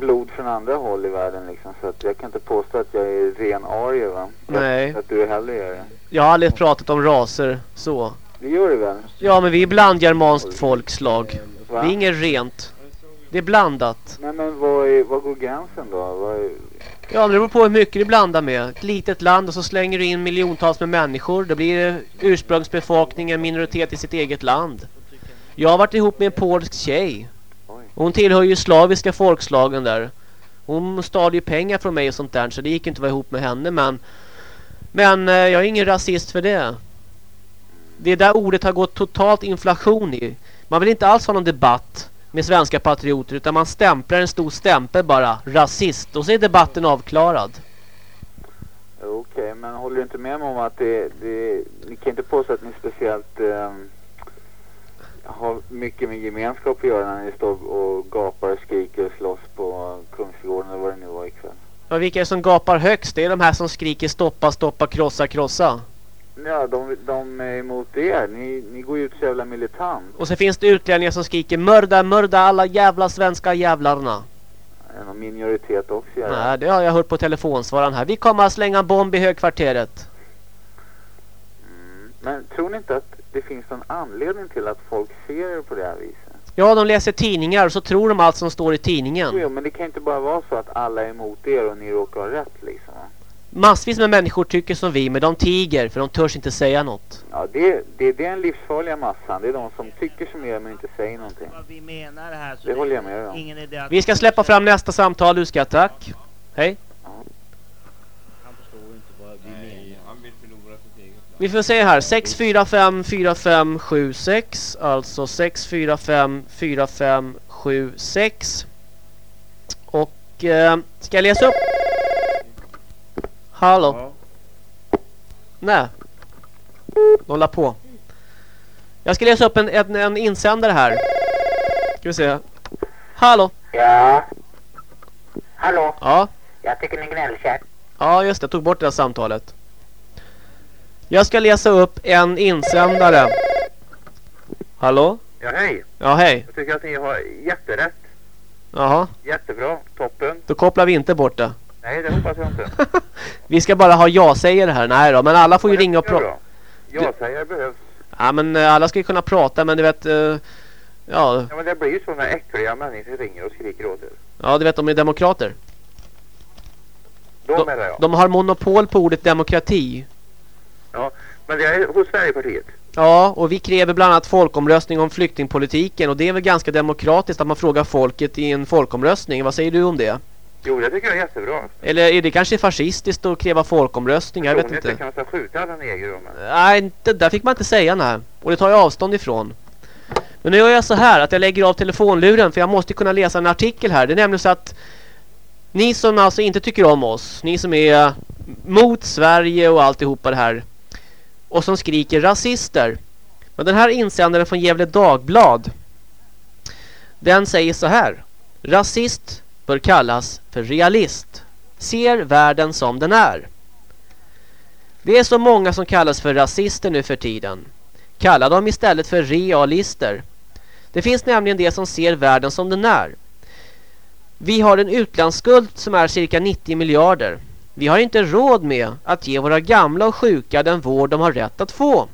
blod från andra håll i världen liksom. Så att jag kan inte påstå att jag är ren arier va? Nej. Att du heller gör det. Jag har aldrig pratat om raser så. Det gör du väl? Ja, men vi är blandgermanskt folkslag. Det Va? är inget rent. Det är blandat. Nej men vad, är, vad går gränsen då? Vad är, Ja, men det beror på hur mycket du blandar med. Ett litet land och så slänger du in miljontals med människor. Då blir det ursprungsbefolkning en minoritet i sitt eget land. Jag har varit ihop med en polsk tjej. Hon tillhör ju slaviska folkslagen där. Hon stal ju pengar från mig och sånt där så det gick inte att vara ihop med henne men Men eh, jag är ingen rasist för det. Det där ordet har gått totalt inflation i. Man vill inte alls ha någon debatt med svenska patrioter utan man stämplar en stor stämpel bara. Rasist. Och så är debatten avklarad. Okej, men håller du inte med mig om att det, det ni kan inte påstå att ni speciellt eh, har mycket med gemenskap att göra när ni står och gapar och skriker och slåss på Kungsgården eller vad det nu var ikväll? Ja, vilka är det som gapar högst? Det är de här som skriker stoppa, stoppa, krossa, krossa. Ja, de, de är emot er. Ni, ni går ju ut så jävla militant. Och så finns det utlänningar som skriker mörda, mörda alla jävla svenska jävlarna. En minoritet också. jävlar. Nej, det har jag hört på telefonsvararen här. Vi kommer att slänga en bomb i högkvarteret. Men tror ni inte att det finns någon anledning till att folk ser er på det här viset? Ja, de läser tidningar och så tror de allt som står i tidningen. Jo, men det kan inte bara vara så att alla är emot er och ni råkar ha rätt liksom. Massvis med människor tycker som vi, men de tiger för de törs inte säga något. Ja, det, det, det är en livsfarliga massan. Det är de som tycker som er men inte säger någonting. Vi menar här så Det håller jag med om. ingen idé att Vi ska släppa fram nästa samtal, du ska tack. Hej. vi får se här. 645 4576. Alltså 645 4576. Och eh, ska jag läsa upp? Hallå? Nej. De la på. Jag ska läsa upp en, en, en insändare här. Ska vi se. Hallå? Ja. Hallå? Ja. Jag tycker ni gnällkärr. Ja, just det. Jag tog bort det här samtalet. Jag ska läsa upp en insändare. Hallå? Ja, hej. Ja, hej. Jag tycker att ni har jätterätt. Jaha. Jättebra. Toppen. Då kopplar vi inte bort det. Nej, det hoppas jag inte. Vi ska bara ha ja-sägare här. Nej då, men alla får ju ringa och prata. Ja-sägare behövs. Ja, men eh, alla ska ju kunna prata, men du vet... eh, ja, Ja, men det blir ju så när äckliga människor ringer och skriker åt er. ja, du vet, de är demokrater. De, jag. de har monopol på ordet demokrati. Ja, men det är hos Sverigepartiet. Ja, och vi kräver bland annat folkomröstning om flyktingpolitiken. Och det är väl ganska demokratiskt att man frågar folket i en folkomröstning. Vad säger du om det? Jo, det tycker jag är jättebra. Eller är det kanske fascistiskt att kräva folkomröstning? Jag vet inte. kan man skjuta alla negerrummen. Nej, inte, där fick man inte säga nej. Och det tar jag avstånd ifrån. Men nu gör jag så här att jag lägger av telefonluren för jag måste kunna läsa en artikel här. Det är nämligen så att ni som alltså inte tycker om oss, ni som är mot Sverige och alltihopa det här och som skriker rasister. Men den här insändaren från Gävle Dagblad den säger så här. Rasist bör kallas för realist. Ser världen som den är. Det är så många som kallas för rasister nu för tiden. Kalla dem istället för realister. Det finns nämligen de som ser världen som den är. Vi har en utlandsskuld som är cirka 90 miljarder. Vi har inte råd med att ge våra gamla och sjuka den vård de har rätt att få.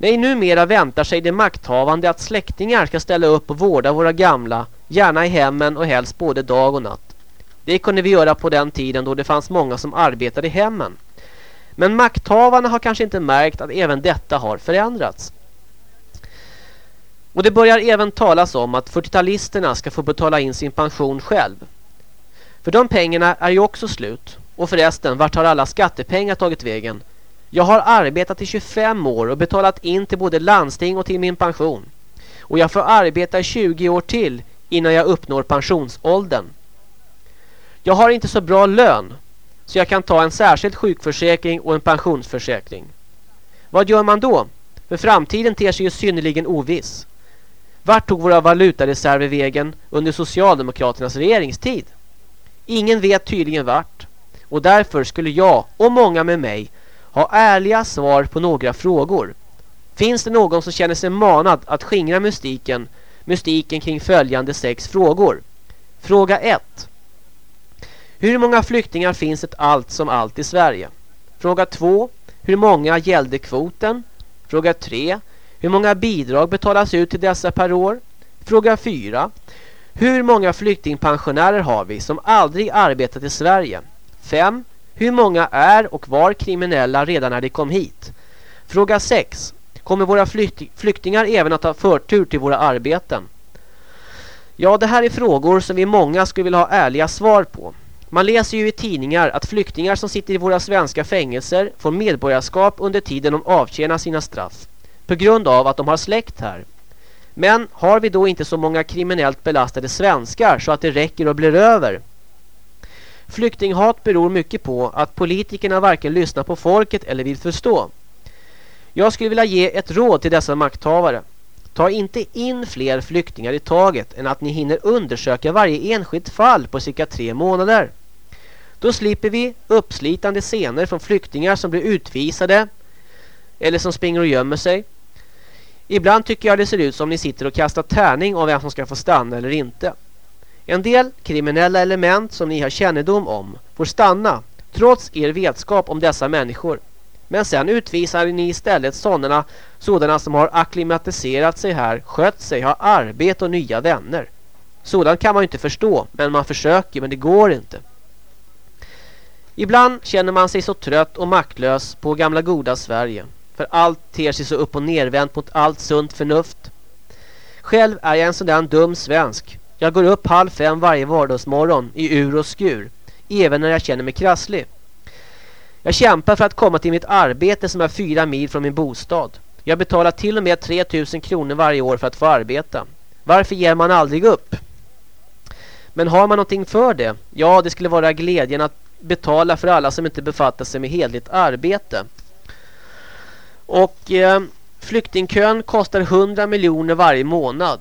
Nej, numera väntar sig det makthavande att släktingar ska ställa upp och vårda våra gamla, gärna i hemmen och helst både dag och natt. Det kunde vi göra på den tiden då det fanns många som arbetade i hemmen. Men makthavarna har kanske inte märkt att även detta har förändrats. Och det börjar även talas om att 40-talisterna ska få betala in sin pension själv. För de pengarna är ju också slut. Och förresten, vart har alla skattepengar tagit vägen? Jag har arbetat i 25 år och betalat in till både landsting och till min pension. Och jag får arbeta i 20 år till innan jag uppnår pensionsåldern. Jag har inte så bra lön så jag kan ta en särskild sjukförsäkring och en pensionsförsäkring. Vad gör man då? För framtiden ter sig ju synnerligen oviss. Vart tog våra valutareserver vägen under Socialdemokraternas regeringstid? Ingen vet tydligen vart. Och därför skulle jag och många med mig ha ärliga svar på några frågor. Finns det någon som känner sig manad att skingra mystiken, mystiken kring följande sex frågor? Fråga 1. Hur många flyktingar finns det allt som allt i Sverige? Fråga 2. Hur många gällde kvoten? Fråga 3. Hur många bidrag betalas ut till dessa per år? Fråga 4. Hur många flyktingpensionärer har vi som aldrig arbetat i Sverige? 5. Hur många är och var kriminella redan när de kom hit? Fråga 6. Kommer våra flyktingar även att ha förtur till våra arbeten? Ja, det här är frågor som vi många skulle vilja ha ärliga svar på. Man läser ju i tidningar att flyktingar som sitter i våra svenska fängelser får medborgarskap under tiden de avtjänar sina straff. På grund av att de har släkt här. Men har vi då inte så många kriminellt belastade svenskar så att det räcker och blir över? Flyktinghat beror mycket på att politikerna varken lyssnar på folket eller vill förstå. Jag skulle vilja ge ett råd till dessa makthavare. Ta inte in fler flyktingar i taget än att ni hinner undersöka varje enskilt fall på cirka tre månader. Då slipper vi uppslitande scener från flyktingar som blir utvisade eller som springer och gömmer sig. Ibland tycker jag det ser ut som ni sitter och kastar tärning om vem som ska få stanna eller inte. En del kriminella element som ni har kännedom om får stanna trots er vetskap om dessa människor. Men sen utvisar ni istället sådana, sådana som har akklimatiserat sig här, skött sig, har arbete och nya vänner. Sådant kan man ju inte förstå, men man försöker, men det går inte. Ibland känner man sig så trött och maktlös på gamla goda Sverige. För allt ter sig så upp och nervänt mot allt sunt förnuft. Själv är jag en sån dum svensk. Jag går upp halv fem varje vardagsmorgon i ur och skur. Även när jag känner mig krasslig. Jag kämpar för att komma till mitt arbete som är fyra mil från min bostad. Jag betalar till och med 3000 kronor varje år för att få arbeta. Varför ger man aldrig upp? Men har man någonting för det? Ja, det skulle vara glädjen att betala för alla som inte befattar sig med hedligt arbete. Och eh, flyktingkön kostar 100 miljoner varje månad.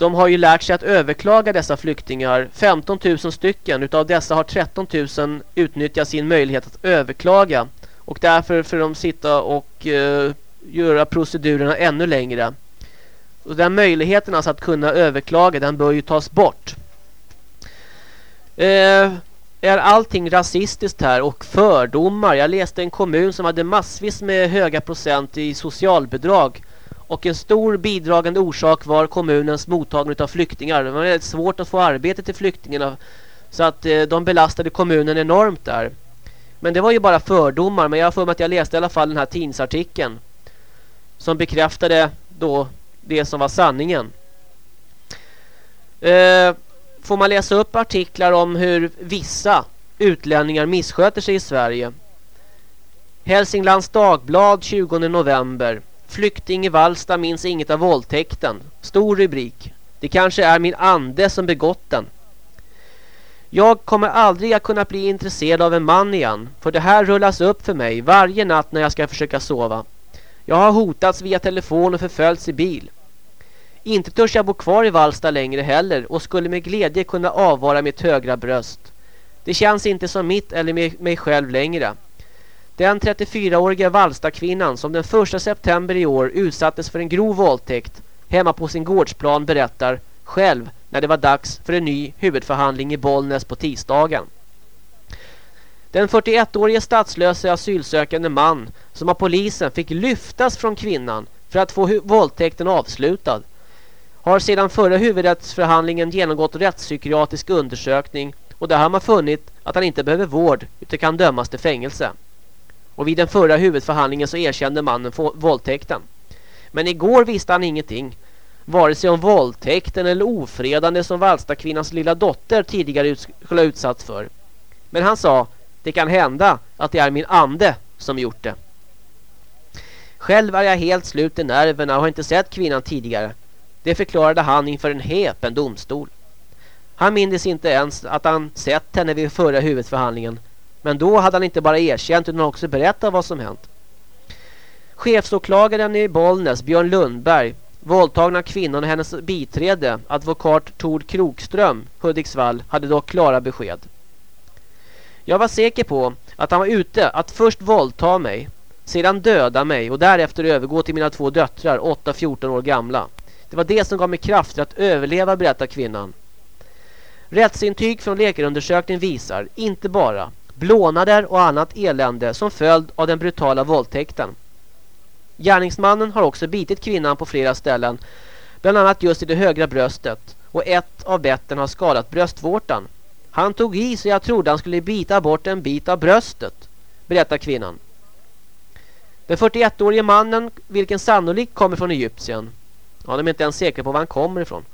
De har ju lärt sig att överklaga dessa flyktingar. 15 000 stycken. Utav dessa har 13 000 utnyttjat sin möjlighet att överklaga. Och därför får de sitta och eh, göra procedurerna ännu längre. Och den möjligheten alltså att kunna överklaga den bör ju tas bort. Eh, är allting rasistiskt här och fördomar? Jag läste en kommun som hade massvis med höga procent i socialbidrag. Och en stor bidragande orsak var kommunens mottagande av flyktingar. Det var väldigt svårt att få arbete till flyktingarna. Så att eh, de belastade kommunen enormt där. Men det var ju bara fördomar. Men jag har för mig att jag läste i alla fall den här tidsartikeln. Som bekräftade då det som var sanningen. Eh, får man läsa upp artiklar om hur vissa utlänningar missköter sig i Sverige. Hälsinglands Dagblad 20 november. Flykting i Valsta minns inget av våldtäkten. Stor rubrik. Det kanske är min ande som begått den. Jag kommer aldrig att kunna bli intresserad av en man igen. För det här rullas upp för mig varje natt när jag ska försöka sova. Jag har hotats via telefon och förföljts i bil. Inte törs jag bo kvar i Valsta längre heller och skulle med glädje kunna avvara mitt högra bröst. Det känns inte som mitt eller mig själv längre. Den 34-åriga Valsta-kvinnan som den 1 september i år utsattes för en grov våldtäkt hemma på sin gårdsplan berättar själv när det var dags för en ny huvudförhandling i Bollnäs på tisdagen. Den 41-årige statslöse asylsökande man som av polisen fick lyftas från kvinnan för att få våldtäkten avslutad har sedan förra huvudrättsförhandlingen genomgått rättspsykiatrisk undersökning och där har man funnit att han inte behöver vård utan kan dömas till fängelse. Och vid den förra huvudförhandlingen så erkände mannen våldtäkten. Men igår visste han ingenting. Vare sig om våldtäkten eller ofredande som Valsta kvinnans lilla dotter tidigare skulle ha utsatts för. Men han sa, det kan hända att det är min ande som gjort det. Själv är jag helt slut i nerverna och har inte sett kvinnan tidigare. Det förklarade han inför en häpen domstol. Han mindes inte ens att han sett henne vid förra huvudförhandlingen. Men då hade han inte bara erkänt utan också berättat vad som hänt. Chefsåklagaren i Bollnäs, Björn Lundberg, våldtagna kvinnan och hennes biträde, advokat Tord Krokström, Hudiksvall, hade dock klara besked. Jag var säker på att han var ute att först våldta mig, sedan döda mig och därefter övergå till mina två döttrar, 8-14 år gamla. Det var det som gav mig kraft att överleva, berättar kvinnan. Rättsintyg från läkarundersökningen visar inte bara blånader och annat elände som följd av den brutala våldtäkten. Gärningsmannen har också bitit kvinnan på flera ställen, bland annat just i det högra bröstet och ett av betten har skadat bröstvårtan. Han tog i så jag trodde han skulle bita bort en bit av bröstet, berättar kvinnan. Den 41-årige mannen, vilken sannolikt kommer från Egypten, ja de är inte ens säkra på var han kommer ifrån,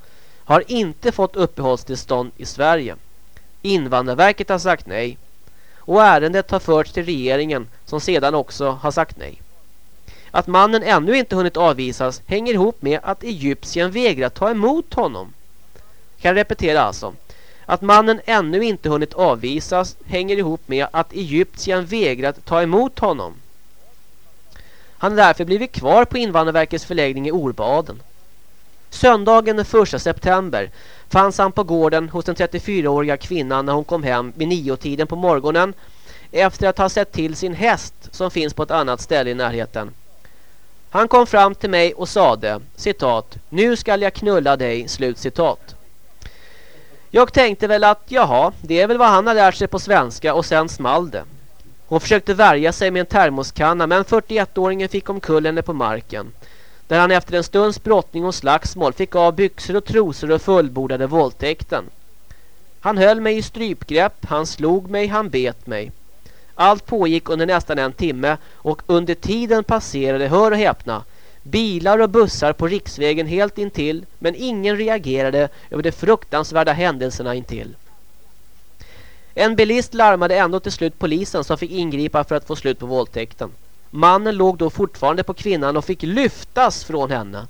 har inte fått uppehållstillstånd i Sverige. Invandrarverket har sagt nej. Och ärendet har förts till regeringen som sedan också har sagt nej. Att mannen ännu inte hunnit avvisas hänger ihop med att Egyptien vägrat ta emot honom. Kan repetera alltså. Att mannen ännu inte hunnit avvisas hänger ihop med att Egyptien vägrat ta emot honom. Han har därför blivit kvar på Invandrarverkets förläggning i Orbaden. Söndagen den 1 september fanns han på gården hos den 34-åriga kvinnan när hon kom hem vid niotiden på morgonen efter att ha sett till sin häst som finns på ett annat ställe i närheten. Han kom fram till mig och sade, citat, nu skall jag knulla dig, slut citat. Jag tänkte väl att, jaha, det är väl vad han har lärt sig på svenska och sen small det. Hon försökte värja sig med en termoskanna men 41-åringen fick omkull henne på marken. Där han efter en stunds brottning och slagsmål fick av byxor och trosor och fullbordade våldtäkten. Han höll mig i strypgrepp, han slog mig, han bet mig. Allt pågick under nästan en timme och under tiden passerade, hör och häpna, bilar och bussar på riksvägen helt intill men ingen reagerade över de fruktansvärda händelserna intill. En bilist larmade ändå till slut polisen som fick ingripa för att få slut på våldtäkten. Mannen låg då fortfarande på kvinnan och fick lyftas från henne.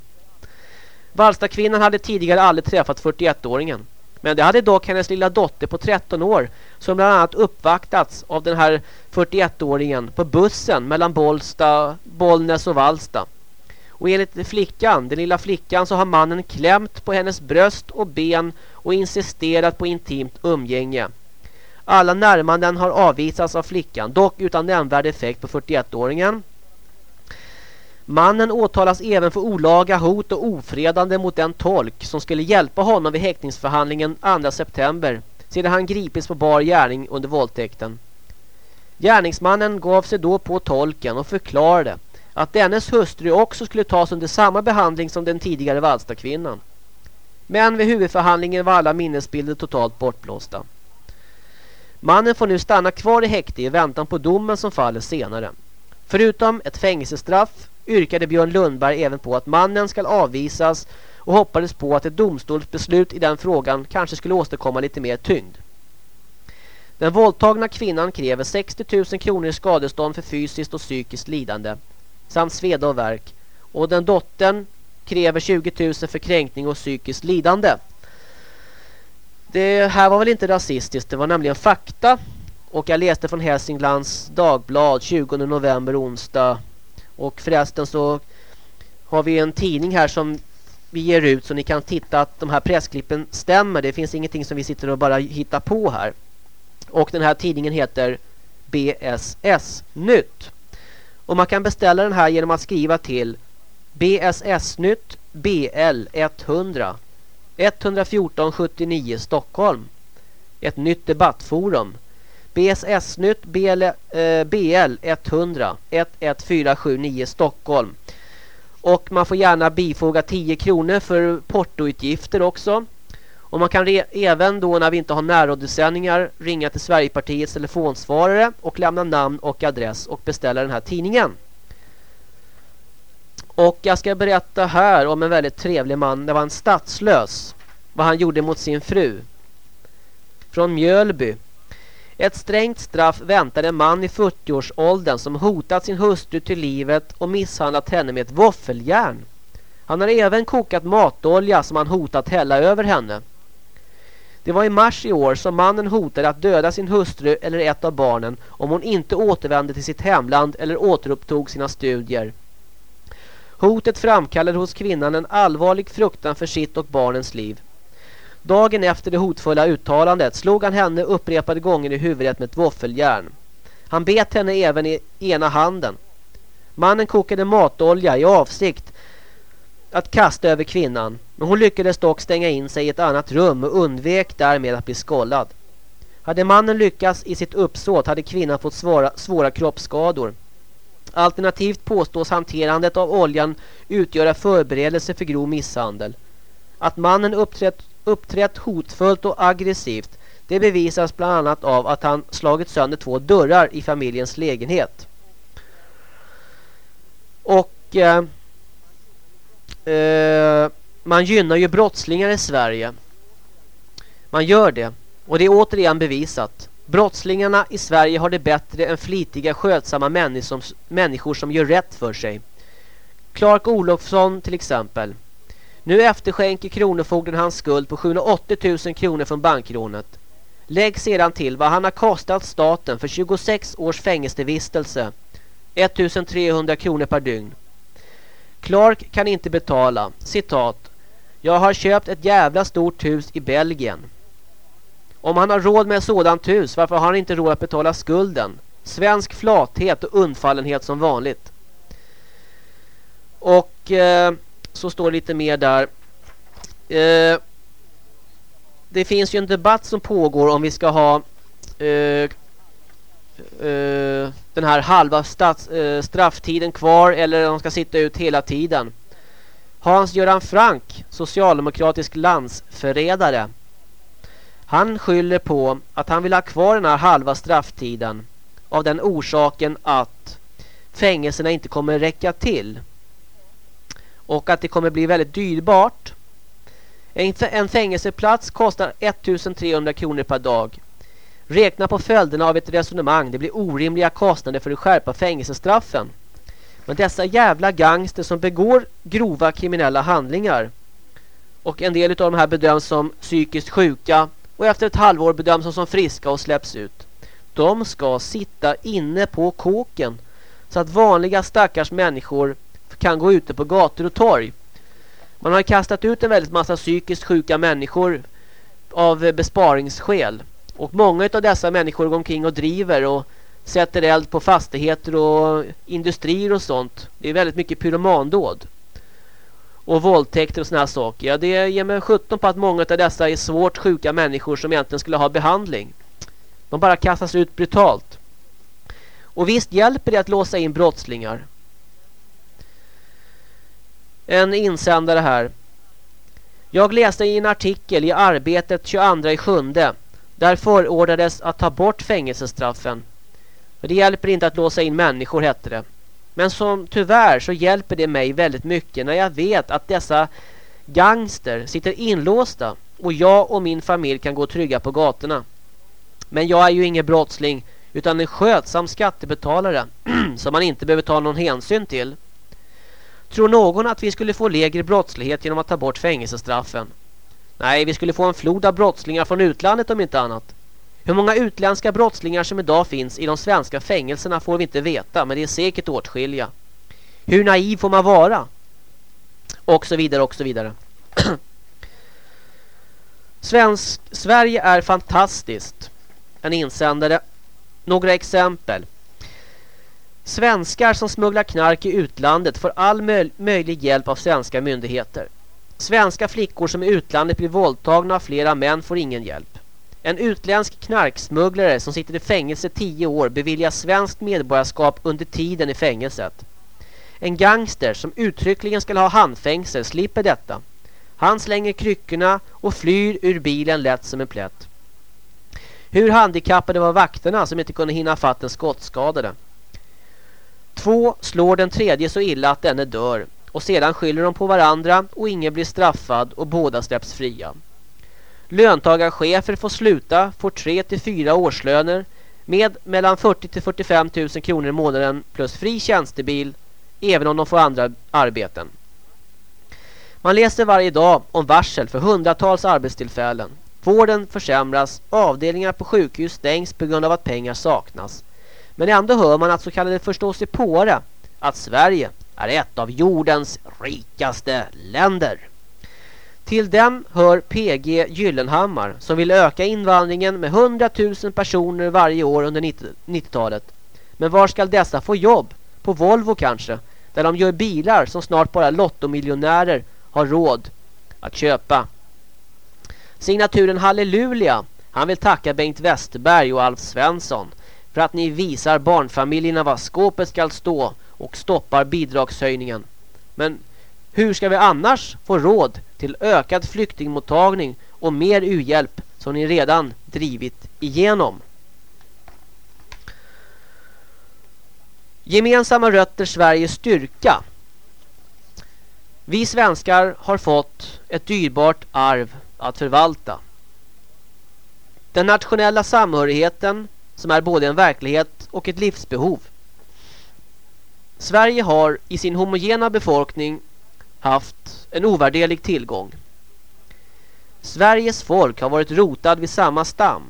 Valstakvinnan hade tidigare aldrig träffat 41-åringen. Men det hade dock hennes lilla dotter på 13 år som bland annat uppvaktats av den här 41-åringen på bussen mellan Bollsta, Bollnäs och Valsta. Och enligt flickan, den lilla flickan, så har mannen klämt på hennes bröst och ben och insisterat på intimt umgänge. Alla närmanden har avvisats av flickan, dock utan nämnvärd effekt på 41-åringen. Mannen åtalas även för olaga hot och ofredande mot den tolk som skulle hjälpa honom vid häktningsförhandlingen 2 september sedan han gripits på bar gärning under våldtäkten. Gärningsmannen gav sig då på tolken och förklarade att dennes hustru också skulle tas under samma behandling som den tidigare Valstakvinnan. Men vid huvudförhandlingen var alla minnesbilder totalt bortblåsta. Mannen får nu stanna kvar i häkte i väntan på domen som faller senare. Förutom ett fängelsestraff yrkade Björn Lundberg även på att mannen ska avvisas och hoppades på att ett domstolsbeslut i den frågan kanske skulle åstadkomma lite mer tyngd. Den våldtagna kvinnan kräver 60 000 kronor i skadestånd för fysiskt och psykiskt lidande samt sveda och verk och den dottern kräver 20 000 för kränkning och psykiskt lidande. Det här var väl inte rasistiskt, det var nämligen fakta. Och jag läste från Hälsinglands Dagblad 20 november onsdag. Och förresten så har vi en tidning här som vi ger ut så ni kan titta att de här pressklippen stämmer. Det finns ingenting som vi sitter och bara hittar på här. Och den här tidningen heter BSS Nytt. Och man kan beställa den här genom att skriva till BSS Nytt BL 100 114 79 Stockholm. Ett nytt debattforum. BSS-nytt BL, eh, BL 100 11479 Stockholm. Och man får gärna bifoga 10 kronor för portoutgifter också. Och man kan även då när vi inte har närradiosändningar ringa till Sverigepartiets telefonsvarare och lämna namn och adress och beställa den här tidningen. Och jag ska berätta här om en väldigt trevlig man. Det var en statslös. Vad han gjorde mot sin fru. Från Mjölby. Ett strängt straff väntar en man i 40-årsåldern som hotat sin hustru till livet och misshandlat henne med ett våffeljärn. Han har även kokat matolja som han hotat hälla över henne. Det var i mars i år som mannen hotade att döda sin hustru eller ett av barnen om hon inte återvände till sitt hemland eller återupptog sina studier. Hotet framkallade hos kvinnan en allvarlig fruktan för sitt och barnens liv. Dagen efter det hotfulla uttalandet slog han henne upprepade gånger i huvudet med ett våffeljärn. Han bet henne även i ena handen. Mannen kokade matolja i avsikt att kasta över kvinnan. Men hon lyckades dock stänga in sig i ett annat rum och undvek därmed att bli skollad. Hade mannen lyckats i sitt uppsåt hade kvinnan fått svåra, svåra kroppsskador. Alternativt påstås hanterandet av oljan utgöra förberedelse för grov misshandel. Att mannen uppträtt, uppträtt hotfullt och aggressivt det bevisas bland annat av att han slagit sönder två dörrar i familjens lägenhet. Och eh, eh, man gynnar ju brottslingar i Sverige. Man gör det. Och det är återigen bevisat. Brottslingarna i Sverige har det bättre än flitiga skötsamma människor som, gör rätt för sig. Clark Olofsson till exempel. Nu efterskänker kronofogden hans skuld på 780 000 kronor från bankrånet. Lägg sedan till vad han har kostat staten för 26 års fängelsevistelse. 1300 kronor per dygn. Clark kan inte betala. Citat. Jag har köpt ett jävla stort hus i Belgien. Om han har råd med ett sådant hus, varför har han inte råd att betala skulden? Svensk flathet och undfallenhet som vanligt. Och eh, så står det lite mer där. Eh, det finns ju en debatt som pågår om vi ska ha eh, eh den här halva stats, eh, strafftiden kvar eller om de ska sitta ut hela tiden. Hans Göran Frank, socialdemokratisk landsförrädare. Han skyller på att han vill ha kvar den här halva strafftiden av den orsaken att fängelserna inte kommer räcka till. Och att det kommer bli väldigt dyrbart. En fängelseplats kostar 1300 kronor per dag. Räkna på följderna av ett resonemang. Det blir orimliga kostnader för att skärpa fängelsestraffen. Men dessa jävla gangster som begår grova kriminella handlingar och en del av de här bedöms som psykiskt sjuka och efter ett halvår bedöms de som friska och släpps ut. De ska sitta inne på kåken så att vanliga stackars människor kan gå ute på gator och torg. Man har kastat ut en väldigt massa psykiskt sjuka människor av besparingsskäl. Och många av dessa människor går omkring och driver och sätter eld på fastigheter och industrier och sånt. Det är väldigt mycket pyromandåd. Och våldtäkter och såna här saker. Ja, det ger mig 17 på att många av dessa är svårt sjuka människor som egentligen skulle ha behandling. De bara kastas ut brutalt. Och visst hjälper det att låsa in brottslingar. En insändare här. Jag läste i en artikel i Arbetet 22 i sjunde där förordades att ta bort fängelsestraffen. Men det hjälper inte att låsa in människor hette det. Men som tyvärr så hjälper det mig väldigt mycket när jag vet att dessa gangster sitter inlåsta och jag och min familj kan gå trygga på gatorna. Men jag är ju ingen brottsling utan en skötsam skattebetalare som man inte behöver ta någon hänsyn till. Tror någon att vi skulle få lägre brottslighet genom att ta bort fängelsestraffen? Nej, vi skulle få en flod av brottslingar från utlandet om inte annat. Hur många utländska brottslingar som idag finns i de svenska fängelserna får vi inte veta, men det är säkert åtskilliga. Hur naiv får man vara? Och så vidare, och så vidare. Svensk, Sverige är fantastiskt. En insändare. Några exempel. Svenskar som smugglar knark i utlandet får all möj möjlig hjälp av svenska myndigheter. Svenska flickor som i utlandet blir våldtagna av flera män får ingen hjälp. En utländsk knarksmugglare som sitter i fängelse 10 år beviljas svenskt medborgarskap under tiden i fängelset. En gangster som uttryckligen ska ha handfängsel slipper detta. Han slänger kryckorna och flyr ur bilen lätt som en plätt. Hur handikappade var vakterna som inte kunde hinna fatt den skottskadade? Två slår den tredje så illa att denne dör och sedan skyller de på varandra och ingen blir straffad och båda släpps fria. Löntagarchefer får sluta, får 3 till 4 årslöner med mellan 40 till 45 000 kronor i månaden plus fri tjänstebil även om de får andra arbeten. Man läser varje dag om varsel för hundratals arbetstillfällen. Vården försämras, avdelningar på sjukhus stängs på grund av att pengar saknas. Men ändå hör man att så kallade förståsigpåare att Sverige är ett av jordens rikaste länder. Till dem hör PG Gyllenhammar som vill öka invandringen med 100 000 personer varje år under 90-talet. Men var ska dessa få jobb? På Volvo kanske? Där de gör bilar som snart bara lottomiljonärer har råd att köpa. Signaturen Halleluja. Han vill tacka Bengt Westerberg och Alf Svensson för att ni visar barnfamiljerna var skåpet ska stå och stoppar bidragshöjningen. Men hur ska vi annars få råd till ökad flyktingmottagning och mer uhjälp som ni redan drivit igenom? Gemensamma rötter Sveriges styrka. Vi svenskar har fått ett dyrbart arv att förvalta. Den nationella samhörigheten som är både en verklighet och ett livsbehov. Sverige har i sin homogena befolkning haft en ovärderlig tillgång. Sveriges folk har varit rotad vid samma stam,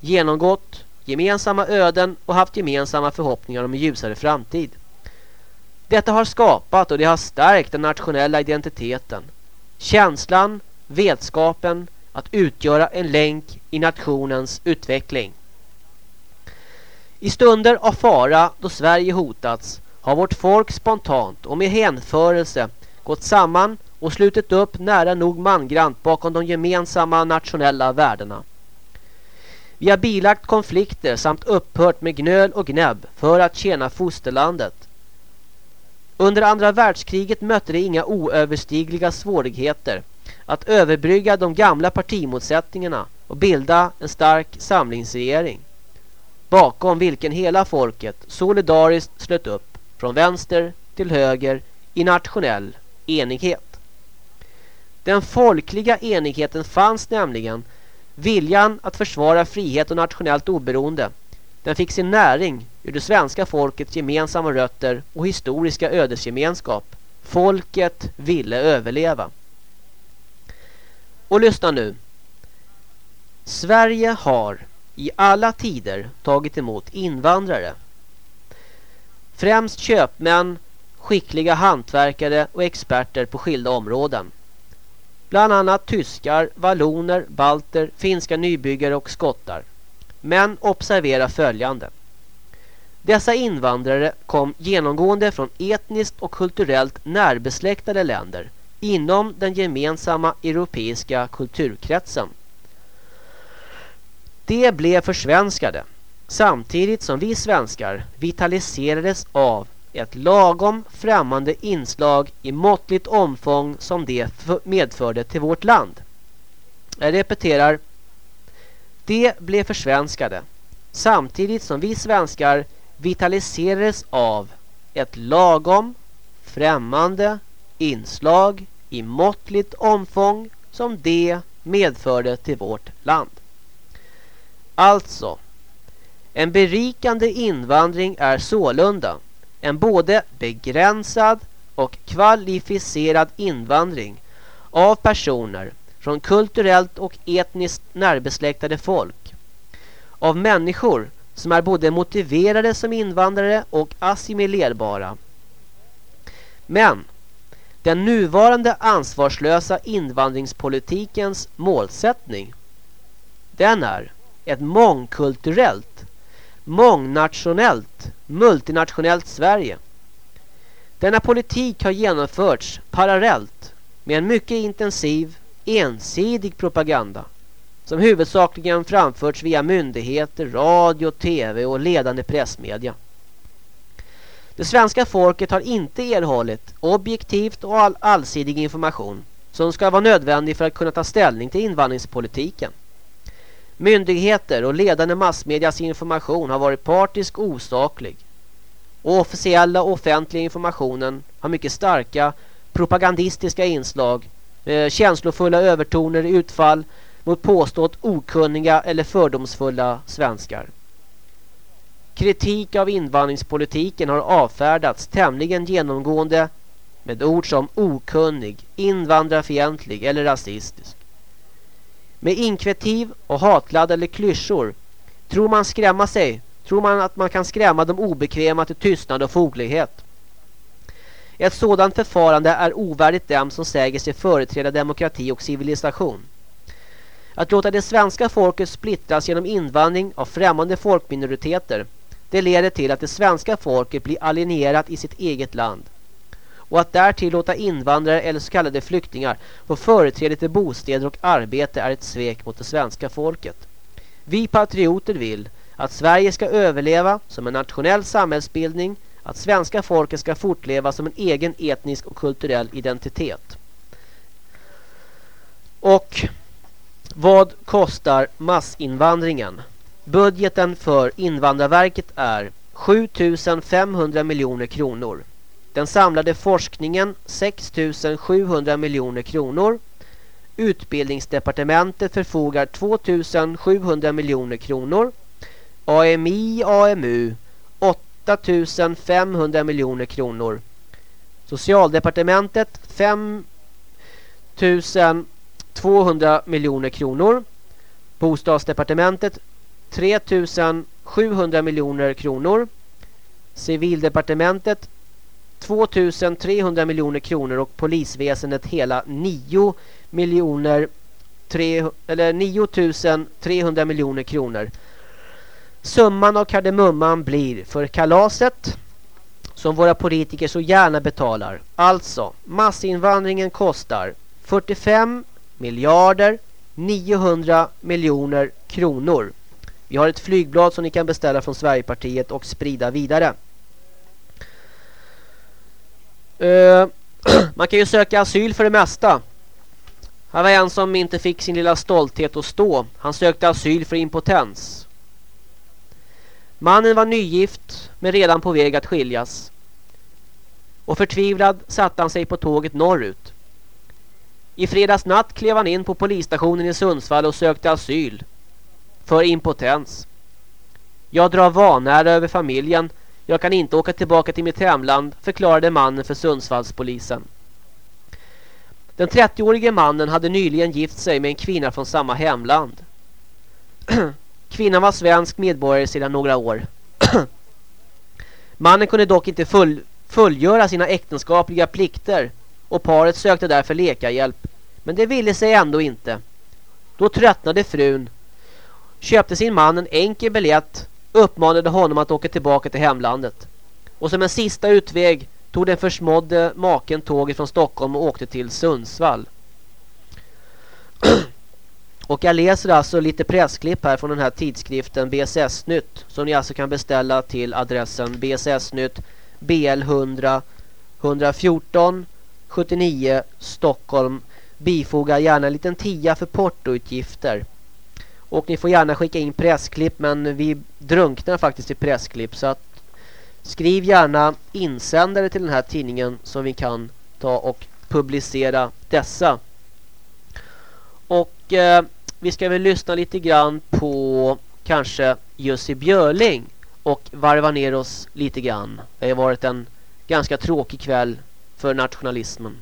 genomgått gemensamma öden och haft gemensamma förhoppningar om en ljusare framtid. Detta har skapat och det har stärkt den nationella identiteten. Känslan, vetskapen att utgöra en länk i nationens utveckling. I stunder av fara då Sverige hotats har vårt folk spontant och med hänförelse gått samman och slutit upp nära nog mangrant bakom de gemensamma nationella värdena. Vi har bilagt konflikter samt upphört med gnöl och gnäbb för att tjäna fosterlandet. Under andra världskriget mötte det inga oöverstigliga svårigheter att överbrygga de gamla partimotsättningarna och bilda en stark samlingsregering bakom vilken hela folket solidariskt slöt upp från vänster till höger i nationell enighet. Den folkliga enigheten fanns nämligen viljan att försvara frihet och nationellt oberoende. Den fick sin näring ur det svenska folkets gemensamma rötter och historiska ödesgemenskap. Folket ville överleva. Och lyssna nu. Sverige har i alla tider tagit emot invandrare. Främst köpmän, skickliga hantverkare och experter på skilda områden. Bland annat tyskar, valloner, balter, finska nybyggare och skottar. Men observera följande. Dessa invandrare kom genomgående från etniskt och kulturellt närbesläktade länder inom den gemensamma europeiska kulturkretsen. De blev försvenskade samtidigt som vi svenskar vitaliserades av ett lagom främmande inslag i måttligt omfång som det medförde till vårt land. Jag repeterar. De blev försvenskade samtidigt som vi svenskar vitaliserades av ett lagom främmande inslag i måttligt omfång som det medförde till vårt land. Alltså, en berikande invandring är sålunda en både begränsad och kvalificerad invandring av personer från kulturellt och etniskt närbesläktade folk. Av människor som är både motiverade som invandrare och assimilerbara. Men den nuvarande ansvarslösa invandringspolitikens målsättning den är ett mångkulturellt, mångnationellt, multinationellt Sverige. Denna politik har genomförts parallellt med en mycket intensiv, ensidig propaganda. som huvudsakligen framförts via myndigheter, radio, tv och ledande pressmedia. Det svenska folket har inte erhållit objektivt och all allsidig information som ska vara nödvändig för att kunna ta ställning till invandringspolitiken. Myndigheter och ledande massmedias information har varit partisk och osaklig. Och officiella och offentliga informationen har mycket starka propagandistiska inslag med känslofulla övertoner i utfall mot påstått okunniga eller fördomsfulla svenskar. Kritik av invandringspolitiken har avfärdats tämligen genomgående med ord som okunnig, invandrarfientlig eller rasistisk. Med inkvetiv och hatladdade klyschor tror man skrämma sig, tror man att man kan skrämma de obekväma till tystnad och foglighet. Ett sådant förfarande är ovärdigt dem som säger sig företräda demokrati och civilisation. Att låta det svenska folket splittras genom invandring av främmande folkminoriteter det leder till att det svenska folket blir alienerat i sitt eget land. Och att därtill låta invandrare eller så kallade flyktingar få företräde till bostäder och arbete är ett svek mot det svenska folket. Vi patrioter vill att Sverige ska överleva som en nationell samhällsbildning, att svenska folket ska fortleva som en egen etnisk och kulturell identitet. Och vad kostar massinvandringen? Budgeten för Invandrarverket är 7500 miljoner kronor. Den samlade forskningen 6700 miljoner kronor. Utbildningsdepartementet förfogar 2700 miljoner kronor. AMI AMU 8500 miljoner kronor. Socialdepartementet 5200 miljoner kronor. Bostadsdepartementet 3700 miljoner kronor. Civildepartementet 2300 miljoner kronor och polisväsendet hela 9 miljoner 3, eller 9300 miljoner kronor. Summan av kardemumman blir för kalaset som våra politiker så gärna betalar. Alltså, massinvandringen kostar 45 miljarder 900 miljoner kronor. Vi har ett flygblad som ni kan beställa från Sverigepartiet och sprida vidare. Uh, man kan ju söka asyl för det mesta. Här var en som inte fick sin lilla stolthet att stå. Han sökte asyl för impotens. Mannen var nygift men redan på väg att skiljas. Och förtvivlad satte han sig på tåget norrut. I fredags natt klev han in på polisstationen i Sundsvall och sökte asyl för impotens. Jag drar vanära över familjen. Jag kan inte åka tillbaka till mitt hemland, förklarade mannen för Sundsvallspolisen. Den 30-årige mannen hade nyligen gift sig med en kvinna från samma hemland. Kvinnan var svensk medborgare sedan några år. Mannen kunde dock inte full, fullgöra sina äktenskapliga plikter och paret sökte därför läkarhjälp. Men det ville sig ändå inte. Då tröttnade frun köpte sin man en enkel biljett uppmanade honom att åka tillbaka till hemlandet. Och som en sista utväg tog den försmådde maken tåget från Stockholm och åkte till Sundsvall. och jag läser alltså lite pressklipp här från den här tidskriften BSS-nytt som ni alltså kan beställa till adressen BSS-nytt BL100 114 79 Stockholm. Bifoga gärna en liten tia för portoutgifter. Och ni får gärna skicka in pressklipp men vi drunknar faktiskt i pressklipp så att skriv gärna insändare till den här tidningen så vi kan ta och publicera dessa. Och eh, vi ska väl lyssna lite grann på kanske Jussi Björling och varva ner oss lite grann. Det har varit en ganska tråkig kväll för nationalismen.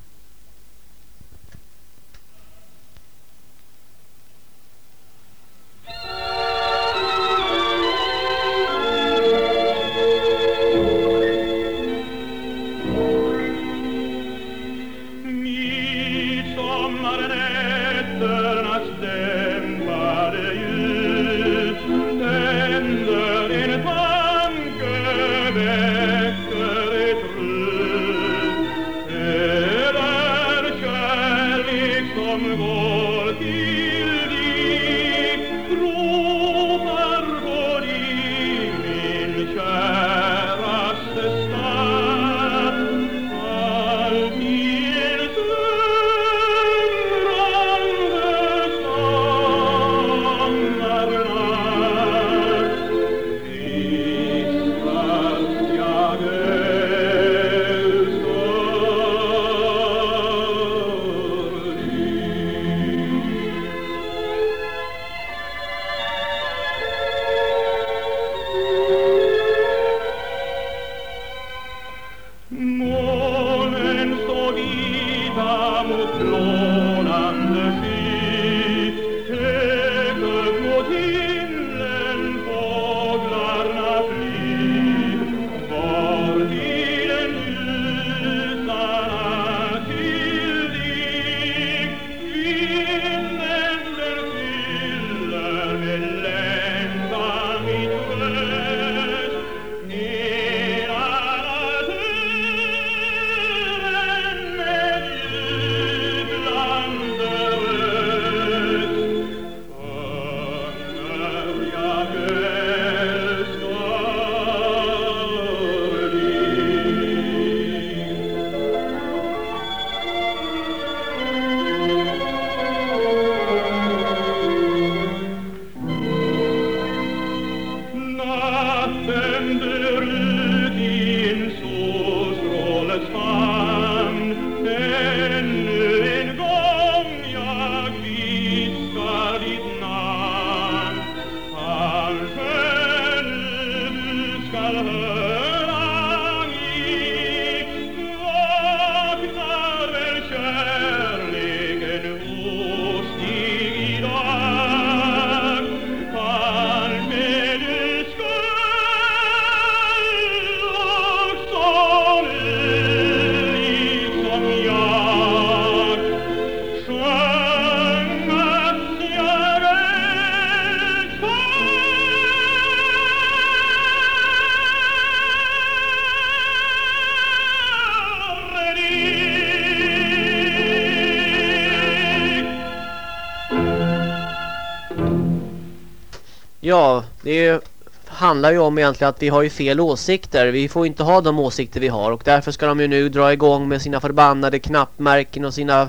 Ja, det handlar ju om egentligen att vi har ju fel åsikter. Vi får inte ha de åsikter vi har och därför ska de ju nu dra igång med sina förbannade knappmärken och sina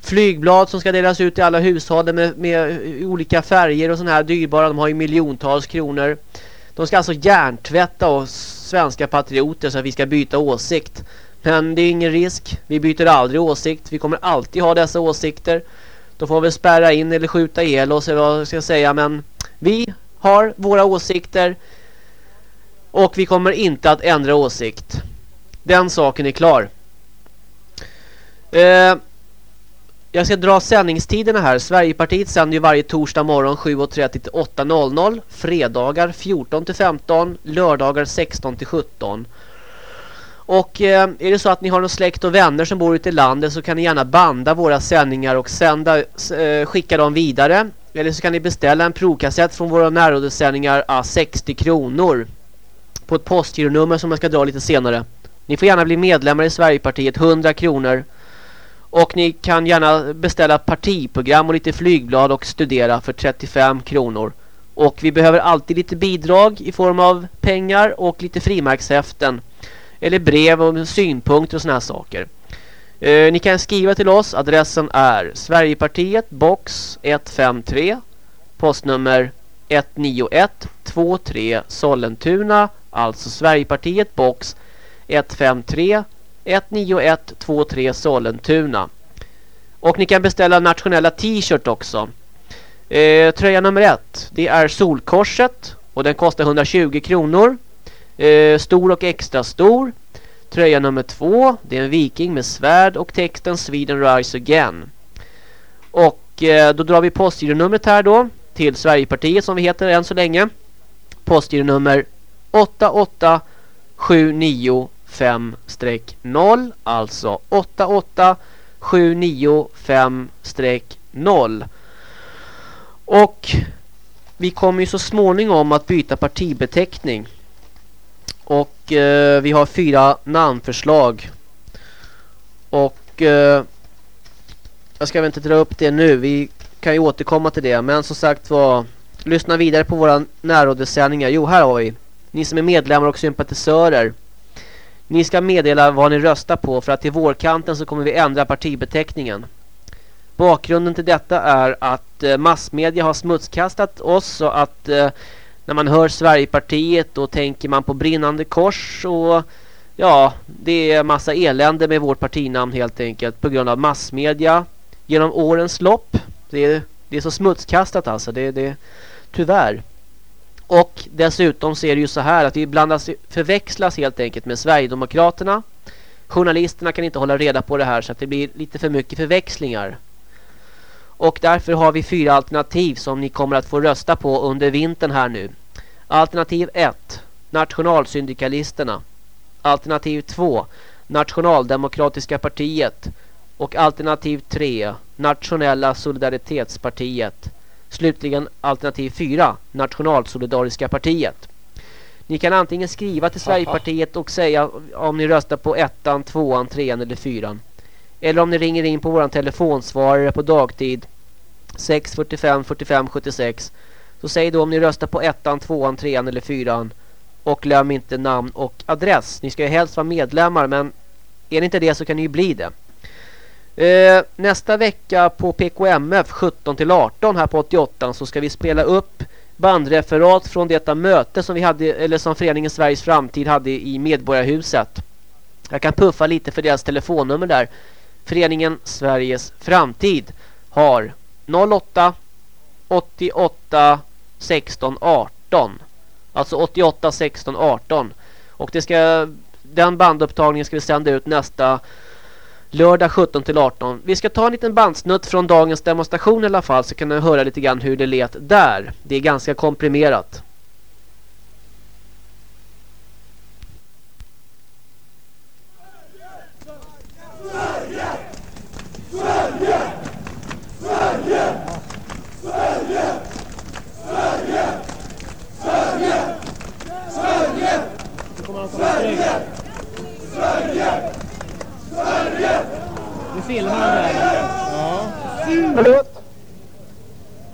flygblad som ska delas ut i alla hushåll med, med olika färger och sådana här dyrbara. De har ju miljontals kronor. De ska alltså hjärntvätta oss svenska patrioter så att vi ska byta åsikt. Men det är ingen risk. Vi byter aldrig åsikt. Vi kommer alltid ha dessa åsikter. Då får vi spärra in eller skjuta ihjäl oss eller vad ska jag säga. Men vi har våra åsikter. Och vi kommer inte att ändra åsikt. Den saken är klar. Eh, jag ska dra sändningstiderna här. Sverigepartiet sänder ju varje torsdag morgon 7.30 till 8.00. Fredagar 14 till 15. Lördagar 16 till 17. Och eh, är det så att ni har någon släkt och vänner som bor ute i landet så kan ni gärna banda våra sändningar och sända, eh, skicka dem vidare. Eller så kan ni beställa en provkassett från våra närrådesändningar a 60 kronor. På ett postgironummer som jag ska dra lite senare. Ni får gärna bli medlemmar i Sverigepartiet, 100 kronor. Och ni kan gärna beställa partiprogram och lite flygblad och studera för 35 kronor. Och vi behöver alltid lite bidrag i form av pengar och lite frimärkshäften. Eller brev och synpunkter och såna här saker. Eh, ni kan skriva till oss. Adressen är Sverigepartiet box 153 postnummer 19123 Sollentuna. Alltså Sverigepartiet box 153 19123 Sollentuna. Och ni kan beställa nationella t-shirt också. Eh, tröja nummer ett. Det är Solkorset. Och den kostar 120 kronor. Eh, stor och extra stor. Tröja nummer två. Det är en viking med svärd och texten Sweden Rise Again. Och eh, då drar vi postgironumret här då. Till Sverigepartiet som vi heter än så länge. Postgironummer 88795-0. Alltså 88795-0. Och vi kommer ju så småningom att byta partibeteckning. Och eh, vi har fyra namnförslag. Och eh, jag ska väl inte dra upp det nu. Vi kan ju återkomma till det. Men som sagt var, lyssna vidare på våra närrådesändningar. Jo, här har vi. Ni som är medlemmar och sympatisörer. Ni ska meddela vad ni röstar på för att till vårkanten så kommer vi ändra partibeteckningen. Bakgrunden till detta är att eh, massmedia har smutskastat oss så att eh, när man hör Sverigepartiet då tänker man på brinnande kors och ja, det är massa elände med vårt partinamn helt enkelt på grund av massmedia genom årens lopp. Det är, det är så smutskastat alltså, det, det tyvärr. Och dessutom så är det ju så här att vi blandas, förväxlas helt enkelt med Sverigedemokraterna. Journalisterna kan inte hålla reda på det här så att det blir lite för mycket förväxlingar. Och därför har vi fyra alternativ som ni kommer att få rösta på under vintern här nu. Alternativ 1. Nationalsyndikalisterna. Alternativ 2. Nationaldemokratiska partiet. Och alternativ 3. Nationella solidaritetspartiet. Slutligen alternativ 4. Nationalsolidariska partiet. Ni kan antingen skriva till Sverigepartiet och säga om ni röstar på ettan, tvåan, trean eller fyran. Eller om ni ringer in på våran telefonsvarare på dagtid 645 45 76 så säg då om ni röstar på ettan, tvåan, trean eller fyran och glöm inte namn och adress. Ni ska ju helst vara medlemmar men är ni inte det så kan ni ju bli det. Eh, nästa vecka på PKMF 17 till 18 här på 88 så ska vi spela upp bandreferat från detta möte som vi hade eller som föreningen Sveriges framtid hade i Medborgarhuset. Jag kan puffa lite för deras telefonnummer där. Föreningen Sveriges framtid har 08 88 16 18. Alltså 88 16 18. Och det ska den bandupptagningen ska vi sända ut nästa lördag 17 till 18. Vi ska ta en liten bandsnutt från dagens demonstration i alla fall så kan ni höra lite grann hur det lät där. Det är ganska komprimerat. Filmar den där. Ja. Förlåt.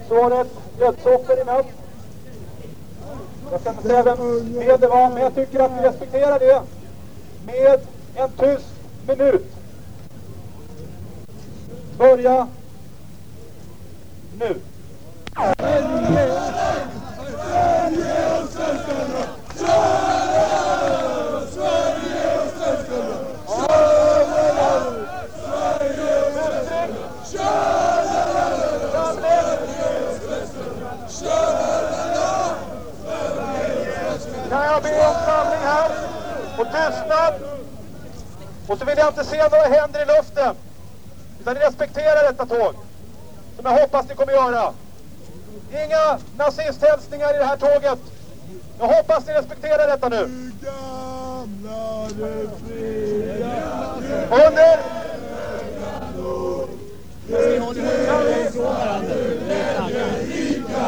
Svaret dödsoffer i natt. Jag ska inte säga vem med det var, men jag tycker att vi respekterar det med en tyst minut. Börja nu. Kan jag be om samling här och tystnad? Och så vill jag inte se några händer i luften. Utan ni respekterar detta tåg. Som jag hoppas ni kommer göra. Inga nazisthälsningar i det här tåget. Jag hoppas ni respekterar detta nu. Under...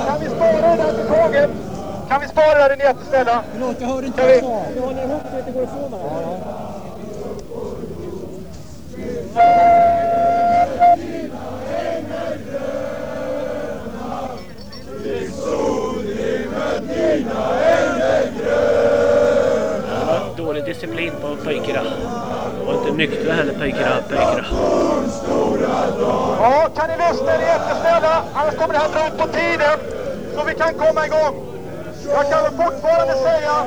Kan vi spara det här till tåget? Kan vi spara där, är jättesnälla? Förlåt, jag hörde inte vad vi- du sa. Du håller ihop så att det går ifrån varandra. Det var dålig disciplin på pojkarna. Var inte nyktra heller pojkarna. pojkarna. Ja, kan ni lyssna? Är ni jättesnälla? Annars kommer det här dra ut på tiden så vi kan komma igång. Jag kan fortfarande säga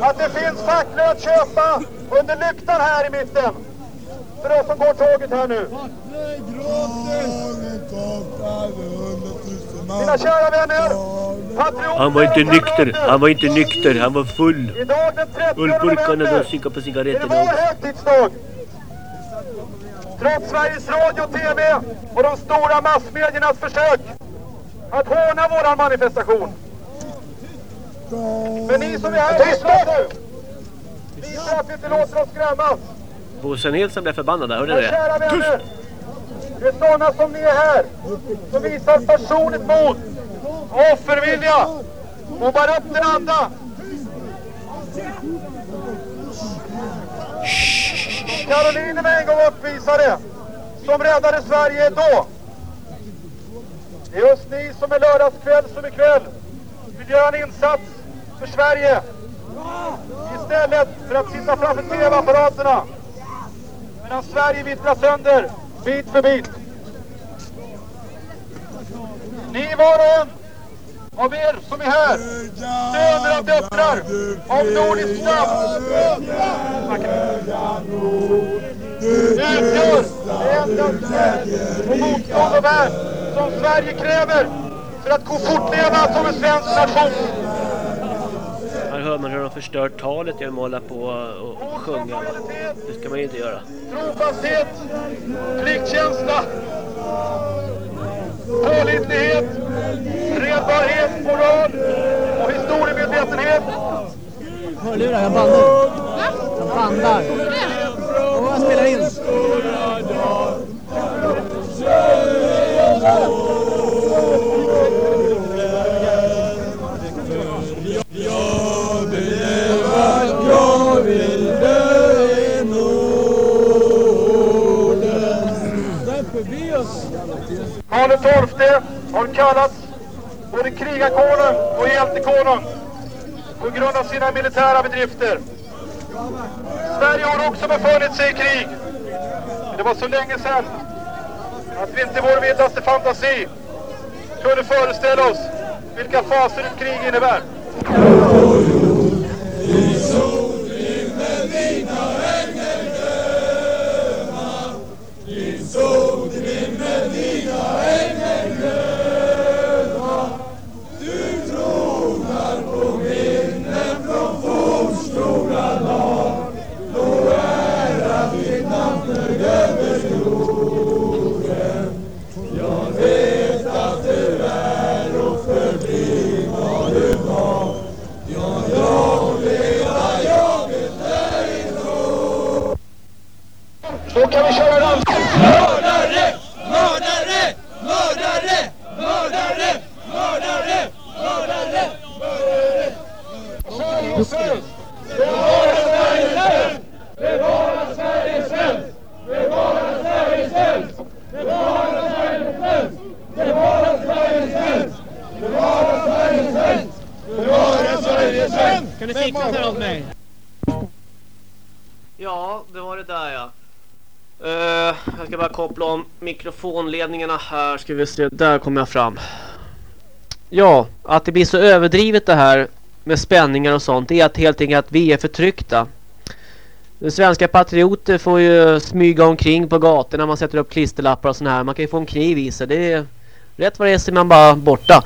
att det finns facklor att köpa under lyktan här i mitten. För oss som går tåget här nu. Mina kära vänner, Han var inte nykter. Han var inte nykter. Han var full. Idag den 30 Ölburkarna november de suga på är det cigaretterna vår högtidsdag. Trots Sveriges Radio och TV och de stora massmediernas försök att håna våran manifestation. Men ni som är här, lyssna nu! Visa att vi inte låter oss skrämmas. Bosse Nilsson blev förbannad. där, Hörde du kära det? vänner, det är sådana som ni är här som visar personligt mod och offervilja och bär upp den anda. Karolinerna en gång uppvisade som räddade Sverige då. Det är just ni som är lördagskväll som ikväll vill göra en insats för Sverige istället för att sitta framför TV-apparaterna medan Sverige vittrar sönder bit för bit. Ni var och en av er som är här, söner och döttrar av nordisk stam, utgör det enda stöd och motstånd och värn som Sverige kräver för att gå fortleva som en svensk nation. Hör man hur de förstör talet genom att hålla på och sjunga. Det ska man ju inte göra. Trofasthet, pliktkänsla, pålitlighet, redbarhet, moral och historiemedvetenhet. Hörlurar, jag bandar. Jag bandar. Och jag spelar in. Karl XII har kallats både krigarkonung och hjältekonung på grund av sina militära bedrifter. Sverige har också befunnit sig i krig. Men det var så länge sedan att vi inte i vår vildaste fantasi kunde föreställa oss vilka faser ett krig innebär. Din då Så kan vi köra en dans. Mördare! Mördare! Mördare! Mördare! Mördare! Mördare! Sveriges svält! Bevara Sveriges svält! Bevara Sveriges svält! Bevara Sveriges svält! Bevara Sveriges svält! Bevara Sveriges svält! Bevara Sveriges svält! Bevara Sveriges svält! Kan du fixa här åt mig? Ja, det var det där ja. Eh, jag ska bara koppla om mikrofonledningarna här. Ska vi se, där kommer jag fram. Ja, att det blir så överdrivet det här med spänningar och sånt är att helt enkelt att vi är förtryckta. De svenska patrioter får ju smyga omkring på gatorna. Man sätter upp klisterlappar och sån här. Man kan ju få en kniv i sig. Det är rätt vad det är så är man bara borta.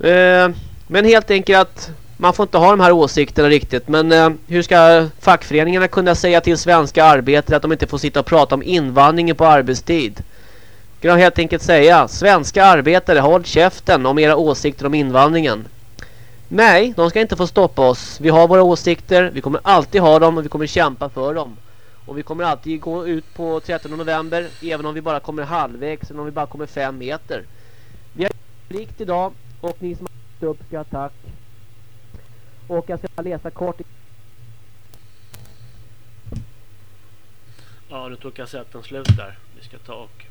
Eh, men helt enkelt att man får inte ha de här åsikterna riktigt. Men eh, hur ska fackföreningarna kunna säga till svenska arbetare att de inte får sitta och prata om invandringen på arbetstid? Kan de helt enkelt säga svenska arbetare håll käften om era åsikter om invandringen. Nej, de ska inte få stoppa oss. Vi har våra åsikter, vi kommer alltid ha dem och vi kommer kämpa för dem. Och vi kommer alltid gå ut på 13 november även om vi bara kommer halvvägs eller om vi bara kommer fem meter. Vi har rikt idag och ni som har upp ska ha tack. Och jag ska läsa kort. Ja, nu tog kassetten slut där. Vi ska ta och